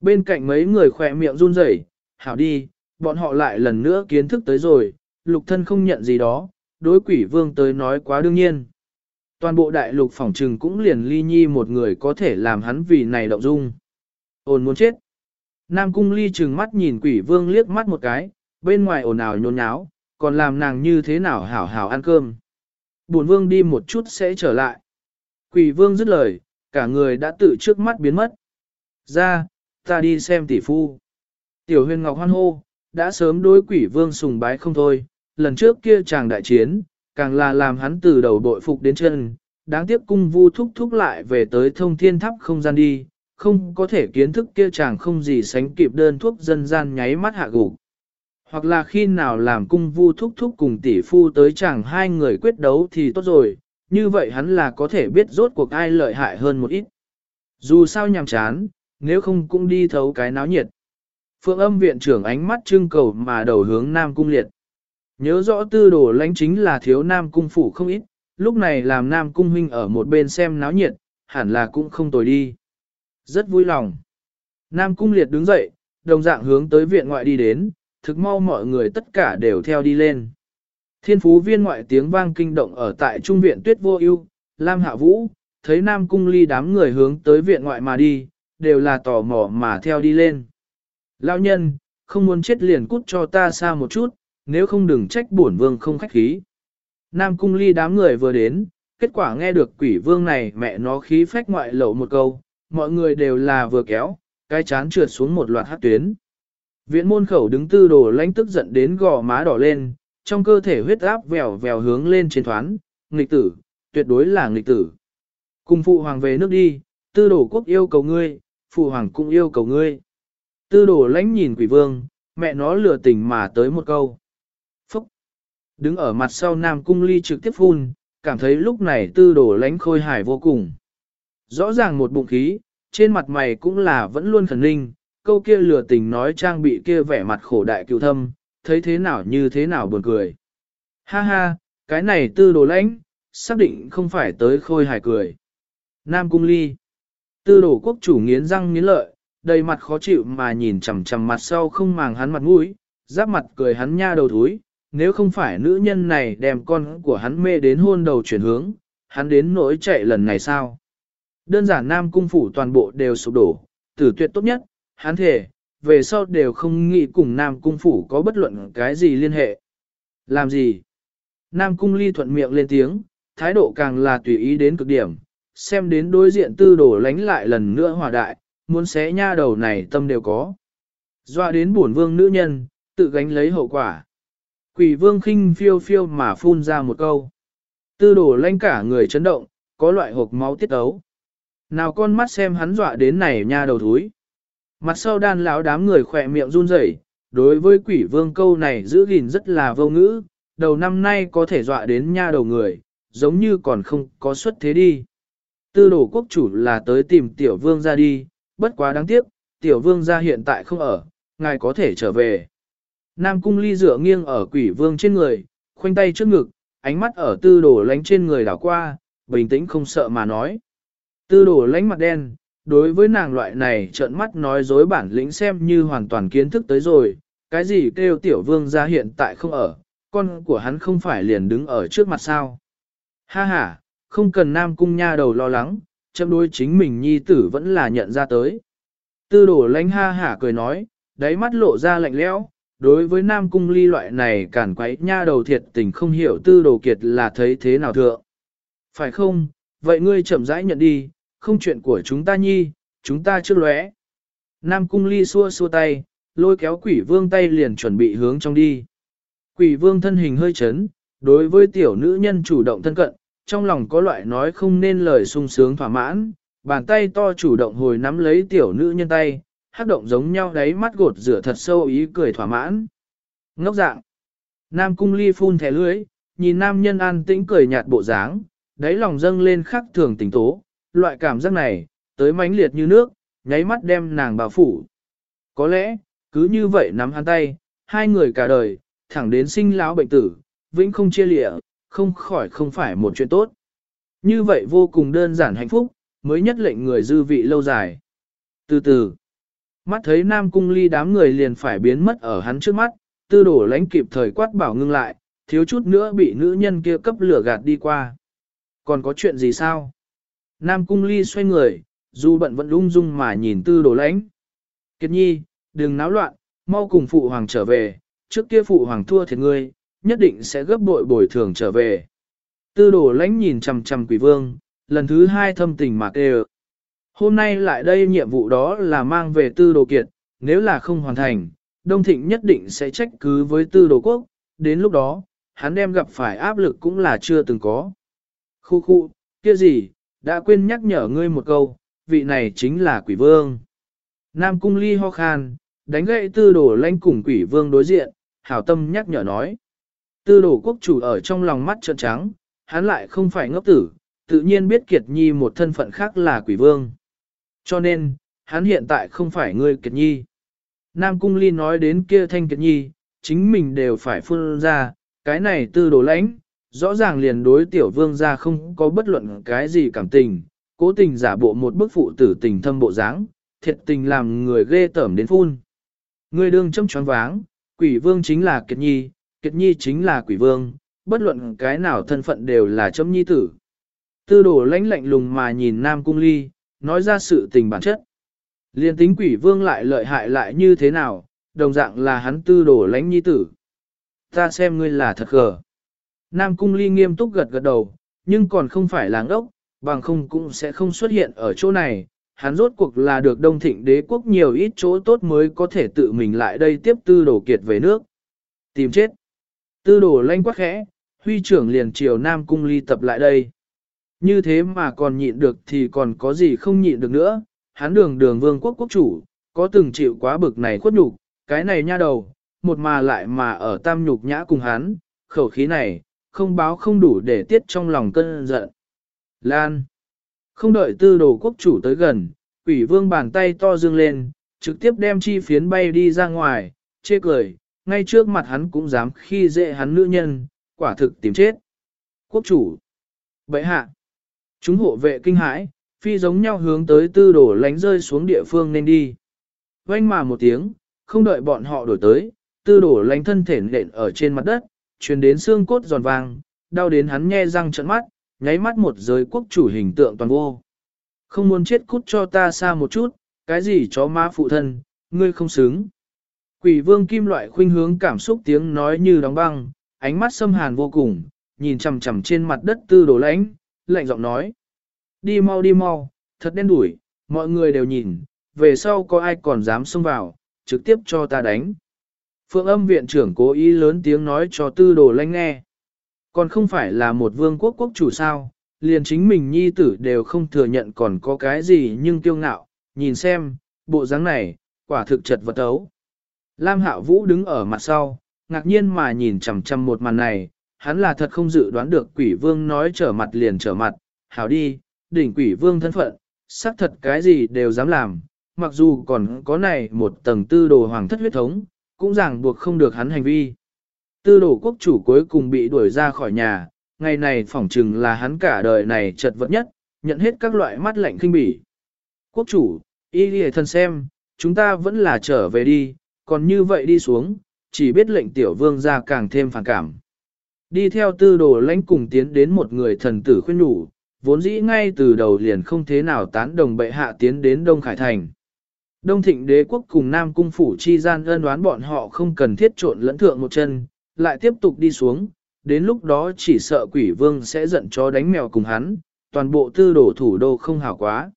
Bên cạnh mấy người khỏe miệng run rẩy, hảo đi, bọn họ lại lần nữa kiến thức tới rồi, lục thân không nhận gì đó, đối quỷ vương tới nói quá đương nhiên. Toàn bộ đại lục phỏng trừng cũng liền ly nhi một người có thể làm hắn vì này động dung. Ôn muốn chết. Nam cung ly trừng mắt nhìn quỷ vương liếc mắt một cái, bên ngoài ồn ào nhôn nháo, còn làm nàng như thế nào hảo hảo ăn cơm. Bổn vương đi một chút sẽ trở lại. Quỷ vương dứt lời, cả người đã tự trước mắt biến mất. Ra, ta đi xem tỷ phu. Tiểu huyền ngọc hoan hô, đã sớm đối quỷ vương sùng bái không thôi, lần trước kia chàng đại chiến, càng là làm hắn từ đầu bội phục đến chân, đáng tiếc cung vu thúc thúc lại về tới thông thiên tháp không gian đi, không có thể kiến thức kia chàng không gì sánh kịp đơn thuốc dân gian nháy mắt hạ gục. Hoặc là khi nào làm cung vu thúc thúc cùng tỷ phu tới chẳng hai người quyết đấu thì tốt rồi, như vậy hắn là có thể biết rốt cuộc ai lợi hại hơn một ít. Dù sao nhàm chán, nếu không cũng đi thấu cái náo nhiệt. Phượng âm viện trưởng ánh mắt trưng cầu mà đầu hướng Nam Cung Liệt. Nhớ rõ tư đồ lãnh chính là thiếu Nam Cung phủ không ít, lúc này làm Nam Cung Huynh ở một bên xem náo nhiệt, hẳn là cũng không tồi đi. Rất vui lòng. Nam Cung Liệt đứng dậy, đồng dạng hướng tới viện ngoại đi đến, thực mau mọi người tất cả đều theo đi lên. Thiên phú viên ngoại tiếng vang kinh động ở tại trung viện tuyết vô ưu, Lam Hạ Vũ, thấy Nam Cung Ly đám người hướng tới viện ngoại mà đi, đều là tò mò mà theo đi lên. Lão nhân, không muốn chết liền cút cho ta xa một chút, nếu không đừng trách bổn vương không khách khí. Nam Cung Ly đám người vừa đến, kết quả nghe được quỷ vương này mẹ nó khí phách ngoại lậu một câu, mọi người đều là vừa kéo, cái chán trượt xuống một loạt hát tuyến. Viện môn khẩu đứng tư đồ lãnh tức giận đến gò má đỏ lên, trong cơ thể huyết áp vèo vèo hướng lên trên thoán, nghịch tử, tuyệt đối là nghịch tử. Cùng phụ hoàng về nước đi, tư đồ quốc yêu cầu ngươi, phụ hoàng cũng yêu cầu ngươi. Tư đồ lãnh nhìn quỷ vương, mẹ nó lừa tình mà tới một câu. Phúc! Đứng ở mặt sau nam cung ly trực tiếp phun, cảm thấy lúc này tư đồ lãnh khôi hài vô cùng. Rõ ràng một bụng khí, trên mặt mày cũng là vẫn luôn khẩn ninh, câu kia lừa tình nói trang bị kia vẻ mặt khổ đại cựu thâm, thấy thế nào như thế nào buồn cười. Ha ha, cái này tư đồ lãnh, xác định không phải tới khôi hài cười. Nam Cung Ly Tư đồ quốc chủ nghiến răng nghiến lợi, đầy mặt khó chịu mà nhìn chằm chằm mặt sau không màng hắn mặt mũi, giáp mặt cười hắn nha đầu thúi, nếu không phải nữ nhân này đem con của hắn mê đến hôn đầu chuyển hướng, hắn đến nỗi chạy lần này sao? Đơn giản Nam Cung phủ toàn bộ đều sụp đổ, tử tuyệt tốt nhất, hắn thể, về sau đều không nghĩ cùng Nam Cung phủ có bất luận cái gì liên hệ. Làm gì? Nam Cung ly thuận miệng lên tiếng, thái độ càng là tùy ý đến cực điểm, xem đến đối diện tư đổ lánh lại lần nữa hòa đại, muốn xé nha đầu này tâm đều có. Doa đến bổn vương nữ nhân, tự gánh lấy hậu quả. Quỷ vương khinh phiêu phiêu mà phun ra một câu. Tư đổ lanh cả người chấn động, có loại hộp máu tiết ấu. Nào con mắt xem hắn dọa đến này nha đầu thúi. Mặt sau đan lão đám người khỏe miệng run rẩy, đối với quỷ vương câu này giữ gìn rất là vô ngữ, đầu năm nay có thể dọa đến nha đầu người, giống như còn không có xuất thế đi. Tư đồ quốc chủ là tới tìm tiểu vương ra đi, bất quá đáng tiếc, tiểu vương ra hiện tại không ở, ngài có thể trở về. Nam cung ly dựa nghiêng ở quỷ vương trên người, khoanh tay trước ngực, ánh mắt ở tư đồ lánh trên người đảo qua, bình tĩnh không sợ mà nói. Tư đồ lánh mặt đen, đối với nàng loại này trợn mắt nói dối bản lĩnh xem như hoàn toàn kiến thức tới rồi, cái gì kêu tiểu vương ra hiện tại không ở, con của hắn không phải liền đứng ở trước mặt sao. Ha ha, không cần nam cung nha đầu lo lắng, châm đối chính mình nhi tử vẫn là nhận ra tới. Tư đổ lánh ha hả cười nói, đáy mắt lộ ra lạnh lẽo. đối với nam cung ly loại này cản quấy nha đầu thiệt tình không hiểu tư đồ kiệt là thấy thế nào thượng. Phải không, vậy ngươi chậm rãi nhận đi, không chuyện của chúng ta nhi, chúng ta chưa lóe. Nam cung ly xua xua tay, lôi kéo quỷ vương tay liền chuẩn bị hướng trong đi. Quỷ vương thân hình hơi chấn, đối với tiểu nữ nhân chủ động thân cận, trong lòng có loại nói không nên lời sung sướng thỏa mãn, bàn tay to chủ động hồi nắm lấy tiểu nữ nhân tay, hát động giống nhau đáy mắt gột rửa thật sâu ý cười thỏa mãn. Ngốc dạng. Nam cung ly phun thẻ lưới, nhìn nam nhân an tĩnh cười nhạt bộ dáng, đáy lòng dâng lên khắc thường tỉnh tố, loại cảm giác này, tới mãnh liệt như nước, nháy mắt đem nàng bao phủ. Có lẽ, cứ như vậy nắm hắn tay, hai người cả đời, thẳng đến sinh lão bệnh tử, vĩnh không chia lịa, không khỏi không phải một chuyện tốt. Như vậy vô cùng đơn giản hạnh phúc, mới nhất lệnh người dư vị lâu dài. Từ từ, mắt thấy Nam Cung Ly đám người liền phải biến mất ở hắn trước mắt, tư đổ lãnh kịp thời quát bảo ngưng lại, thiếu chút nữa bị nữ nhân kia cấp lửa gạt đi qua. Còn có chuyện gì sao? Nam Cung Ly xoay người, dù bận vẫn ung dung mà nhìn tư đồ lãnh. Kiệt nhi, đừng náo loạn, mau cùng phụ hoàng trở về, trước kia phụ hoàng thua thiệt ngươi, nhất định sẽ gấp bội bồi thường trở về. Tư đồ lãnh nhìn chằm chằm quỷ vương, lần thứ hai thâm tình mà kêu. Hôm nay lại đây nhiệm vụ đó là mang về tư đồ kiệt, nếu là không hoàn thành, Đông Thịnh nhất định sẽ trách cứ với tư đồ quốc, đến lúc đó, hắn đem gặp phải áp lực cũng là chưa từng có. Khu khu, kia gì, đã quên nhắc nhở ngươi một câu, vị này chính là quỷ vương. Nam cung ly ho khan, đánh gậy tư đồ lãnh cùng quỷ vương đối diện, hảo tâm nhắc nhở nói. Tư đồ quốc chủ ở trong lòng mắt trợn trắng, hắn lại không phải ngốc tử, tự nhiên biết Kiệt Nhi một thân phận khác là quỷ vương. Cho nên, hắn hiện tại không phải ngươi Kiệt Nhi. Nam Cung Ly nói đến kia thanh Kiệt Nhi, chính mình đều phải phun ra, cái này tư đồ lãnh, Rõ ràng liền đối tiểu vương ra không có bất luận cái gì cảm tình, cố tình giả bộ một bức phụ tử tình thâm bộ dáng, thiệt tình làm người ghê tởm đến phun. Người đương châm choáng váng, quỷ vương chính là kiệt nhi, kiệt nhi chính là quỷ vương, bất luận cái nào thân phận đều là châm nhi tử. Tư đồ lãnh lạnh lùng mà nhìn Nam Cung Ly, nói ra sự tình bản chất. Liên tính quỷ vương lại lợi hại lại như thế nào, đồng dạng là hắn tư đồ lãnh nhi tử. Ta xem ngươi là thật gờ. Nam Cung Ly nghiêm túc gật gật đầu, nhưng còn không phải là ốc, bằng không cũng sẽ không xuất hiện ở chỗ này. Hắn rốt cuộc là được đông thịnh đế quốc nhiều ít chỗ tốt mới có thể tự mình lại đây tiếp tư đồ kiệt về nước. Tìm chết. Tư đồ lanh quắc khẽ, huy trưởng liền chiều Nam Cung Ly tập lại đây. Như thế mà còn nhịn được thì còn có gì không nhịn được nữa, hắn đường đường vương quốc quốc chủ, có từng chịu quá bực này khuất nhục, cái này nha đầu, một mà lại mà ở tam nhục nhã cùng hắn, khẩu khí này, không báo không đủ để tiết trong lòng cơn giận. Lan. Không đợi tư đồ quốc chủ tới gần, quỷ vương bàn tay to dương lên, trực tiếp đem chi phiến bay đi ra ngoài, chê cười, ngay trước mặt hắn cũng dám khi dễ hắn nữ nhân, quả thực tìm chết. Quốc chủ. Bậy hạ. Chúng hộ vệ kinh hãi, phi giống nhau hướng tới tư đổ lánh rơi xuống địa phương nên đi. Vanh mà một tiếng, không đợi bọn họ đổi tới, tư đổ lánh thân thể nện ở trên mặt đất, truyền đến xương cốt giòn vàng, đau đến hắn nhe răng trợn mắt, nháy mắt một giới quốc chủ hình tượng toàn vô. Không muốn chết cút cho ta xa một chút, cái gì chó má phụ thân, ngươi không xứng. Quỷ vương kim loại khuynh hướng cảm xúc tiếng nói như đóng băng, ánh mắt xâm hàn vô cùng, nhìn chằm chằm trên mặt đất tư đồ lãnh, lạnh giọng nói. Đi mau đi mau, thật đen đủi, mọi người đều nhìn, về sau có ai còn dám xông vào, trực tiếp cho ta đánh. Phượng âm viện trưởng cố ý lớn tiếng nói cho tư đồ lanh nghe. Còn không phải là một vương quốc quốc chủ sao, liền chính mình nhi tử đều không thừa nhận còn có cái gì nhưng kiêu ngạo, nhìn xem, bộ dáng này, quả thực chật vật ấu. Lam Hạo Vũ đứng ở mặt sau, ngạc nhiên mà nhìn chằm chằm một màn này, hắn là thật không dự đoán được quỷ vương nói trở mặt liền trở mặt, hảo đi, đỉnh quỷ vương thân phận, xác thật cái gì đều dám làm, mặc dù còn có này một tầng tư đồ hoàng thất huyết thống, cũng ràng buộc không được hắn hành vi. Tư đồ quốc chủ cuối cùng bị đuổi ra khỏi nhà, ngày này phỏng chừng là hắn cả đời này chật vật nhất, nhận hết các loại mắt lạnh kinh bỉ. Quốc chủ, y lìa thân xem, chúng ta vẫn là trở về đi, còn như vậy đi xuống, chỉ biết lệnh tiểu vương ra càng thêm phản cảm. Đi theo tư đồ lãnh cùng tiến đến một người thần tử khuyên nhủ, vốn dĩ ngay từ đầu liền không thế nào tán đồng bệ hạ tiến đến Đông Khải Thành. Đông thịnh đế quốc cùng Nam Cung Phủ chi gian ân đoán bọn họ không cần thiết trộn lẫn thượng một chân, lại tiếp tục đi xuống, đến lúc đó chỉ sợ quỷ vương sẽ giận cho đánh mèo cùng hắn, toàn bộ tư đổ thủ đô không hảo quá.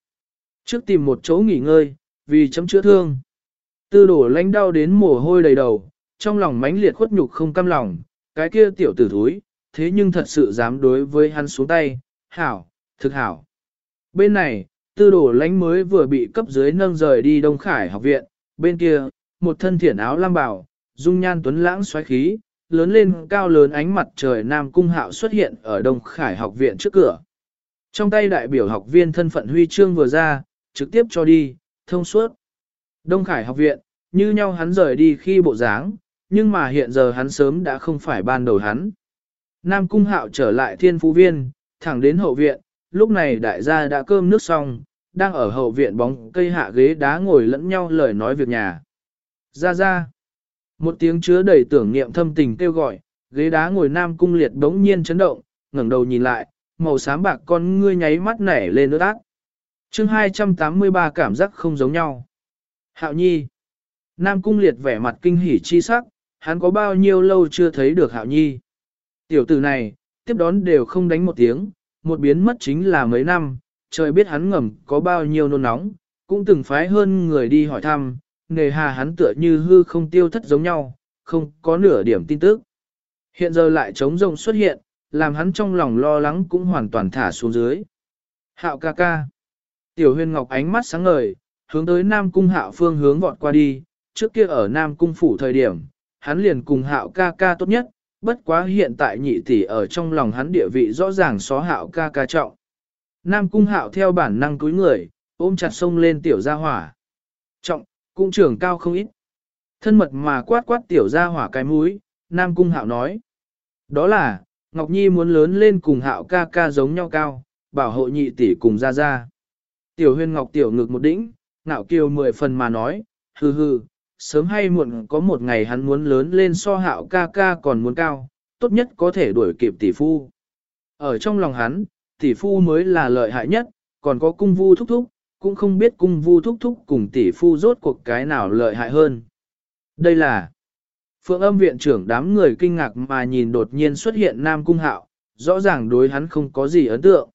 Trước tìm một chỗ nghỉ ngơi, vì chấm chữa thương. Tư đổ lãnh đau đến mồ hôi đầy đầu, trong lòng mãnh liệt khuất nhục không cam lòng, cái kia tiểu tử thúi, thế nhưng thật sự dám đối với hắn xuống tay, hảo, thực hảo. Bên này, tư đồ lánh mới vừa bị cấp dưới nâng rời đi Đông Khải học viện, bên kia, một thân thiển áo lam bảo, dung nhan tuấn lãng xoáy khí, lớn lên cao lớn ánh mặt trời Nam Cung Hạo xuất hiện ở Đông Khải học viện trước cửa. Trong tay đại biểu học viên thân phận huy chương vừa ra, trực tiếp cho đi, thông suốt. Đông Khải học viện, như nhau hắn rời đi khi bộ dáng, nhưng mà hiện giờ hắn sớm đã không phải ban đầu hắn. Nam Cung Hạo trở lại thiên phú viên, thẳng đến hậu viện, lúc này đại gia đã cơm nước xong, đang ở hậu viện bóng cây hạ ghế đá ngồi lẫn nhau lời nói việc nhà. Ra ra. Một tiếng chứa đầy tưởng niệm thâm tình kêu gọi, ghế đá ngồi nam cung liệt đống nhiên chấn động, ngẩng đầu nhìn lại, màu xám bạc con ngươi nháy mắt nảy lên nước ác. chương 283 cảm giác không giống nhau. Hạo nhi. Nam cung liệt vẻ mặt kinh hỉ chi sắc, hắn có bao nhiêu lâu chưa thấy được hạo nhi. Tiểu tử này, tiếp đón đều không đánh một tiếng, một biến mất chính là mấy năm, trời biết hắn ngầm có bao nhiêu nôn nóng, cũng từng phái hơn người đi hỏi thăm, nề hà hắn tựa như hư không tiêu thất giống nhau, không có nửa điểm tin tức. Hiện giờ lại trống rông xuất hiện, làm hắn trong lòng lo lắng cũng hoàn toàn thả xuống dưới. Hạo ca ca. Tiểu huyền ngọc ánh mắt sáng ngời, hướng tới Nam Cung hạo phương hướng vọt qua đi, trước kia ở Nam Cung phủ thời điểm, hắn liền cùng hạo ca ca tốt nhất, bất quá hiện tại nhị tỷ ở trong lòng hắn địa vị rõ ràng xó hạo ca ca trọng. Nam cung hạo theo bản năng cúi người, ôm chặt sông lên tiểu gia hỏa. Trọng, cung trưởng cao không ít. Thân mật mà quát quát tiểu gia hỏa cái mũi, Nam cung hạo nói. Đó là, Ngọc Nhi muốn lớn lên cùng hạo ca ca giống nhau cao, bảo hộ nhị tỷ cùng ra ra. Tiểu huyên ngọc tiểu ngực một đĩnh, ngạo kiều mười phần mà nói, hừ hừ, sớm hay muộn có một ngày hắn muốn lớn lên so hạo ca ca còn muốn cao, tốt nhất có thể đuổi kịp tỷ phu. Ở trong lòng hắn, tỷ phu mới là lợi hại nhất, còn có cung vu thúc thúc, cũng không biết cung vu thúc thúc cùng tỷ phu rốt cuộc cái nào lợi hại hơn. Đây là Phượng âm viện trưởng đám người kinh ngạc mà nhìn đột nhiên xuất hiện Nam Cung Hạo, rõ ràng đối hắn không có gì ấn tượng.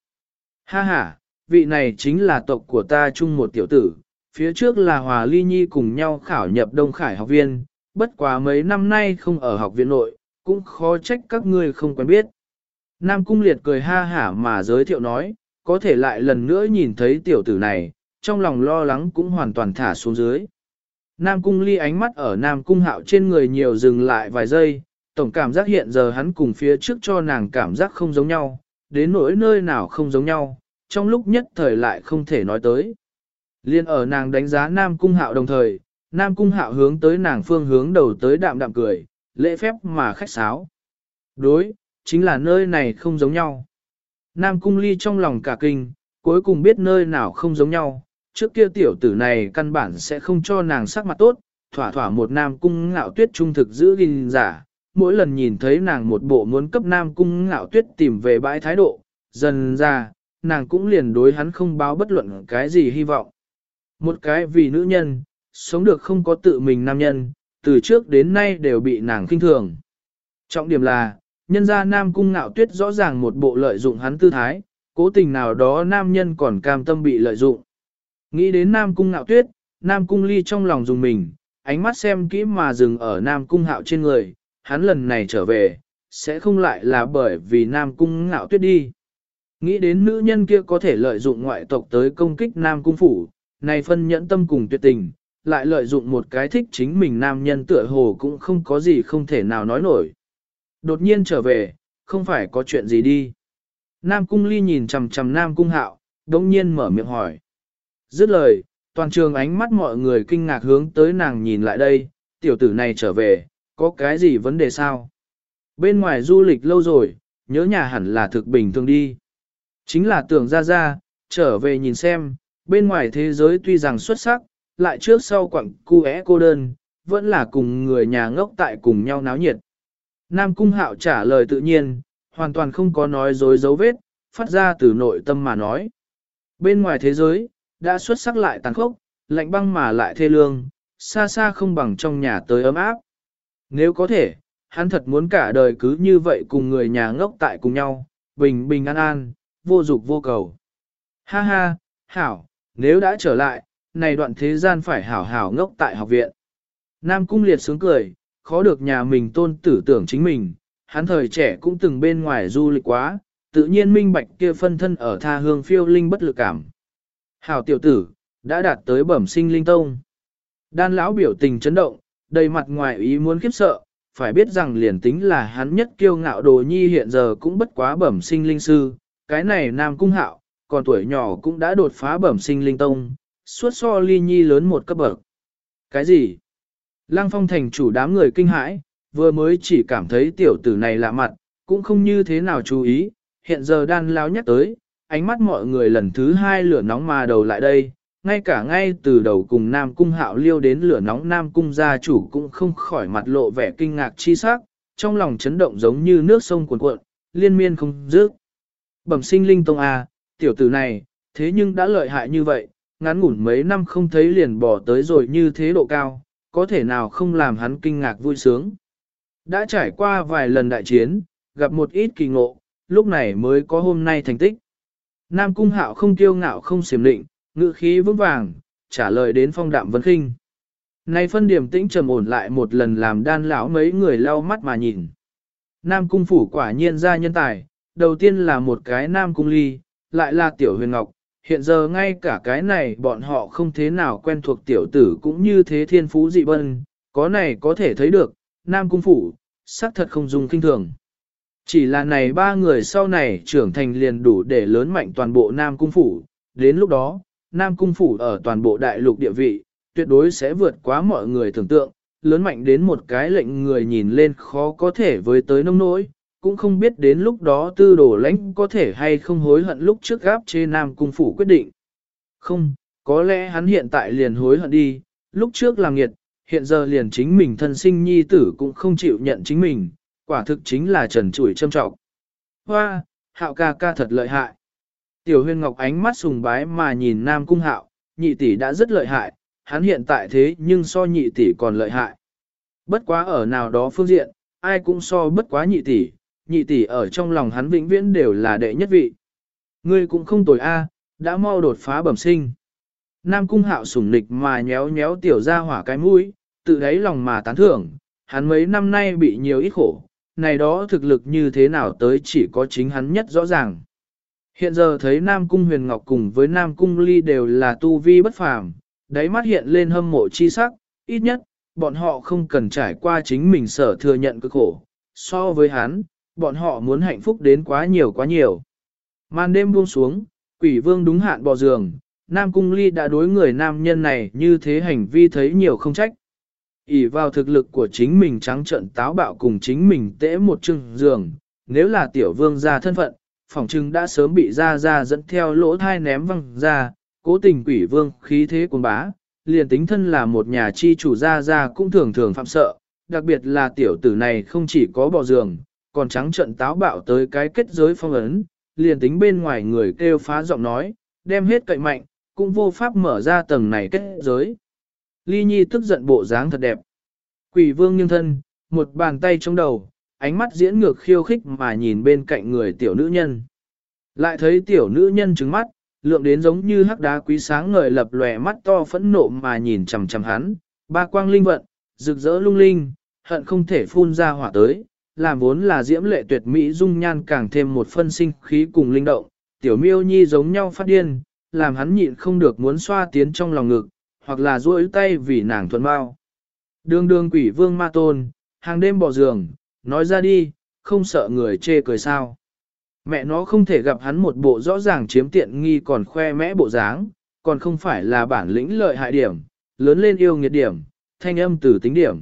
Ha ha, vị này chính là tộc của ta chung một tiểu tử, phía trước là Hòa Ly Nhi cùng nhau khảo nhập Đông Khải học viên, bất quá mấy năm nay không ở học viện nội, cũng khó trách các ngươi không quen biết. Nam Cung Liệt cười ha hả mà giới thiệu nói, có thể lại lần nữa nhìn thấy tiểu tử này, trong lòng lo lắng cũng hoàn toàn thả xuống dưới. Nam Cung Ly ánh mắt ở Nam Cung Hạo trên người nhiều dừng lại vài giây, tổng cảm giác hiện giờ hắn cùng phía trước cho nàng cảm giác không giống nhau, đến nỗi nơi nào không giống nhau, trong lúc nhất thời lại không thể nói tới. Liên ở nàng đánh giá Nam Cung Hạo đồng thời, Nam Cung Hạo hướng tới nàng phương hướng đầu tới đạm đạm cười, lễ phép mà khách sáo. Đối, chính là nơi này không giống nhau. Nam Cung Ly trong lòng cả kinh, cuối cùng biết nơi nào không giống nhau, trước kia tiểu tử này căn bản sẽ không cho nàng sắc mặt tốt, thỏa thỏa một Nam Cung ngạo tuyết trung thực giữ gìn giả. Mỗi lần nhìn thấy nàng một bộ muốn cấp Nam Cung ngạo tuyết tìm về bãi thái độ, dần ra, nàng cũng liền đối hắn không báo bất luận cái gì hy vọng. Một cái vì nữ nhân, sống được không có tự mình nam nhân, từ trước đến nay đều bị nàng khinh thường. Trọng điểm là, nhân gia nam cung ngạo tuyết rõ ràng một bộ lợi dụng hắn tư thái, cố tình nào đó nam nhân còn cam tâm bị lợi dụng. Nghĩ đến nam cung ngạo tuyết, nam cung ly trong lòng dùng mình, ánh mắt xem kỹ mà dừng ở nam cung hạo trên người, hắn lần này trở về, sẽ không lại là bởi vì nam cung ngạo tuyết đi. Nghĩ đến nữ nhân kia có thể lợi dụng ngoại tộc tới công kích nam cung phủ, này phân nhẫn tâm cùng tuyệt tình, lại lợi dụng một cái thích chính mình nam nhân tựa hồ cũng không có gì không thể nào nói nổi. Đột nhiên trở về, không phải có chuyện gì đi. Nam cung ly nhìn chầm chầm nam cung hạo, đống nhiên mở miệng hỏi. Dứt lời, toàn trường ánh mắt mọi người kinh ngạc hướng tới nàng nhìn lại đây, tiểu tử này trở về, có cái gì vấn đề sao? Bên ngoài du lịch lâu rồi, nhớ nhà hẳn là thực bình thường đi. Chính là tưởng ra ra, trở về nhìn xem, bên ngoài thế giới tuy rằng xuất sắc, lại trước sau quặng cu é cô đơn, vẫn là cùng người nhà ngốc tại cùng nhau náo nhiệt. Nam Cung Hạo trả lời tự nhiên, hoàn toàn không có nói dối dấu vết, phát ra từ nội tâm mà nói. Bên ngoài thế giới, đã xuất sắc lại tàn khốc, lạnh băng mà lại thê lương, xa xa không bằng trong nhà tới ấm áp. Nếu có thể, hắn thật muốn cả đời cứ như vậy cùng người nhà ngốc tại cùng nhau, bình bình an an, vô dục vô cầu. Ha ha, hảo, nếu đã trở lại, này đoạn thế gian phải hảo hảo ngốc tại học viện. Nam Cung Liệt sướng cười, khó được nhà mình tôn tử tưởng chính mình, hắn thời trẻ cũng từng bên ngoài du lịch quá, tự nhiên minh bạch kia phân thân ở tha hương phiêu linh bất lực cảm. Hảo tiểu tử, đã đạt tới bẩm sinh linh tông. Đan lão biểu tình chấn động, đầy mặt ngoài ý muốn khiếp sợ, phải biết rằng liền tính là hắn nhất kiêu ngạo đồ nhi hiện giờ cũng bất quá bẩm sinh linh sư, cái này nam cung hạo, còn tuổi nhỏ cũng đã đột phá bẩm sinh linh tông, suốt so ly nhi lớn một cấp bậc. Cái gì? Lăng phong thành chủ đám người kinh hãi, vừa mới chỉ cảm thấy tiểu tử này lạ mặt, cũng không như thế nào chú ý, hiện giờ đan lao nhắc tới, ánh mắt mọi người lần thứ hai lửa nóng mà đầu lại đây, ngay cả ngay từ đầu cùng Nam Cung hạo liêu đến lửa nóng Nam Cung gia chủ cũng không khỏi mặt lộ vẻ kinh ngạc chi sắc, trong lòng chấn động giống như nước sông cuồn cuộn, liên miên không dứt. Bẩm sinh linh tông A, tiểu tử này, thế nhưng đã lợi hại như vậy, ngắn ngủn mấy năm không thấy liền bỏ tới rồi như thế độ cao, có thể nào không làm hắn kinh ngạc vui sướng. Đã trải qua vài lần đại chiến, gặp một ít kỳ ngộ, lúc này mới có hôm nay thành tích. Nam Cung Hạo không kiêu ngạo không xiểm định, ngự khí vững vàng, trả lời đến phong đạm vấn khinh. Nay phân điểm tĩnh trầm ổn lại một lần làm đan lão mấy người lau mắt mà nhìn. Nam Cung Phủ quả nhiên ra nhân tài, đầu tiên là một cái Nam Cung Ly, lại là Tiểu Huyền Ngọc, hiện giờ ngay cả cái này bọn họ không thế nào quen thuộc tiểu tử cũng như thế thiên phú dị bân, có này có thể thấy được, Nam Cung Phủ, xác thật không dùng kinh thường. Chỉ là này ba người sau này trưởng thành liền đủ để lớn mạnh toàn bộ Nam Cung Phủ, đến lúc đó, Nam Cung Phủ ở toàn bộ đại lục địa vị, tuyệt đối sẽ vượt quá mọi người tưởng tượng, lớn mạnh đến một cái lệnh người nhìn lên khó có thể với tới nông nỗi, cũng không biết đến lúc đó tư đồ lãnh có thể hay không hối hận lúc trước gáp chê Nam Cung Phủ quyết định. Không, có lẽ hắn hiện tại liền hối hận đi, lúc trước làm nghiệt, hiện giờ liền chính mình thân sinh nhi tử cũng không chịu nhận chính mình, quả thực chính là trần trụi châm trọng. Hoa, hạo ca ca thật lợi hại. Tiểu Huyên ngọc ánh mắt sùng bái mà nhìn Nam Cung hạo, nhị tỷ đã rất lợi hại, hắn hiện tại thế nhưng so nhị tỷ còn lợi hại. Bất quá ở nào đó phương diện, ai cũng so bất quá nhị tỷ, nhị tỷ ở trong lòng hắn vĩnh viễn đều là đệ nhất vị. Ngươi cũng không tồi a, đã mau đột phá bẩm sinh. Nam cung hạo sủng nịch mà nhéo nhéo tiểu ra hỏa cái mũi, tự đáy lòng mà tán thưởng, hắn mấy năm nay bị nhiều ít khổ, này đó thực lực như thế nào tới chỉ có chính hắn nhất rõ ràng. Hiện giờ thấy Nam Cung Huyền Ngọc cùng với Nam Cung Ly đều là tu vi bất phàm, đáy mắt hiện lên hâm mộ chi sắc, ít nhất, bọn họ không cần trải qua chính mình sở thừa nhận cực khổ. So với hắn, bọn họ muốn hạnh phúc đến quá nhiều quá nhiều. Màn đêm buông xuống, quỷ vương đúng hạn bò giường, Nam Cung Ly đã đối người nam nhân này như thế hành vi thấy nhiều không trách. ỉ vào thực lực của chính mình trắng trận táo bạo cùng chính mình tễ một chừng giường, nếu là tiểu vương ra thân phận, phỏng chừng đã sớm bị ra ra dẫn theo lỗ thai ném văng ra, cố tình quỷ vương khí thế cuồng bá, liền tính thân là một nhà chi chủ ra ra cũng thường thường phạm sợ, đặc biệt là tiểu tử này không chỉ có bò giường, còn trắng trận táo bạo tới cái kết giới phong ấn, liền tính bên ngoài người kêu phá giọng nói, đem hết cậy mạnh, cũng vô pháp mở ra tầng này kết giới. Ly Nhi tức giận bộ dáng thật đẹp. Quỷ vương nghiêng thân, một bàn tay trong đầu, ánh mắt diễn ngược khiêu khích mà nhìn bên cạnh người tiểu nữ nhân. Lại thấy tiểu nữ nhân trứng mắt, lượng đến giống như hắc đá quý sáng ngời lập lòe mắt to phẫn nộ mà nhìn chằm chằm hắn, ba quang linh vận, rực rỡ lung linh, hận không thể phun ra hỏa tới, làm vốn là diễm lệ tuyệt mỹ dung nhan càng thêm một phân sinh khí cùng linh động, tiểu miêu nhi giống nhau phát điên, làm hắn nhịn không được muốn xoa tiến trong lòng ngực, hoặc là duỗi tay vì nàng thuận bao. Đường đường quỷ vương ma tôn, hàng đêm bỏ giường, nói ra đi, không sợ người chê cười sao. Mẹ nó không thể gặp hắn một bộ rõ ràng chiếm tiện nghi còn khoe mẽ bộ dáng, còn không phải là bản lĩnh lợi hại điểm, lớn lên yêu nghiệt điểm, thanh âm tử tính điểm.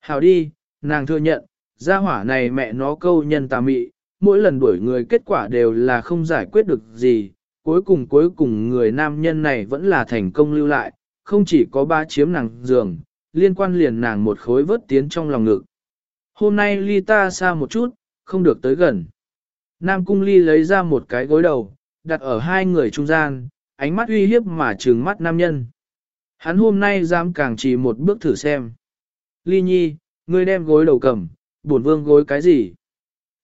Hào đi, nàng thừa nhận, gia hỏa này mẹ nó câu nhân tà mị, mỗi lần đuổi người kết quả đều là không giải quyết được gì, cuối cùng cuối cùng người nam nhân này vẫn là thành công lưu lại, không chỉ có ba chiếm nàng giường, liên quan liền nàng một khối vớt tiến trong lòng ngực. Hôm nay ly ta xa một chút, không được tới gần. Nam Cung Ly lấy ra một cái gối đầu, đặt ở hai người trung gian, ánh mắt uy hiếp mà trừng mắt nam nhân. Hắn hôm nay dám càng chỉ một bước thử xem. Ly Nhi, ngươi đem gối đầu cầm, bổn vương gối cái gì?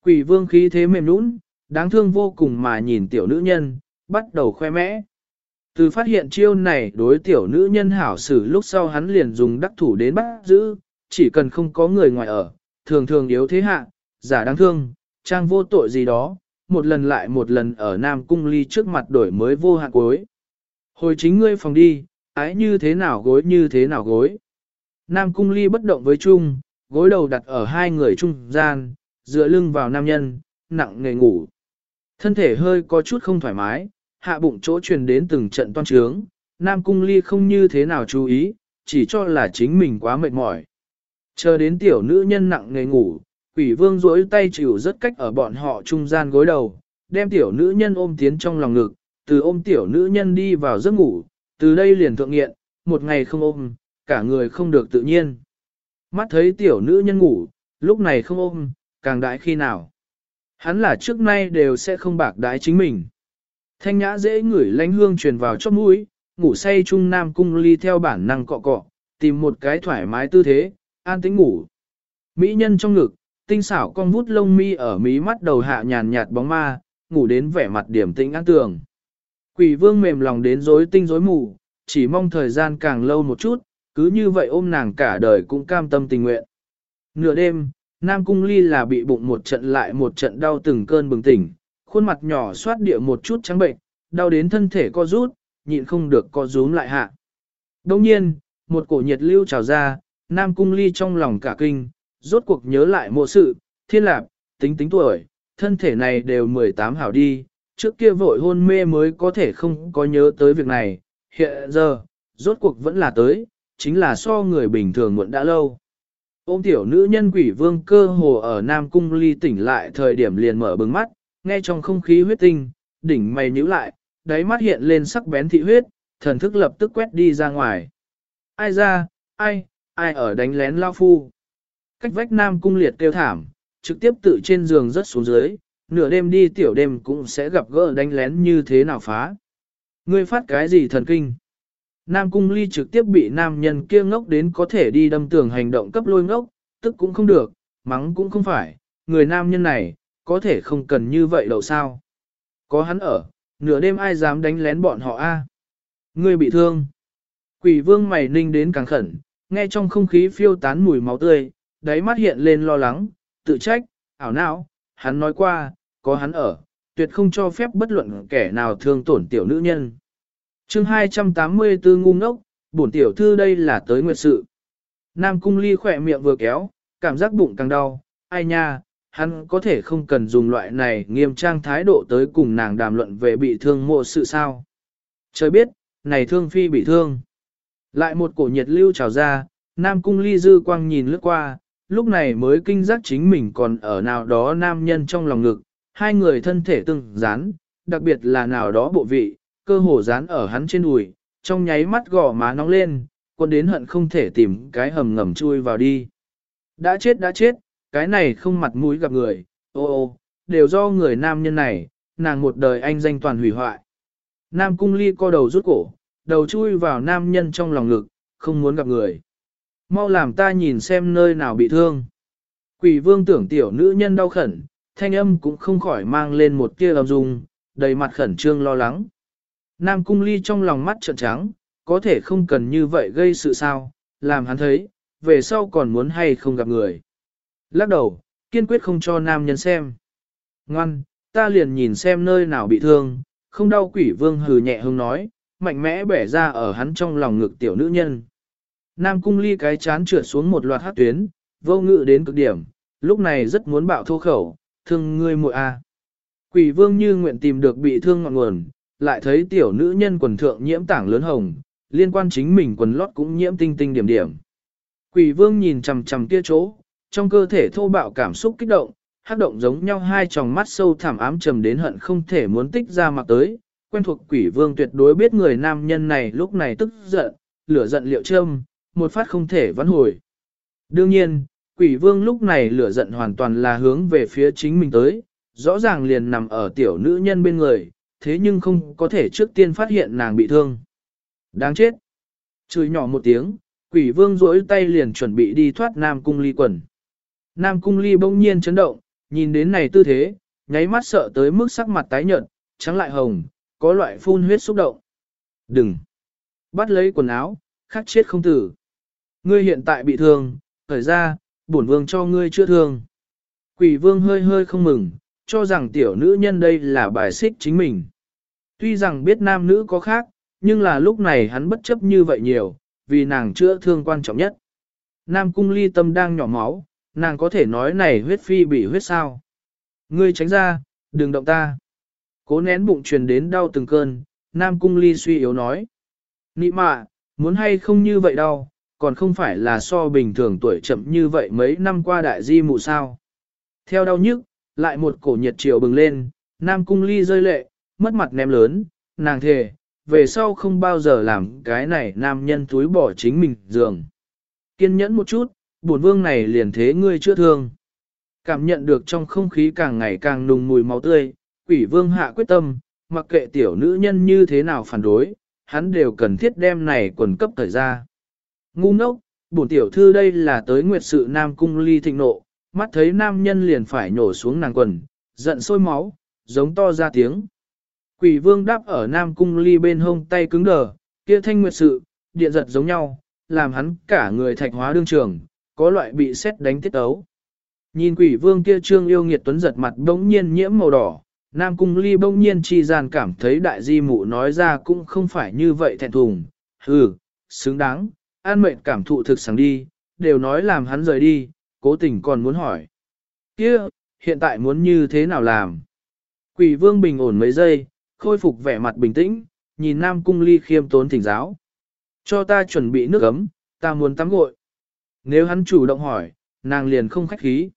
Quỷ vương khí thế mềm nũng, đáng thương vô cùng mà nhìn tiểu nữ nhân, bắt đầu khoe mẽ. Từ phát hiện chiêu này đối tiểu nữ nhân hảo xử lúc sau hắn liền dùng đắc thủ đến bắt giữ, chỉ cần không có người ngoài ở, thường thường yếu thế hạ, giả đáng thương, trang vô tội gì đó, một lần lại một lần ở Nam Cung Ly trước mặt đổi mới vô hạn gối. Hồi chính ngươi phòng đi, ái như thế nào gối như thế nào gối. Nam Cung Ly bất động với Trung, gối đầu đặt ở hai người trung gian, dựa lưng vào nam nhân, nặng nề ngủ. Thân thể hơi có chút không thoải mái, hạ bụng chỗ truyền đến từng trận toan trướng, Nam Cung Ly không như thế nào chú ý, chỉ cho là chính mình quá mệt mỏi. Chờ đến tiểu nữ nhân nặng nề ngủ, quỷ vương duỗi tay chịu rất cách ở bọn họ trung gian gối đầu, đem tiểu nữ nhân ôm tiến trong lòng ngực, từ ôm tiểu nữ nhân đi vào giấc ngủ, từ đây liền thượng nghiện, một ngày không ôm, cả người không được tự nhiên. Mắt thấy tiểu nữ nhân ngủ, lúc này không ôm, càng đãi khi nào. Hắn là trước nay đều sẽ không bạc đái chính mình. Thanh nhã dễ ngửi lánh hương truyền vào chóp mũi, ngủ say trung nam cung ly theo bản năng cọ cọ, tìm một cái thoải mái tư thế, an tĩnh ngủ. Mỹ nhân trong ngực, tinh xảo con vút lông mi ở mí mắt đầu hạ nhàn nhạt bóng ma, ngủ đến vẻ mặt điểm tĩnh an tường. Quỷ vương mềm lòng đến rối tinh rối mù, chỉ mong thời gian càng lâu một chút, cứ như vậy ôm nàng cả đời cũng cam tâm tình nguyện. Nửa đêm, Nam Cung Ly là bị bụng một trận lại một trận đau từng cơn bừng tỉnh, khuôn mặt nhỏ xoát địa một chút trắng bệnh, đau đến thân thể co rút, nhịn không được co rúm lại hạ. Đồng nhiên, một cổ nhiệt lưu trào ra, Nam Cung Ly trong lòng cả kinh, rốt cuộc nhớ lại mộ sự, thiên lạp, tính tính tuổi, thân thể này đều 18 hảo đi, trước kia vội hôn mê mới có thể không có nhớ tới việc này, hiện giờ, rốt cuộc vẫn là tới, chính là so người bình thường muộn đã lâu. Ôm tiểu nữ nhân quỷ vương cơ hồ ở Nam Cung ly tỉnh lại thời điểm liền mở bừng mắt, nghe trong không khí huyết tinh, đỉnh mày nhíu lại, đáy mắt hiện lên sắc bén thị huyết, thần thức lập tức quét đi ra ngoài. Ai ra, ai, ai ở đánh lén lao phu. Cách vách Nam Cung liệt kêu thảm, trực tiếp tự trên giường rất xuống dưới, nửa đêm đi tiểu đêm cũng sẽ gặp gỡ đánh lén như thế nào phá. Ngươi phát cái gì thần kinh? Nam Cung Ly trực tiếp bị nam nhân kia ngốc đến có thể đi đâm tường hành động cấp lôi ngốc, tức cũng không được, mắng cũng không phải, người nam nhân này, có thể không cần như vậy đâu sao. Có hắn ở, nửa đêm ai dám đánh lén bọn họ a? Ngươi bị thương. Quỷ vương mày ninh đến càng khẩn, nghe trong không khí phiêu tán mùi máu tươi, đáy mắt hiện lên lo lắng, tự trách, ảo não, hắn nói qua, có hắn ở, tuyệt không cho phép bất luận kẻ nào thương tổn tiểu nữ nhân chương 284 ngu ngốc, bổn tiểu thư đây là tới nguyệt sự. Nam cung ly khỏe miệng vừa kéo, cảm giác bụng càng đau, ai nha, hắn có thể không cần dùng loại này nghiêm trang thái độ tới cùng nàng đàm luận về bị thương mộ sự sao. Trời biết, này thương phi bị thương. Lại một cổ nhiệt lưu trào ra, Nam cung ly dư quang nhìn lướt qua, lúc này mới kinh giác chính mình còn ở nào đó nam nhân trong lòng ngực, hai người thân thể từng dán, đặc biệt là nào đó bộ vị, cơ hồ dán ở hắn trên đùi, trong nháy mắt gò má nóng lên, quân đến hận không thể tìm cái hầm ngầm chui vào đi. Đã chết đã chết, cái này không mặt mũi gặp người, ô ô, đều do người nam nhân này, nàng một đời anh danh toàn hủy hoại. Nam cung ly co đầu rút cổ, đầu chui vào nam nhân trong lòng ngực, không muốn gặp người. Mau làm ta nhìn xem nơi nào bị thương. Quỷ vương tưởng tiểu nữ nhân đau khẩn, thanh âm cũng không khỏi mang lên một tia âm dung, đầy mặt khẩn trương lo lắng. Nam cung ly trong lòng mắt trợn trắng, có thể không cần như vậy gây sự sao, làm hắn thấy, về sau còn muốn hay không gặp người. Lắc đầu, kiên quyết không cho nam nhân xem. Ngoan, ta liền nhìn xem nơi nào bị thương, không đau quỷ vương hừ nhẹ hương nói, mạnh mẽ bẻ ra ở hắn trong lòng ngực tiểu nữ nhân. Nam cung ly cái chán trượt xuống một loạt hát tuyến, vô ngự đến cực điểm, lúc này rất muốn bạo thô khẩu, thương ngươi muội a. Quỷ vương như nguyện tìm được bị thương ngọn nguồn, lại thấy tiểu nữ nhân quần thượng nhiễm tảng lớn hồng, liên quan chính mình quần lót cũng nhiễm tinh tinh điểm điểm. Quỷ vương nhìn chằm chằm kia chỗ, trong cơ thể thô bạo cảm xúc kích động, hát động giống nhau hai tròng mắt sâu thẳm ám trầm đến hận không thể muốn tích ra mặt tới. Quen thuộc quỷ vương tuyệt đối biết người nam nhân này lúc này tức giận, lửa giận liệu châm, một phát không thể vãn hồi. Đương nhiên, quỷ vương lúc này lửa giận hoàn toàn là hướng về phía chính mình tới, rõ ràng liền nằm ở tiểu nữ nhân bên người, thế nhưng không có thể trước tiên phát hiện nàng bị thương. Đáng chết! Chửi nhỏ một tiếng, quỷ vương rỗi tay liền chuẩn bị đi thoát Nam Cung Ly quần. Nam Cung Ly bỗng nhiên chấn động, nhìn đến này tư thế, nháy mắt sợ tới mức sắc mặt tái nhợt, trắng lại hồng, có loại phun huyết xúc động. Đừng! Bắt lấy quần áo, khắc chết không tử. Ngươi hiện tại bị thương, khởi ra, bổn vương cho ngươi chưa thương. Quỷ vương hơi hơi không mừng, cho rằng tiểu nữ nhân đây là bài xích chính mình. Tuy rằng biết nam nữ có khác, nhưng là lúc này hắn bất chấp như vậy nhiều, vì nàng chữa thương quan trọng nhất. Nam cung ly tâm đang nhỏ máu, nàng có thể nói này huyết phi bị huyết sao. Ngươi tránh ra, đừng động ta. Cố nén bụng truyền đến đau từng cơn, Nam cung ly suy yếu nói. Nị mạ, muốn hay không như vậy đâu, còn không phải là so bình thường tuổi chậm như vậy mấy năm qua đại di mụ sao. Theo đau nhức, lại một cổ nhiệt chiều bừng lên, Nam Cung Ly rơi lệ, mất mặt ném lớn, nàng thề, về sau không bao giờ làm cái này nam nhân túi bỏ chính mình giường. Kiên nhẫn một chút, bổn vương này liền thế ngươi chưa thương. Cảm nhận được trong không khí càng ngày càng nùng mùi máu tươi, quỷ vương hạ quyết tâm, mặc kệ tiểu nữ nhân như thế nào phản đối, hắn đều cần thiết đem này quần cấp thời ra. Ngu ngốc, bổn tiểu thư đây là tới nguyệt sự nam cung ly thịnh nộ, mắt thấy nam nhân liền phải nhổ xuống nàng quần, giận sôi máu, giống to ra tiếng. Quỷ vương đáp ở nam cung ly bên hông tay cứng đờ, kia thanh nguyệt sự, điện giật giống nhau, làm hắn cả người thạch hóa đương trường, có loại bị xét đánh tiết ấu. Nhìn quỷ vương kia trương yêu nghiệt tuấn giật mặt bỗng nhiên nhiễm màu đỏ, nam cung ly bỗng nhiên chi gian cảm thấy đại di mụ nói ra cũng không phải như vậy thẹn thùng, hừ, xứng đáng, an mệnh cảm thụ thực sáng đi, đều nói làm hắn rời đi, cố tình còn muốn hỏi. kia hiện tại muốn như thế nào làm? Quỷ vương bình ổn mấy giây, khôi phục vẻ mặt bình tĩnh, nhìn Nam Cung Ly khiêm tốn thỉnh giáo. Cho ta chuẩn bị nước ấm, ta muốn tắm gội. Nếu hắn chủ động hỏi, nàng liền không khách khí.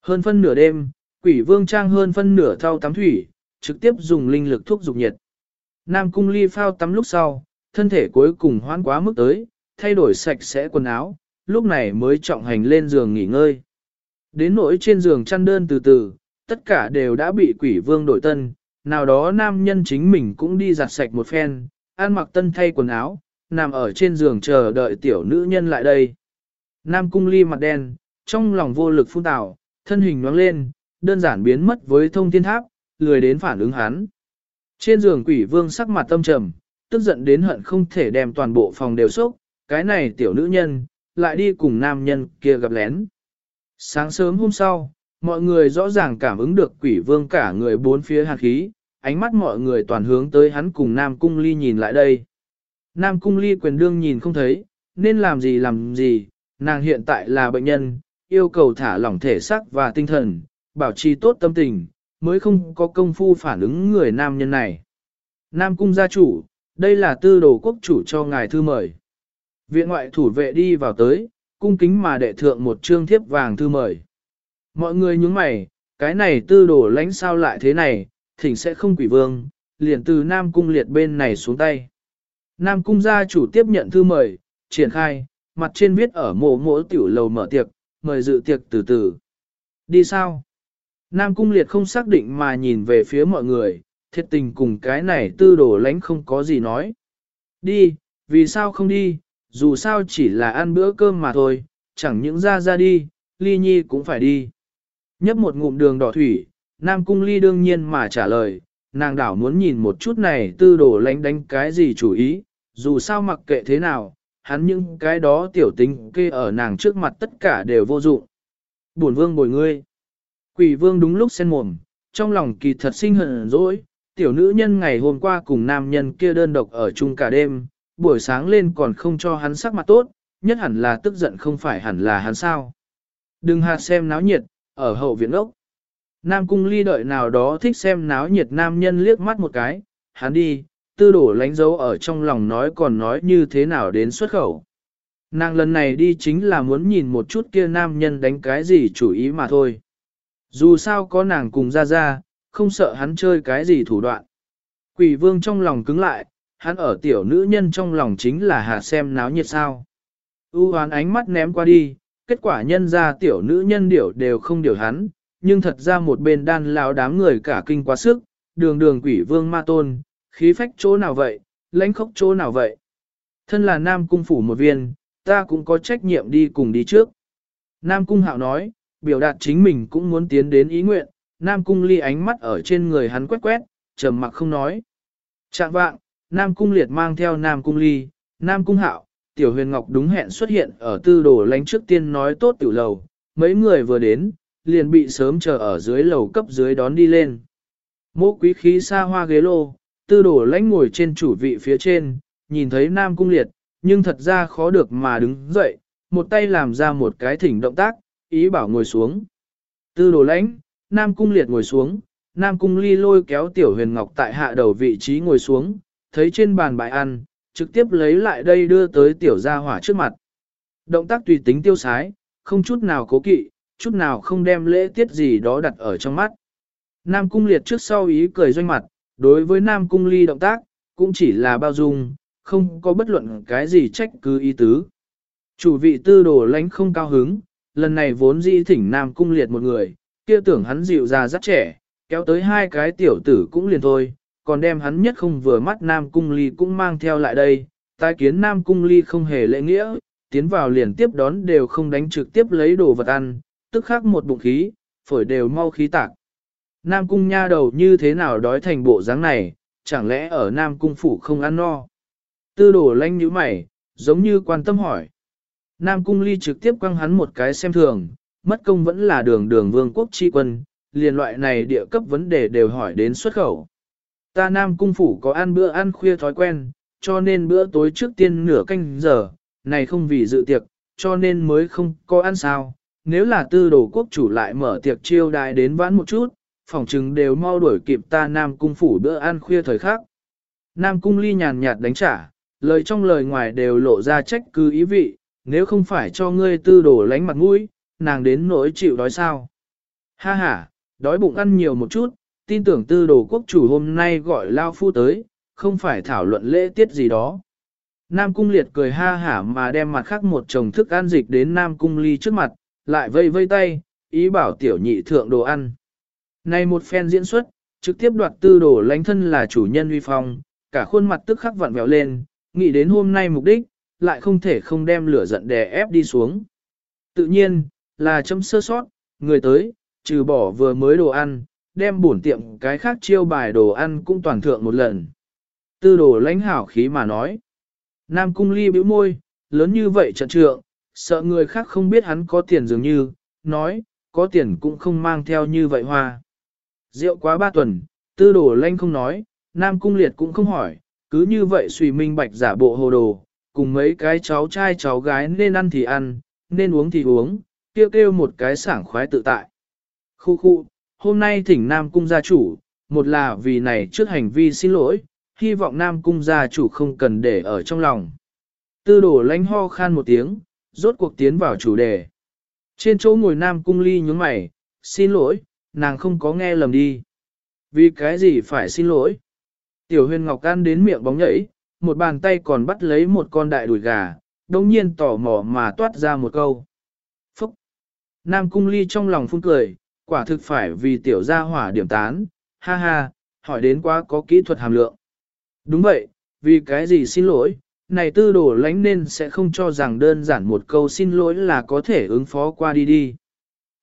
Hơn phân nửa đêm, quỷ vương trang hơn phân nửa thao tắm thủy, trực tiếp dùng linh lực thuốc dục nhiệt. Nam cung ly phao tắm lúc sau, thân thể cuối cùng hoãn quá mức tới, thay đổi sạch sẽ quần áo, lúc này mới trọng hành lên giường nghỉ ngơi. Đến nỗi trên giường chăn đơn từ từ, tất cả đều đã bị quỷ vương đổi tân, nào đó nam nhân chính mình cũng đi giặt sạch một phen, ăn mặc tân thay quần áo, nằm ở trên giường chờ đợi tiểu nữ nhân lại đây. Nam cung ly mặt đen, trong lòng vô lực phun tạo, thân hình nhoáng lên, đơn giản biến mất với thông thiên tháp, lười đến phản ứng hắn. Trên giường quỷ vương sắc mặt tâm trầm, tức giận đến hận không thể đem toàn bộ phòng đều sốc, cái này tiểu nữ nhân, lại đi cùng nam nhân kia gặp lén. Sáng sớm hôm sau, mọi người rõ ràng cảm ứng được quỷ vương cả người bốn phía hạt khí, ánh mắt mọi người toàn hướng tới hắn cùng Nam Cung Ly nhìn lại đây. Nam Cung Ly quyền đương nhìn không thấy, nên làm gì làm gì, nàng hiện tại là bệnh nhân, yêu cầu thả lỏng thể xác và tinh thần, bảo trì tốt tâm tình, mới không có công phu phản ứng người nam nhân này. Nam Cung gia chủ, đây là tư đồ quốc chủ cho ngài thư mời. Viện ngoại thủ vệ đi vào tới, cung kính mà đệ thượng một trương thiếp vàng thư mời. Mọi người nhướng mày, cái này tư đổ lãnh sao lại thế này, thỉnh sẽ không quỷ vương, liền từ Nam Cung liệt bên này xuống tay. Nam Cung gia chủ tiếp nhận thư mời, triển khai, mặt trên viết ở mộ mộ tiểu lầu mở tiệc, mời dự tiệc từ từ. Đi sao? Nam Cung liệt không xác định mà nhìn về phía mọi người, thiệt tình cùng cái này tư đổ lãnh không có gì nói. Đi, vì sao không đi, dù sao chỉ là ăn bữa cơm mà thôi, chẳng những ra ra đi, ly nhi cũng phải đi. Nhấp một ngụm đường đỏ thủy, Nam Cung ly đương nhiên mà trả lời, nàng đảo muốn nhìn một chút này tư đồ lánh đánh cái gì chủ ý, dù sao mặc kệ thế nào, hắn những cái đó tiểu tính kê ở nàng trước mặt tất cả đều vô dụng. Bổn vương bồi ngươi. Quỷ vương đúng lúc sen mồm, trong lòng kỳ thật sinh hận dỗi, tiểu nữ nhân ngày hôm qua cùng nam nhân kia đơn độc ở chung cả đêm, buổi sáng lên còn không cho hắn sắc mặt tốt, nhất hẳn là tức giận không phải hẳn là hắn sao. Đừng hạt xem náo nhiệt, ở hậu viện ốc. Nam cung ly đợi nào đó thích xem náo nhiệt nam nhân liếc mắt một cái, hắn đi, tư đổ lánh dấu ở trong lòng nói còn nói như thế nào đến xuất khẩu. Nàng lần này đi chính là muốn nhìn một chút kia nam nhân đánh cái gì chủ ý mà thôi. Dù sao có nàng cùng ra ra, không sợ hắn chơi cái gì thủ đoạn. Quỷ vương trong lòng cứng lại, hắn ở tiểu nữ nhân trong lòng chính là hạ xem náo nhiệt sao. U hoán ánh mắt ném qua đi, kết quả nhân ra tiểu nữ nhân điểu đều không điều hắn, nhưng thật ra một bên đan lão đám người cả kinh quá sức, đường đường quỷ vương ma tôn, khí phách chỗ nào vậy, lãnh khốc chỗ nào vậy. Thân là nam cung phủ một viên, ta cũng có trách nhiệm đi cùng đi trước. Nam cung hạo nói, biểu đạt chính mình cũng muốn tiến đến ý nguyện, nam cung ly ánh mắt ở trên người hắn quét quét, trầm mặc không nói. Trạng vạng, nam cung liệt mang theo nam cung ly, nam cung hạo, tiểu huyền ngọc đúng hẹn xuất hiện ở tư đồ lánh trước tiên nói tốt tiểu lầu, mấy người vừa đến, liền bị sớm chờ ở dưới lầu cấp dưới đón đi lên. Mô quý khí xa hoa ghế lô, tư đồ lãnh ngồi trên chủ vị phía trên, nhìn thấy nam cung liệt, nhưng thật ra khó được mà đứng dậy, một tay làm ra một cái thỉnh động tác, ý bảo ngồi xuống. Tư đồ lãnh, nam cung liệt ngồi xuống, nam cung ly lôi kéo tiểu huyền ngọc tại hạ đầu vị trí ngồi xuống, thấy trên bàn bài ăn, trực tiếp lấy lại đây đưa tới tiểu gia hỏa trước mặt. Động tác tùy tính tiêu sái, không chút nào cố kỵ, chút nào không đem lễ tiết gì đó đặt ở trong mắt. Nam cung liệt trước sau ý cười doanh mặt, đối với Nam cung ly động tác, cũng chỉ là bao dung, không có bất luận cái gì trách cứ ý tứ. Chủ vị tư đồ lãnh không cao hứng, lần này vốn dĩ thỉnh Nam cung liệt một người, kia tưởng hắn dịu ra rất trẻ, kéo tới hai cái tiểu tử cũng liền thôi, còn đem hắn nhất không vừa mắt Nam cung ly cũng mang theo lại đây, tai kiến Nam cung ly không hề lễ nghĩa, tiến vào liền tiếp đón đều không đánh trực tiếp lấy đồ vật ăn, tức khắc một bụng khí, phổi đều mau khí tạc. Nam cung nha đầu như thế nào đói thành bộ dáng này, chẳng lẽ ở Nam cung phủ không ăn no? Tư đổ lanh như mày, giống như quan tâm hỏi. Nam cung ly trực tiếp quăng hắn một cái xem thường, mất công vẫn là đường đường vương quốc chi quân, liền loại này địa cấp vấn đề đều hỏi đến xuất khẩu. Ta Nam cung phủ có ăn bữa ăn khuya thói quen, cho nên bữa tối trước tiên nửa canh giờ, này không vì dự tiệc, cho nên mới không có ăn sao, nếu là tư đồ quốc chủ lại mở tiệc chiêu đài đến vãn một chút, phòng trừng đều mau đuổi kịp ta Nam Cung phủ bữa ăn khuya thời khắc. Nam Cung ly nhàn nhạt đánh trả, lời trong lời ngoài đều lộ ra trách cứ ý vị, nếu không phải cho ngươi tư đồ lánh mặt mũi, nàng đến nỗi chịu đói sao. Ha ha, đói bụng ăn nhiều một chút, tin tưởng tư đồ quốc chủ hôm nay gọi Lao Phu tới, không phải thảo luận lễ tiết gì đó. Nam Cung Liệt cười ha hả mà đem mặt khác một chồng thức ăn dịch đến Nam Cung Ly trước mặt, lại vây vây tay, ý bảo tiểu nhị thượng đồ ăn. Này một phen diễn xuất, trực tiếp đoạt tư đồ lánh thân là chủ nhân uy phong, cả khuôn mặt tức khắc vặn vẹo lên, nghĩ đến hôm nay mục đích, lại không thể không đem lửa giận đè ép đi xuống. Tự nhiên, là chấm sơ sót, người tới, trừ bỏ vừa mới đồ ăn, đem bổn tiệm cái khác chiêu bài đồ ăn cũng toàn thượng một lần. Tư đồ lãnh hảo khí mà nói. Nam cung ly bĩu môi, lớn như vậy trận trượng, sợ người khác không biết hắn có tiền dường như, nói, có tiền cũng không mang theo như vậy hoa. Rượu quá ba tuần, tư đồ lãnh không nói, Nam cung liệt cũng không hỏi, cứ như vậy suy minh bạch giả bộ hồ đồ, cùng mấy cái cháu trai cháu gái nên ăn thì ăn, nên uống thì uống, kêu kêu một cái sảng khoái tự tại. Khu khu, hôm nay thỉnh Nam Cung gia chủ, một là vì này trước hành vi xin lỗi, hy vọng Nam Cung gia chủ không cần để ở trong lòng. Tư đổ lánh ho khan một tiếng, rốt cuộc tiến vào chủ đề. Trên chỗ ngồi Nam Cung ly nhướng mày, xin lỗi, nàng không có nghe lầm đi. Vì cái gì phải xin lỗi? Tiểu huyền ngọc can đến miệng bóng nhảy, một bàn tay còn bắt lấy một con đại đùi gà, đồng nhiên tỏ mỏ mà toát ra một câu. Phúc! Nam cung ly trong lòng phun cười, quả thực phải vì tiểu gia hỏa điểm tán, ha ha, hỏi đến quá có kỹ thuật hàm lượng. Đúng vậy, vì cái gì xin lỗi, này tư đồ lánh nên sẽ không cho rằng đơn giản một câu xin lỗi là có thể ứng phó qua đi đi.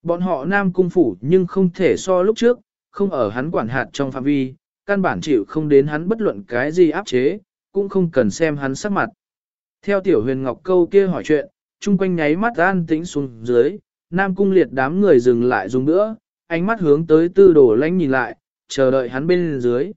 Bọn họ nam cung phủ nhưng không thể so lúc trước, không ở hắn quản hạt trong phạm vi, căn bản chịu không đến hắn bất luận cái gì áp chế, cũng không cần xem hắn sắc mặt. Theo tiểu huyền ngọc câu kia hỏi chuyện, chung quanh nháy mắt an tĩnh xuống dưới, nam cung liệt đám người dừng lại dùng nữa, ánh mắt hướng tới tư đồ lanh nhìn lại, chờ đợi hắn bên dưới.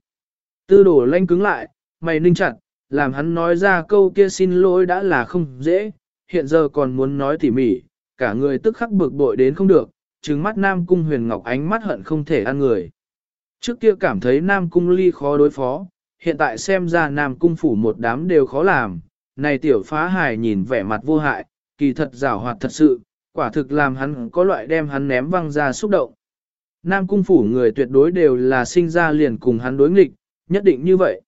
Tư đồ lanh cứng lại, mày ninh chặt, làm hắn nói ra câu kia xin lỗi đã là không dễ, hiện giờ còn muốn nói tỉ mỉ, cả người tức khắc bực bội đến không được, trừng mắt nam cung huyền ngọc ánh mắt hận không thể ăn người. Trước kia cảm thấy nam cung ly khó đối phó, hiện tại xem ra nam cung phủ một đám đều khó làm, này tiểu phá hài nhìn vẻ mặt vô hại, kỳ thật rào hoạt thật sự, quả thực làm hắn có loại đem hắn ném văng ra xúc động. Nam cung phủ người tuyệt đối đều là sinh ra liền cùng hắn đối nghịch, nhất định như vậy.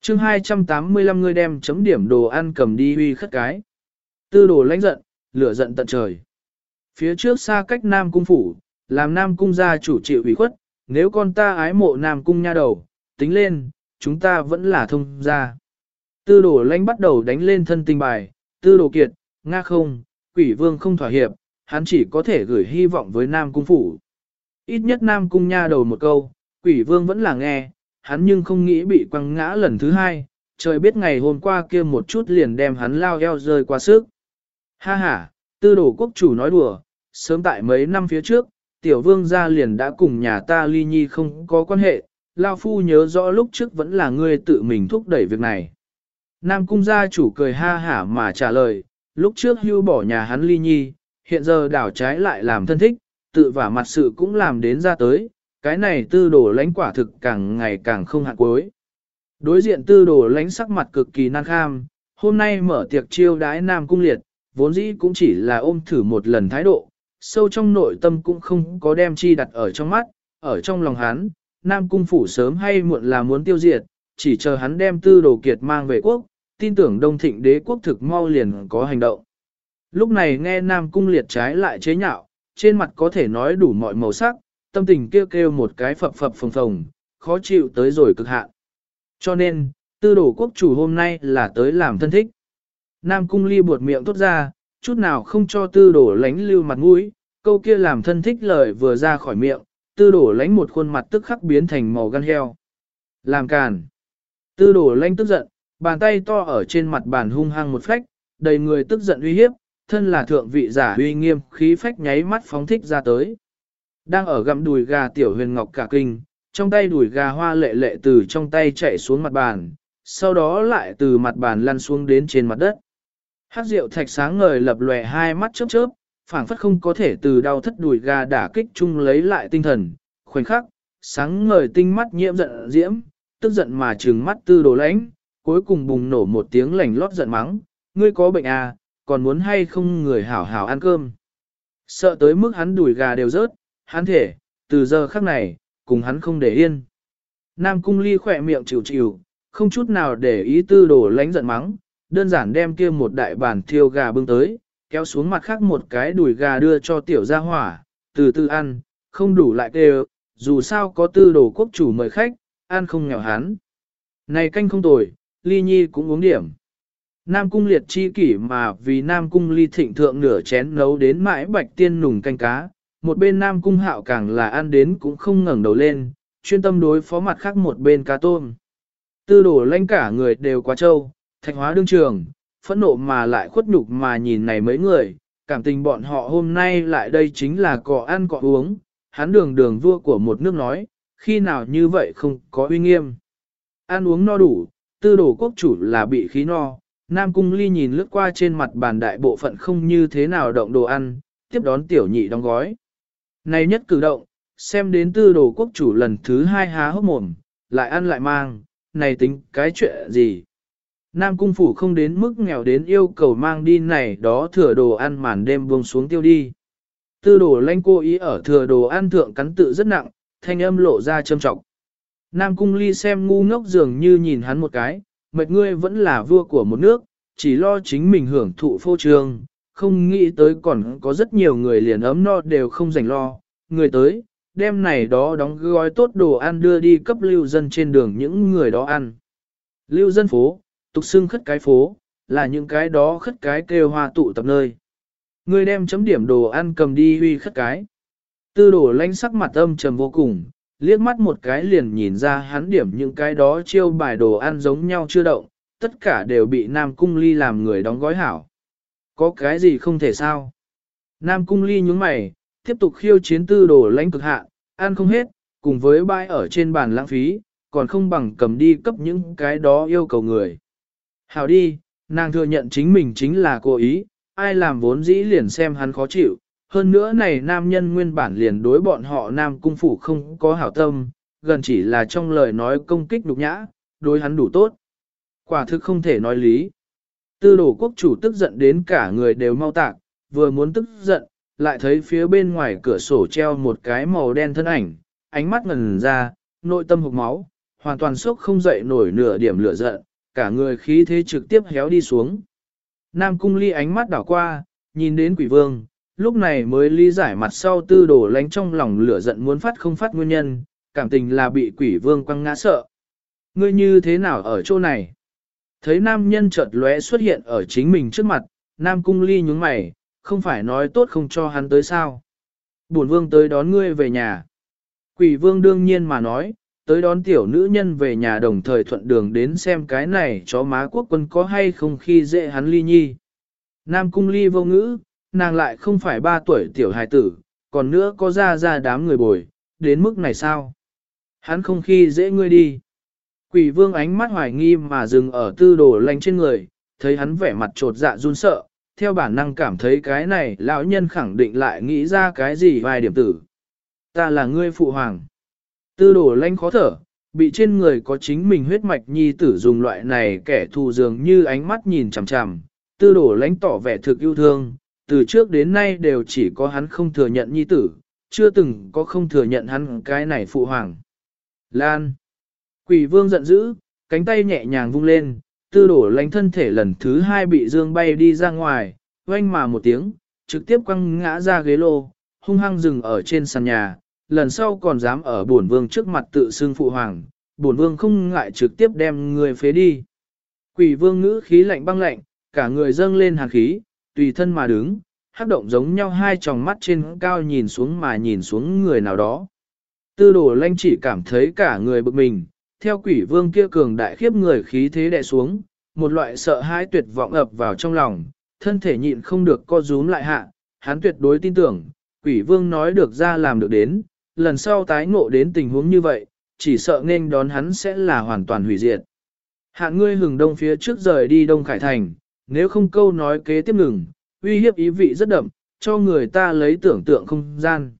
chương 285 người đem chấm điểm đồ ăn cầm đi huy khất cái. Tư đồ lãnh giận, lửa giận tận trời. Phía trước xa cách Nam cung phủ, làm Nam cung gia chủ chịu ủy khuất, nếu con ta ái mộ Nam cung nha đầu, tính lên, chúng ta vẫn là thông gia. Tư đồ lãnh bắt đầu đánh lên thân tình bài, tư đồ kiệt, nga không, quỷ vương không thỏa hiệp, hắn chỉ có thể gửi hy vọng với Nam Cung Phủ. Ít nhất Nam Cung nha đầu một câu, quỷ vương vẫn là nghe, hắn nhưng không nghĩ bị quăng ngã lần thứ hai, trời biết ngày hôm qua kia một chút liền đem hắn lao eo rơi qua sức. Ha ha, tư đồ quốc chủ nói đùa, sớm tại mấy năm phía trước, tiểu vương gia liền đã cùng nhà ta ly nhi không có quan hệ, lao phu nhớ rõ lúc trước vẫn là ngươi tự mình thúc đẩy việc này. Nam cung gia chủ cười ha hả mà trả lời, lúc trước hưu bỏ nhà hắn ly nhi, hiện giờ đảo trái lại làm thân thích, tự vả mặt sự cũng làm đến ra tới, cái này tư đồ lãnh quả thực càng ngày càng không hạn cuối. Đối diện tư đồ lãnh sắc mặt cực kỳ nan kham, hôm nay mở tiệc chiêu đái nam cung liệt, vốn dĩ cũng chỉ là ôm thử một lần thái độ, sâu trong nội tâm cũng không có đem chi đặt ở trong mắt, ở trong lòng hắn, nam cung phủ sớm hay muộn là muốn tiêu diệt, chỉ chờ hắn đem tư đồ kiệt mang về quốc, tin tưởng đông thịnh đế quốc thực mau liền có hành động. Lúc này nghe Nam Cung liệt trái lại chế nhạo, trên mặt có thể nói đủ mọi màu sắc, tâm tình kêu kêu một cái phập phập phồng phồng, khó chịu tới rồi cực hạn. Cho nên, tư đồ quốc chủ hôm nay là tới làm thân thích. Nam Cung ly buột miệng tốt ra, chút nào không cho tư đồ lánh lưu mặt mũi, câu kia làm thân thích lời vừa ra khỏi miệng, tư đồ lánh một khuôn mặt tức khắc biến thành màu gan heo. Làm càn. Tư đồ lánh tức giận, Bàn tay to ở trên mặt bàn hung hăng một phách, đầy người tức giận uy hiếp, thân là thượng vị giả uy nghiêm khí phách nháy mắt phóng thích ra tới. Đang ở gặm đùi gà tiểu huyền ngọc cả kinh, trong tay đùi gà hoa lệ lệ từ trong tay chạy xuống mặt bàn, sau đó lại từ mặt bàn lăn xuống đến trên mặt đất. Hát rượu thạch sáng ngời lập lòe hai mắt chớp chớp, phảng phất không có thể từ đau thất đùi gà đả kích chung lấy lại tinh thần, khoảnh khắc, sáng ngời tinh mắt nhiễm giận diễm, tức giận mà trừng mắt tư đồ lãnh, cuối cùng bùng nổ một tiếng lành lót giận mắng, ngươi có bệnh à, còn muốn hay không người hảo hảo ăn cơm. Sợ tới mức hắn đuổi gà đều rớt, hắn thể, từ giờ khắc này, cùng hắn không để yên. Nam cung ly khỏe miệng chịu chịu, không chút nào để ý tư đổ lánh giận mắng, đơn giản đem kia một đại bàn thiêu gà bưng tới, kéo xuống mặt khác một cái đùi gà đưa cho tiểu gia hỏa, từ từ ăn, không đủ lại kêu, dù sao có tư đồ quốc chủ mời khách, ăn không nghèo hắn. Này canh không tồi, ly nhi cũng uống điểm. Nam cung liệt chi kỷ mà vì Nam cung ly thịnh thượng nửa chén nấu đến mãi bạch tiên nùng canh cá, một bên Nam cung hạo càng là ăn đến cũng không ngẩng đầu lên, chuyên tâm đối phó mặt khác một bên cá tôm. Tư đổ lãnh cả người đều quá trâu, thạch hóa đương trường, phẫn nộ mà lại khuất nhục mà nhìn này mấy người, cảm tình bọn họ hôm nay lại đây chính là cọ ăn cọ uống, hắn đường đường vua của một nước nói, khi nào như vậy không có uy nghiêm. Ăn uống no đủ, tư đồ quốc chủ là bị khí no, Nam Cung Ly nhìn lướt qua trên mặt bàn đại bộ phận không như thế nào động đồ ăn, tiếp đón tiểu nhị đóng gói. Này nhất cử động, xem đến tư đồ quốc chủ lần thứ hai há hốc mồm, lại ăn lại mang, này tính cái chuyện gì. Nam Cung Phủ không đến mức nghèo đến yêu cầu mang đi này đó thừa đồ ăn màn đêm buông xuống tiêu đi. Tư đồ lanh cô ý ở thừa đồ ăn thượng cắn tự rất nặng, thanh âm lộ ra châm trọng. Nam Cung Ly xem ngu ngốc dường như nhìn hắn một cái, mệt ngươi vẫn là vua của một nước, chỉ lo chính mình hưởng thụ phô trương, không nghĩ tới còn có rất nhiều người liền ấm no đều không rảnh lo, người tới, đem này đó đóng gói tốt đồ ăn đưa đi cấp lưu dân trên đường những người đó ăn. Lưu dân phố, tục xưng khất cái phố, là những cái đó khất cái kêu hoa tụ tập nơi. Người đem chấm điểm đồ ăn cầm đi huy khất cái. Tư đồ lanh sắc mặt âm trầm vô cùng, liếc mắt một cái liền nhìn ra hắn điểm những cái đó chiêu bài đồ ăn giống nhau chưa động, tất cả đều bị Nam Cung Ly làm người đóng gói hảo. Có cái gì không thể sao? Nam Cung Ly nhúng mày, tiếp tục khiêu chiến tư đồ lãnh cực hạ, ăn không hết, cùng với bãi ở trên bàn lãng phí, còn không bằng cầm đi cấp những cái đó yêu cầu người. Hảo đi, nàng thừa nhận chính mình chính là cố ý, ai làm vốn dĩ liền xem hắn khó chịu, hơn nữa này nam nhân nguyên bản liền đối bọn họ nam cung phủ không có hảo tâm, gần chỉ là trong lời nói công kích đục nhã, đối hắn đủ tốt. Quả thực không thể nói lý. Tư đổ quốc chủ tức giận đến cả người đều mau tạc, vừa muốn tức giận, lại thấy phía bên ngoài cửa sổ treo một cái màu đen thân ảnh, ánh mắt ngần ra, nội tâm hụt máu, hoàn toàn sốc không dậy nổi nửa điểm lửa giận, cả người khí thế trực tiếp héo đi xuống. Nam cung ly ánh mắt đảo qua, nhìn đến quỷ vương, lúc này mới lý giải mặt sau tư đổ lánh trong lòng lửa giận muốn phát không phát nguyên nhân, cảm tình là bị quỷ vương quăng ngã sợ. Ngươi như thế nào ở chỗ này? Thấy nam nhân chợt lóe xuất hiện ở chính mình trước mặt, nam cung ly nhúng mày, không phải nói tốt không cho hắn tới sao. Bổn vương tới đón ngươi về nhà. Quỷ vương đương nhiên mà nói, tới đón tiểu nữ nhân về nhà đồng thời thuận đường đến xem cái này chó má quốc quân có hay không khi dễ hắn ly nhi. Nam cung ly vô ngữ, nàng lại không phải ba tuổi tiểu hài tử, còn nữa có ra ra đám người bồi, đến mức này sao? Hắn không khi dễ ngươi đi. Quỷ vương ánh mắt hoài nghi mà dừng ở tư đồ lành trên người, thấy hắn vẻ mặt trột dạ run sợ, theo bản năng cảm thấy cái này lão nhân khẳng định lại nghĩ ra cái gì vài điểm tử. Ta là ngươi phụ hoàng. Tư đồ lanh khó thở, bị trên người có chính mình huyết mạch nhi tử dùng loại này kẻ thù dường như ánh mắt nhìn chằm chằm. Tư đồ lãnh tỏ vẻ thực yêu thương, từ trước đến nay đều chỉ có hắn không thừa nhận nhi tử, chưa từng có không thừa nhận hắn cái này phụ hoàng. Lan. Quỷ vương giận dữ, cánh tay nhẹ nhàng vung lên, tư đổ lánh thân thể lần thứ hai bị dương bay đi ra ngoài, oanh mà một tiếng, trực tiếp quăng ngã ra ghế lô, hung hăng dừng ở trên sàn nhà, lần sau còn dám ở bổn vương trước mặt tự xưng phụ hoàng, bổn vương không ngại trực tiếp đem người phế đi. Quỷ vương ngữ khí lạnh băng lạnh, cả người dâng lên hàn khí, tùy thân mà đứng, hắc động giống nhau hai tròng mắt trên cao nhìn xuống mà nhìn xuống người nào đó. Tư đồ lanh chỉ cảm thấy cả người bực mình, theo quỷ vương kia cường đại khiếp người khí thế đè xuống, một loại sợ hãi tuyệt vọng ập vào trong lòng, thân thể nhịn không được co rúm lại hạ, hắn tuyệt đối tin tưởng, quỷ vương nói được ra làm được đến, lần sau tái ngộ đến tình huống như vậy, chỉ sợ nên đón hắn sẽ là hoàn toàn hủy diệt. Hạn ngươi hừng đông phía trước rời đi Đông Khải Thành, nếu không câu nói kế tiếp ngừng, uy hiếp ý vị rất đậm, cho người ta lấy tưởng tượng không gian.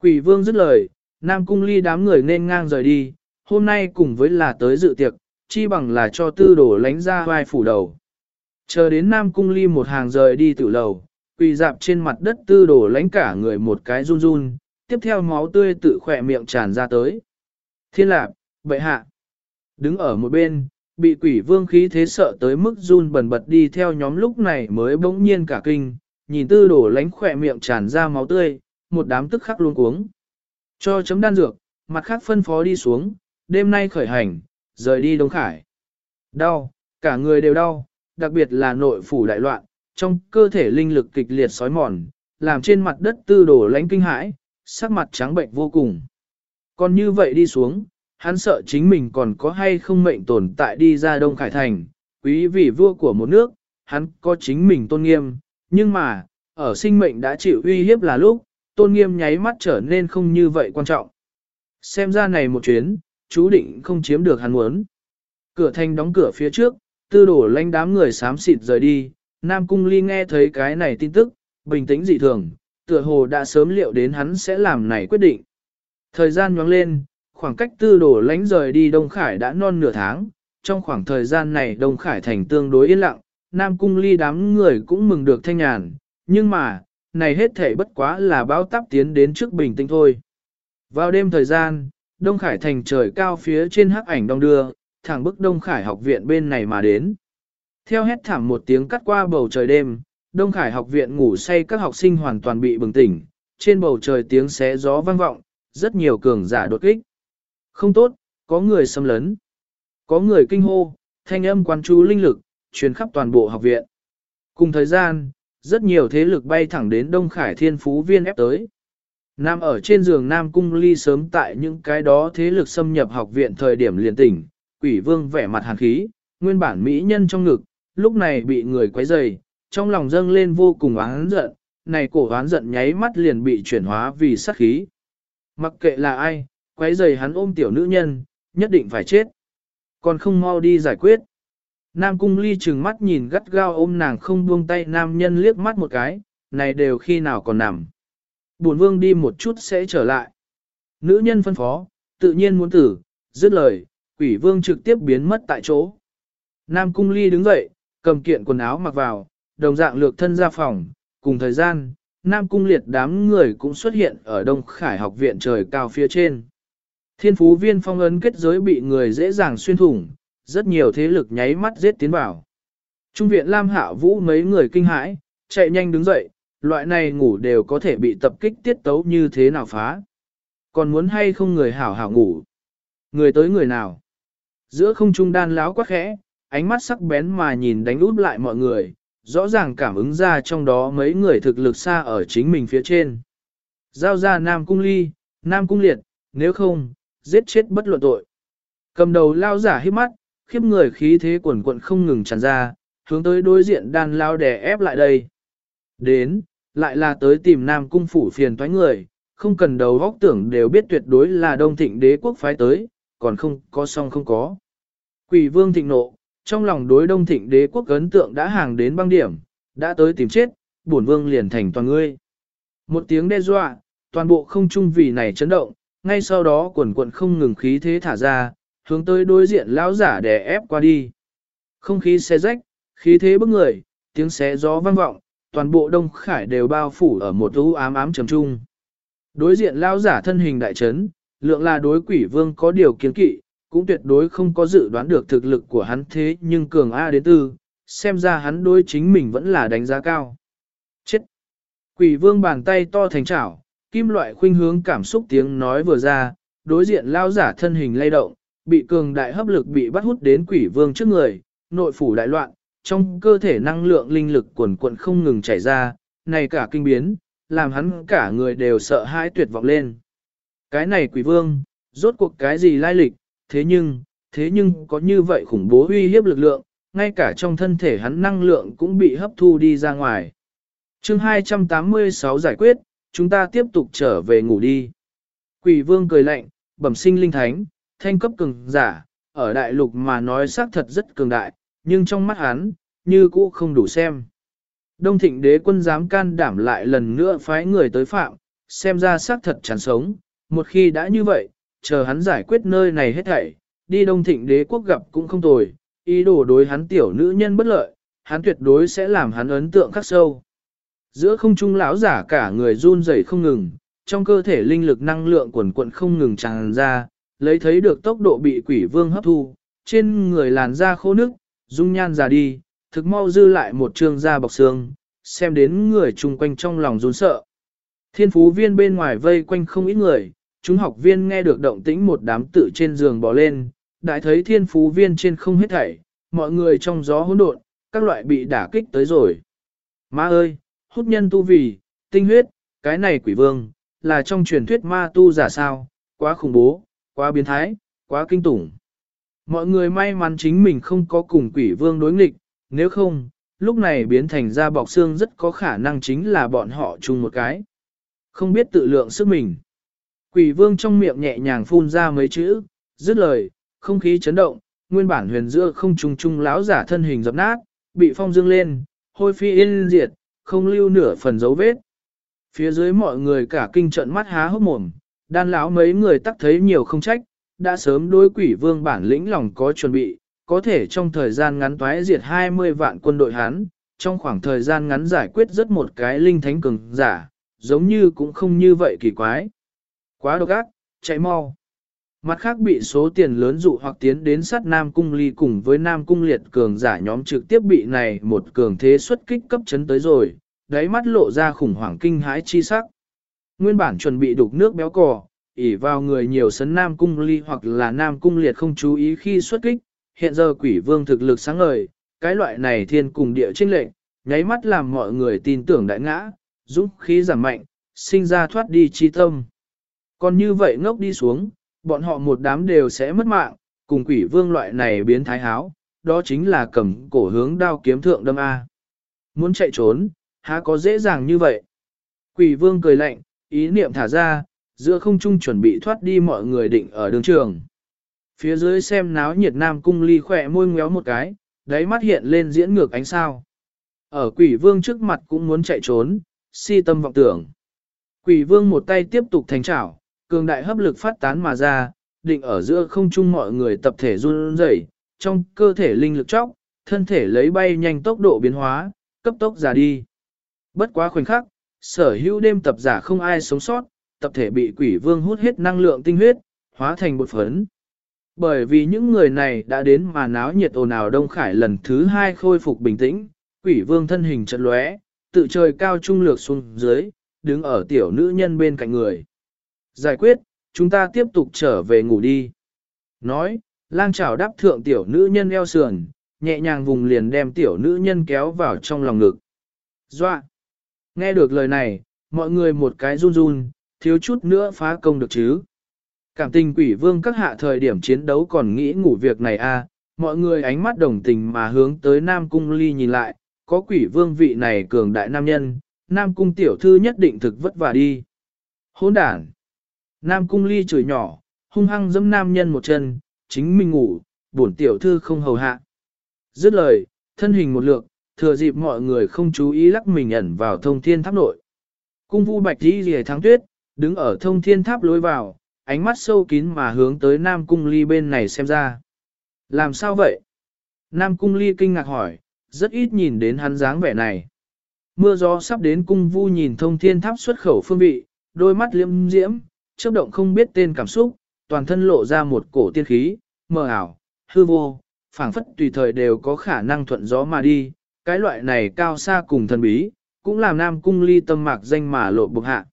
Quỷ vương dứt lời, Nam Cung ly đám người nên ngang rời đi, hôm nay cùng với là tới dự tiệc, chi bằng là cho tư đổ lánh ra vai phủ đầu. Chờ đến Nam Cung ly một hàng rời đi tự lầu, quỳ dạp trên mặt đất tư đổ lánh cả người một cái run run, tiếp theo máu tươi tự khỏe miệng tràn ra tới. Thiên lạp, bệ hạ, đứng ở một bên, bị quỷ vương khí thế sợ tới mức run bần bật đi theo nhóm lúc này mới bỗng nhiên cả kinh, nhìn tư đổ lánh khỏe miệng tràn ra máu tươi, một đám tức khắc luôn cuống. Cho chấm đan dược, mặt khác phân phó đi xuống, đêm nay khởi hành, rời đi Đông Khải. Đau, cả người đều đau, đặc biệt là nội phủ đại loạn, trong cơ thể linh lực kịch liệt sói mòn, làm trên mặt đất tư đổ lánh kinh hãi, sắc mặt trắng bệnh vô cùng. Còn như vậy đi xuống, hắn sợ chính mình còn có hay không mệnh tồn tại đi ra Đông Khải Thành, quý vị vua của một nước, hắn có chính mình tôn nghiêm, nhưng mà, ở sinh mệnh đã chịu uy hiếp là lúc, tôn nghiêm nháy mắt trở nên không như vậy quan trọng. Xem ra này một chuyến, chú định không chiếm được hắn muốn. Cửa thành đóng cửa phía trước, tư đổ lanh đám người xám xịt rời đi, Nam Cung Ly nghe thấy cái này tin tức, bình tĩnh dị thường, tựa hồ đã sớm liệu đến hắn sẽ làm này quyết định. Thời gian nhoáng lên, khoảng cách tư đổ lánh rời đi Đông Khải đã non nửa tháng, trong khoảng thời gian này Đông Khải thành tương đối yên lặng, Nam Cung Ly đám người cũng mừng được thanh nhàn, nhưng mà, này hết thể bất quá là báo táp tiến đến trước bình tĩnh thôi. Vào đêm thời gian, Đông Khải thành trời cao phía trên hắc ảnh đông đưa, thẳng bức Đông Khải học viện bên này mà đến. Theo hét thảm một tiếng cắt qua bầu trời đêm, Đông Khải học viện ngủ say các học sinh hoàn toàn bị bừng tỉnh, trên bầu trời tiếng xé gió vang vọng, rất nhiều cường giả đột kích. Không tốt, có người xâm lấn. Có người kinh hô, thanh âm quan chú linh lực, truyền khắp toàn bộ học viện. Cùng thời gian, rất nhiều thế lực bay thẳng đến Đông Khải Thiên Phú Viên ép tới. Nam ở trên giường Nam Cung Ly sớm tại những cái đó thế lực xâm nhập học viện thời điểm liền tỉnh, quỷ vương vẻ mặt hàn khí, nguyên bản mỹ nhân trong ngực, lúc này bị người quấy rầy, trong lòng dâng lên vô cùng oán giận, này cổ oán giận nháy mắt liền bị chuyển hóa vì sát khí. Mặc kệ là ai, quấy rầy hắn ôm tiểu nữ nhân, nhất định phải chết. Còn không mau đi giải quyết. Nam cung ly trừng mắt nhìn gắt gao ôm nàng không buông tay nam nhân liếc mắt một cái, này đều khi nào còn nằm. Bổn vương đi một chút sẽ trở lại. Nữ nhân phân phó, tự nhiên muốn tử, dứt lời, quỷ vương trực tiếp biến mất tại chỗ. Nam cung ly đứng dậy, cầm kiện quần áo mặc vào, đồng dạng lược thân ra phòng, cùng thời gian, Nam cung liệt đám người cũng xuất hiện ở Đông Khải học viện trời cao phía trên. Thiên phú viên phong ấn kết giới bị người dễ dàng xuyên thủng, rất nhiều thế lực nháy mắt giết tiến vào. Trung viện Lam Hạ Vũ mấy người kinh hãi, chạy nhanh đứng dậy, loại này ngủ đều có thể bị tập kích tiết tấu như thế nào phá. Còn muốn hay không người hảo hảo ngủ? Người tới người nào? Giữa không trung đan láo quá khẽ, ánh mắt sắc bén mà nhìn đánh út lại mọi người, rõ ràng cảm ứng ra trong đó mấy người thực lực xa ở chính mình phía trên. Giao ra Nam Cung Ly, Nam Cung Liệt, nếu không, giết chết bất luận tội. Cầm đầu lao giả hít mắt, khiếp người khí thế quần quận không ngừng tràn ra, hướng tới đối diện đan lao đè ép lại đây. Đến, lại là tới tìm Nam Cung phủ phiền toái người, không cần đầu góc tưởng đều biết tuyệt đối là đông thịnh đế quốc phái tới, còn không có song không có. Quỷ vương thịnh nộ, trong lòng đối đông thịnh đế quốc ấn tượng đã hàng đến băng điểm, đã tới tìm chết, bổn vương liền thành toàn ngươi. Một tiếng đe dọa, toàn bộ không trung vì này chấn động, ngay sau đó quần quận không ngừng khí thế thả ra, hướng tới đối diện lão giả đè ép qua đi. Không khí xé rách, khí thế bức người, tiếng xé gió vang vọng, toàn bộ Đông Khải đều bao phủ ở một u ám ám trầm trung. Đối diện lão giả thân hình đại chấn, lượng là đối quỷ vương có điều kiến kỵ, cũng tuyệt đối không có dự đoán được thực lực của hắn thế nhưng cường A đến tư, xem ra hắn đối chính mình vẫn là đánh giá cao. Chết! Quỷ vương bàn tay to thành chảo, kim loại khuynh hướng cảm xúc tiếng nói vừa ra, đối diện lao giả thân hình lay động, bị cường đại hấp lực bị bắt hút đến quỷ vương trước người, nội phủ đại loạn, trong cơ thể năng lượng linh lực quần quận không ngừng chảy ra, này cả kinh biến, làm hắn cả người đều sợ hãi tuyệt vọng lên. Cái này quỷ vương, rốt cuộc cái gì lai lịch, thế nhưng, thế nhưng có như vậy khủng bố uy hiếp lực lượng, ngay cả trong thân thể hắn năng lượng cũng bị hấp thu đi ra ngoài. chương 286 giải quyết, chúng ta tiếp tục trở về ngủ đi. Quỷ vương cười lạnh, bẩm sinh linh thánh, thanh cấp cường giả, ở đại lục mà nói xác thật rất cường đại, nhưng trong mắt hắn, như cũ không đủ xem. Đông thịnh đế quân dám can đảm lại lần nữa phái người tới phạm, xem ra xác thật chán sống, một khi đã như vậy, chờ hắn giải quyết nơi này hết thảy, đi đông thịnh đế quốc gặp cũng không tồi, ý đồ đối hắn tiểu nữ nhân bất lợi, hắn tuyệt đối sẽ làm hắn ấn tượng khắc sâu. Giữa không trung lão giả cả người run rẩy không ngừng, trong cơ thể linh lực năng lượng quần quận không ngừng tràn ra, lấy thấy được tốc độ bị quỷ vương hấp thu, trên người làn da khô nước, dung nhan già đi, thực mau dư lại một trương da bọc xương, xem đến người chung quanh trong lòng run sợ. Thiên phú viên bên ngoài vây quanh không ít người, chúng học viên nghe được động tĩnh một đám tự trên giường bỏ lên, đại thấy thiên phú viên trên không hết thảy, mọi người trong gió hỗn độn, các loại bị đả kích tới rồi. Ma ơi, hút nhân tu vì, tinh huyết, cái này quỷ vương, là trong truyền thuyết ma tu giả sao, quá khủng bố, quá biến thái, quá kinh tủng. Mọi người may mắn chính mình không có cùng quỷ vương đối nghịch, nếu không, lúc này biến thành ra bọc xương rất có khả năng chính là bọn họ chung một cái. Không biết tự lượng sức mình. Quỷ vương trong miệng nhẹ nhàng phun ra mấy chữ, dứt lời, không khí chấn động, nguyên bản huyền giữa không trùng trùng láo giả thân hình dập nát, bị phong dương lên, hôi phi yên diệt, không lưu nửa phần dấu vết. Phía dưới mọi người cả kinh trận mắt há hốc mồm, đan lão mấy người tắc thấy nhiều không trách, đã sớm đối quỷ vương bản lĩnh lòng có chuẩn bị, có thể trong thời gian ngắn toái diệt 20 vạn quân đội Hán, trong khoảng thời gian ngắn giải quyết rất một cái linh thánh cường giả, giống như cũng không như vậy kỳ quái. Quá độc ác, chạy mau. Mặt khác bị số tiền lớn dụ hoặc tiến đến sát Nam Cung Ly cùng với Nam Cung Liệt cường giả nhóm trực tiếp bị này một cường thế xuất kích cấp chấn tới rồi, đáy mắt lộ ra khủng hoảng kinh hãi chi sắc. Nguyên bản chuẩn bị đục nước béo cò, ỉ vào người nhiều sấn Nam Cung Ly hoặc là Nam Cung Liệt không chú ý khi xuất kích, hiện giờ quỷ vương thực lực sáng ngời, cái loại này thiên cùng địa trinh lệnh, nháy mắt làm mọi người tin tưởng đại ngã, dũng khí giảm mạnh, sinh ra thoát đi chi tâm. Còn như vậy ngốc đi xuống, bọn họ một đám đều sẽ mất mạng, cùng quỷ vương loại này biến thái háo, đó chính là cầm cổ hướng đao kiếm thượng đâm A. Muốn chạy trốn, há có dễ dàng như vậy. Quỷ vương cười lạnh, ý niệm thả ra, giữa không trung chuẩn bị thoát đi mọi người định ở đường trường. Phía dưới xem náo nhiệt nam cung ly khỏe môi ngéo một cái, đáy mắt hiện lên diễn ngược ánh sao. Ở quỷ vương trước mặt cũng muốn chạy trốn, si tâm vọng tưởng. Quỷ vương một tay tiếp tục thành trảo, cường đại hấp lực phát tán mà ra, định ở giữa không trung mọi người tập thể run rẩy, trong cơ thể linh lực chóc, thân thể lấy bay nhanh tốc độ biến hóa, cấp tốc ra đi. Bất quá khoảnh khắc, sở hữu đêm tập giả không ai sống sót, tập thể bị quỷ vương hút hết năng lượng tinh huyết, hóa thành bột phấn. Bởi vì những người này đã đến mà náo nhiệt ồn ào Đông Khải lần thứ hai khôi phục bình tĩnh, quỷ vương thân hình chật lóe, tự trời cao trung lược xuống dưới, đứng ở tiểu nữ nhân bên cạnh người. Giải quyết, chúng ta tiếp tục trở về ngủ đi. Nói, lang chảo đáp thượng tiểu nữ nhân eo sườn, nhẹ nhàng vùng liền đem tiểu nữ nhân kéo vào trong lòng ngực. Doa! Nghe được lời này, mọi người một cái run run, thiếu chút nữa phá công được chứ. Cảm tình quỷ vương các hạ thời điểm chiến đấu còn nghĩ ngủ việc này a à, mọi người ánh mắt đồng tình mà hướng tới Nam Cung Ly nhìn lại, có quỷ vương vị này cường đại nam nhân, Nam Cung tiểu thư nhất định thực vất vả đi. Hỗn đản! Nam Cung Ly chửi nhỏ, hung hăng dẫm nam nhân một chân, chính mình ngủ, bổn tiểu thư không hầu hạ. Dứt lời, thân hình một lượng, thừa dịp mọi người không chú ý lắc mình ẩn vào thông thiên tháp nội. Cung vu bạch đi rìa tháng tuyết, đứng ở thông thiên tháp lối vào, ánh mắt sâu kín mà hướng tới Nam Cung Ly bên này xem ra. Làm sao vậy? Nam Cung Ly kinh ngạc hỏi, rất ít nhìn đến hắn dáng vẻ này. Mưa gió sắp đến cung vu nhìn thông thiên tháp xuất khẩu phương vị, đôi mắt liêm diễm, chớp động không biết tên cảm xúc, toàn thân lộ ra một cổ tiên khí, mờ ảo, hư vô, phảng phất tùy thời đều có khả năng thuận gió mà đi, cái loại này cao xa cùng thần bí, cũng làm nam cung ly tâm mạc danh mà lộ bực hạ.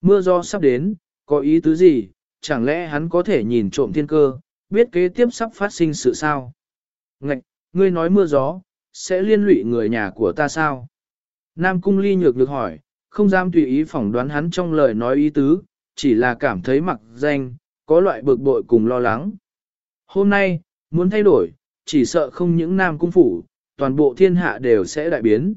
Mưa gió sắp đến, có ý tứ gì, chẳng lẽ hắn có thể nhìn trộm thiên cơ, biết kế tiếp sắp phát sinh sự sao? Ngạch, ngươi nói mưa gió, sẽ liên lụy người nhà của ta sao? Nam cung ly nhược được hỏi, không dám tùy ý phỏng đoán hắn trong lời nói ý tứ, chỉ là cảm thấy mặc danh, có loại bực bội cùng lo lắng. Hôm nay, muốn thay đổi, chỉ sợ không những nam cung phủ, toàn bộ thiên hạ đều sẽ đại biến.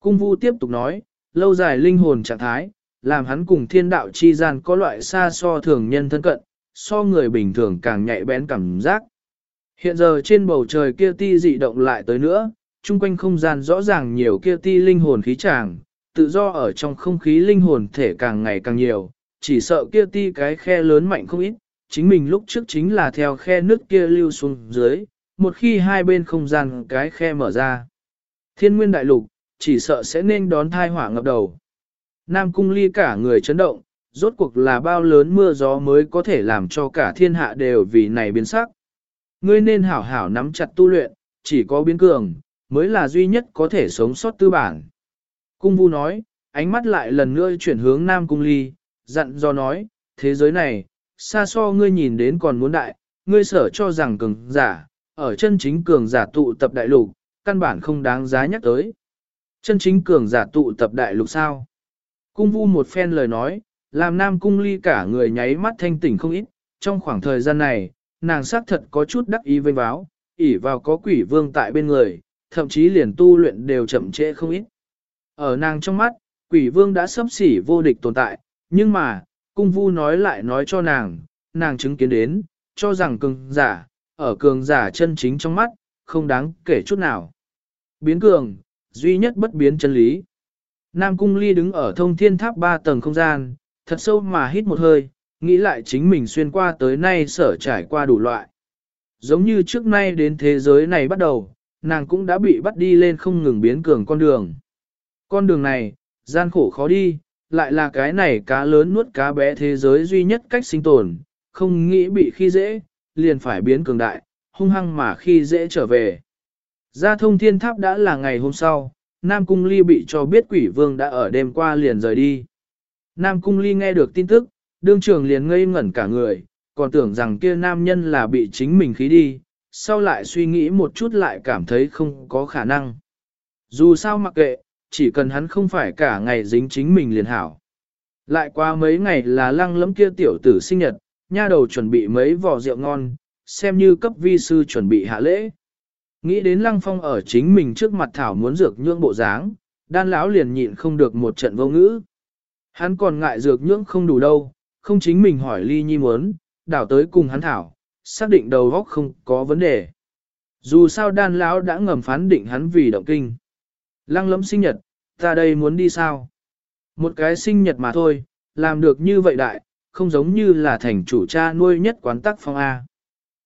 Cung vu tiếp tục nói, lâu dài linh hồn trạng thái, làm hắn cùng thiên đạo chi gian có loại xa so thường nhân thân cận, so người bình thường càng nhạy bén cảm giác. Hiện giờ trên bầu trời kia ti dị động lại tới nữa, chung quanh không gian rõ ràng nhiều kia ti linh hồn khí tràng, tự do ở trong không khí linh hồn thể càng ngày càng nhiều, chỉ sợ kia ti cái khe lớn mạnh không ít, chính mình lúc trước chính là theo khe nước kia lưu xuống dưới, một khi hai bên không gian cái khe mở ra. Thiên nguyên đại lục, chỉ sợ sẽ nên đón thai hỏa ngập đầu. Nam cung ly cả người chấn động, rốt cuộc là bao lớn mưa gió mới có thể làm cho cả thiên hạ đều vì này biến sắc. Ngươi nên hảo hảo nắm chặt tu luyện, chỉ có biến cường, mới là duy nhất có thể sống sót tư bản. Cung vu nói, ánh mắt lại lần nữa chuyển hướng Nam cung ly, dặn do nói, thế giới này, xa so ngươi nhìn đến còn muốn đại, ngươi sở cho rằng cường giả, ở chân chính cường giả tụ tập đại lục, căn bản không đáng giá nhắc tới. Chân chính cường giả tụ tập đại lục sao? Cung vu một phen lời nói, làm nam cung ly cả người nháy mắt thanh tỉnh không ít, trong khoảng thời gian này, nàng xác thật có chút đắc ý vênh báo, ỉ vào có quỷ vương tại bên người, thậm chí liền tu luyện đều chậm trễ không ít. Ở nàng trong mắt, quỷ vương đã sắp xỉ vô địch tồn tại, nhưng mà, cung vu nói lại nói cho nàng, nàng chứng kiến đến, cho rằng cường giả, ở cường giả chân chính trong mắt, không đáng kể chút nào. Biến cường, duy nhất bất biến chân lý. Nam Cung Ly đứng ở thông thiên tháp ba tầng không gian, thật sâu mà hít một hơi, nghĩ lại chính mình xuyên qua tới nay sở trải qua đủ loại. Giống như trước nay đến thế giới này bắt đầu, nàng cũng đã bị bắt đi lên không ngừng biến cường con đường. Con đường này, gian khổ khó đi, lại là cái này cá lớn nuốt cá bé thế giới duy nhất cách sinh tồn, không nghĩ bị khi dễ, liền phải biến cường đại, hung hăng mà khi dễ trở về. Ra thông thiên tháp đã là ngày hôm sau, Nam Cung Ly bị cho biết quỷ vương đã ở đêm qua liền rời đi. Nam Cung Ly nghe được tin tức, đương trường liền ngây ngẩn cả người, còn tưởng rằng kia nam nhân là bị chính mình khí đi, sau lại suy nghĩ một chút lại cảm thấy không có khả năng. Dù sao mặc kệ, chỉ cần hắn không phải cả ngày dính chính mình liền hảo. Lại qua mấy ngày là lăng lẫm kia tiểu tử sinh nhật, nha đầu chuẩn bị mấy vò rượu ngon, xem như cấp vi sư chuẩn bị hạ lễ. Nghĩ đến lăng phong ở chính mình trước mặt thảo muốn dược nhưỡng bộ dáng, đan lão liền nhịn không được một trận vô ngữ. Hắn còn ngại dược nhưỡng không đủ đâu, không chính mình hỏi ly nhi muốn, đảo tới cùng hắn thảo, xác định đầu góc không có vấn đề. Dù sao đan lão đã ngầm phán định hắn vì động kinh. Lăng lẫm sinh nhật, ta đây muốn đi sao? Một cái sinh nhật mà thôi, làm được như vậy đại, không giống như là thành chủ cha nuôi nhất quán tắc phong A.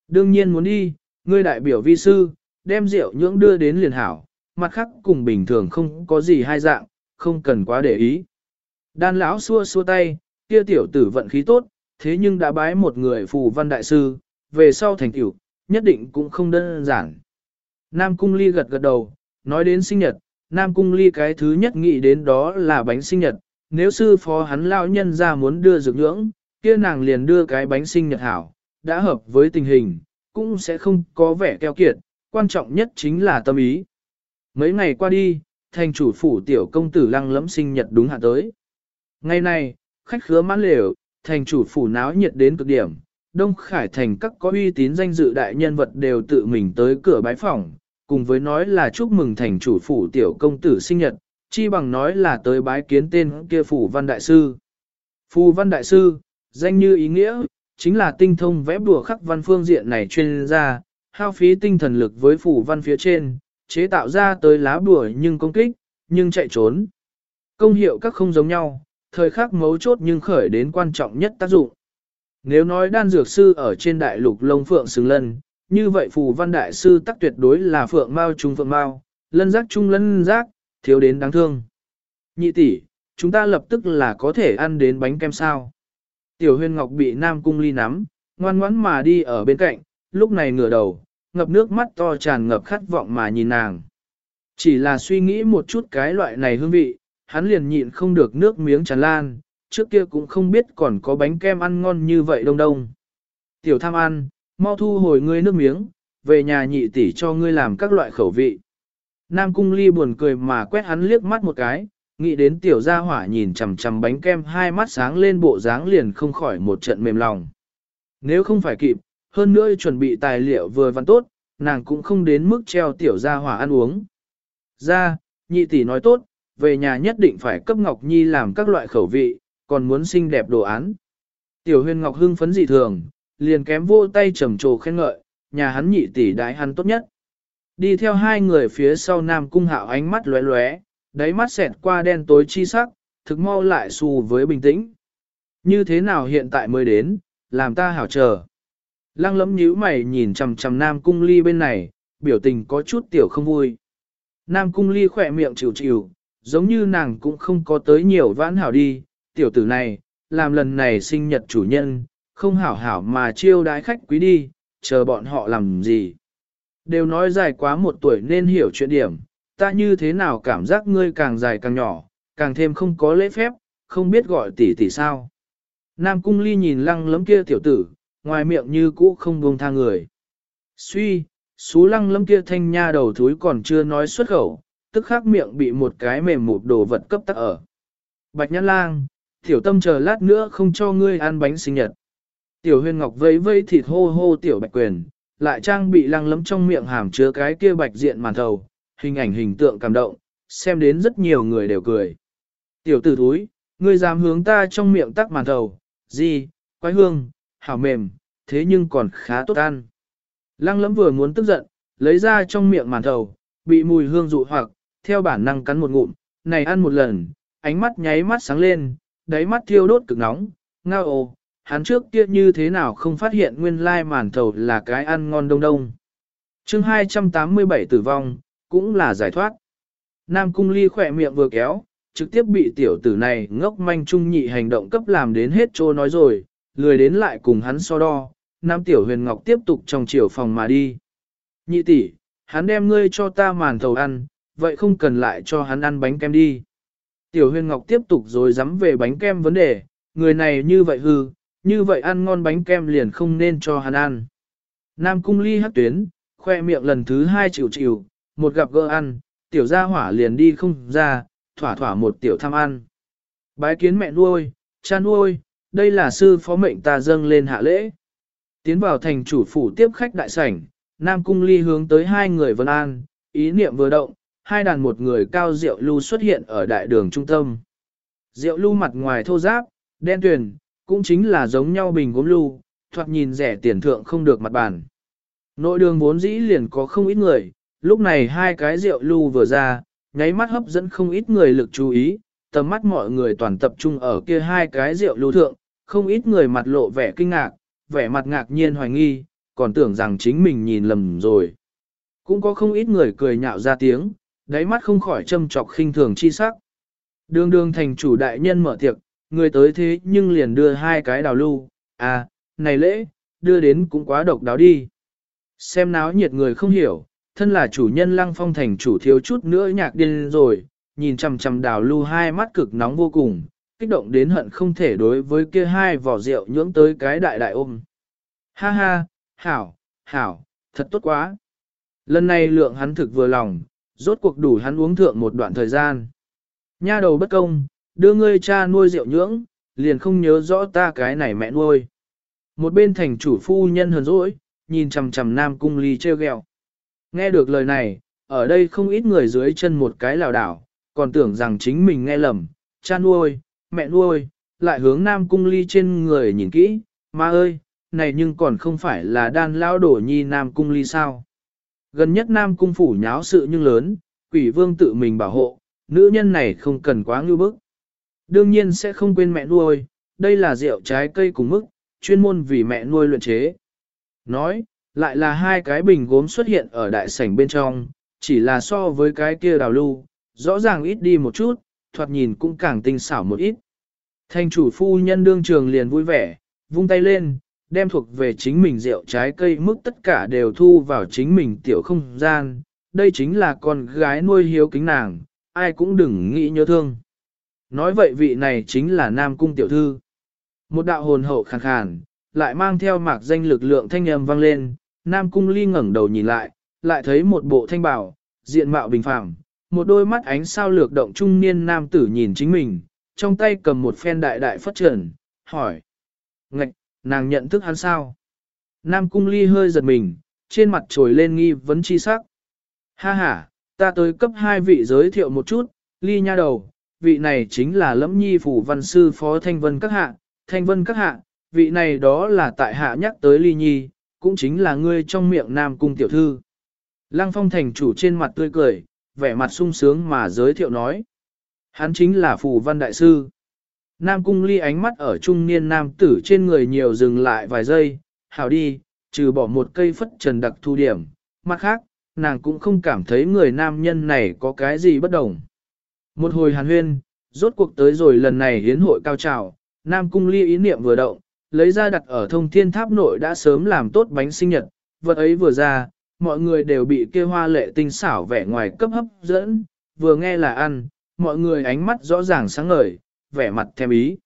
Đương nhiên muốn đi, ngươi đại biểu vi sư, đem rượu nhưỡng đưa đến liền hảo, mặt khác cùng bình thường không có gì hai dạng, không cần quá để ý. Đan lão xua xua tay, kia tiểu tử vận khí tốt, thế nhưng đã bái một người phù văn đại sư, về sau thành tiểu, nhất định cũng không đơn giản. Nam Cung Ly gật gật đầu, nói đến sinh nhật, Nam Cung Ly cái thứ nhất nghĩ đến đó là bánh sinh nhật, nếu sư phó hắn lão nhân ra muốn đưa dược nhưỡng, kia nàng liền đưa cái bánh sinh nhật hảo, đã hợp với tình hình, cũng sẽ không có vẻ keo kiệt, quan trọng nhất chính là tâm ý. Mấy ngày qua đi, thành chủ phủ tiểu công tử lăng lẫm sinh nhật đúng hạ tới. Ngày này, khách khứa mãn lều, thành chủ phủ náo nhiệt đến cực điểm, Đông Khải thành các có uy tín danh dự đại nhân vật đều tự mình tới cửa bái phỏng, cùng với nói là chúc mừng thành chủ phủ tiểu công tử sinh nhật, chi bằng nói là tới bái kiến tên kia phủ văn đại sư. Phù văn đại sư, danh như ý nghĩa, chính là tinh thông vẽ bùa khắc văn phương diện này chuyên gia, hao phí tinh thần lực với phủ văn phía trên, chế tạo ra tới lá bùa nhưng công kích, nhưng chạy trốn. Công hiệu các không giống nhau, thời khắc mấu chốt nhưng khởi đến quan trọng nhất tác dụng. Nếu nói đan dược sư ở trên đại lục lông phượng xứng lân, như vậy phù văn đại sư tắc tuyệt đối là phượng mao trung phượng mao, lân giác trung lân giác, thiếu đến đáng thương. Nhị tỷ, chúng ta lập tức là có thể ăn đến bánh kem sao. Tiểu huyền ngọc bị nam cung ly nắm, ngoan ngoãn mà đi ở bên cạnh, lúc này ngửa đầu, ngập nước mắt to tràn ngập khát vọng mà nhìn nàng. Chỉ là suy nghĩ một chút cái loại này hương vị, hắn liền nhịn không được nước miếng tràn lan, trước kia cũng không biết còn có bánh kem ăn ngon như vậy đông đông. Tiểu tham ăn, mau thu hồi ngươi nước miếng, về nhà nhị tỷ cho ngươi làm các loại khẩu vị. Nam cung ly buồn cười mà quét hắn liếc mắt một cái, nghĩ đến tiểu gia hỏa nhìn chằm chằm bánh kem hai mắt sáng lên bộ dáng liền không khỏi một trận mềm lòng. Nếu không phải kịp, hơn nữa chuẩn bị tài liệu vừa văn tốt, nàng cũng không đến mức treo tiểu gia hỏa ăn uống. Ra, nhị tỷ nói tốt, về nhà nhất định phải cấp Ngọc Nhi làm các loại khẩu vị, còn muốn xinh đẹp đồ án. Tiểu huyền Ngọc hưng phấn dị thường, liền kém vô tay trầm trồ khen ngợi, nhà hắn nhị tỷ đái hắn tốt nhất. Đi theo hai người phía sau Nam Cung Hạo ánh mắt lóe lóe, đáy mắt xẹt qua đen tối chi sắc, thực mau lại xù với bình tĩnh. Như thế nào hiện tại mới đến, làm ta hảo chờ. Lăng lẫm nhíu mày nhìn chằm chằm Nam Cung Ly bên này, biểu tình có chút tiểu không vui. Nam cung ly khỏe miệng chịu chịu, giống như nàng cũng không có tới nhiều vãn hảo đi, tiểu tử này, làm lần này sinh nhật chủ nhân, không hảo hảo mà chiêu đái khách quý đi, chờ bọn họ làm gì. Đều nói dài quá một tuổi nên hiểu chuyện điểm, ta như thế nào cảm giác ngươi càng dài càng nhỏ, càng thêm không có lễ phép, không biết gọi tỷ tỷ sao. Nam cung ly nhìn lăng lấm kia tiểu tử, ngoài miệng như cũ không buông tha người. Suy, xú lăng lấm kia thanh nha đầu thúi còn chưa nói xuất khẩu, tức khắc miệng bị một cái mềm một đồ vật cấp tắc ở. Bạch nhãn lang, tiểu tâm chờ lát nữa không cho ngươi ăn bánh sinh nhật. Tiểu huyền ngọc vây vây thịt hô hô tiểu bạch quyền, lại trang bị lăng lấm trong miệng hàm chứa cái kia bạch diện màn thầu, hình ảnh hình tượng cảm động, xem đến rất nhiều người đều cười. Tiểu tử thúi, ngươi dám hướng ta trong miệng tắc màn thầu, gì, quái hương, hảo mềm, thế nhưng còn khá tốt ăn. Lăng lấm vừa muốn tức giận, lấy ra trong miệng màn thầu, bị mùi hương dụ hoặc, theo bản năng cắn một ngụm, này ăn một lần, ánh mắt nháy mắt sáng lên, đáy mắt thiêu đốt cực nóng, ngao ồ, hắn trước kia như thế nào không phát hiện nguyên lai màn thầu là cái ăn ngon đông đông. chương 287 tử vong, cũng là giải thoát. Nam cung ly khỏe miệng vừa kéo, trực tiếp bị tiểu tử này ngốc manh trung nhị hành động cấp làm đến hết trô nói rồi, lười đến lại cùng hắn so đo, Nam tiểu huyền ngọc tiếp tục trong chiều phòng mà đi. Nhị tỷ, hắn đem ngươi cho ta màn thầu ăn, vậy không cần lại cho hắn ăn bánh kem đi. Tiểu huyền ngọc tiếp tục rồi dám về bánh kem vấn đề, người này như vậy hư, như vậy ăn ngon bánh kem liền không nên cho hắn ăn. Nam cung ly hắc tuyến, khoe miệng lần thứ hai chịu chịu, một gặp gỡ ăn, tiểu gia hỏa liền đi không ra, thỏa thỏa một tiểu tham ăn. Bái kiến mẹ nuôi, cha nuôi, đây là sư phó mệnh ta dâng lên hạ lễ. Tiến vào thành chủ phủ tiếp khách đại sảnh, Nam Cung Ly hướng tới hai người vân an, ý niệm vừa động, hai đàn một người cao rượu lưu xuất hiện ở đại đường trung tâm. Rượu lưu mặt ngoài thô giáp, đen tuyền, cũng chính là giống nhau bình gốm lưu, thoạt nhìn rẻ tiền thượng không được mặt bàn. Nội đường vốn dĩ liền có không ít người, lúc này hai cái rượu lưu vừa ra, nháy mắt hấp dẫn không ít người lực chú ý, tầm mắt mọi người toàn tập trung ở kia hai cái rượu lưu thượng, không ít người mặt lộ vẻ kinh ngạc, vẻ mặt ngạc nhiên hoài nghi, còn tưởng rằng chính mình nhìn lầm rồi. Cũng có không ít người cười nhạo ra tiếng, đáy mắt không khỏi châm trọc khinh thường chi sắc. Đường đường thành chủ đại nhân mở tiệc, người tới thế nhưng liền đưa hai cái đào lưu, à, này lễ, đưa đến cũng quá độc đáo đi. Xem náo nhiệt người không hiểu, thân là chủ nhân lăng phong thành chủ thiếu chút nữa nhạc điên rồi, nhìn chằm chằm đào lưu hai mắt cực nóng vô cùng, kích động đến hận không thể đối với kia hai vỏ rượu nhưỡng tới cái đại đại ôm. Ha ha, hảo, hảo, thật tốt quá. Lần này lượng hắn thực vừa lòng, rốt cuộc đủ hắn uống thượng một đoạn thời gian. Nha đầu bất công, đưa ngươi cha nuôi rượu nhưỡng, liền không nhớ rõ ta cái này mẹ nuôi. Một bên thành chủ phu nhân hờn dỗi, nhìn chằm chằm nam cung ly treo gẹo. Nghe được lời này, ở đây không ít người dưới chân một cái lào đảo, còn tưởng rằng chính mình nghe lầm, cha nuôi, mẹ nuôi, lại hướng nam cung ly trên người nhìn kỹ, ma ơi, này nhưng còn không phải là đan lao đổ nhi nam cung ly sao. Gần nhất nam cung phủ nháo sự nhưng lớn, quỷ vương tự mình bảo hộ, nữ nhân này không cần quá ngư bức. Đương nhiên sẽ không quên mẹ nuôi, đây là rượu trái cây cùng mức, chuyên môn vì mẹ nuôi luyện chế. Nói, lại là hai cái bình gốm xuất hiện ở đại sảnh bên trong, chỉ là so với cái kia đào lưu, rõ ràng ít đi một chút, thoạt nhìn cũng càng tinh xảo một ít. Thanh chủ phu nhân đương trường liền vui vẻ, vung tay lên, đem thuộc về chính mình rượu trái cây mức tất cả đều thu vào chính mình tiểu không gian, đây chính là con gái nuôi hiếu kính nàng, ai cũng đừng nghĩ nhớ thương. Nói vậy vị này chính là Nam Cung tiểu thư. Một đạo hồn hậu khàn khàn, lại mang theo mạc danh lực lượng thanh âm vang lên, Nam Cung ly ngẩng đầu nhìn lại, lại thấy một bộ thanh bảo, diện mạo bình phẳng, một đôi mắt ánh sao lược động trung niên nam tử nhìn chính mình, trong tay cầm một phen đại đại phất trần, hỏi. Ngạch, nàng nhận thức hắn sao? Nam cung ly hơi giật mình, trên mặt trồi lên nghi vấn chi sắc. Ha ha, ta tới cấp hai vị giới thiệu một chút, ly nha đầu, vị này chính là lẫm nhi phủ văn sư phó thanh vân các hạ, thanh vân các hạ, vị này đó là tại hạ nhắc tới ly nhi, cũng chính là ngươi trong miệng nam cung tiểu thư. Lăng phong thành chủ trên mặt tươi cười, vẻ mặt sung sướng mà giới thiệu nói. Hắn chính là phủ văn đại sư. Nam cung ly ánh mắt ở trung niên nam tử trên người nhiều dừng lại vài giây, hảo đi, trừ bỏ một cây phất trần đặc thu điểm, mặt khác, nàng cũng không cảm thấy người nam nhân này có cái gì bất đồng. Một hồi hàn huyên, rốt cuộc tới rồi lần này hiến hội cao trào, Nam Cung Ly ý niệm vừa động, lấy ra đặt ở thông thiên tháp nội đã sớm làm tốt bánh sinh nhật, vật ấy vừa ra, mọi người đều bị kia hoa lệ tinh xảo vẻ ngoài cấp hấp dẫn, vừa nghe là ăn, mọi người ánh mắt rõ ràng sáng ngời, vẻ mặt thèm ý.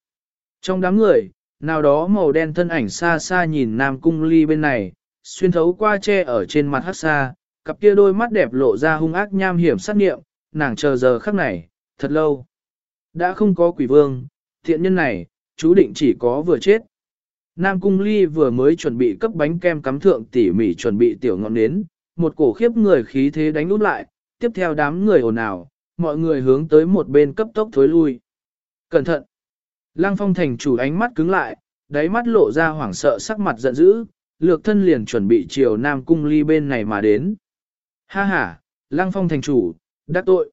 Trong đám người, nào đó màu đen thân ảnh xa xa nhìn Nam Cung Ly bên này, xuyên thấu qua che ở trên mặt hát xa, cặp kia đôi mắt đẹp lộ ra hung ác nham hiểm sát nghiệm, nàng chờ giờ khắc này, thật lâu. Đã không có quỷ vương, thiện nhân này, chú định chỉ có vừa chết. Nam Cung Ly vừa mới chuẩn bị cấp bánh kem cắm thượng tỉ mỉ chuẩn bị tiểu ngọn nến, một cổ khiếp người khí thế đánh út lại, tiếp theo đám người ồn ào, mọi người hướng tới một bên cấp tốc thối lui. Cẩn thận! Lăng phong thành chủ ánh mắt cứng lại, đáy mắt lộ ra hoảng sợ sắc mặt giận dữ, lược thân liền chuẩn bị chiều Nam Cung Ly bên này mà đến. Ha ha, Lăng phong thành chủ, đắc tội.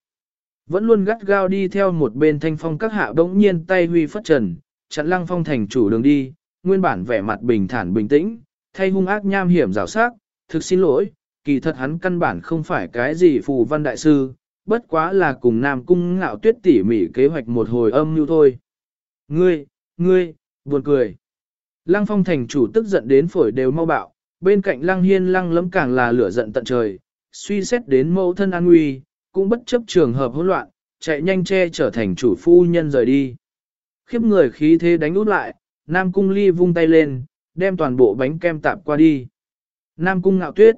Vẫn luôn gắt gao đi theo một bên thanh phong các hạ bỗng nhiên tay huy phất trần, chặn Lăng phong thành chủ đường đi, nguyên bản vẻ mặt bình thản bình tĩnh, thay hung ác nham hiểm rào sát, thực xin lỗi, kỳ thật hắn căn bản không phải cái gì phù văn đại sư, bất quá là cùng Nam Cung ngạo tuyết tỉ mỉ kế hoạch một hồi âm như thôi. Ngươi, ngươi, buồn cười. Lăng phong thành chủ tức giận đến phổi đều mau bạo, bên cạnh lăng hiên lăng lấm càng là lửa giận tận trời, suy xét đến mẫu thân an nguy, cũng bất chấp trường hợp hỗn loạn, chạy nhanh che trở thành chủ phu nhân rời đi. Khiếp người khí thế đánh út lại, Nam Cung Ly vung tay lên, đem toàn bộ bánh kem tạp qua đi. Nam Cung ngạo tuyết.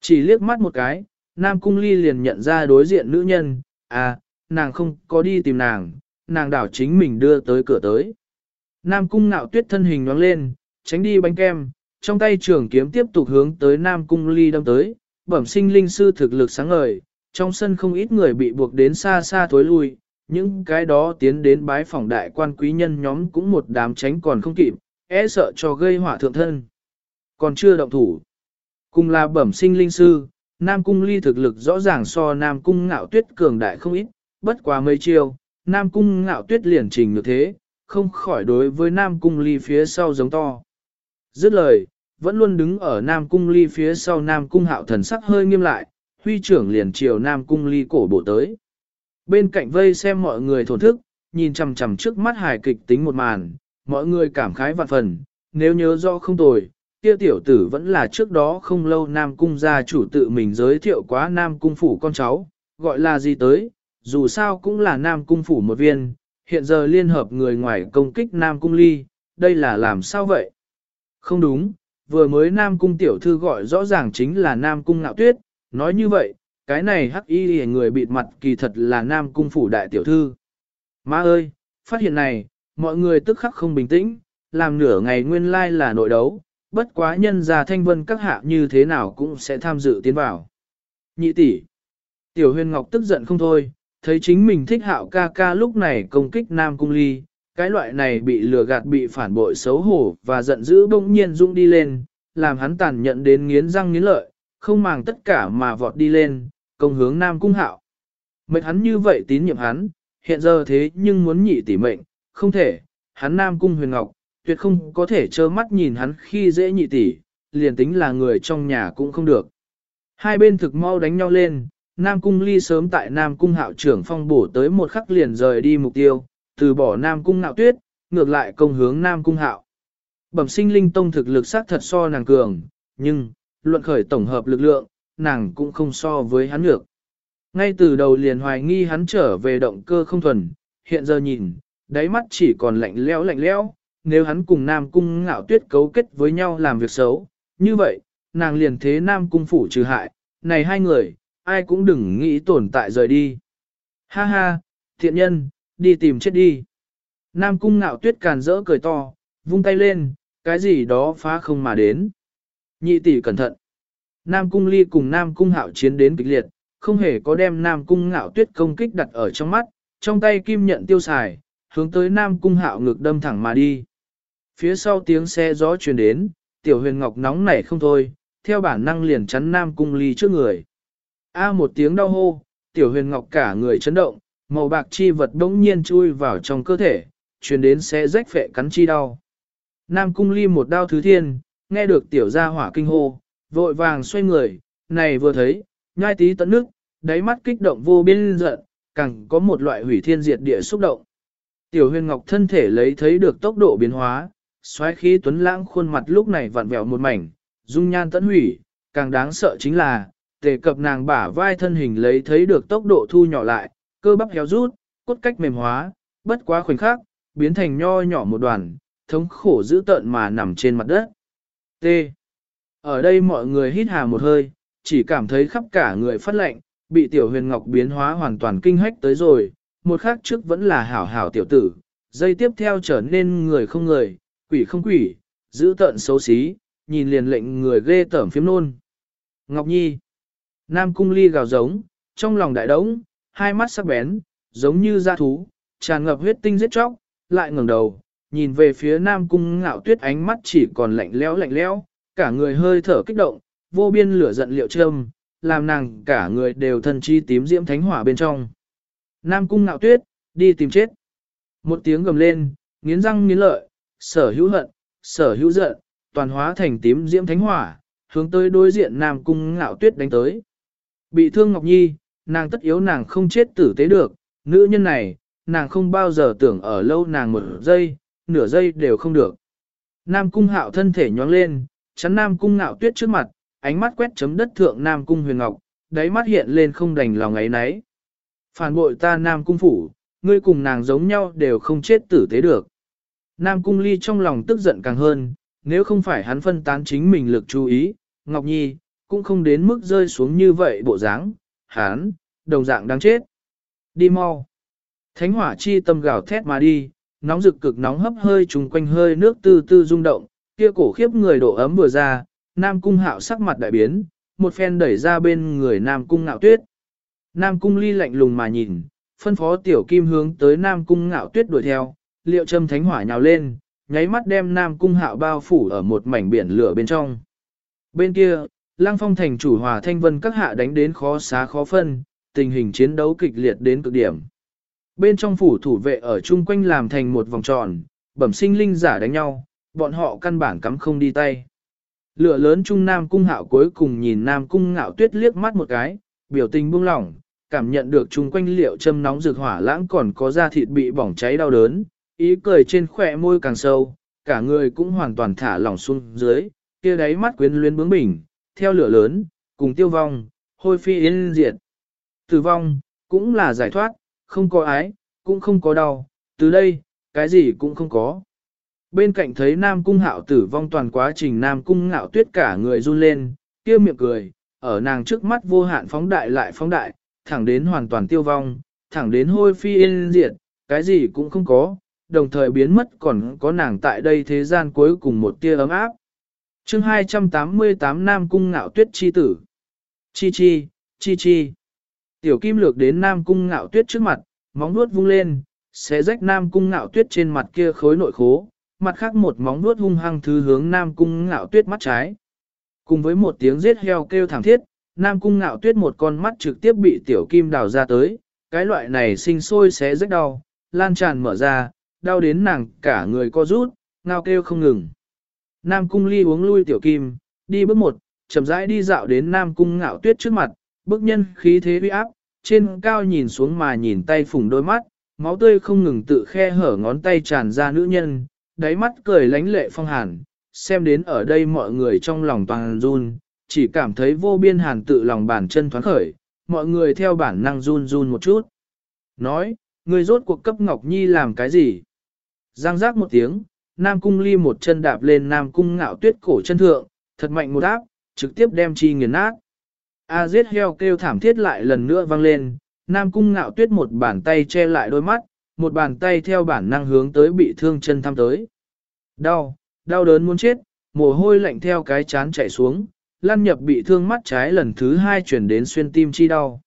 Chỉ liếc mắt một cái, Nam Cung Ly liền nhận ra đối diện nữ nhân, à, nàng không có đi tìm nàng, nàng đảo chính mình đưa tới cửa tới. Nam Cung ngạo tuyết thân hình nhoáng lên, tránh đi bánh kem, trong tay trường kiếm tiếp tục hướng tới Nam Cung Ly đâm tới, bẩm sinh linh sư thực lực sáng ngời, trong sân không ít người bị buộc đến xa xa thối lui, những cái đó tiến đến bái phỏng đại quan quý nhân nhóm cũng một đám tránh còn không kịp, e sợ cho gây hỏa thượng thân. Còn chưa động thủ. Cùng là bẩm sinh linh sư, Nam Cung ly thực lực rõ ràng so Nam Cung ngạo tuyết cường đại không ít, bất quá mấy chiêu, Nam Cung ngạo tuyết liền trình như thế, không khỏi đối với Nam Cung ly phía sau giống to. Dứt lời, vẫn luôn đứng ở Nam Cung ly phía sau Nam Cung hạo thần sắc hơi nghiêm lại, huy trưởng liền chiều Nam Cung ly cổ bộ tới. Bên cạnh vây xem mọi người thổn thức, nhìn chằm chằm trước mắt hài kịch tính một màn, mọi người cảm khái vạn phần, nếu nhớ rõ không tồi, kia tiểu tử vẫn là trước đó không lâu Nam Cung gia chủ tự mình giới thiệu quá Nam Cung phủ con cháu, gọi là gì tới, dù sao cũng là Nam Cung phủ một viên, hiện giờ liên hợp người ngoài công kích Nam Cung ly, đây là làm sao vậy? Không đúng, vừa mới Nam Cung tiểu thư gọi rõ ràng chính là Nam Cung ngạo tuyết, nói như vậy, cái này hắc y người bịt mặt kỳ thật là Nam Cung phủ đại tiểu thư. Má ơi, phát hiện này, mọi người tức khắc không bình tĩnh, làm nửa ngày nguyên lai là nội đấu, bất quá nhân gia thanh vân các hạ như thế nào cũng sẽ tham dự tiến vào. Nhị tỷ, tiểu huyền ngọc tức giận không thôi, thấy chính mình thích hạo ca ca lúc này công kích Nam Cung ly, cái loại này bị lừa gạt bị phản bội xấu hổ và giận dữ bỗng nhiên rung đi lên, làm hắn tàn nhận đến nghiến răng nghiến lợi, không màng tất cả mà vọt đi lên, công hướng Nam Cung Hạo. Mệnh hắn như vậy tín nhiệm hắn, hiện giờ thế nhưng muốn nhị tỷ mệnh, không thể, hắn Nam Cung Huyền Ngọc, tuyệt không có thể trơ mắt nhìn hắn khi dễ nhị tỷ, liền tính là người trong nhà cũng không được. Hai bên thực mau đánh nhau lên, Nam Cung ly sớm tại Nam Cung hạo trưởng phong bổ tới một khắc liền rời đi mục tiêu, từ bỏ Nam Cung nạo tuyết, ngược lại công hướng Nam Cung hạo. Bẩm sinh linh tông thực lực sát thật so nàng cường, nhưng, luận khởi tổng hợp lực lượng, nàng cũng không so với hắn được. Ngay từ đầu liền hoài nghi hắn trở về động cơ không thuần, hiện giờ nhìn, đáy mắt chỉ còn lạnh lẽo lạnh lẽo. nếu hắn cùng Nam Cung ngạo tuyết cấu kết với nhau làm việc xấu, như vậy, nàng liền thế Nam Cung phủ trừ hại, này hai người, ai cũng đừng nghĩ tồn tại rời đi. Ha ha, thiện nhân, đi tìm chết đi. Nam Cung ngạo tuyết càn rỡ cười to, vung tay lên, cái gì đó phá không mà đến. Nhị tỷ cẩn thận. Nam Cung Ly cùng Nam Cung Hạo chiến đến kịch liệt, không hề có đem Nam Cung Ngạo Tuyết công kích đặt ở trong mắt, trong tay kim nhận tiêu xài, hướng tới Nam Cung Hạo ngực đâm thẳng mà đi. Phía sau tiếng xe gió truyền đến, Tiểu Huyền Ngọc nóng nảy không thôi, theo bản năng liền chắn Nam Cung Ly trước người. A một tiếng đau hô, Tiểu Huyền Ngọc cả người chấn động, màu bạc chi vật đống nhiên chui vào trong cơ thể, truyền đến xe rách phệ cắn chi đau. Nam Cung Ly một đau thứ thiên, nghe được Tiểu gia hỏa kinh hô, vội vàng xoay người, này vừa thấy, nhai tí tận nước, đáy mắt kích động vô biên giận, càng có một loại hủy thiên diệt địa xúc động. Tiểu huyền ngọc thân thể lấy thấy được tốc độ biến hóa, xoáy khí tuấn lãng khuôn mặt lúc này vặn vẹo một mảnh, dung nhan tận hủy, càng đáng sợ chính là, tề cập nàng bả vai thân hình lấy thấy được tốc độ thu nhỏ lại, cơ bắp héo rút, cốt cách mềm hóa, bất quá khoảnh khắc, biến thành nho nhỏ một đoàn, thống khổ dữ tợn mà nằm trên mặt đất. T. Ở đây mọi người hít hà một hơi, chỉ cảm thấy khắp cả người phát lạnh, bị tiểu huyền ngọc biến hóa hoàn toàn kinh hách tới rồi, một khắc trước vẫn là hảo hảo tiểu tử, dây tiếp theo trở nên người không người, quỷ không quỷ, giữ tận xấu xí, nhìn liền lệnh người ghê tởm phiếm nôn. Ngọc Nhi Nam cung ly gào giống, trong lòng đại đống, hai mắt sắc bén, giống như da thú, tràn ngập huyết tinh giết chóc, lại ngẩng đầu, nhìn về phía Nam cung ngạo tuyết ánh mắt chỉ còn lạnh lẽo lạnh lẽo, cả người hơi thở kích động, vô biên lửa giận liệu châm, làm nàng cả người đều thân chi tím diễm thánh hỏa bên trong. Nam cung ngạo tuyết, đi tìm chết. Một tiếng gầm lên, nghiến răng nghiến lợi, sở hữu hận, sở hữu giận, toàn hóa thành tím diễm thánh hỏa, hướng tới đối diện Nam cung ngạo tuyết đánh tới. Bị thương Ngọc Nhi, nàng tất yếu nàng không chết tử tế được, nữ nhân này, nàng không bao giờ tưởng ở lâu nàng một giây, nửa giây đều không được. Nam cung hạo thân thể nhóng lên, chắn Nam cung ngạo tuyết trước mặt, ánh mắt quét chấm đất thượng Nam cung huyền ngọc, đáy mắt hiện lên không đành lòng ấy nấy. Phản bội ta Nam cung phủ, ngươi cùng nàng giống nhau đều không chết tử tế được. Nam cung ly trong lòng tức giận càng hơn, nếu không phải hắn phân tán chính mình lực chú ý, Ngọc Nhi, cũng không đến mức rơi xuống như vậy bộ dáng, hắn, đồng dạng đáng chết. Đi mau. Thánh hỏa chi tâm gào thét mà đi, nóng rực cực nóng hấp hơi trùng quanh hơi nước tư tư rung động, kia cổ khiếp người độ ấm vừa ra, Nam Cung hạo sắc mặt đại biến, một phen đẩy ra bên người Nam Cung ngạo tuyết. Nam Cung ly lạnh lùng mà nhìn, phân phó tiểu kim hướng tới Nam Cung ngạo tuyết đuổi theo, liệu châm thánh hỏa nhào lên, nháy mắt đem Nam Cung hạo bao phủ ở một mảnh biển lửa bên trong. Bên kia, Lăng Phong thành chủ hòa thanh vân các hạ đánh đến khó xá khó phân, tình hình chiến đấu kịch liệt đến cực điểm. Bên trong phủ thủ vệ ở chung quanh làm thành một vòng tròn, bẩm sinh linh giả đánh nhau, bọn họ căn bản cắm không đi tay. Lửa lớn trung Nam Cung hạo cuối cùng nhìn Nam Cung ngạo tuyết liếc mắt một cái, biểu tình buông lỏng, cảm nhận được chung quanh liệu châm nóng rực hỏa lãng còn có da thịt bị bỏng cháy đau đớn, ý cười trên khỏe môi càng sâu, cả người cũng hoàn toàn thả lỏng xuống dưới, kia đáy mắt quyến luyến bướng bỉnh, theo lửa lớn, cùng tiêu vong, hôi phi yên diệt. Tử vong, cũng là giải thoát, không có ái, cũng không có đau, từ đây, cái gì cũng không có. Bên cạnh thấy Nam Cung hạo tử vong toàn quá trình Nam Cung ngạo tuyết cả người run lên, kia miệng cười, ở nàng trước mắt vô hạn phóng đại lại phóng đại, thẳng đến hoàn toàn tiêu vong, thẳng đến hôi phi yên diệt, cái gì cũng không có, đồng thời biến mất còn có nàng tại đây thế gian cuối cùng một tia ấm áp. chương 288 Nam Cung ngạo tuyết chi tử. Chi chi, chi chi. Tiểu kim lược đến Nam Cung ngạo tuyết trước mặt, móng nuốt vung lên, xé rách Nam Cung ngạo tuyết trên mặt kia khối nội khố, mặt khác một móng nuốt hung hăng thứ hướng Nam Cung ngạo tuyết mắt trái. Cùng với một tiếng giết heo kêu thảm thiết, Nam Cung ngạo tuyết một con mắt trực tiếp bị tiểu kim đào ra tới, cái loại này sinh sôi xé rách đau, lan tràn mở ra, đau đến nàng cả người co rút, ngao kêu không ngừng. Nam Cung ly uống lui tiểu kim, đi bước một, chậm rãi đi dạo đến Nam Cung ngạo tuyết trước mặt, bức nhân khí thế uy áp, trên cao nhìn xuống mà nhìn tay phùng đôi mắt, máu tươi không ngừng tự khe hở ngón tay tràn ra nữ nhân, đáy mắt cười lánh lệ phong hàn, xem đến ở đây mọi người trong lòng toàn run, chỉ cảm thấy vô biên hàn tự lòng bàn chân thoáng khởi, mọi người theo bản năng run run một chút. Nói, người rốt cuộc cấp Ngọc Nhi làm cái gì? Giang giác một tiếng, Nam Cung Ly một chân đạp lên Nam Cung ngạo tuyết cổ chân thượng, thật mạnh một áp, trực tiếp đem chi nghiền nát. A giết heo kêu thảm thiết lại lần nữa vang lên, Nam Cung ngạo tuyết một bàn tay che lại đôi mắt, một bàn tay theo bản năng hướng tới bị thương chân thăm tới. Đau, đau đớn muốn chết, mồ hôi lạnh theo cái chán chạy xuống, lăn nhập bị thương mắt trái lần thứ hai chuyển đến xuyên tim chi đau.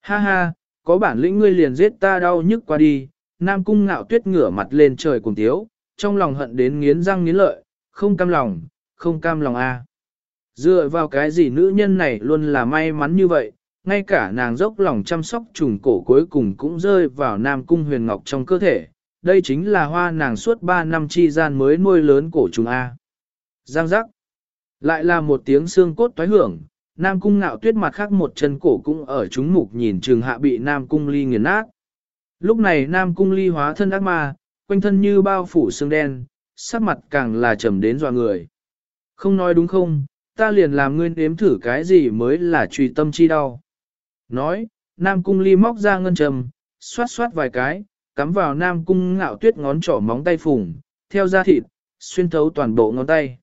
Ha ha, có bản lĩnh ngươi liền giết ta đau nhức qua đi, Nam Cung ngạo tuyết ngửa mặt lên trời cùng tiếu, trong lòng hận đến nghiến răng nghiến lợi, không cam lòng, không cam lòng a. Dựa vào cái gì nữ nhân này luôn là may mắn như vậy, ngay cả nàng dốc lòng chăm sóc trùng cổ cuối cùng cũng rơi vào Nam Cung huyền ngọc trong cơ thể. Đây chính là hoa nàng suốt 3 năm chi gian mới nuôi lớn cổ trùng A. Giang giác. Lại là một tiếng xương cốt toái hưởng, Nam cung ngạo tuyết mặt khác một chân cổ cũng ở chúng mục nhìn trường hạ bị Nam cung ly nghiền nát. Lúc này Nam cung ly hóa thân ác ma, quanh thân như bao phủ xương đen, sắc mặt càng là trầm đến dọa người. Không nói đúng không, ta liền làm ngươi nếm thử cái gì mới là truy tâm chi đau. Nói, Nam cung ly móc ra ngân trầm, xoát xoát vài cái, cắm vào Nam cung ngạo tuyết ngón trỏ móng tay phùng, theo da thịt, xuyên thấu toàn bộ ngón tay.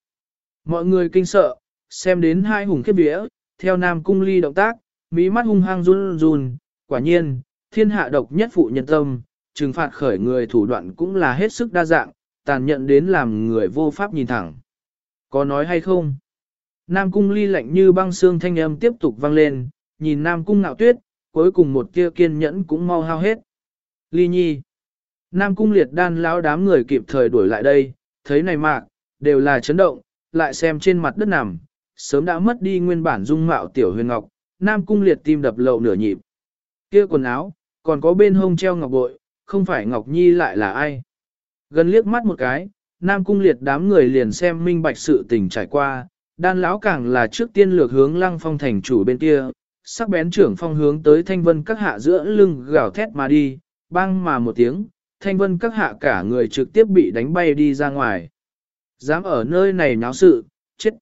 Mọi người kinh sợ, xem đến hai hùng khiếp vía, theo Nam cung ly động tác, mí mắt hung hăng run run, quả nhiên, thiên hạ độc nhất phụ nhân tâm, trừng phạt khởi người thủ đoạn cũng là hết sức đa dạng, tàn nhẫn đến làm người vô pháp nhìn thẳng. Có nói hay không? Nam cung ly lạnh như băng xương thanh âm tiếp tục vang lên, nhìn Nam cung ngạo tuyết, cuối cùng một tia kiên nhẫn cũng mau hao hết. Ly nhi. Nam cung liệt đan lão đám người kịp thời đuổi lại đây, thấy này mạc, đều là chấn động, lại xem trên mặt đất nằm, sớm đã mất đi nguyên bản dung mạo tiểu huyền ngọc, Nam cung liệt tim đập lậu nửa nhịp. Kia quần áo, còn có bên hông treo ngọc bội, không phải Ngọc Nhi lại là ai. Gần liếc mắt một cái, Nam cung liệt đám người liền xem minh bạch sự tình trải qua, đan lão càng là trước tiên lược hướng lăng phong thành chủ bên kia, sắc bén trưởng phong hướng tới thanh vân các hạ giữa lưng gào thét mà đi, băng mà một tiếng, thanh vân các hạ cả người trực tiếp bị đánh bay đi ra ngoài. Dám ở nơi này náo sự, chết.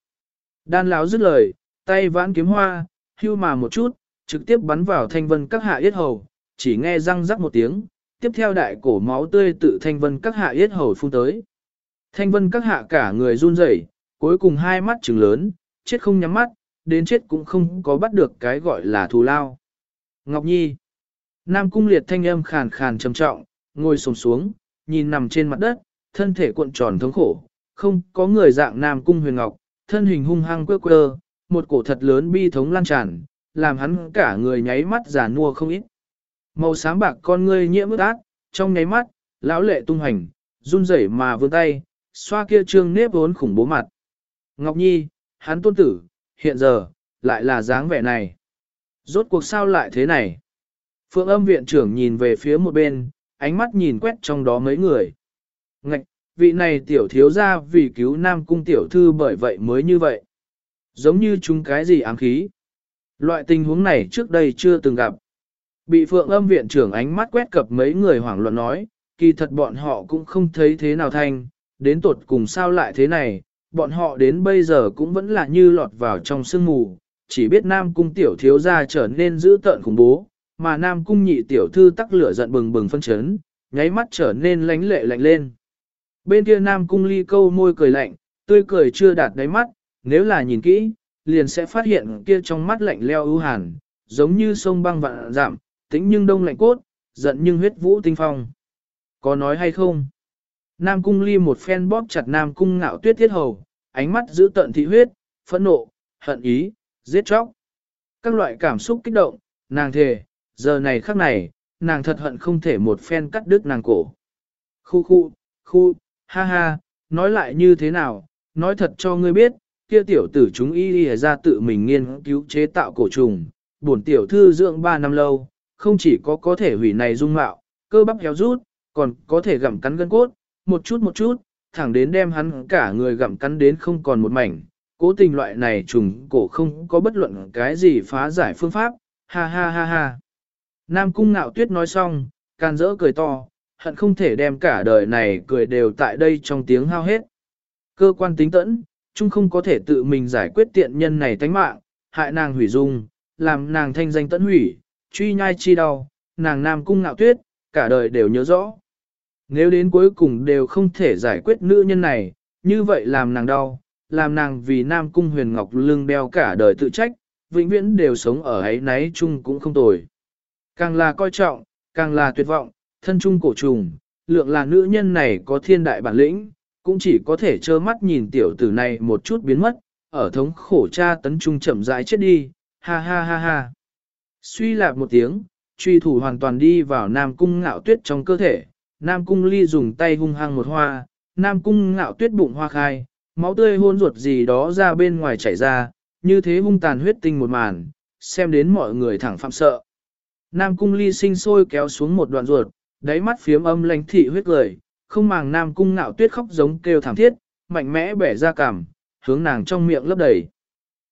Đan lão dứt lời, tay vãn kiếm hoa, hưu mà một chút, trực tiếp bắn vào thanh vân các hạ yết hầu, chỉ nghe răng rắc một tiếng, tiếp theo đại cổ máu tươi tự thanh vân các hạ yết hầu phun tới. Thanh vân các hạ cả người run rẩy, cuối cùng hai mắt trừng lớn, chết không nhắm mắt, đến chết cũng không có bắt được cái gọi là thù lao. Ngọc Nhi Nam cung liệt thanh âm khàn khàn trầm trọng, ngồi sồm xuống, nhìn nằm trên mặt đất, thân thể cuộn tròn thống khổ, không có người dạng Nam cung huyền ngọc, thân hình hung hăng quơ quơ, một cổ thật lớn bi thống lan tràn, làm hắn cả người nháy mắt giả nua không ít. Màu sáng bạc con ngươi nhiễm ướt át, trong nháy mắt, lão lệ tung hành, run rẩy mà vươn tay, xoa kia trương nếp vốn khủng bố mặt. Ngọc Nhi, hắn tôn tử, hiện giờ, lại là dáng vẻ này. Rốt cuộc sao lại thế này? Phượng âm viện trưởng nhìn về phía một bên, ánh mắt nhìn quét trong đó mấy người. Ngạch, vị này tiểu thiếu ra vì cứu nam cung tiểu thư bởi vậy mới như vậy. Giống như chúng cái gì ám khí. Loại tình huống này trước đây chưa từng gặp. Bị phượng âm viện trưởng ánh mắt quét cập mấy người hoảng loạn nói, kỳ thật bọn họ cũng không thấy thế nào thanh, đến tột cùng sao lại thế này, bọn họ đến bây giờ cũng vẫn là như lọt vào trong sương mù, chỉ biết Nam Cung tiểu thiếu gia trở nên dữ tợn khủng bố, mà Nam Cung nhị tiểu thư tắc lửa giận bừng bừng phân chấn, nháy mắt trở nên lánh lệ lạnh lên. Bên kia Nam Cung ly câu môi cười lạnh, tươi cười chưa đạt đáy mắt, nếu là nhìn kỹ, liền sẽ phát hiện kia trong mắt lạnh leo ưu hàn, giống như sông băng vạn giảm, tĩnh nhưng đông lạnh cốt, giận nhưng huyết vũ tinh phong. Có nói hay không? Nam cung ly một phen bóp chặt Nam cung ngạo tuyết thiết hầu, ánh mắt giữ tận thị huyết, phẫn nộ, hận ý, giết chóc. Các loại cảm xúc kích động, nàng thề, giờ này khắc này, nàng thật hận không thể một phen cắt đứt nàng cổ. Khu khu, khu, ha ha, nói lại như thế nào, nói thật cho ngươi biết, kia tiểu tử chúng y đi ra tự mình nghiên cứu chế tạo cổ trùng, bổn tiểu thư dưỡng 3 năm lâu, không chỉ có có thể hủy này dung mạo, cơ bắp héo rút, còn có thể gặm cắn gân cốt, một chút một chút, thẳng đến đem hắn cả người gặm cắn đến không còn một mảnh. Cố tình loại này trùng cổ không có bất luận cái gì phá giải phương pháp, ha ha ha ha. Nam cung ngạo tuyết nói xong, can dỡ cười to, hận không thể đem cả đời này cười đều tại đây trong tiếng hao hết. Cơ quan tính tẫn, chung không có thể tự mình giải quyết tiện nhân này tánh mạng, hại nàng hủy dung, làm nàng thanh danh tẫn hủy, truy nhai chi đau, nàng nam cung ngạo tuyết, cả đời đều nhớ rõ. Nếu đến cuối cùng đều không thể giải quyết nữ nhân này, như vậy làm nàng đau, làm nàng vì nam cung huyền ngọc lưng đeo cả đời tự trách, vĩnh viễn đều sống ở ấy náy chung cũng không tồi. Càng là coi trọng, càng là tuyệt vọng, thân trung cổ trùng, lượng là nữ nhân này có thiên đại bản lĩnh, cũng chỉ có thể trơ mắt nhìn tiểu tử này một chút biến mất, ở thống khổ cha tấn trung chậm rãi chết đi, ha ha ha ha. Suy lạc một tiếng, truy thủ hoàn toàn đi vào Nam Cung ngạo tuyết trong cơ thể, Nam Cung ly dùng tay hung hăng một hoa, Nam Cung ngạo tuyết bụng hoa khai, máu tươi hôn ruột gì đó ra bên ngoài chảy ra, như thế hung tàn huyết tinh một màn, xem đến mọi người thẳng phạm sợ. Nam Cung ly sinh sôi kéo xuống một đoạn ruột, đáy mắt phiếm âm lãnh thị huyết lời, không màng Nam Cung ngạo tuyết khóc giống kêu thảm thiết, mạnh mẽ bẻ ra cằm, hướng nàng trong miệng lấp đầy.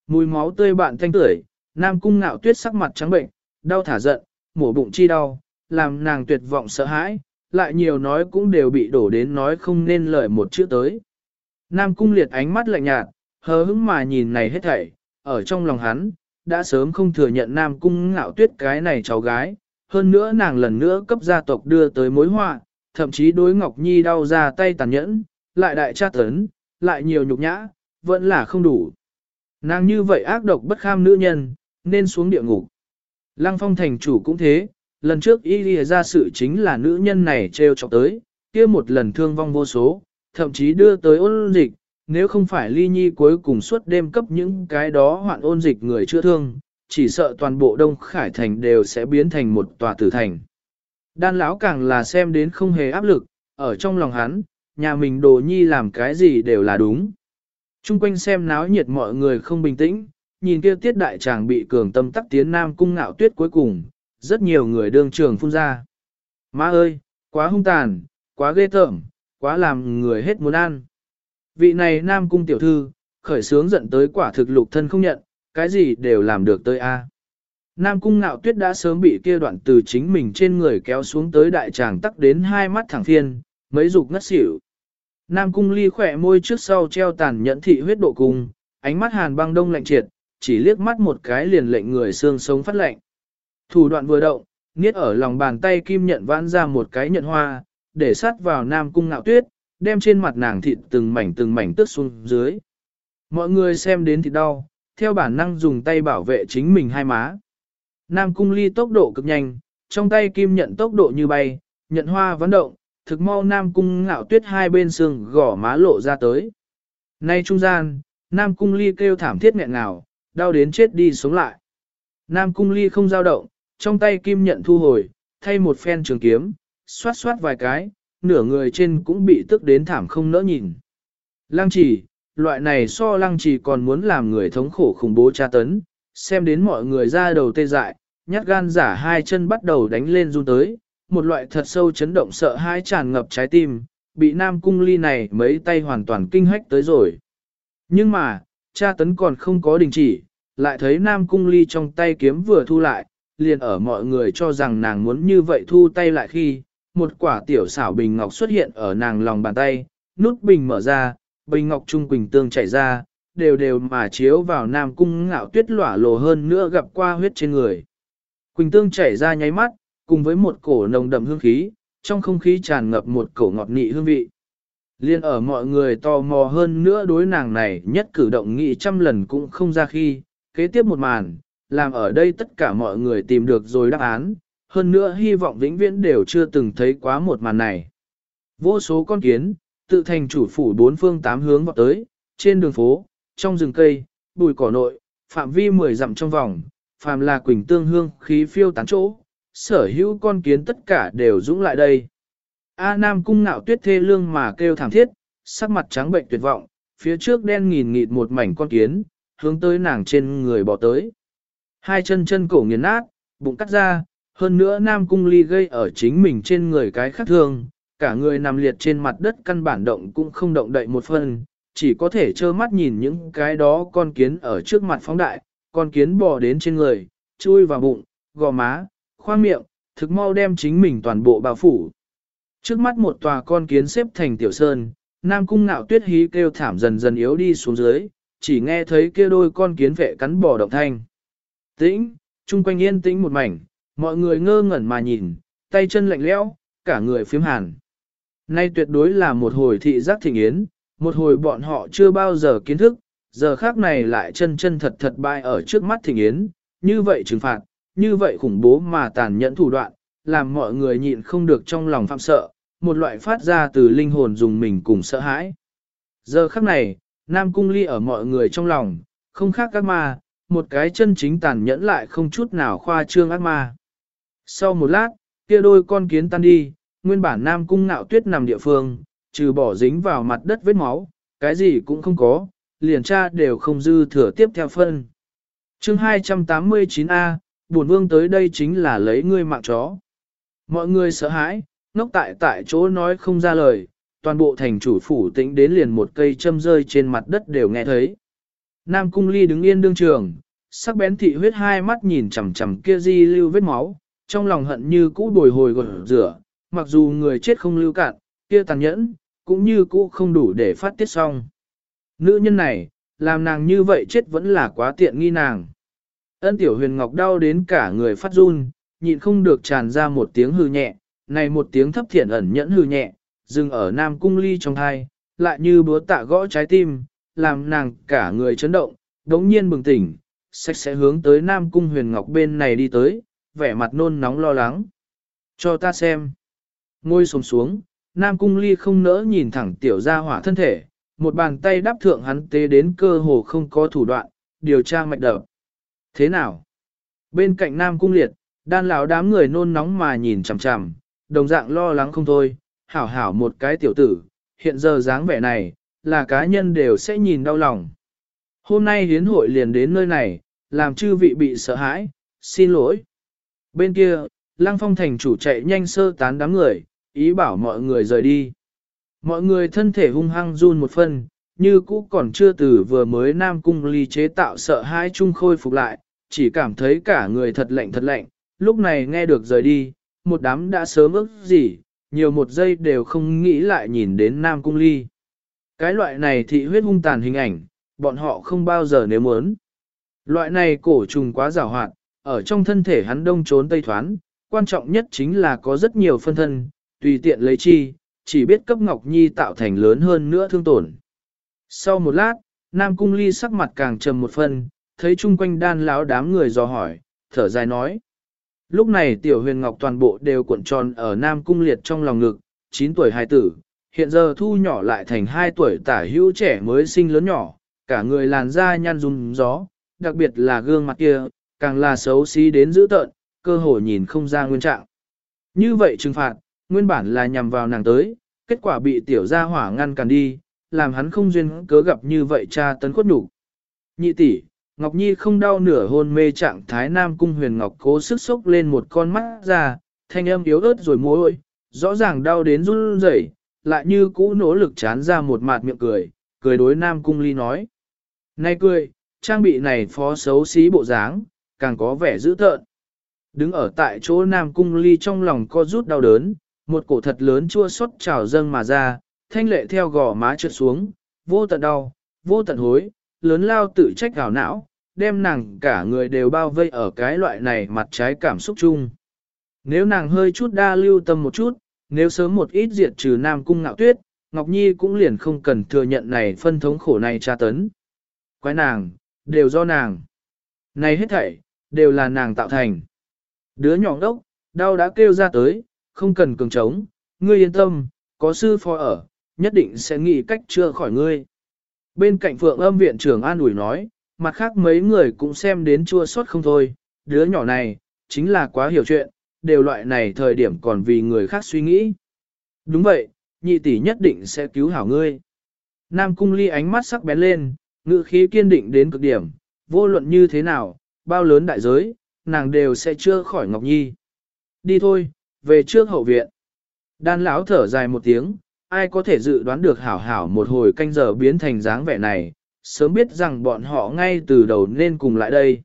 Mùi máu tươi bạn thanh tưởi, Nam Cung ngạo tuyết sắc mặt trắng bệnh, đau thả giận, mổ bụng chi đau, làm nàng tuyệt vọng sợ hãi, lại nhiều nói cũng đều bị đổ đến nói không nên lời một chữ tới. Nam Cung liệt ánh mắt lạnh nhạt, hờ hững mà nhìn này hết thảy, ở trong lòng hắn, đã sớm không thừa nhận Nam Cung ngạo tuyết cái này cháu gái, hơn nữa nàng lần nữa cấp gia tộc đưa tới mối họa, thậm chí đối Ngọc Nhi đau ra tay tàn nhẫn, lại đại tra tấn, lại nhiều nhục nhã, vẫn là không đủ. Nàng như vậy ác độc bất kham nữ nhân, nên xuống địa ngục. Lăng phong thành chủ cũng thế, lần trước y lìa ra sự chính là nữ nhân này treo chọc tới, kia một lần thương vong vô số, thậm chí đưa tới ôn dịch, nếu không phải ly nhi cuối cùng suốt đêm cấp những cái đó hoạn ôn dịch người chưa thương, chỉ sợ toàn bộ Đông Khải Thành đều sẽ biến thành một tòa tử thành. Đan lão càng là xem đến không hề áp lực, ở trong lòng hắn, nhà mình đồ nhi làm cái gì đều là đúng. Trung quanh xem náo nhiệt mọi người không bình tĩnh, nhìn kia tiết đại chàng bị cường tâm tắc tiến nam cung ngạo tuyết cuối cùng, rất nhiều người đương trường phun ra. Má ơi, quá hung tàn, quá ghê tởm, quá làm người hết muốn ăn. Vị này nam cung tiểu thư, khởi sướng giận tới quả thực lục thân không nhận, cái gì đều làm được tới a. Nam cung ngạo tuyết đã sớm bị kia đoạn từ chính mình trên người kéo xuống tới đại tràng tắc đến hai mắt thẳng phiên, mấy dục ngất xỉu. Nam cung ly khỏe môi trước sau treo tàn nhẫn thị huyết độ cung, ánh mắt hàn băng đông lạnh triệt, chỉ liếc mắt một cái liền lệnh người xương sống phát lạnh. Thủ đoạn vừa động, niết ở lòng bàn tay kim nhận vãn ra một cái nhận hoa, để sát vào nam cung ngạo tuyết, đem trên mặt nàng thịt từng mảnh từng mảnh tước xuống dưới. Mọi người xem đến thịt đau, theo bản năng dùng tay bảo vệ chính mình hai má. Nam cung ly tốc độ cực nhanh, trong tay kim nhận tốc độ như bay, nhận hoa vấn động, thực mau Nam cung ngạo tuyết hai bên xương gỏ má lộ ra tới. Nay trung gian, Nam cung ly kêu thảm thiết nghẹn ngào, đau đến chết đi sống lại. Nam cung ly không giao động, trong tay kim nhận thu hồi, thay một phen trường kiếm, xoát xoát vài cái, nửa người trên cũng bị tức đến thảm không nỡ nhìn. Lăng trì, loại này so lăng trì còn muốn làm người thống khổ khủng bố tra tấn, xem đến mọi người ra đầu tê dại, nhát gan giả hai chân bắt đầu đánh lên run tới, một loại thật sâu chấn động sợ hãi tràn ngập trái tim, bị nam cung ly này mấy tay hoàn toàn kinh hách tới rồi. Nhưng mà, cha tấn còn không có đình chỉ, lại thấy nam cung ly trong tay kiếm vừa thu lại, liền ở mọi người cho rằng nàng muốn như vậy thu tay lại khi, một quả tiểu xảo bình ngọc xuất hiện ở nàng lòng bàn tay, nút bình mở ra, bình ngọc trung quỳnh tương chảy ra, đều đều mà chiếu vào nam cung ngạo tuyết lỏa lồ hơn nữa gặp qua huyết trên người. Quỳnh tương chảy ra nháy mắt, cùng với một cổ nồng đậm hương khí, trong không khí tràn ngập một cổ ngọt nị hương vị. Liên ở mọi người tò mò hơn nữa đối nàng này nhất cử động nghị trăm lần cũng không ra khi, kế tiếp một màn, làm ở đây tất cả mọi người tìm được rồi đáp án, hơn nữa hy vọng vĩnh viễn đều chưa từng thấy quá một màn này. Vô số con kiến, tự thành chủ phủ bốn phương tám hướng vào tới, trên đường phố, trong rừng cây, bùi cỏ nội, phạm vi mười dặm trong vòng, phàm là quỳnh tương hương khí phiêu tán chỗ, sở hữu con kiến tất cả đều dũng lại đây. A Nam cung ngạo tuyết thê lương mà kêu thảm thiết, sắc mặt trắng bệnh tuyệt vọng, phía trước đen nghìn nghịt một mảnh con kiến, hướng tới nàng trên người bỏ tới. Hai chân chân cổ nghiền nát, bụng cắt ra, hơn nữa Nam cung ly gây ở chính mình trên người cái khác thương, cả người nằm liệt trên mặt đất căn bản động cũng không động đậy một phần, chỉ có thể trơ mắt nhìn những cái đó con kiến ở trước mặt phóng đại, con kiến bò đến trên người, chui vào bụng, gò má, khoang miệng, thực mau đem chính mình toàn bộ bao phủ. Trước mắt một tòa con kiến xếp thành tiểu sơn, Nam cung ngạo tuyết hí kêu thảm dần dần yếu đi xuống dưới, chỉ nghe thấy kia đôi con kiến vệ cắn bò động thanh. Tĩnh, chung quanh yên tĩnh một mảnh, mọi người ngơ ngẩn mà nhìn, tay chân lạnh lẽo, cả người phiếm hàn. Nay tuyệt đối là một hồi thị giác thịnh yến, một hồi bọn họ chưa bao giờ kiến thức, giờ khác này lại chân chân thật thật bại ở trước mắt thịnh yến, như vậy trừng phạt, như vậy khủng bố mà tàn nhẫn thủ đoạn, làm mọi người nhịn không được trong lòng phạm sợ, một loại phát ra từ linh hồn dùng mình cùng sợ hãi. Giờ khắc này, Nam Cung Ly ở mọi người trong lòng, không khác các ma, một cái chân chính tàn nhẫn lại không chút nào khoa trương ác ma. Sau một lát, kia đôi con kiến tan đi, nguyên bản Nam Cung ngạo tuyết nằm địa phương, trừ bỏ dính vào mặt đất vết máu, cái gì cũng không có, liền tra đều không dư thừa tiếp theo phân. chương 289A, buồn vương tới đây chính là lấy ngươi mạng chó. Mọi người sợ hãi, ngốc tại tại chỗ nói không ra lời, toàn bộ thành chủ phủ tĩnh đến liền một cây châm rơi trên mặt đất đều nghe thấy. Nam cung ly đứng yên đương trường, sắc bén thị huyết hai mắt nhìn chằm chằm kia di lưu vết máu, trong lòng hận như cũ bồi hồi gột rửa, mặc dù người chết không lưu cạn, kia tàn nhẫn, cũng như cũ không đủ để phát tiết xong. Nữ nhân này, làm nàng như vậy chết vẫn là quá tiện nghi nàng. Ân tiểu huyền ngọc đau đến cả người phát run, nhịn không được tràn ra một tiếng hư nhẹ, này một tiếng thấp thiện ẩn nhẫn hư nhẹ, dừng ở nam cung ly trong thai, lại như búa tạ gõ trái tim, làm nàng cả người chấn động, đống nhiên bừng tỉnh, sách sẽ hướng tới nam cung huyền ngọc bên này đi tới, vẻ mặt nôn nóng lo lắng. Cho ta xem. Ngôi sống xuống, nam cung ly không nỡ nhìn thẳng tiểu ra hỏa thân thể, một bàn tay đáp thượng hắn tế đến cơ hồ không có thủ đoạn, điều tra mạch đập. Thế nào? Bên cạnh nam cung liệt, đan lão đám người nôn nóng mà nhìn chằm chằm, đồng dạng lo lắng không thôi, hảo hảo một cái tiểu tử, hiện giờ dáng vẻ này, là cá nhân đều sẽ nhìn đau lòng. Hôm nay hiến hội liền đến nơi này, làm chư vị bị sợ hãi, xin lỗi. Bên kia, Lăng Phong thành chủ chạy nhanh sơ tán đám người, ý bảo mọi người rời đi. Mọi người thân thể hung hăng run một phân, như cũ còn chưa từ vừa mới Nam Cung ly chế tạo sợ hãi chung khôi phục lại, chỉ cảm thấy cả người thật lạnh thật lạnh, lúc này nghe được rời đi, một đám đã sớm ức gì, nhiều một giây đều không nghĩ lại nhìn đến Nam Cung ly. Cái loại này thị huyết hung tàn hình ảnh, bọn họ không bao giờ nếu muốn. Loại này cổ trùng quá rào hoạt, ở trong thân thể hắn đông trốn tây thoán, quan trọng nhất chính là có rất nhiều phân thân, tùy tiện lấy chi, chỉ biết cấp Ngọc Nhi tạo thành lớn hơn nữa thương tổn. Sau một lát, Nam Cung Ly sắc mặt càng trầm một phân, thấy chung quanh đan lão đám người dò hỏi, thở dài nói. Lúc này tiểu huyền ngọc toàn bộ đều cuộn tròn ở Nam Cung liệt trong lòng ngực, 9 tuổi hài tử, hiện giờ thu nhỏ lại thành 2 tuổi tả hữu trẻ mới sinh lớn nhỏ, cả người làn da nhăn rung gió, đặc biệt là gương mặt kia, càng là xấu xí đến dữ tợn, cơ hội nhìn không ra nguyên trạng. Như vậy trừng phạt, nguyên bản là nhằm vào nàng tới, kết quả bị tiểu gia hỏa ngăn cản đi, làm hắn không duyên cớ gặp như vậy cha tấn khuất đủ. Nhị tỷ, Ngọc Nhi không đau nửa hôn mê trạng thái Nam Cung Huyền Ngọc cố sức sốc lên một con mắt ra, thanh âm yếu ớt rồi môi rõ ràng đau đến run rẩy, lại như cũ nỗ lực chán ra một mạt miệng cười, cười đối Nam Cung Ly nói. Này cười, trang bị này phó xấu xí bộ dáng, càng có vẻ dữ tợn. Đứng ở tại chỗ Nam Cung Ly trong lòng co rút đau đớn, một cổ thật lớn chua xót trào dâng mà ra, thanh lệ theo gò má trượt xuống, vô tận đau, vô tận hối, lớn lao tự trách gào não, đem nàng cả người đều bao vây ở cái loại này mặt trái cảm xúc chung. Nếu nàng hơi chút đa lưu tâm một chút, nếu sớm một ít diệt trừ Nam Cung ngạo tuyết, Ngọc Nhi cũng liền không cần thừa nhận này phân thống khổ này tra tấn. Quái nàng, đều do nàng. Này hết thảy, đều là nàng tạo thành. Đứa nhỏ đốc, đau đã kêu ra tới, không cần cường trống, ngươi yên tâm, có sư phó ở, nhất định sẽ nghĩ cách chữa khỏi ngươi. Bên cạnh phượng âm viện trưởng an ủi nói, mặt khác mấy người cũng xem đến chua xót không thôi, đứa nhỏ này, chính là quá hiểu chuyện, đều loại này thời điểm còn vì người khác suy nghĩ. Đúng vậy, nhị tỷ nhất định sẽ cứu hảo ngươi. Nam cung ly ánh mắt sắc bén lên, ngự khí kiên định đến cực điểm, vô luận như thế nào, bao lớn đại giới, nàng đều sẽ chưa khỏi Ngọc Nhi. Đi thôi, về trước hậu viện. Đan lão thở dài một tiếng, ai có thể dự đoán được hảo hảo một hồi canh giờ biến thành dáng vẻ này, sớm biết rằng bọn họ ngay từ đầu nên cùng lại đây.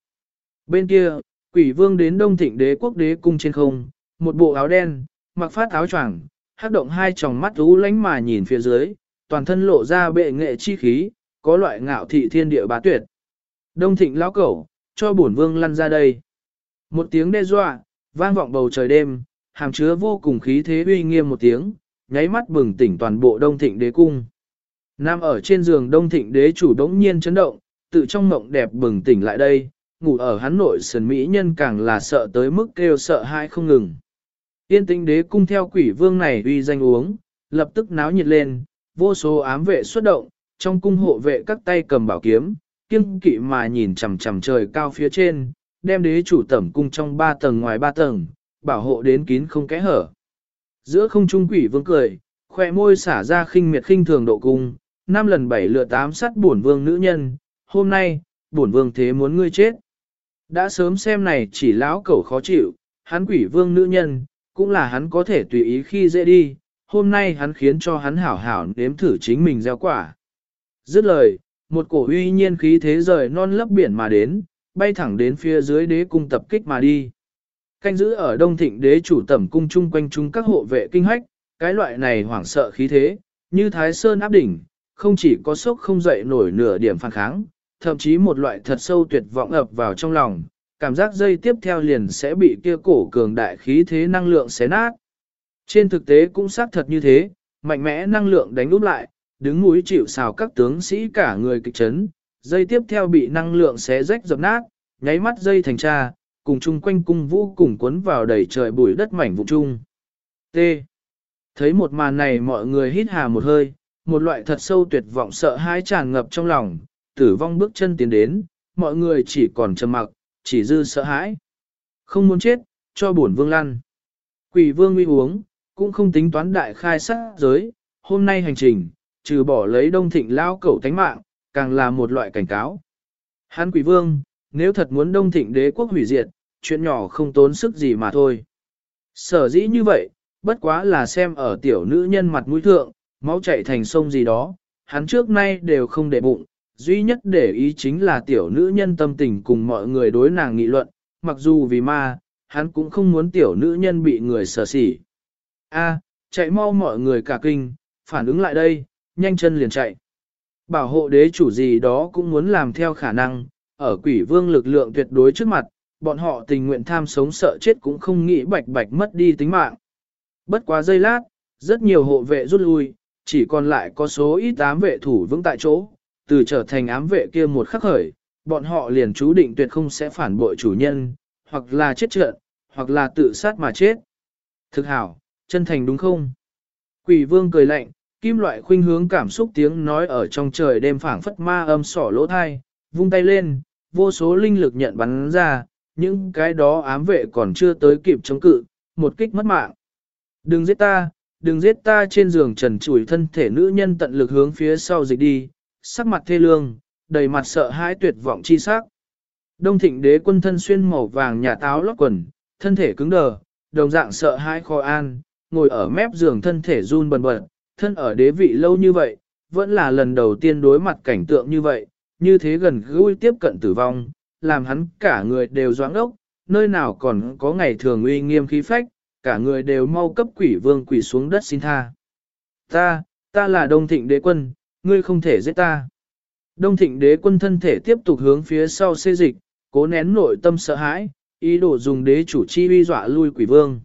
Bên kia, quỷ vương đến đông thịnh đế quốc đế cung trên không, một bộ áo đen, mặc phát áo choàng, hát động hai tròng mắt ú lánh mà nhìn phía dưới, toàn thân lộ ra bệ nghệ chi khí, có loại ngạo thị thiên địa bá tuyệt. Đông thịnh lão cẩu, cho bổn vương lăn ra đây. Một tiếng đe dọa, vang vọng bầu trời đêm, hàm chứa vô cùng khí thế uy nghiêm một tiếng, nháy mắt bừng tỉnh toàn bộ đông thịnh đế cung. Nam ở trên giường đông thịnh đế chủ đống nhiên chấn động, tự trong mộng đẹp bừng tỉnh lại đây, ngủ ở hắn nội sườn mỹ nhân càng là sợ tới mức kêu sợ hãi không ngừng. Yên tĩnh đế cung theo quỷ vương này uy danh uống, lập tức náo nhiệt lên, vô số ám vệ xuất động, trong cung hộ vệ các tay cầm bảo kiếm, kiêng kỵ mà nhìn chằm chằm trời cao phía trên, đem đế chủ tẩm cung trong ba tầng ngoài ba tầng, bảo hộ đến kín không kẽ hở. Giữa không trung quỷ vương cười, khoe môi xả ra khinh miệt khinh thường độ cung, năm lần bảy lựa tám sát bổn vương nữ nhân, hôm nay, bổn vương thế muốn ngươi chết. Đã sớm xem này chỉ lão cẩu khó chịu, hắn quỷ vương nữ nhân, cũng là hắn có thể tùy ý khi dễ đi, hôm nay hắn khiến cho hắn hảo hảo nếm thử chính mình gieo quả. Dứt lời, một cổ uy nhiên khí thế rời non lấp biển mà đến, bay thẳng đến phía dưới đế cung tập kích mà đi. Canh giữ ở đông thịnh đế chủ tẩm cung chung quanh chúng các hộ vệ kinh hách, cái loại này hoảng sợ khí thế, như thái sơn áp đỉnh, không chỉ có sốc không dậy nổi nửa điểm phản kháng, thậm chí một loại thật sâu tuyệt vọng ập vào trong lòng, cảm giác dây tiếp theo liền sẽ bị kia cổ cường đại khí thế năng lượng xé nát. Trên thực tế cũng xác thật như thế, mạnh mẽ năng lượng đánh úp lại, đứng núi chịu xào các tướng sĩ cả người kịch chấn, dây tiếp theo bị năng lượng xé rách dập nát, nháy mắt dây thành tra, cùng chung quanh cung vũ cùng cuốn vào đầy trời bụi đất mảnh vụ chung. T. Thấy một màn này mọi người hít hà một hơi, một loại thật sâu tuyệt vọng sợ hãi tràn ngập trong lòng, tử vong bước chân tiến đến, mọi người chỉ còn trầm mặc, chỉ dư sợ hãi. Không muốn chết, cho bổn vương lăn. Quỷ vương uy uống, cũng không tính toán đại khai sát giới, hôm nay hành trình, trừ bỏ lấy đông thịnh lao cẩu tánh mạng, càng là một loại cảnh cáo. Hán quỷ vương, nếu thật muốn đông thịnh đế quốc hủy diệt, chuyện nhỏ không tốn sức gì mà thôi. Sở dĩ như vậy, bất quá là xem ở tiểu nữ nhân mặt mũi thượng, máu chảy thành sông gì đó, hắn trước nay đều không để bụng, duy nhất để ý chính là tiểu nữ nhân tâm tình cùng mọi người đối nàng nghị luận, mặc dù vì ma, hắn cũng không muốn tiểu nữ nhân bị người sở sỉ. A, chạy mau mọi người cả kinh, phản ứng lại đây, nhanh chân liền chạy. Bảo hộ đế chủ gì đó cũng muốn làm theo khả năng, ở quỷ vương lực lượng tuyệt đối trước mặt, bọn họ tình nguyện tham sống sợ chết cũng không nghĩ bạch bạch mất đi tính mạng. Bất quá giây lát, rất nhiều hộ vệ rút lui, chỉ còn lại có số ít tám vệ thủ vững tại chỗ, từ trở thành ám vệ kia một khắc khởi, bọn họ liền chú định tuyệt không sẽ phản bội chủ nhân, hoặc là chết trận, hoặc là tự sát mà chết. Thực hảo, chân thành đúng không? Quỷ vương cười lạnh, kim loại khuynh hướng cảm xúc tiếng nói ở trong trời đêm phảng phất ma âm sỏ lỗ thai, vung tay lên, vô số linh lực nhận bắn ra, những cái đó ám vệ còn chưa tới kịp chống cự, một kích mất mạng. Đừng giết ta, đừng giết ta trên giường trần trụi thân thể nữ nhân tận lực hướng phía sau dịch đi, sắc mặt thê lương, đầy mặt sợ hãi tuyệt vọng chi sắc. Đông thịnh đế quân thân xuyên màu vàng nhà táo lót quần, thân thể cứng đờ, đồng dạng sợ hãi khó an, ngồi ở mép giường thân thể run bần bật, thân ở đế vị lâu như vậy, vẫn là lần đầu tiên đối mặt cảnh tượng như vậy, như thế gần gũi tiếp cận tử vong, làm hắn cả người đều doãn ốc, nơi nào còn có ngày thường uy nghiêm khí phách, cả người đều mau cấp quỷ vương quỷ xuống đất xin tha. Ta, ta là đông thịnh đế quân, ngươi không thể giết ta. Đông thịnh đế quân thân thể tiếp tục hướng phía sau xê dịch, cố nén nội tâm sợ hãi, ý đồ dùng đế chủ chi uy dọa lui quỷ vương.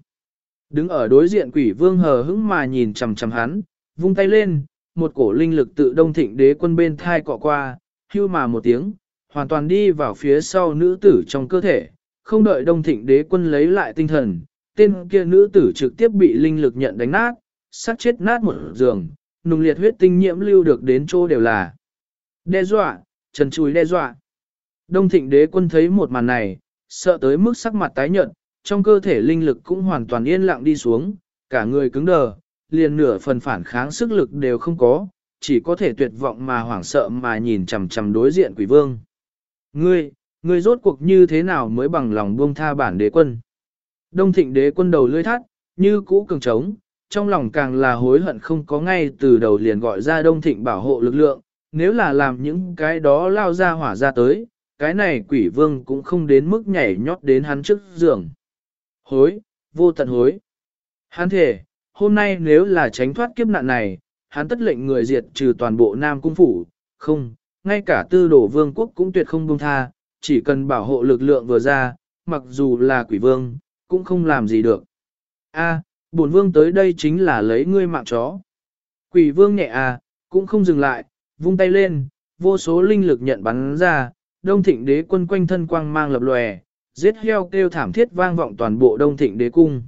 Đứng ở đối diện quỷ vương hờ hững mà nhìn chằm chằm hắn, vung tay lên, một cổ linh lực tự đông thịnh đế quân bên thai cọ qua, hưu mà một tiếng, hoàn toàn đi vào phía sau nữ tử trong cơ thể, không đợi đông thịnh đế quân lấy lại tinh thần, tên kia nữ tử trực tiếp bị linh lực nhận đánh nát, sát chết nát một giường, nùng liệt huyết tinh nhiễm lưu được đến chỗ đều là đe dọa, trần chùi đe dọa. Đông thịnh đế quân thấy một màn này, sợ tới mức sắc mặt tái nhợt, trong cơ thể linh lực cũng hoàn toàn yên lặng đi xuống, cả người cứng đờ, liền nửa phần phản kháng sức lực đều không có, chỉ có thể tuyệt vọng mà hoảng sợ mà nhìn chằm chằm đối diện quỷ vương. Ngươi, ngươi rốt cuộc như thế nào mới bằng lòng buông tha bản đế quân? Đông thịnh đế quân đầu lưỡi thắt, như cũ cường trống, trong lòng càng là hối hận không có ngay từ đầu liền gọi ra đông thịnh bảo hộ lực lượng, nếu là làm những cái đó lao ra hỏa ra tới, cái này quỷ vương cũng không đến mức nhảy nhót đến hắn trước giường. Hối, vô tận hối. Hắn thể, hôm nay nếu là tránh thoát kiếp nạn này, hắn tất lệnh người diệt trừ toàn bộ Nam Cung Phủ, không, ngay cả tư đổ vương quốc cũng tuyệt không buông tha, chỉ cần bảo hộ lực lượng vừa ra, mặc dù là quỷ vương, cũng không làm gì được. A, bổn vương tới đây chính là lấy ngươi mạng chó. Quỷ vương nhẹ à, cũng không dừng lại, vung tay lên, vô số linh lực nhận bắn ra, đông thịnh đế quân quanh thân quang mang lập lòe, giết heo kêu thảm thiết vang vọng toàn bộ đông thịnh đế cung.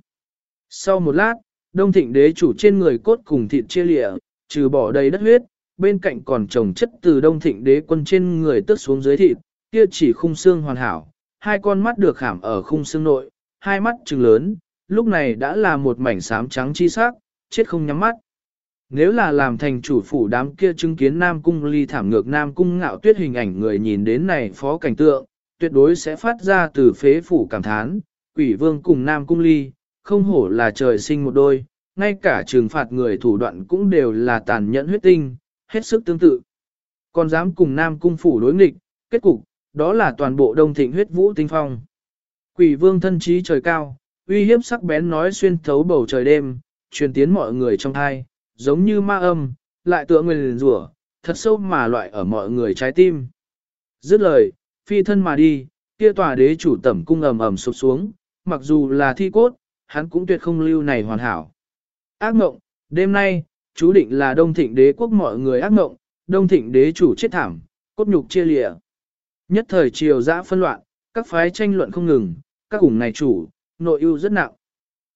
Sau một lát, đông thịnh đế chủ trên người cốt cùng thịt chia lịa, trừ bỏ đầy đất huyết, bên cạnh còn trồng chất từ đông thịnh đế quân trên người tước xuống dưới thịt, kia chỉ khung xương hoàn hảo, hai con mắt được khảm ở khung xương nội, hai mắt trừng lớn, lúc này đã là một mảnh xám trắng chi sắc, chết không nhắm mắt. Nếu là làm thành chủ phủ đám kia chứng kiến Nam Cung ly thảm ngược Nam Cung ngạo tuyết hình ảnh người nhìn đến này phó cảnh tượng, tuyệt đối sẽ phát ra từ phế phủ cảm thán, quỷ vương cùng Nam Cung ly, không hổ là trời sinh một đôi, ngay cả trừng phạt người thủ đoạn cũng đều là tàn nhẫn huyết tinh, hết sức tương tự. Còn dám cùng Nam Cung phủ đối nghịch, kết cục, đó là toàn bộ đông thịnh huyết vũ tinh phong. Quỷ vương thân trí trời cao, uy hiếp sắc bén nói xuyên thấu bầu trời đêm, truyền tiến mọi người trong thai, giống như ma âm, lại tựa nguyên rủa, thật sâu mà loại ở mọi người trái tim. Dứt lời, phi thân mà đi, kia tòa đế chủ tẩm cung ầm ầm sụp xuống, mặc dù là thi cốt, hắn cũng tuyệt không lưu này hoàn hảo. Ác mộng, đêm nay, chú định là đông thịnh đế quốc mọi người ác mộng, đông thịnh đế chủ chết thảm, cốt nhục chia lìa. Nhất thời triều dã phân loạn, các phái tranh luận không ngừng, các cùng này chủ, nội ưu rất nặng.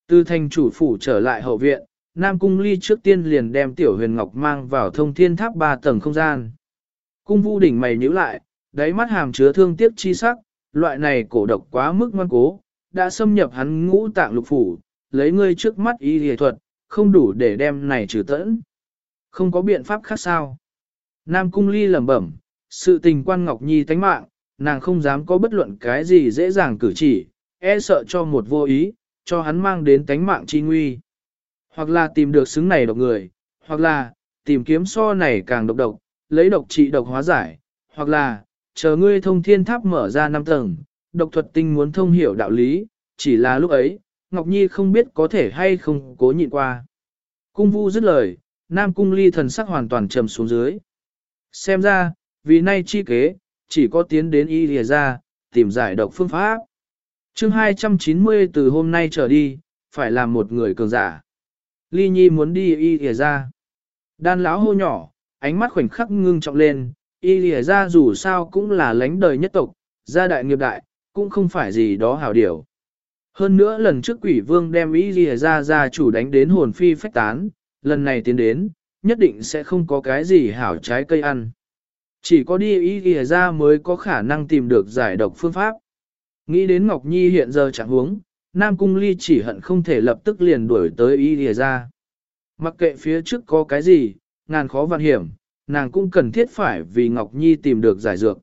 Từ thành chủ phủ trở lại hậu viện, Nam Cung Ly trước tiên liền đem Tiểu Huyền Ngọc mang vào thông thiên tháp ba tầng không gian. Cung vu đỉnh mày nhíu lại, đáy mắt hàm chứa thương tiếc chi sắc, loại này cổ độc quá mức ngoan cố, đã xâm nhập hắn ngũ tạng lục phủ, lấy ngươi trước mắt y hề thuật, không đủ để đem này trừ tẫn. Không có biện pháp khác sao. Nam Cung Ly lẩm bẩm, sự tình quan Ngọc Nhi tánh mạng, nàng không dám có bất luận cái gì dễ dàng cử chỉ, e sợ cho một vô ý, cho hắn mang đến tánh mạng chi nguy. Hoặc là tìm được xứng này độc người, hoặc là, tìm kiếm so này càng độc độc, lấy độc trị độc hóa giải, hoặc là, chờ ngươi thông thiên tháp mở ra năm tầng, độc thuật tinh muốn thông hiểu đạo lý, chỉ là lúc ấy, Ngọc Nhi không biết có thể hay không cố nhịn qua. Cung vu dứt lời, Nam Cung ly thần sắc hoàn toàn trầm xuống dưới. Xem ra, vì nay chi kế, chỉ có tiến đến y lìa ra, tìm giải độc phương pháp chương 290 từ hôm nay trở đi, phải làm một người cường giả. Ly Nhi muốn đi y lìa ra. Đan lão hô nhỏ, ánh mắt khoảnh khắc ngưng trọng lên, y lìa ra dù sao cũng là lãnh đời nhất tộc, gia đại nghiệp đại, cũng không phải gì đó hảo điều. Hơn nữa lần trước quỷ vương đem y lìa ra ra chủ đánh đến hồn phi phách tán, lần này tiến đến, nhất định sẽ không có cái gì hảo trái cây ăn. Chỉ có đi y lìa ra mới có khả năng tìm được giải độc phương pháp. Nghĩ đến Ngọc Nhi hiện giờ chẳng huống, Nam Cung Ly chỉ hận không thể lập tức liền đuổi tới y lìa ra. Mặc kệ phía trước có cái gì, ngàn khó vạn hiểm, nàng cũng cần thiết phải vì Ngọc Nhi tìm được giải dược.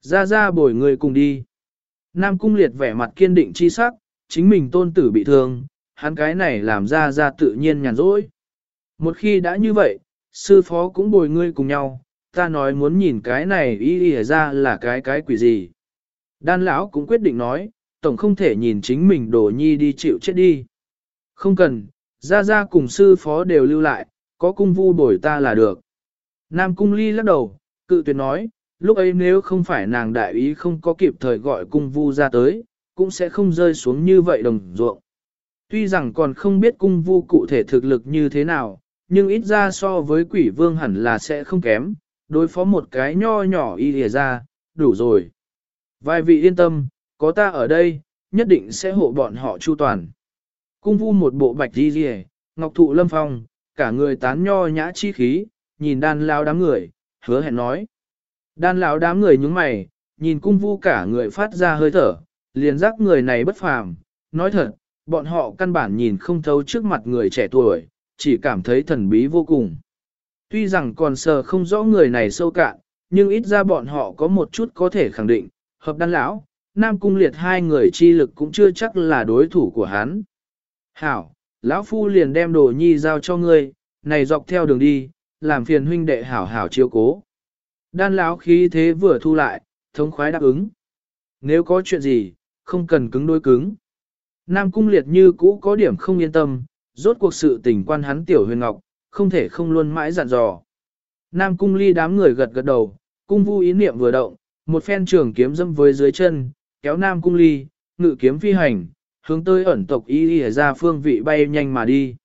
Ra ra bồi người cùng đi. Nam Cung liệt vẻ mặt kiên định chi sắc, chính mình tôn tử bị thương, hắn cái này làm ra ra tự nhiên nhàn rỗi. Một khi đã như vậy, sư phó cũng bồi ngươi cùng nhau, ta nói muốn nhìn cái này y y ra là cái cái quỷ gì. Đan lão cũng quyết định nói, tổng không thể nhìn chính mình đổ nhi đi chịu chết đi. Không cần, ra ra cùng sư phó đều lưu lại, có cung vu bồi ta là được. Nam cung ly lắc đầu, cự tuyệt nói, lúc ấy nếu không phải nàng đại ý không có kịp thời gọi cung vu ra tới, cũng sẽ không rơi xuống như vậy đồng ruộng. Tuy rằng còn không biết cung vu cụ thể thực lực như thế nào, nhưng ít ra so với quỷ vương hẳn là sẽ không kém, đối phó một cái nho nhỏ y lìa ra, đủ rồi. Vài vị yên tâm, có ta ở đây, nhất định sẽ hộ bọn họ chu toàn. Cung vu một bộ bạch đi rìa, ngọc thụ lâm phong, cả người tán nho nhã chi khí, nhìn đan lao đám người, hứa hẹn nói. Đan lão đám người nhúng mày, nhìn cung vu cả người phát ra hơi thở, liền giác người này bất phàm. Nói thật, bọn họ căn bản nhìn không thấu trước mặt người trẻ tuổi, chỉ cảm thấy thần bí vô cùng. Tuy rằng còn sờ không rõ người này sâu cạn, nhưng ít ra bọn họ có một chút có thể khẳng định, hợp đan lão, Nam Cung Liệt hai người chi lực cũng chưa chắc là đối thủ của hắn. Hảo, lão phu liền đem đồ nhi giao cho ngươi, này dọc theo đường đi, làm phiền huynh đệ hảo hảo chiếu cố. Đan lão khí thế vừa thu lại, thống khoái đáp ứng. Nếu có chuyện gì, không cần cứng đối cứng. Nam cung liệt như cũ có điểm không yên tâm, rốt cuộc sự tình quan hắn tiểu huyền ngọc, không thể không luôn mãi dặn dò. Nam cung ly đám người gật gật đầu, cung vu ý niệm vừa động, một phen trường kiếm dâm với dưới chân, kéo Nam cung ly, ngự kiếm phi hành, hướng tới ẩn tộc y ra phương vị bay nhanh mà đi.